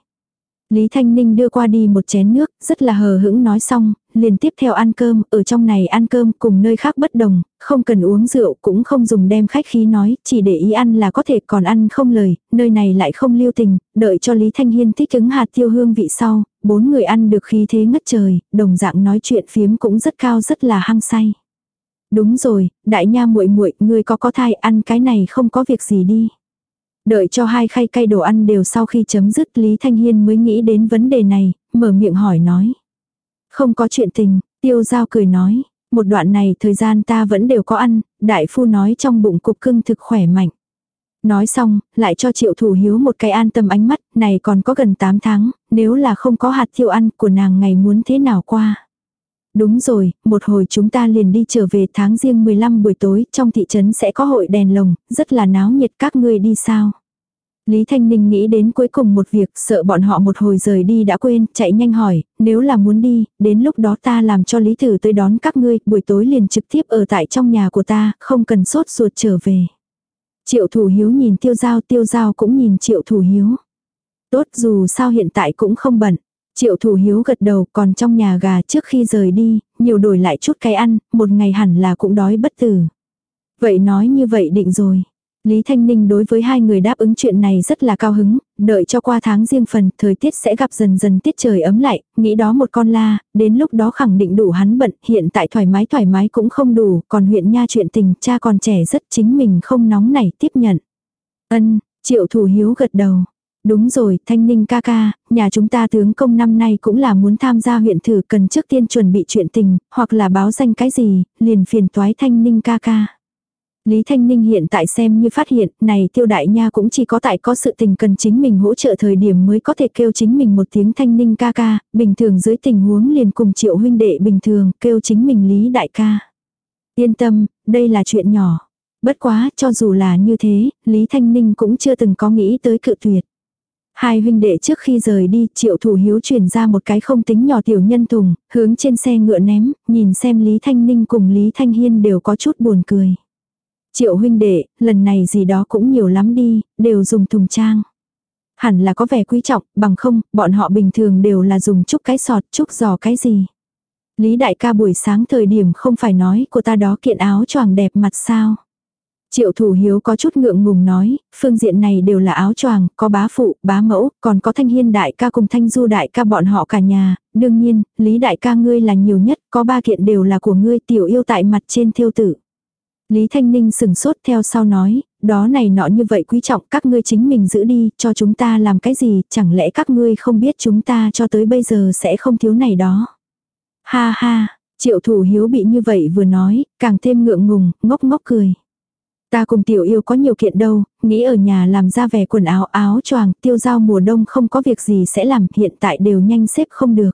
Lý Thanh Ninh đưa qua đi một chén nước, rất là hờ hững nói xong, liền tiếp theo ăn cơm, ở trong này ăn cơm cùng nơi khác bất đồng, không cần uống rượu cũng không dùng đem khách khí nói, chỉ để ý ăn là có thể còn ăn không lời, nơi này lại không lưu tình, đợi cho Lý Thanh Hiên thích ứng hạt tiêu hương vị sau, bốn người ăn được khí thế ngất trời, đồng dạng nói chuyện phiếm cũng rất cao rất là hăng say. Đúng rồi, đại nha muội muội, ngươi có có thai ăn cái này không có việc gì đi. Đợi cho hai khay cay đồ ăn đều sau khi chấm dứt Lý Thanh Hiên mới nghĩ đến vấn đề này, mở miệng hỏi nói. Không có chuyện tình, tiêu giao cười nói. Một đoạn này thời gian ta vẫn đều có ăn, đại phu nói trong bụng cục cưng thực khỏe mạnh. Nói xong, lại cho triệu thủ hiếu một cái an tâm ánh mắt, này còn có gần 8 tháng, nếu là không có hạt tiêu ăn của nàng ngày muốn thế nào qua. Đúng rồi, một hồi chúng ta liền đi trở về tháng riêng 15 buổi tối, trong thị trấn sẽ có hội đèn lồng, rất là náo nhiệt các ngươi đi sao. Lý Thanh Ninh nghĩ đến cuối cùng một việc, sợ bọn họ một hồi rời đi đã quên, chạy nhanh hỏi, nếu là muốn đi, đến lúc đó ta làm cho Lý Tử tới đón các ngươi, buổi tối liền trực tiếp ở tại trong nhà của ta, không cần sốt ruột trở về. Triệu thủ hiếu nhìn tiêu giao, tiêu giao cũng nhìn triệu thủ hiếu. Tốt dù sao hiện tại cũng không bận. Triệu thủ hiếu gật đầu còn trong nhà gà trước khi rời đi, nhiều đổi lại chút cái ăn, một ngày hẳn là cũng đói bất tử. Vậy nói như vậy định rồi. Lý Thanh Ninh đối với hai người đáp ứng chuyện này rất là cao hứng, đợi cho qua tháng riêng phần, thời tiết sẽ gặp dần dần tiết trời ấm lại, nghĩ đó một con la, đến lúc đó khẳng định đủ hắn bận, hiện tại thoải mái thoải mái cũng không đủ, còn huyện nha chuyện tình, cha còn trẻ rất chính mình không nóng nảy tiếp nhận. Ân, triệu thủ hiếu gật đầu. Đúng rồi, Thanh Ninh ca ca, nhà chúng ta tướng công năm nay cũng là muốn tham gia huyện thử cần trước tiên chuẩn bị chuyện tình, hoặc là báo danh cái gì, liền phiền toái Thanh Ninh ca ca. Lý Thanh Ninh hiện tại xem như phát hiện, này tiêu đại nha cũng chỉ có tại có sự tình cần chính mình hỗ trợ thời điểm mới có thể kêu chính mình một tiếng Thanh Ninh ca ca, bình thường dưới tình huống liền cùng triệu huynh đệ bình thường, kêu chính mình Lý đại ca. Yên tâm, đây là chuyện nhỏ. Bất quá, cho dù là như thế, Lý Thanh Ninh cũng chưa từng có nghĩ tới cự tuyệt. Hai huynh đệ trước khi rời đi, triệu thủ hiếu chuyển ra một cái không tính nhỏ tiểu nhân thùng, hướng trên xe ngựa ném, nhìn xem Lý Thanh Ninh cùng Lý Thanh Hiên đều có chút buồn cười. Triệu huynh đệ, lần này gì đó cũng nhiều lắm đi, đều dùng thùng trang. Hẳn là có vẻ quý trọng, bằng không, bọn họ bình thường đều là dùng chút cái sọt, chút giò cái gì. Lý đại ca buổi sáng thời điểm không phải nói của ta đó kiện áo choàng đẹp mặt sao. Triệu thủ hiếu có chút ngượng ngùng nói, phương diện này đều là áo choàng, có bá phụ, bá mẫu, còn có thanh hiên đại ca cùng thanh du đại ca bọn họ cả nhà, đương nhiên, lý đại ca ngươi là nhiều nhất, có ba kiện đều là của ngươi tiểu yêu tại mặt trên thiêu tử. Lý Thanh Ninh sừng sốt theo sau nói, đó này nọ như vậy quý trọng các ngươi chính mình giữ đi, cho chúng ta làm cái gì, chẳng lẽ các ngươi không biết chúng ta cho tới bây giờ sẽ không thiếu này đó. Ha ha, triệu thủ hiếu bị như vậy vừa nói, càng thêm ngượng ngùng, ngốc ngốc cười. Ta cùng tiểu yêu có nhiều kiện đâu, nghĩ ở nhà làm ra vẻ quần áo áo choàng, tiêu giao mùa đông không có việc gì sẽ làm, hiện tại đều nhanh xếp không được.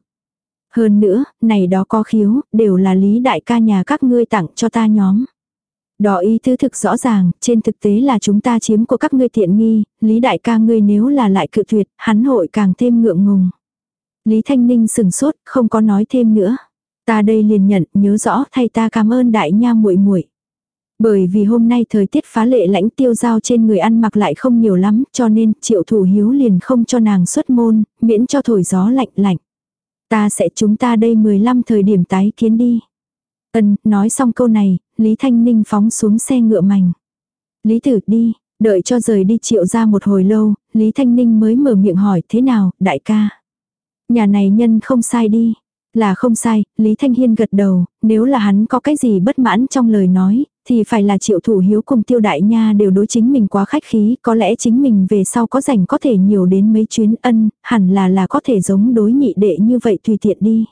Hơn nữa, này đó có khiếu, đều là lý đại ca nhà các ngươi tặng cho ta nhóm. Đó ý thứ thực rõ ràng, trên thực tế là chúng ta chiếm của các ngươi tiện nghi, Lý đại ca ngươi nếu là lại cự tuyệt, hắn hội càng thêm ngượng ngùng. Lý Thanh Ninh sừng sốt, không có nói thêm nữa. Ta đây liền nhận, nhớ rõ thay ta cảm ơn đại nha muội muội. Bởi vì hôm nay thời tiết phá lệ lãnh tiêu giao trên người ăn mặc lại không nhiều lắm, cho nên triệu thủ hiếu liền không cho nàng xuất môn, miễn cho thổi gió lạnh lạnh. Ta sẽ chúng ta đây 15 thời điểm tái kiến đi. Ân, nói xong câu này, Lý Thanh Ninh phóng xuống xe ngựa mảnh. Lý tử đi, đợi cho rời đi triệu ra một hồi lâu, Lý Thanh Ninh mới mở miệng hỏi thế nào, đại ca. Nhà này nhân không sai đi. Là không sai, Lý Thanh Hiên gật đầu, nếu là hắn có cái gì bất mãn trong lời nói, thì phải là triệu thủ hiếu cùng tiêu đại nha đều đối chính mình quá khách khí, có lẽ chính mình về sau có rảnh có thể nhiều đến mấy chuyến ân, hẳn là là có thể giống đối nhị đệ như vậy tùy tiện đi.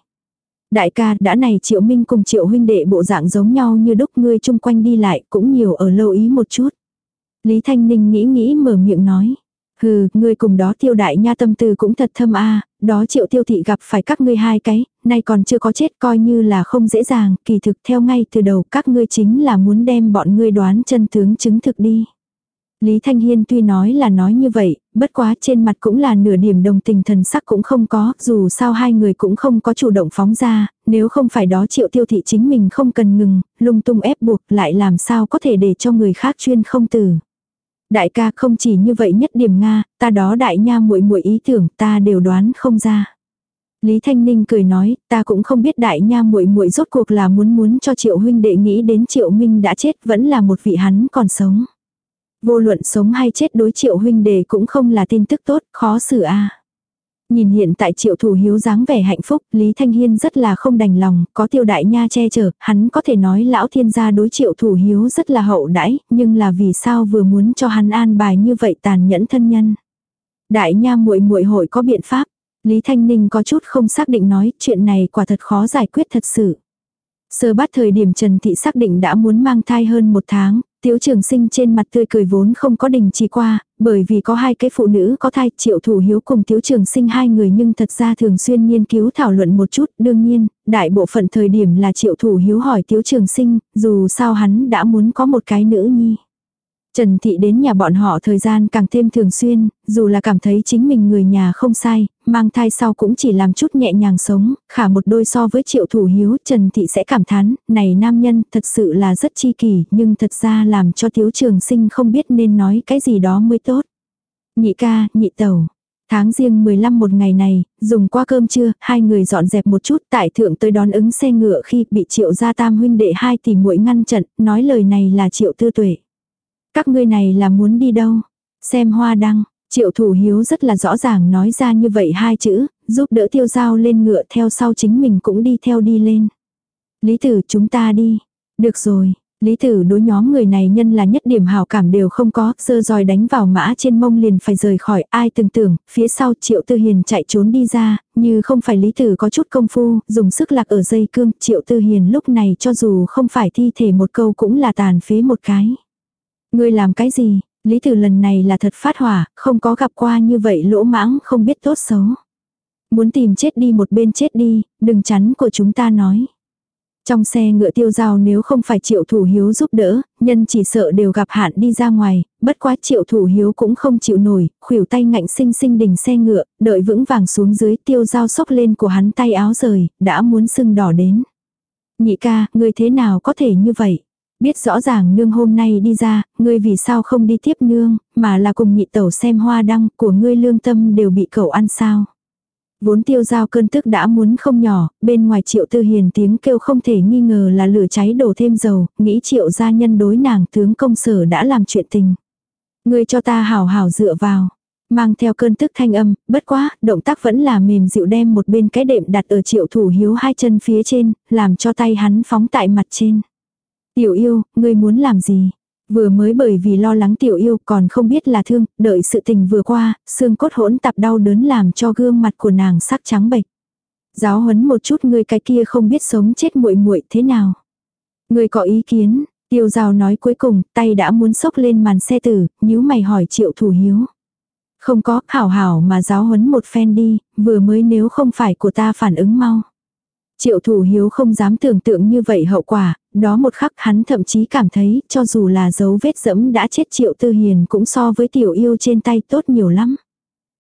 Đại ca đã này triệu minh cùng triệu huynh đệ bộ dạng giống nhau như đúc ngươi chung quanh đi lại cũng nhiều ở lâu ý một chút. Lý Thanh Ninh nghĩ nghĩ mở miệng nói. Hừ, ngươi cùng đó tiêu đại nha tâm tư cũng thật thâm a đó triệu tiêu thị gặp phải các ngươi hai cái, nay còn chưa có chết coi như là không dễ dàng, kỳ thực theo ngay từ đầu các ngươi chính là muốn đem bọn ngươi đoán chân tướng chứng thực đi. Lý Thanh Hiên tuy nói là nói như vậy, bất quá trên mặt cũng là nửa điểm đồng tình thần sắc cũng không có, dù sao hai người cũng không có chủ động phóng ra, nếu không phải đó triệu tiêu thị chính mình không cần ngừng, lung tung ép buộc lại làm sao có thể để cho người khác chuyên không tử. Đại ca không chỉ như vậy nhất điểm Nga, ta đó đại nha muội muội ý tưởng ta đều đoán không ra. Lý Thanh Ninh cười nói, ta cũng không biết đại nha muội muội rốt cuộc là muốn muốn cho Triệu huynh đệ nghĩ đến Triệu Minh đã chết vẫn là một vị hắn còn sống. Vô luận sống hay chết đối Triệu huynh đệ cũng không là tin tức tốt, khó xử a. Nhìn hiện tại triệu thủ hiếu dáng vẻ hạnh phúc, Lý Thanh Hiên rất là không đành lòng, có tiêu đại nha che chở, hắn có thể nói lão thiên gia đối triệu thủ hiếu rất là hậu đãi, nhưng là vì sao vừa muốn cho hắn an bài như vậy tàn nhẫn thân nhân. Đại nha muội muội hội có biện pháp, Lý Thanh Ninh có chút không xác định nói chuyện này quả thật khó giải quyết thật sự. Sơ bắt thời điểm Trần Thị xác định đã muốn mang thai hơn một tháng, Tiếu trường sinh trên mặt tươi cười vốn không có đình chỉ qua, bởi vì có hai cái phụ nữ có thai triệu thủ hiếu cùng tiếu trường sinh hai người nhưng thật ra thường xuyên nghiên cứu thảo luận một chút. Đương nhiên, đại bộ phận thời điểm là triệu thủ hiếu hỏi tiếu trường sinh, dù sao hắn đã muốn có một cái nữ nhi. Trần Thị đến nhà bọn họ thời gian càng thêm thường xuyên, dù là cảm thấy chính mình người nhà không sai, mang thai sau cũng chỉ làm chút nhẹ nhàng sống, khả một đôi so với triệu thủ hiếu, Trần Thị sẽ cảm thán, này nam nhân thật sự là rất chi kỳ, nhưng thật ra làm cho thiếu trường sinh không biết nên nói cái gì đó mới tốt. Nhị ca, nhị tẩu. Tháng riêng 15 một ngày này, dùng qua cơm trưa, hai người dọn dẹp một chút tại thượng tới đón ứng xe ngựa khi bị triệu gia tam huynh đệ hai tỷ muội ngăn trận, nói lời này là triệu tư tuệ. Các ngươi này là muốn đi đâu? Xem hoa đăng. Triệu thủ hiếu rất là rõ ràng nói ra như vậy hai chữ, giúp đỡ tiêu giao lên ngựa theo sau chính mình cũng đi theo đi lên. Lý tử chúng ta đi. Được rồi. Lý tử đối nhóm người này nhân là nhất điểm hào cảm đều không có, sơ dòi đánh vào mã trên mông liền phải rời khỏi, ai từng tưởng, phía sau triệu tư hiền chạy trốn đi ra, như không phải lý tử có chút công phu, dùng sức lạc ở dây cương, triệu tư hiền lúc này cho dù không phải thi thể một câu cũng là tàn phế một cái. Ngươi làm cái gì? Lý Tử lần này là thật phát hỏa, không có gặp qua như vậy lỗ mãng không biết tốt xấu. Muốn tìm chết đi một bên chết đi, đừng chắn của chúng ta nói. Trong xe ngựa tiêu giao nếu không phải triệu thủ hiếu giúp đỡ, nhân chỉ sợ đều gặp hạn đi ra ngoài, bất quá triệu thủ hiếu cũng không chịu nổi, khuỷu tay ngạnh sinh sinh đỉnh xe ngựa, đợi vững vàng xuống dưới tiêu giao sốc lên của hắn tay áo rời, đã muốn sưng đỏ đến. Nhị ca, người thế nào có thể như vậy? Biết rõ ràng nương hôm nay đi ra, ngươi vì sao không đi tiếp nương, mà là cùng nhị tẩu xem hoa đăng của ngươi lương tâm đều bị cậu ăn sao. Vốn tiêu giao cơn tức đã muốn không nhỏ, bên ngoài triệu tư hiền tiếng kêu không thể nghi ngờ là lửa cháy đổ thêm dầu, nghĩ triệu gia nhân đối nàng tướng công sở đã làm chuyện tình. Ngươi cho ta hào hào dựa vào. Mang theo cơn tức thanh âm, bất quá, động tác vẫn là mềm dịu đem một bên cái đệm đặt ở triệu thủ hiếu hai chân phía trên, làm cho tay hắn phóng tại mặt trên. Tiểu yêu, ngươi muốn làm gì? Vừa mới bởi vì lo lắng tiểu yêu còn không biết là thương, đợi sự tình vừa qua, xương cốt hỗn tạp đau đớn làm cho gương mặt của nàng sắc trắng bệch. Giáo huấn một chút ngươi cái kia không biết sống chết muội muội thế nào. Ngươi có ý kiến, tiêu rào nói cuối cùng, tay đã muốn sốc lên màn xe tử, nhíu mày hỏi triệu thủ hiếu. Không có, hảo hảo mà giáo huấn một phen đi, vừa mới nếu không phải của ta phản ứng mau. Triệu thủ hiếu không dám tưởng tượng như vậy hậu quả, đó một khắc hắn thậm chí cảm thấy cho dù là dấu vết dẫm đã chết triệu tư hiền cũng so với tiểu yêu trên tay tốt nhiều lắm.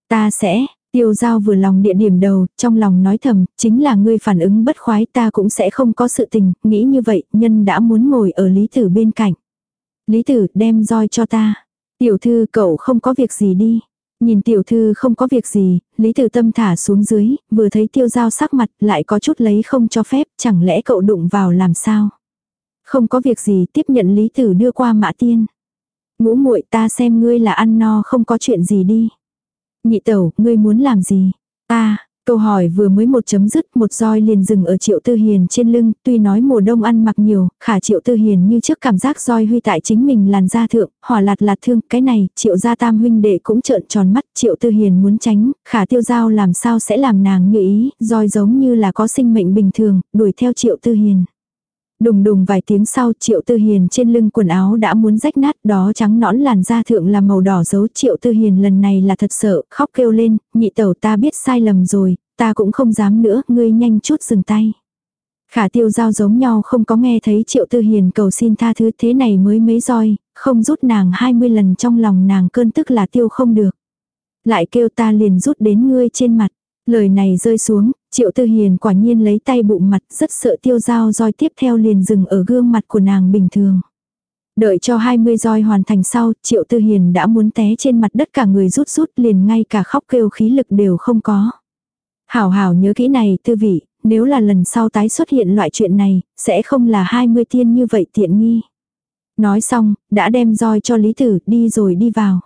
Ta sẽ, tiêu giao vừa lòng địa điểm đầu, trong lòng nói thầm, chính là ngươi phản ứng bất khoái ta cũng sẽ không có sự tình, nghĩ như vậy, nhân đã muốn ngồi ở lý tử bên cạnh. Lý tử đem roi cho ta. Tiểu thư cậu không có việc gì đi. Nhìn tiểu thư không có việc gì, Lý Tử Tâm thả xuống dưới, vừa thấy tiêu giao sắc mặt lại có chút lấy không cho phép, chẳng lẽ cậu đụng vào làm sao. Không có việc gì tiếp nhận Lý Tử đưa qua mã tiên. Ngũ muội ta xem ngươi là ăn no không có chuyện gì đi. Nhị tẩu, ngươi muốn làm gì? Ta, Câu hỏi vừa mới một chấm dứt một roi liền dừng ở triệu tư hiền trên lưng, tuy nói mùa đông ăn mặc nhiều, khả triệu tư hiền như trước cảm giác roi huy tại chính mình làn da thượng, hỏa lạt lạt thương, cái này, triệu gia tam huynh đệ cũng trợn tròn mắt, triệu tư hiền muốn tránh, khả tiêu giao làm sao sẽ làm nàng như ý, roi giống như là có sinh mệnh bình thường, đuổi theo triệu tư hiền. Đùng đùng vài tiếng sau triệu tư hiền trên lưng quần áo đã muốn rách nát đó trắng nõn làn da thượng là màu đỏ dấu triệu tư hiền lần này là thật sợ, khóc kêu lên, nhị tẩu ta biết sai lầm rồi, ta cũng không dám nữa, ngươi nhanh chút dừng tay. Khả tiêu giao giống nhau không có nghe thấy triệu tư hiền cầu xin tha thứ thế này mới mấy roi, không rút nàng 20 lần trong lòng nàng cơn tức là tiêu không được. Lại kêu ta liền rút đến ngươi trên mặt. Lời này rơi xuống, triệu tư hiền quả nhiên lấy tay bụng mặt rất sợ tiêu dao roi tiếp theo liền dừng ở gương mặt của nàng bình thường. Đợi cho 20 roi hoàn thành sau, triệu tư hiền đã muốn té trên mặt đất cả người rút rút liền ngay cả khóc kêu khí lực đều không có. Hảo hảo nhớ kỹ này tư vị, nếu là lần sau tái xuất hiện loại chuyện này, sẽ không là 20 tiên như vậy tiện nghi. Nói xong, đã đem roi cho Lý Tử đi rồi đi vào.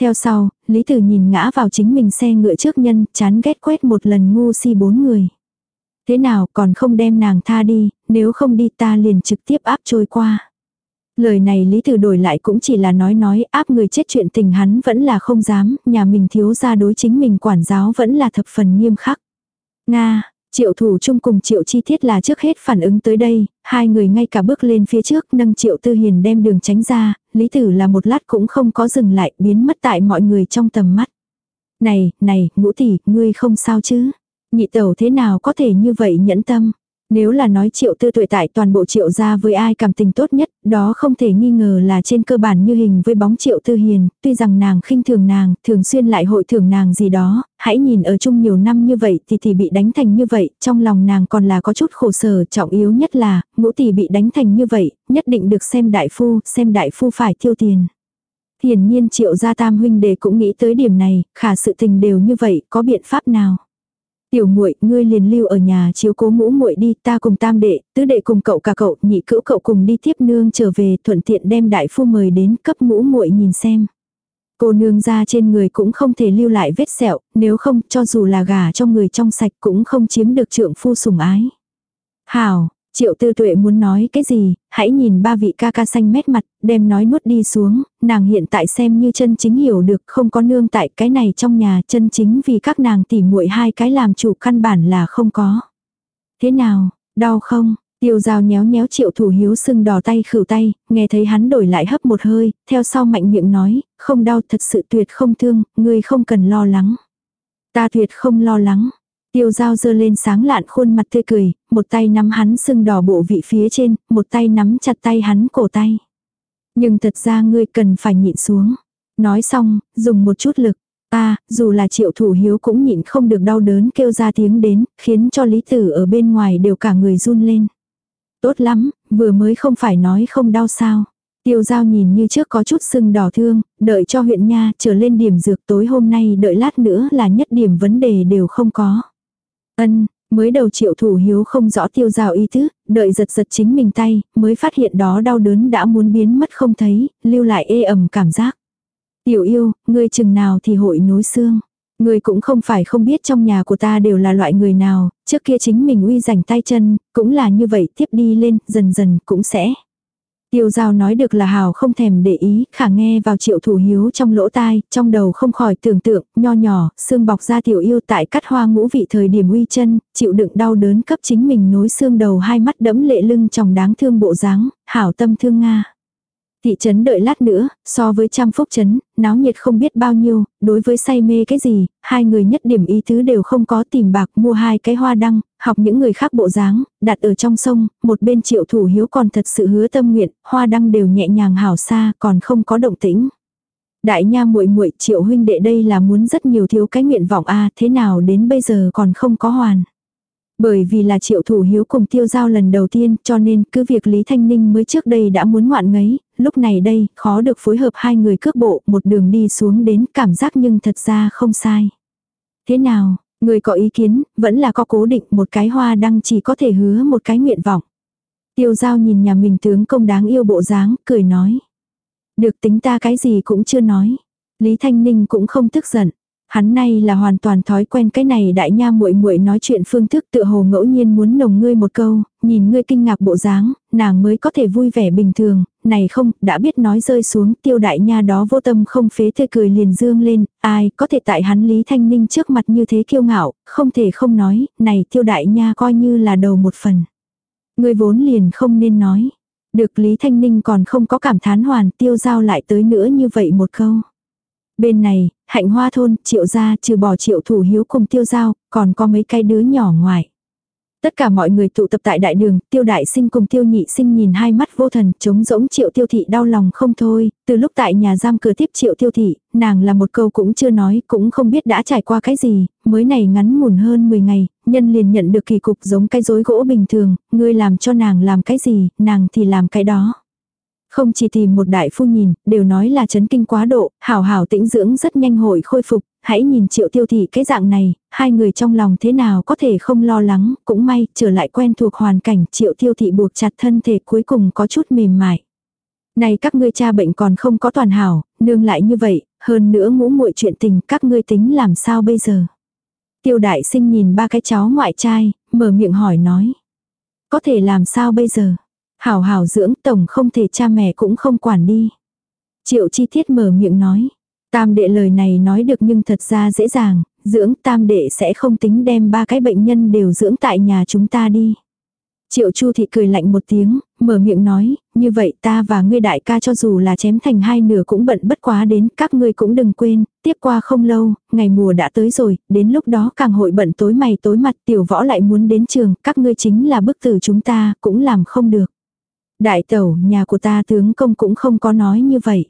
Theo sau, Lý Tử nhìn ngã vào chính mình xe ngựa trước nhân, chán ghét quét một lần ngu si bốn người. Thế nào còn không đem nàng tha đi, nếu không đi ta liền trực tiếp áp trôi qua. Lời này Lý Tử đổi lại cũng chỉ là nói nói áp người chết chuyện tình hắn vẫn là không dám, nhà mình thiếu ra đối chính mình quản giáo vẫn là thập phần nghiêm khắc. Nga, Triệu thủ chung cùng triệu chi tiết là trước hết phản ứng tới đây, hai người ngay cả bước lên phía trước nâng triệu tư hiền đem đường tránh ra, lý tử là một lát cũng không có dừng lại biến mất tại mọi người trong tầm mắt. Này, này, ngũ tỷ, ngươi không sao chứ? Nhị tẩu thế nào có thể như vậy nhẫn tâm? Nếu là nói triệu tư tuổi tại toàn bộ triệu gia với ai cảm tình tốt nhất, đó không thể nghi ngờ là trên cơ bản như hình với bóng triệu tư hiền, tuy rằng nàng khinh thường nàng, thường xuyên lại hội thường nàng gì đó, hãy nhìn ở chung nhiều năm như vậy thì thì bị đánh thành như vậy, trong lòng nàng còn là có chút khổ sở, trọng yếu nhất là, ngũ tỷ bị đánh thành như vậy, nhất định được xem đại phu, xem đại phu phải tiêu tiền. Hiển nhiên triệu gia tam huynh đệ cũng nghĩ tới điểm này, khả sự tình đều như vậy, có biện pháp nào? Tiểu muội, ngươi liền lưu ở nhà chiếu cố ngũ muội đi, ta cùng tam đệ, tứ đệ cùng cậu cả cậu, nhị cữu cậu cùng đi tiếp nương trở về, thuận tiện đem đại phu mời đến cấp ngũ muội nhìn xem. Cô nương ra trên người cũng không thể lưu lại vết sẹo, nếu không, cho dù là gà trong người trong sạch cũng không chiếm được trượng phu sủng ái. Hảo, Triệu tư tuệ muốn nói cái gì, hãy nhìn ba vị ca ca xanh mét mặt, đem nói nuốt đi xuống, nàng hiện tại xem như chân chính hiểu được không có nương tại cái này trong nhà chân chính vì các nàng tỉ muội hai cái làm chủ căn bản là không có. Thế nào, đau không? Tiêu dao nhéo nhéo triệu thủ hiếu sưng đỏ tay khử tay, nghe thấy hắn đổi lại hấp một hơi, theo sau mạnh miệng nói, không đau thật sự tuyệt không thương, ngươi không cần lo lắng. Ta tuyệt không lo lắng, Tiêu dao dơ lên sáng lạn khuôn mặt tươi cười, một tay nắm hắn sưng đỏ bộ vị phía trên, một tay nắm chặt tay hắn cổ tay. Nhưng thật ra ngươi cần phải nhịn xuống. Nói xong, dùng một chút lực. ta dù là triệu thủ hiếu cũng nhịn không được đau đớn kêu ra tiếng đến, khiến cho lý tử ở bên ngoài đều cả người run lên. Tốt lắm, vừa mới không phải nói không đau sao. Tiêu giao nhìn như trước có chút sưng đỏ thương, đợi cho huyện nha trở lên điểm dược tối hôm nay đợi lát nữa là nhất điểm vấn đề đều không có. Ân, mới đầu triệu thủ hiếu không rõ tiêu rào ý thức, đợi giật giật chính mình tay, mới phát hiện đó đau đớn đã muốn biến mất không thấy, lưu lại ê ẩm cảm giác. Tiểu yêu, ngươi chừng nào thì hội nối xương. Ngươi cũng không phải không biết trong nhà của ta đều là loại người nào, trước kia chính mình uy rảnh tay chân, cũng là như vậy tiếp đi lên, dần dần cũng sẽ. Tiêu giao nói được là hào không thèm để ý, khả nghe vào triệu thủ hiếu trong lỗ tai, trong đầu không khỏi tưởng tượng, nho nhỏ, xương bọc ra tiểu yêu tại cắt hoa ngũ vị thời điểm uy chân, chịu đựng đau đớn cấp chính mình nối xương đầu hai mắt đẫm lệ lưng trong đáng thương bộ dáng, hảo tâm thương Nga. Thị trấn đợi lát nữa, so với trăm phúc trấn, náo nhiệt không biết bao nhiêu, đối với say mê cái gì, hai người nhất điểm ý tứ đều không có tìm bạc mua hai cái hoa đăng, học những người khác bộ dáng, đặt ở trong sông, một bên triệu thủ hiếu còn thật sự hứa tâm nguyện, hoa đăng đều nhẹ nhàng hảo xa, còn không có động tĩnh. Đại nha muội muội triệu huynh đệ đây là muốn rất nhiều thiếu cái nguyện vọng a thế nào đến bây giờ còn không có hoàn. Bởi vì là triệu thủ hiếu cùng tiêu giao lần đầu tiên cho nên cứ việc Lý Thanh Ninh mới trước đây đã muốn ngoạn ngấy, lúc này đây khó được phối hợp hai người cước bộ một đường đi xuống đến cảm giác nhưng thật ra không sai. Thế nào, người có ý kiến, vẫn là có cố định một cái hoa đăng chỉ có thể hứa một cái nguyện vọng. Tiêu giao nhìn nhà mình tướng công đáng yêu bộ dáng, cười nói. Được tính ta cái gì cũng chưa nói. Lý Thanh Ninh cũng không tức giận. Hắn nay là hoàn toàn thói quen cái này đại nha muội muội nói chuyện phương thức tựa hồ ngẫu nhiên muốn nồng ngươi một câu, nhìn ngươi kinh ngạc bộ dáng, nàng mới có thể vui vẻ bình thường, này không, đã biết nói rơi xuống, tiêu đại nha đó vô tâm không phế thê cười liền dương lên, ai có thể tại hắn Lý Thanh Ninh trước mặt như thế kiêu ngạo, không thể không nói, này tiêu đại nha coi như là đầu một phần. Ngươi vốn liền không nên nói. Được Lý Thanh Ninh còn không có cảm thán hoàn tiêu giao lại tới nữa như vậy một câu. Bên này, hạnh hoa thôn, triệu gia trừ bỏ triệu thủ hiếu cùng tiêu giao, còn có mấy cái đứa nhỏ ngoài. Tất cả mọi người tụ tập tại đại đường, tiêu đại sinh cùng tiêu nhị sinh nhìn hai mắt vô thần, trống rỗng triệu tiêu thị đau lòng không thôi, từ lúc tại nhà giam cửa tiếp triệu tiêu thị, nàng là một câu cũng chưa nói, cũng không biết đã trải qua cái gì, mới này ngắn ngủn hơn 10 ngày, nhân liền nhận được kỳ cục giống cái rối gỗ bình thường, ngươi làm cho nàng làm cái gì, nàng thì làm cái đó. Không chỉ tìm một đại phu nhìn, đều nói là chấn kinh quá độ, hảo hảo tĩnh dưỡng rất nhanh hội khôi phục, hãy nhìn triệu tiêu thị cái dạng này, hai người trong lòng thế nào có thể không lo lắng, cũng may, trở lại quen thuộc hoàn cảnh triệu tiêu thị buộc chặt thân thể cuối cùng có chút mềm mại. Này các ngươi cha bệnh còn không có toàn hảo, nương lại như vậy, hơn nữa ngũ muội chuyện tình các ngươi tính làm sao bây giờ. Tiêu đại sinh nhìn ba cái cháu ngoại trai, mở miệng hỏi nói. Có thể làm sao bây giờ? Hảo hảo dưỡng tổng không thể cha mẹ cũng không quản đi. Triệu chi tiết mở miệng nói. Tam đệ lời này nói được nhưng thật ra dễ dàng, dưỡng tam đệ sẽ không tính đem ba cái bệnh nhân đều dưỡng tại nhà chúng ta đi. Triệu Chu thị cười lạnh một tiếng, mở miệng nói, như vậy ta và ngươi đại ca cho dù là chém thành hai nửa cũng bận bất quá đến, các ngươi cũng đừng quên, tiếp qua không lâu, ngày mùa đã tới rồi, đến lúc đó càng hội bận tối mày tối mặt tiểu võ lại muốn đến trường, các ngươi chính là bức tử chúng ta, cũng làm không được. Đại tẩu, nhà của ta tướng công cũng không có nói như vậy.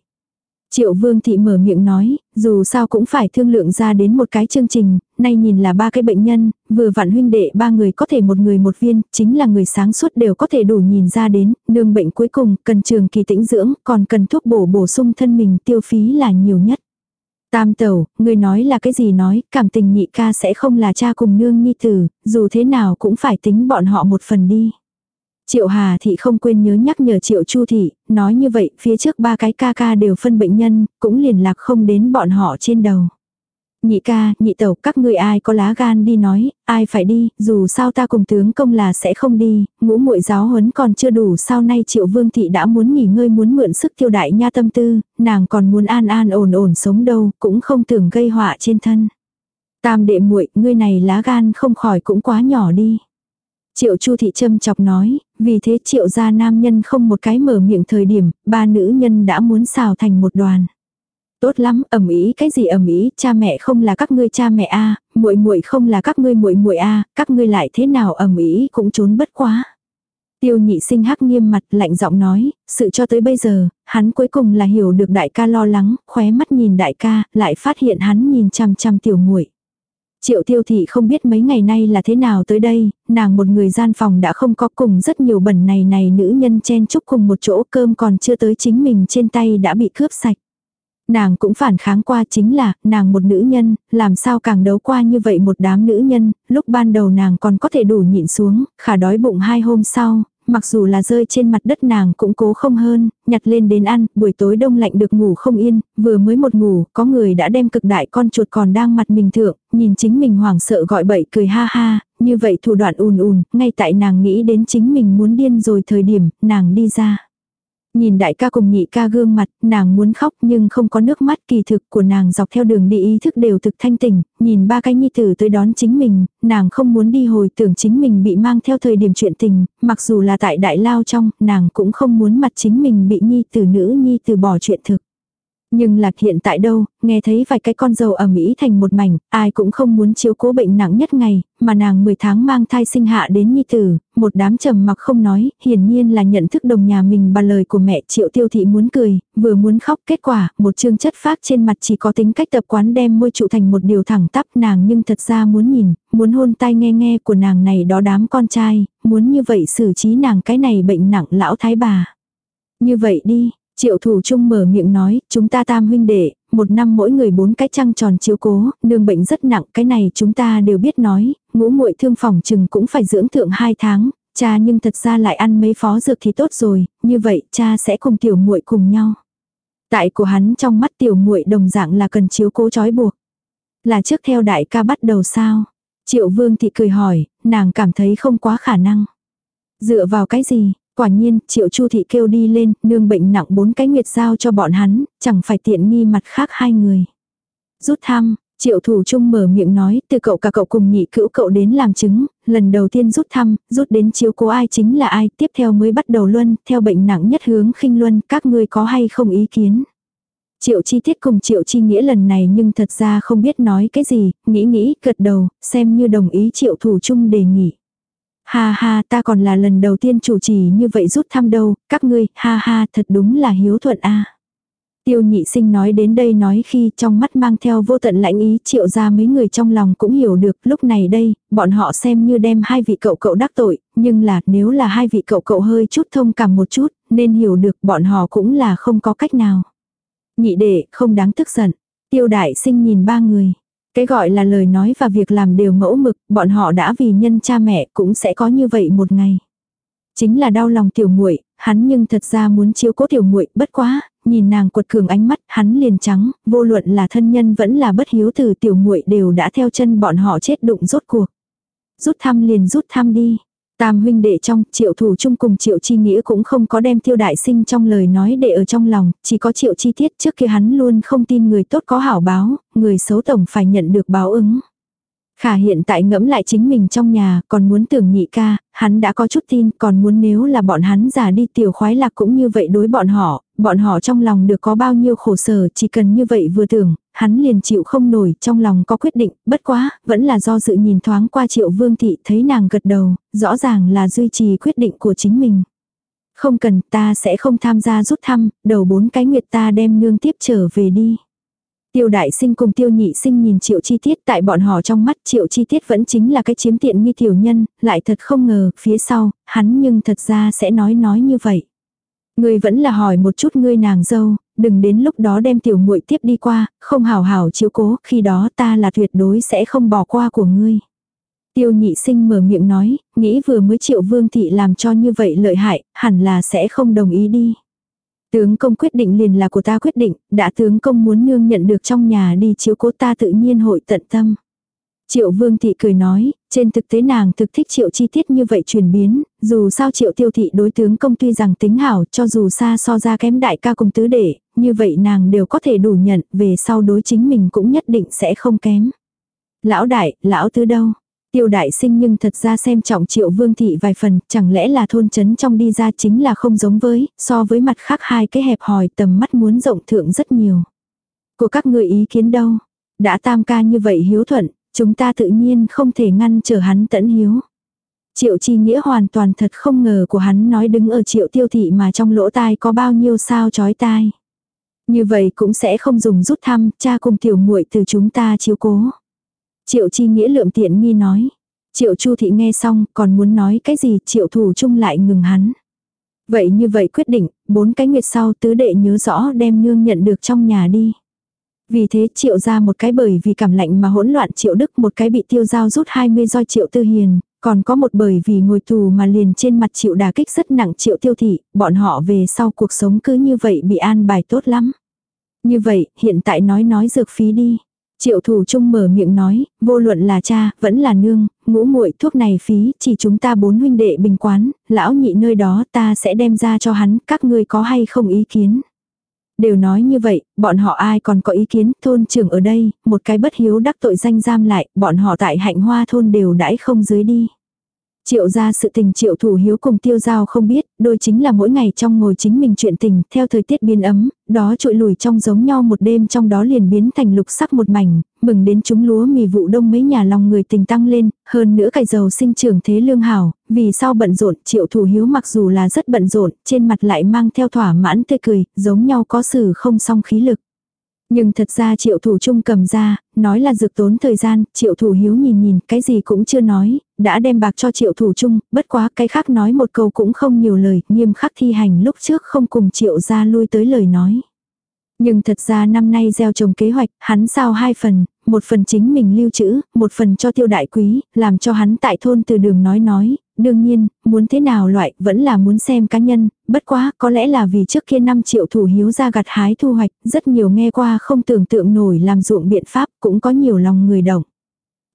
Triệu Vương Thị mở miệng nói, dù sao cũng phải thương lượng ra đến một cái chương trình, nay nhìn là ba cái bệnh nhân, vừa vặn huynh đệ ba người có thể một người một viên, chính là người sáng suốt đều có thể đủ nhìn ra đến, nương bệnh cuối cùng cần trường kỳ tĩnh dưỡng, còn cần thuốc bổ bổ sung thân mình tiêu phí là nhiều nhất. Tam tẩu, người nói là cái gì nói, cảm tình nhị ca sẽ không là cha cùng nương nhi tử, dù thế nào cũng phải tính bọn họ một phần đi. Triệu Hà Thị không quên nhớ nhắc nhở Triệu Chu Thị, nói như vậy phía trước ba cái ca ca đều phân bệnh nhân, cũng liền lạc không đến bọn họ trên đầu. Nhị ca, nhị tẩu, các người ai có lá gan đi nói, ai phải đi, dù sao ta cùng tướng công là sẽ không đi, ngũ muội giáo huấn còn chưa đủ sau nay triệu vương thị đã muốn nghỉ ngơi muốn mượn sức tiêu đại nha tâm tư, nàng còn muốn an an ổn ổn sống đâu, cũng không tưởng gây họa trên thân. Tam đệ muội, ngươi này lá gan không khỏi cũng quá nhỏ đi. Triệu Chu thị châm chọc nói, vì thế triệu gia nam nhân không một cái mở miệng thời điểm, ba nữ nhân đã muốn xào thành một đoàn. Tốt lắm, ẩm ý cái gì ẩm ý, cha mẹ không là các ngươi cha mẹ a, muội muội không là các ngươi muội muội a, các ngươi lại thế nào ẩm ý cũng trốn bất quá. Tiêu nhị sinh hắc nghiêm mặt lạnh giọng nói, sự cho tới bây giờ, hắn cuối cùng là hiểu được đại ca lo lắng, khóe mắt nhìn đại ca, lại phát hiện hắn nhìn chăm chăm tiểu muội. Triệu tiêu thị không biết mấy ngày nay là thế nào tới đây, nàng một người gian phòng đã không có cùng rất nhiều bẩn này này nữ nhân chen chúc cùng một chỗ cơm còn chưa tới chính mình trên tay đã bị cướp sạch. Nàng cũng phản kháng qua chính là, nàng một nữ nhân, làm sao càng đấu qua như vậy một đám nữ nhân, lúc ban đầu nàng còn có thể đủ nhịn xuống, khả đói bụng hai hôm sau, mặc dù là rơi trên mặt đất nàng cũng cố không hơn, nhặt lên đến ăn, buổi tối đông lạnh được ngủ không yên, vừa mới một ngủ, có người đã đem cực đại con chuột còn đang mặt mình thượng, nhìn chính mình hoảng sợ gọi bậy cười ha ha, như vậy thủ đoạn ùn ùn, ngay tại nàng nghĩ đến chính mình muốn điên rồi thời điểm, nàng đi ra. Nhìn đại ca cùng nhị ca gương mặt, nàng muốn khóc nhưng không có nước mắt kỳ thực của nàng dọc theo đường đi ý thức đều thực thanh tỉnh, nhìn ba cái nhi tử tới đón chính mình, nàng không muốn đi hồi tưởng chính mình bị mang theo thời điểm chuyện tình, mặc dù là tại đại lao trong, nàng cũng không muốn mặt chính mình bị nhi tử nữ nhi tử bỏ chuyện thực. Nhưng lạc hiện tại đâu, nghe thấy vài cái con dâu ở Mỹ thành một mảnh, ai cũng không muốn chiếu cố bệnh nặng nhất ngày, mà nàng 10 tháng mang thai sinh hạ đến nhi tử, một đám trầm mặc không nói, hiển nhiên là nhận thức đồng nhà mình bà lời của mẹ triệu tiêu thị muốn cười, vừa muốn khóc, kết quả, một chương chất phát trên mặt chỉ có tính cách tập quán đem môi trụ thành một điều thẳng tắp nàng nhưng thật ra muốn nhìn, muốn hôn tai nghe nghe của nàng này đó đám con trai, muốn như vậy xử trí nàng cái này bệnh nặng lão thái bà. Như vậy đi, Triệu thủ trung mở miệng nói, chúng ta tam huynh đệ, một năm mỗi người bốn cái trăng tròn chiếu cố, nương bệnh rất nặng, cái này chúng ta đều biết nói, ngũ muội thương phòng chừng cũng phải dưỡng thượng hai tháng, cha nhưng thật ra lại ăn mấy phó dược thì tốt rồi, như vậy cha sẽ cùng tiểu muội cùng nhau. Tại của hắn trong mắt tiểu muội đồng dạng là cần chiếu cố trói buộc. Là trước theo đại ca bắt đầu sao? Triệu vương thị cười hỏi, nàng cảm thấy không quá khả năng. Dựa vào cái gì, Quả nhiên, triệu chu thị kêu đi lên, nương bệnh nặng bốn cái nguyệt giao cho bọn hắn, chẳng phải tiện nghi mặt khác hai người. Rút thăm, Triệu thủ trung mở miệng nói, từ cậu cả cậu cùng nhị cữu cậu đến làm chứng, lần đầu tiên rút thăm, rút đến chiếu cố ai chính là ai, tiếp theo mới bắt đầu luân, theo bệnh nặng nhất hướng khinh luân, các ngươi có hay không ý kiến. Triệu chi tiết cùng triệu chi nghĩa lần này nhưng thật ra không biết nói cái gì, nghĩ nghĩ, gật đầu, xem như đồng ý triệu thủ trung đề nghị. Ha ha ta còn là lần đầu tiên chủ trì như vậy rút thăm đâu, các ngươi, ha ha thật đúng là hiếu thuận a Tiêu nhị sinh nói đến đây nói khi trong mắt mang theo vô tận lãnh ý triệu ra mấy người trong lòng cũng hiểu được lúc này đây, bọn họ xem như đem hai vị cậu cậu đắc tội, nhưng là nếu là hai vị cậu cậu hơi chút thông cảm một chút, nên hiểu được bọn họ cũng là không có cách nào. Nhị đệ, không đáng tức giận. Tiêu đại sinh nhìn ba người. Cái gọi là lời nói và việc làm đều mẫu mực, bọn họ đã vì nhân cha mẹ cũng sẽ có như vậy một ngày. Chính là đau lòng tiểu muội, hắn nhưng thật ra muốn chiếu cố tiểu muội, bất quá, nhìn nàng quật cường ánh mắt, hắn liền trắng, vô luận là thân nhân vẫn là bất hiếu từ tiểu muội đều đã theo chân bọn họ chết đụng rốt cuộc. Rút thăm liền rút thăm đi. Tam huynh đệ trong, triệu thủ chung cùng triệu chi nghĩa cũng không có đem tiêu đại sinh trong lời nói để ở trong lòng, chỉ có triệu chi tiết trước kia hắn luôn không tin người tốt có hảo báo, người xấu tổng phải nhận được báo ứng. Khả hiện tại ngẫm lại chính mình trong nhà, còn muốn tưởng nhị ca, hắn đã có chút tin, còn muốn nếu là bọn hắn giả đi tiểu khoái lạc cũng như vậy đối bọn họ, bọn họ trong lòng được có bao nhiêu khổ sở, chỉ cần như vậy vừa tưởng, hắn liền chịu không nổi, trong lòng có quyết định, bất quá, vẫn là do dự nhìn thoáng qua triệu vương thị thấy nàng gật đầu, rõ ràng là duy trì quyết định của chính mình. Không cần, ta sẽ không tham gia rút thăm, đầu bốn cái nguyệt ta đem nương tiếp trở về đi. Tiêu đại sinh cùng tiêu nhị sinh nhìn triệu chi tiết tại bọn họ trong mắt triệu chi tiết vẫn chính là cái chiếm tiện nghi tiểu nhân, lại thật không ngờ, phía sau, hắn nhưng thật ra sẽ nói nói như vậy. Ngươi vẫn là hỏi một chút ngươi nàng dâu, đừng đến lúc đó đem tiểu muội tiếp đi qua, không hảo hảo chiếu cố, khi đó ta là tuyệt đối sẽ không bỏ qua của ngươi. Tiêu nhị sinh mở miệng nói, nghĩ vừa mới triệu vương thị làm cho như vậy lợi hại, hẳn là sẽ không đồng ý đi. Tướng công quyết định liền là của ta quyết định, đã tướng công muốn nương nhận được trong nhà đi chiếu cố ta tự nhiên hội tận tâm. Triệu vương thị cười nói, trên thực tế nàng thực thích triệu chi tiết như vậy chuyển biến, dù sao triệu tiêu thị đối tướng công tuy rằng tính hảo cho dù xa so ra kém đại ca cùng tứ đệ, như vậy nàng đều có thể đủ nhận, về sau đối chính mình cũng nhất định sẽ không kém. Lão đại, lão tứ đâu? Tiêu đại sinh nhưng thật ra xem trọng triệu vương thị vài phần, chẳng lẽ là thôn chấn trong đi ra chính là không giống với, so với mặt khác hai cái hẹp hòi tầm mắt muốn rộng thượng rất nhiều. Của các người ý kiến đâu? Đã tam ca như vậy hiếu thuận, chúng ta tự nhiên không thể ngăn trở hắn tẫn hiếu. Triệu chi nghĩa hoàn toàn thật không ngờ của hắn nói đứng ở triệu tiêu thị mà trong lỗ tai có bao nhiêu sao chói tai. Như vậy cũng sẽ không dùng rút thăm, cha cùng tiểu muội từ chúng ta chiếu cố. Triệu chi nghĩa lượm tiện nghi nói. Triệu chu thị nghe xong còn muốn nói cái gì triệu thủ chung lại ngừng hắn. Vậy như vậy quyết định, bốn cái nguyệt sau tứ đệ nhớ rõ đem nương nhận được trong nhà đi. Vì thế triệu ra một cái bởi vì cảm lạnh mà hỗn loạn triệu đức một cái bị tiêu giao rút 20 roi triệu tư hiền, còn có một bởi vì ngồi tù mà liền trên mặt triệu đà kích rất nặng triệu tiêu thị, bọn họ về sau cuộc sống cứ như vậy bị an bài tốt lắm. Như vậy, hiện tại nói nói dược phí đi. Triệu thủ trung mở miệng nói, vô luận là cha, vẫn là nương, ngũ muội thuốc này phí, chỉ chúng ta bốn huynh đệ bình quán, lão nhị nơi đó ta sẽ đem ra cho hắn, các ngươi có hay không ý kiến. Đều nói như vậy, bọn họ ai còn có ý kiến, thôn trưởng ở đây, một cái bất hiếu đắc tội danh giam lại, bọn họ tại hạnh hoa thôn đều đãi không dưới đi. Triệu ra sự tình triệu thủ hiếu cùng tiêu giao không biết, đôi chính là mỗi ngày trong ngồi chính mình chuyện tình, theo thời tiết biến ấm, đó trội lùi trong giống nhau một đêm trong đó liền biến thành lục sắc một mảnh, mừng đến chúng lúa mì vụ đông mấy nhà lòng người tình tăng lên, hơn nữa cải dầu sinh trưởng thế lương hảo, vì sao bận rộn, triệu thủ hiếu mặc dù là rất bận rộn, trên mặt lại mang theo thỏa mãn tươi cười, giống nhau có sự không song khí lực. Nhưng thật ra triệu thủ trung cầm ra, nói là dược tốn thời gian, triệu thủ hiếu nhìn nhìn, cái gì cũng chưa nói, đã đem bạc cho triệu thủ trung, bất quá cái khác nói một câu cũng không nhiều lời, nghiêm khắc thi hành lúc trước không cùng triệu ra lui tới lời nói. Nhưng thật ra năm nay gieo trồng kế hoạch, hắn sao hai phần, một phần chính mình lưu trữ, một phần cho tiêu đại quý, làm cho hắn tại thôn từ đường nói nói, đương nhiên, muốn thế nào loại, vẫn là muốn xem cá nhân, bất quá, có lẽ là vì trước kia 5 triệu thủ hiếu ra gặt hái thu hoạch, rất nhiều nghe qua không tưởng tượng nổi làm ruộng biện pháp, cũng có nhiều lòng người động.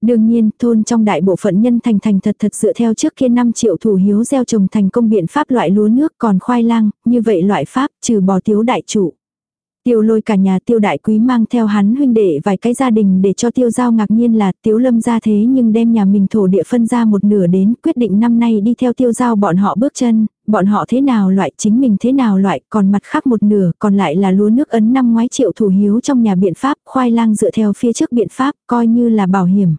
Đương nhiên, thôn trong đại bộ phận nhân thành thành thật thật dựa theo trước kia 5 triệu thủ hiếu gieo trồng thành công biện pháp loại lúa nước còn khoai lang, như vậy loại pháp trừ bỏ tiếu đại trụ. Tiêu lôi cả nhà tiêu đại quý mang theo hắn huynh đệ vài cái gia đình để cho tiêu giao ngạc nhiên là tiêu lâm ra thế nhưng đem nhà mình thổ địa phân ra một nửa đến quyết định năm nay đi theo tiêu giao bọn họ bước chân, bọn họ thế nào loại chính mình thế nào loại còn mặt khác một nửa còn lại là lúa nước ấn năm ngoái triệu thủ hiếu trong nhà biện pháp khoai lang dựa theo phía trước biện pháp coi như là bảo hiểm.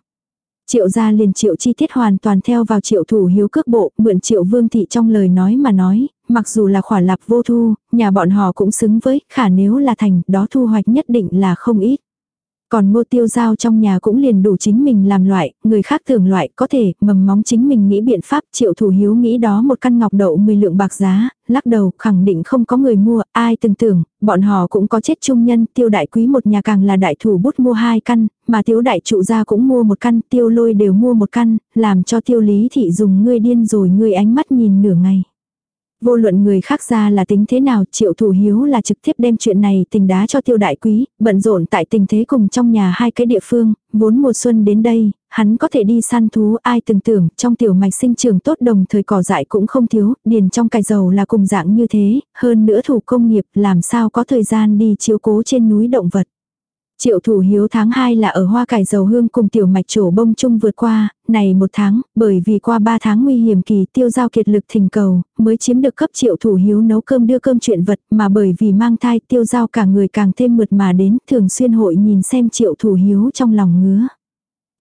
Triệu gia liền triệu chi tiết hoàn toàn theo vào triệu thủ hiếu cước bộ, mượn triệu vương thị trong lời nói mà nói, mặc dù là khỏa lạp vô thu, nhà bọn họ cũng xứng với, khả nếu là thành, đó thu hoạch nhất định là không ít. Còn ngô tiêu giao trong nhà cũng liền đủ chính mình làm loại, người khác tưởng loại có thể mầm móng chính mình nghĩ biện pháp triệu thủ hiếu nghĩ đó một căn ngọc đậu 10 lượng bạc giá, lắc đầu khẳng định không có người mua, ai từng tưởng, bọn họ cũng có chết chung nhân, tiêu đại quý một nhà càng là đại thủ bút mua hai căn, mà tiêu đại trụ gia cũng mua một căn, tiêu lôi đều mua một căn, làm cho tiêu lý thị dùng ngươi điên rồi ngươi ánh mắt nhìn nửa ngày. Vô luận người khác ra là tính thế nào, triệu thủ hiếu là trực tiếp đem chuyện này tình đá cho tiêu đại quý, bận rộn tại tình thế cùng trong nhà hai cái địa phương, vốn mùa xuân đến đây, hắn có thể đi săn thú ai từng tưởng, trong tiểu mạch sinh trường tốt đồng thời cỏ dại cũng không thiếu, điền trong cài dầu là cùng dạng như thế, hơn nữa thủ công nghiệp làm sao có thời gian đi chiếu cố trên núi động vật. Triệu thủ hiếu tháng 2 là ở hoa cải dầu hương cùng tiểu mạch trổ bông chung vượt qua, này một tháng, bởi vì qua 3 tháng nguy hiểm kỳ tiêu giao kiệt lực thình cầu, mới chiếm được cấp triệu thủ hiếu nấu cơm đưa cơm chuyện vật mà bởi vì mang thai tiêu giao cả người càng thêm mượt mà đến thường xuyên hội nhìn xem triệu thủ hiếu trong lòng ngứa.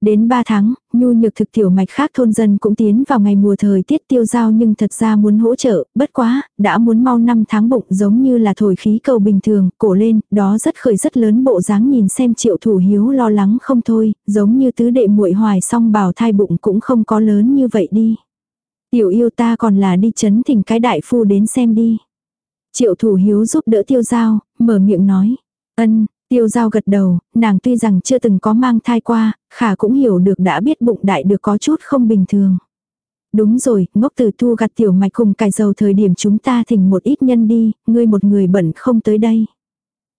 Đến 3 tháng, nhu nhược thực tiểu mạch khác thôn dân cũng tiến vào ngày mùa thời tiết tiêu giao nhưng thật ra muốn hỗ trợ, bất quá, đã muốn mau 5 tháng bụng giống như là thổi khí cầu bình thường, cổ lên, đó rất khởi rất lớn bộ dáng nhìn xem triệu thủ hiếu lo lắng không thôi, giống như tứ đệ muội hoài song bảo thai bụng cũng không có lớn như vậy đi. Tiểu yêu ta còn là đi chấn thỉnh cái đại phu đến xem đi. Triệu thủ hiếu giúp đỡ tiêu giao, mở miệng nói. Ân, Tiêu giao gật đầu, nàng tuy rằng chưa từng có mang thai qua, khả cũng hiểu được đã biết bụng đại được có chút không bình thường. Đúng rồi, ngốc từ thu gặt tiểu mạch cùng cài dầu thời điểm chúng ta thỉnh một ít nhân đi, ngươi một người bận không tới đây.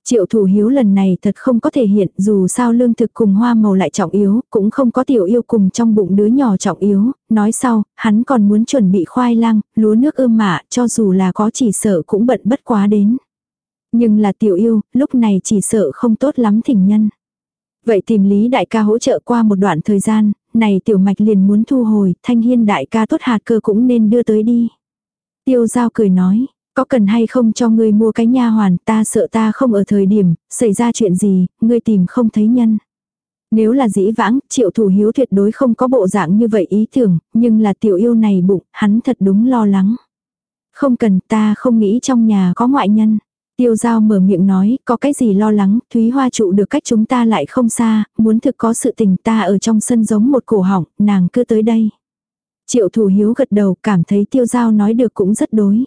Triệu thủ hiếu lần này thật không có thể hiện dù sao lương thực cùng hoa màu lại trọng yếu, cũng không có tiểu yêu cùng trong bụng đứa nhỏ trọng yếu, nói sau, hắn còn muốn chuẩn bị khoai lang, lúa nước ươm mạ, cho dù là có chỉ sợ cũng bận bất quá đến. Nhưng là tiểu yêu, lúc này chỉ sợ không tốt lắm thỉnh nhân. Vậy tìm Lý đại ca hỗ trợ qua một đoạn thời gian, này tiểu mạch liền muốn thu hồi, thanh hiên đại ca tốt hạt cơ cũng nên đưa tới đi. Tiêu giao cười nói, có cần hay không cho ngươi mua cái nha hoàn, ta sợ ta không ở thời điểm, xảy ra chuyện gì, ngươi tìm không thấy nhân. Nếu là dĩ vãng, triệu thủ hiếu tuyệt đối không có bộ dạng như vậy ý tưởng, nhưng là tiểu yêu này bụng, hắn thật đúng lo lắng. Không cần, ta không nghĩ trong nhà có ngoại nhân. Tiêu giao mở miệng nói, có cái gì lo lắng, Thúy Hoa trụ được cách chúng ta lại không xa, muốn thực có sự tình ta ở trong sân giống một cổ họng, nàng cứ tới đây. Triệu thủ hiếu gật đầu cảm thấy tiêu giao nói được cũng rất đối.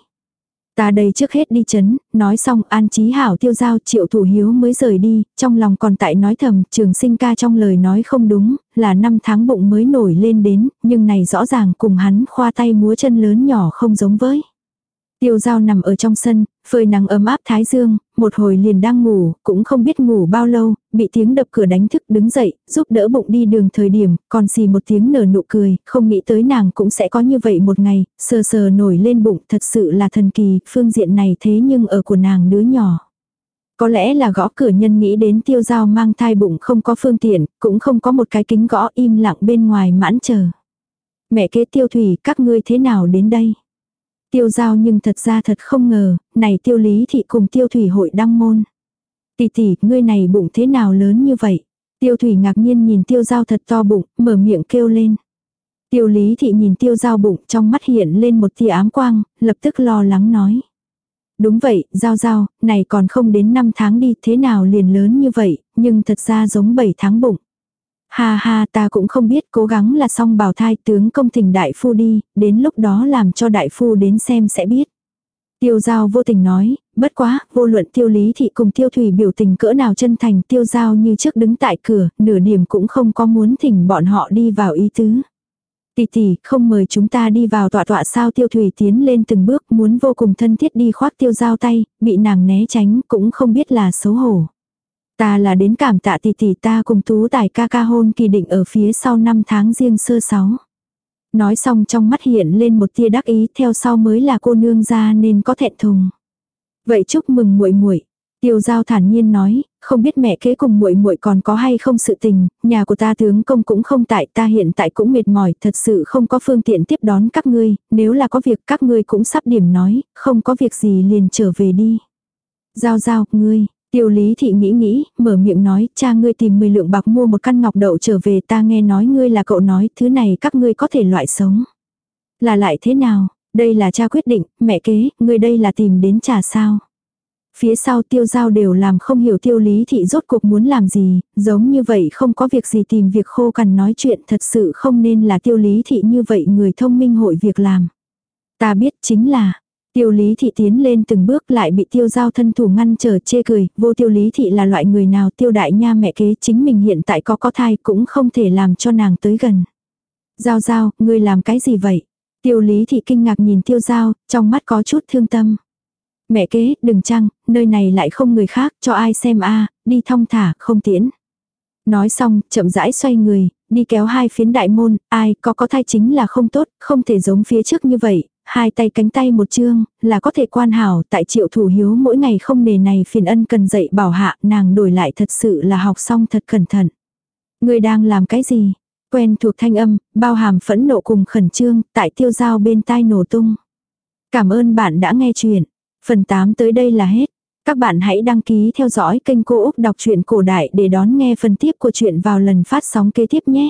Ta đây trước hết đi chấn, nói xong an trí hảo tiêu giao triệu thủ hiếu mới rời đi, trong lòng còn tại nói thầm, trường sinh ca trong lời nói không đúng, là năm tháng bụng mới nổi lên đến, nhưng này rõ ràng cùng hắn khoa tay múa chân lớn nhỏ không giống với. Tiêu giao nằm ở trong sân, phơi nắng ấm áp thái dương, một hồi liền đang ngủ, cũng không biết ngủ bao lâu, bị tiếng đập cửa đánh thức đứng dậy, giúp đỡ bụng đi đường thời điểm, còn xì một tiếng nở nụ cười, không nghĩ tới nàng cũng sẽ có như vậy một ngày, sờ sờ nổi lên bụng, thật sự là thần kỳ, phương diện này thế nhưng ở của nàng đứa nhỏ. Có lẽ là gõ cửa nhân nghĩ đến tiêu giao mang thai bụng không có phương tiện, cũng không có một cái kính gõ im lặng bên ngoài mãn chờ. Mẹ kế tiêu thủy, các ngươi thế nào đến đây? Tiêu giao nhưng thật ra thật không ngờ, này tiêu lý thị cùng tiêu thủy hội đăng môn. Tỷ tỷ, ngươi này bụng thế nào lớn như vậy? Tiêu thủy ngạc nhiên nhìn tiêu giao thật to bụng, mở miệng kêu lên. Tiêu lý thị nhìn tiêu giao bụng trong mắt hiện lên một tia ám quang, lập tức lo lắng nói. Đúng vậy, giao giao, này còn không đến 5 tháng đi thế nào liền lớn như vậy, nhưng thật ra giống 7 tháng bụng. Ha ha ta cũng không biết cố gắng là xong bảo thai tướng công thỉnh đại phu đi, đến lúc đó làm cho đại phu đến xem sẽ biết. Tiêu giao vô tình nói, bất quá, vô luận tiêu lý thị cùng tiêu thủy biểu tình cỡ nào chân thành tiêu giao như trước đứng tại cửa, nửa điểm cũng không có muốn thỉnh bọn họ đi vào ý tứ. Tỷ tỷ, không mời chúng ta đi vào tọa tọa sao tiêu thủy tiến lên từng bước muốn vô cùng thân thiết đi khoác tiêu giao tay, bị nàng né tránh cũng không biết là xấu hổ. Ta là đến cảm tạ tỷ tỷ ta cùng tú tài ca ca hôn kỳ định ở phía sau năm tháng riêng sơ sáu. Nói xong trong mắt hiện lên một tia đắc ý theo sau mới là cô nương ra nên có thẹn thùng. Vậy chúc mừng muội muội Tiêu giao thản nhiên nói, không biết mẹ kế cùng muội muội còn có hay không sự tình, nhà của ta tướng công cũng không tại, ta hiện tại cũng mệt mỏi, thật sự không có phương tiện tiếp đón các ngươi, nếu là có việc các ngươi cũng sắp điểm nói, không có việc gì liền trở về đi. Giao giao, ngươi, Tiêu lý thị nghĩ nghĩ, mở miệng nói, cha ngươi tìm 10 lượng bạc mua một căn ngọc đậu trở về ta nghe nói ngươi là cậu nói, thứ này các ngươi có thể loại sống. Là lại thế nào, đây là cha quyết định, mẹ kế, ngươi đây là tìm đến trà sao. Phía sau tiêu giao đều làm không hiểu tiêu lý thị rốt cuộc muốn làm gì, giống như vậy không có việc gì tìm việc khô cằn nói chuyện thật sự không nên là tiêu lý thị như vậy người thông minh hội việc làm. Ta biết chính là, Tiêu lý thị tiến lên từng bước lại bị tiêu giao thân thủ ngăn trở chê cười, vô tiêu lý thị là loại người nào tiêu đại nha mẹ kế chính mình hiện tại có có thai cũng không thể làm cho nàng tới gần. Giao giao, ngươi làm cái gì vậy? Tiêu lý thị kinh ngạc nhìn tiêu giao, trong mắt có chút thương tâm. Mẹ kế, đừng chăng, nơi này lại không người khác, cho ai xem a đi thong thả, không tiễn. Nói xong, chậm rãi xoay người, đi kéo hai phiến đại môn, ai có có thai chính là không tốt, không thể giống phía trước như vậy, hai tay cánh tay một chương, là có thể quan hảo tại triệu thủ hiếu mỗi ngày không nề này phiền ân cần dạy bảo hạ, nàng đổi lại thật sự là học xong thật cẩn thận. Người đang làm cái gì? Quen thuộc thanh âm, bao hàm phẫn nộ cùng khẩn trương, tại tiêu giao bên tai nổ tung. Cảm ơn bạn đã nghe chuyện. Phần 8 tới đây là hết. Các bạn hãy đăng ký theo dõi kênh Cô Úc Đọc truyện Cổ Đại để đón nghe phần tiếp của chuyện vào lần phát sóng kế tiếp nhé.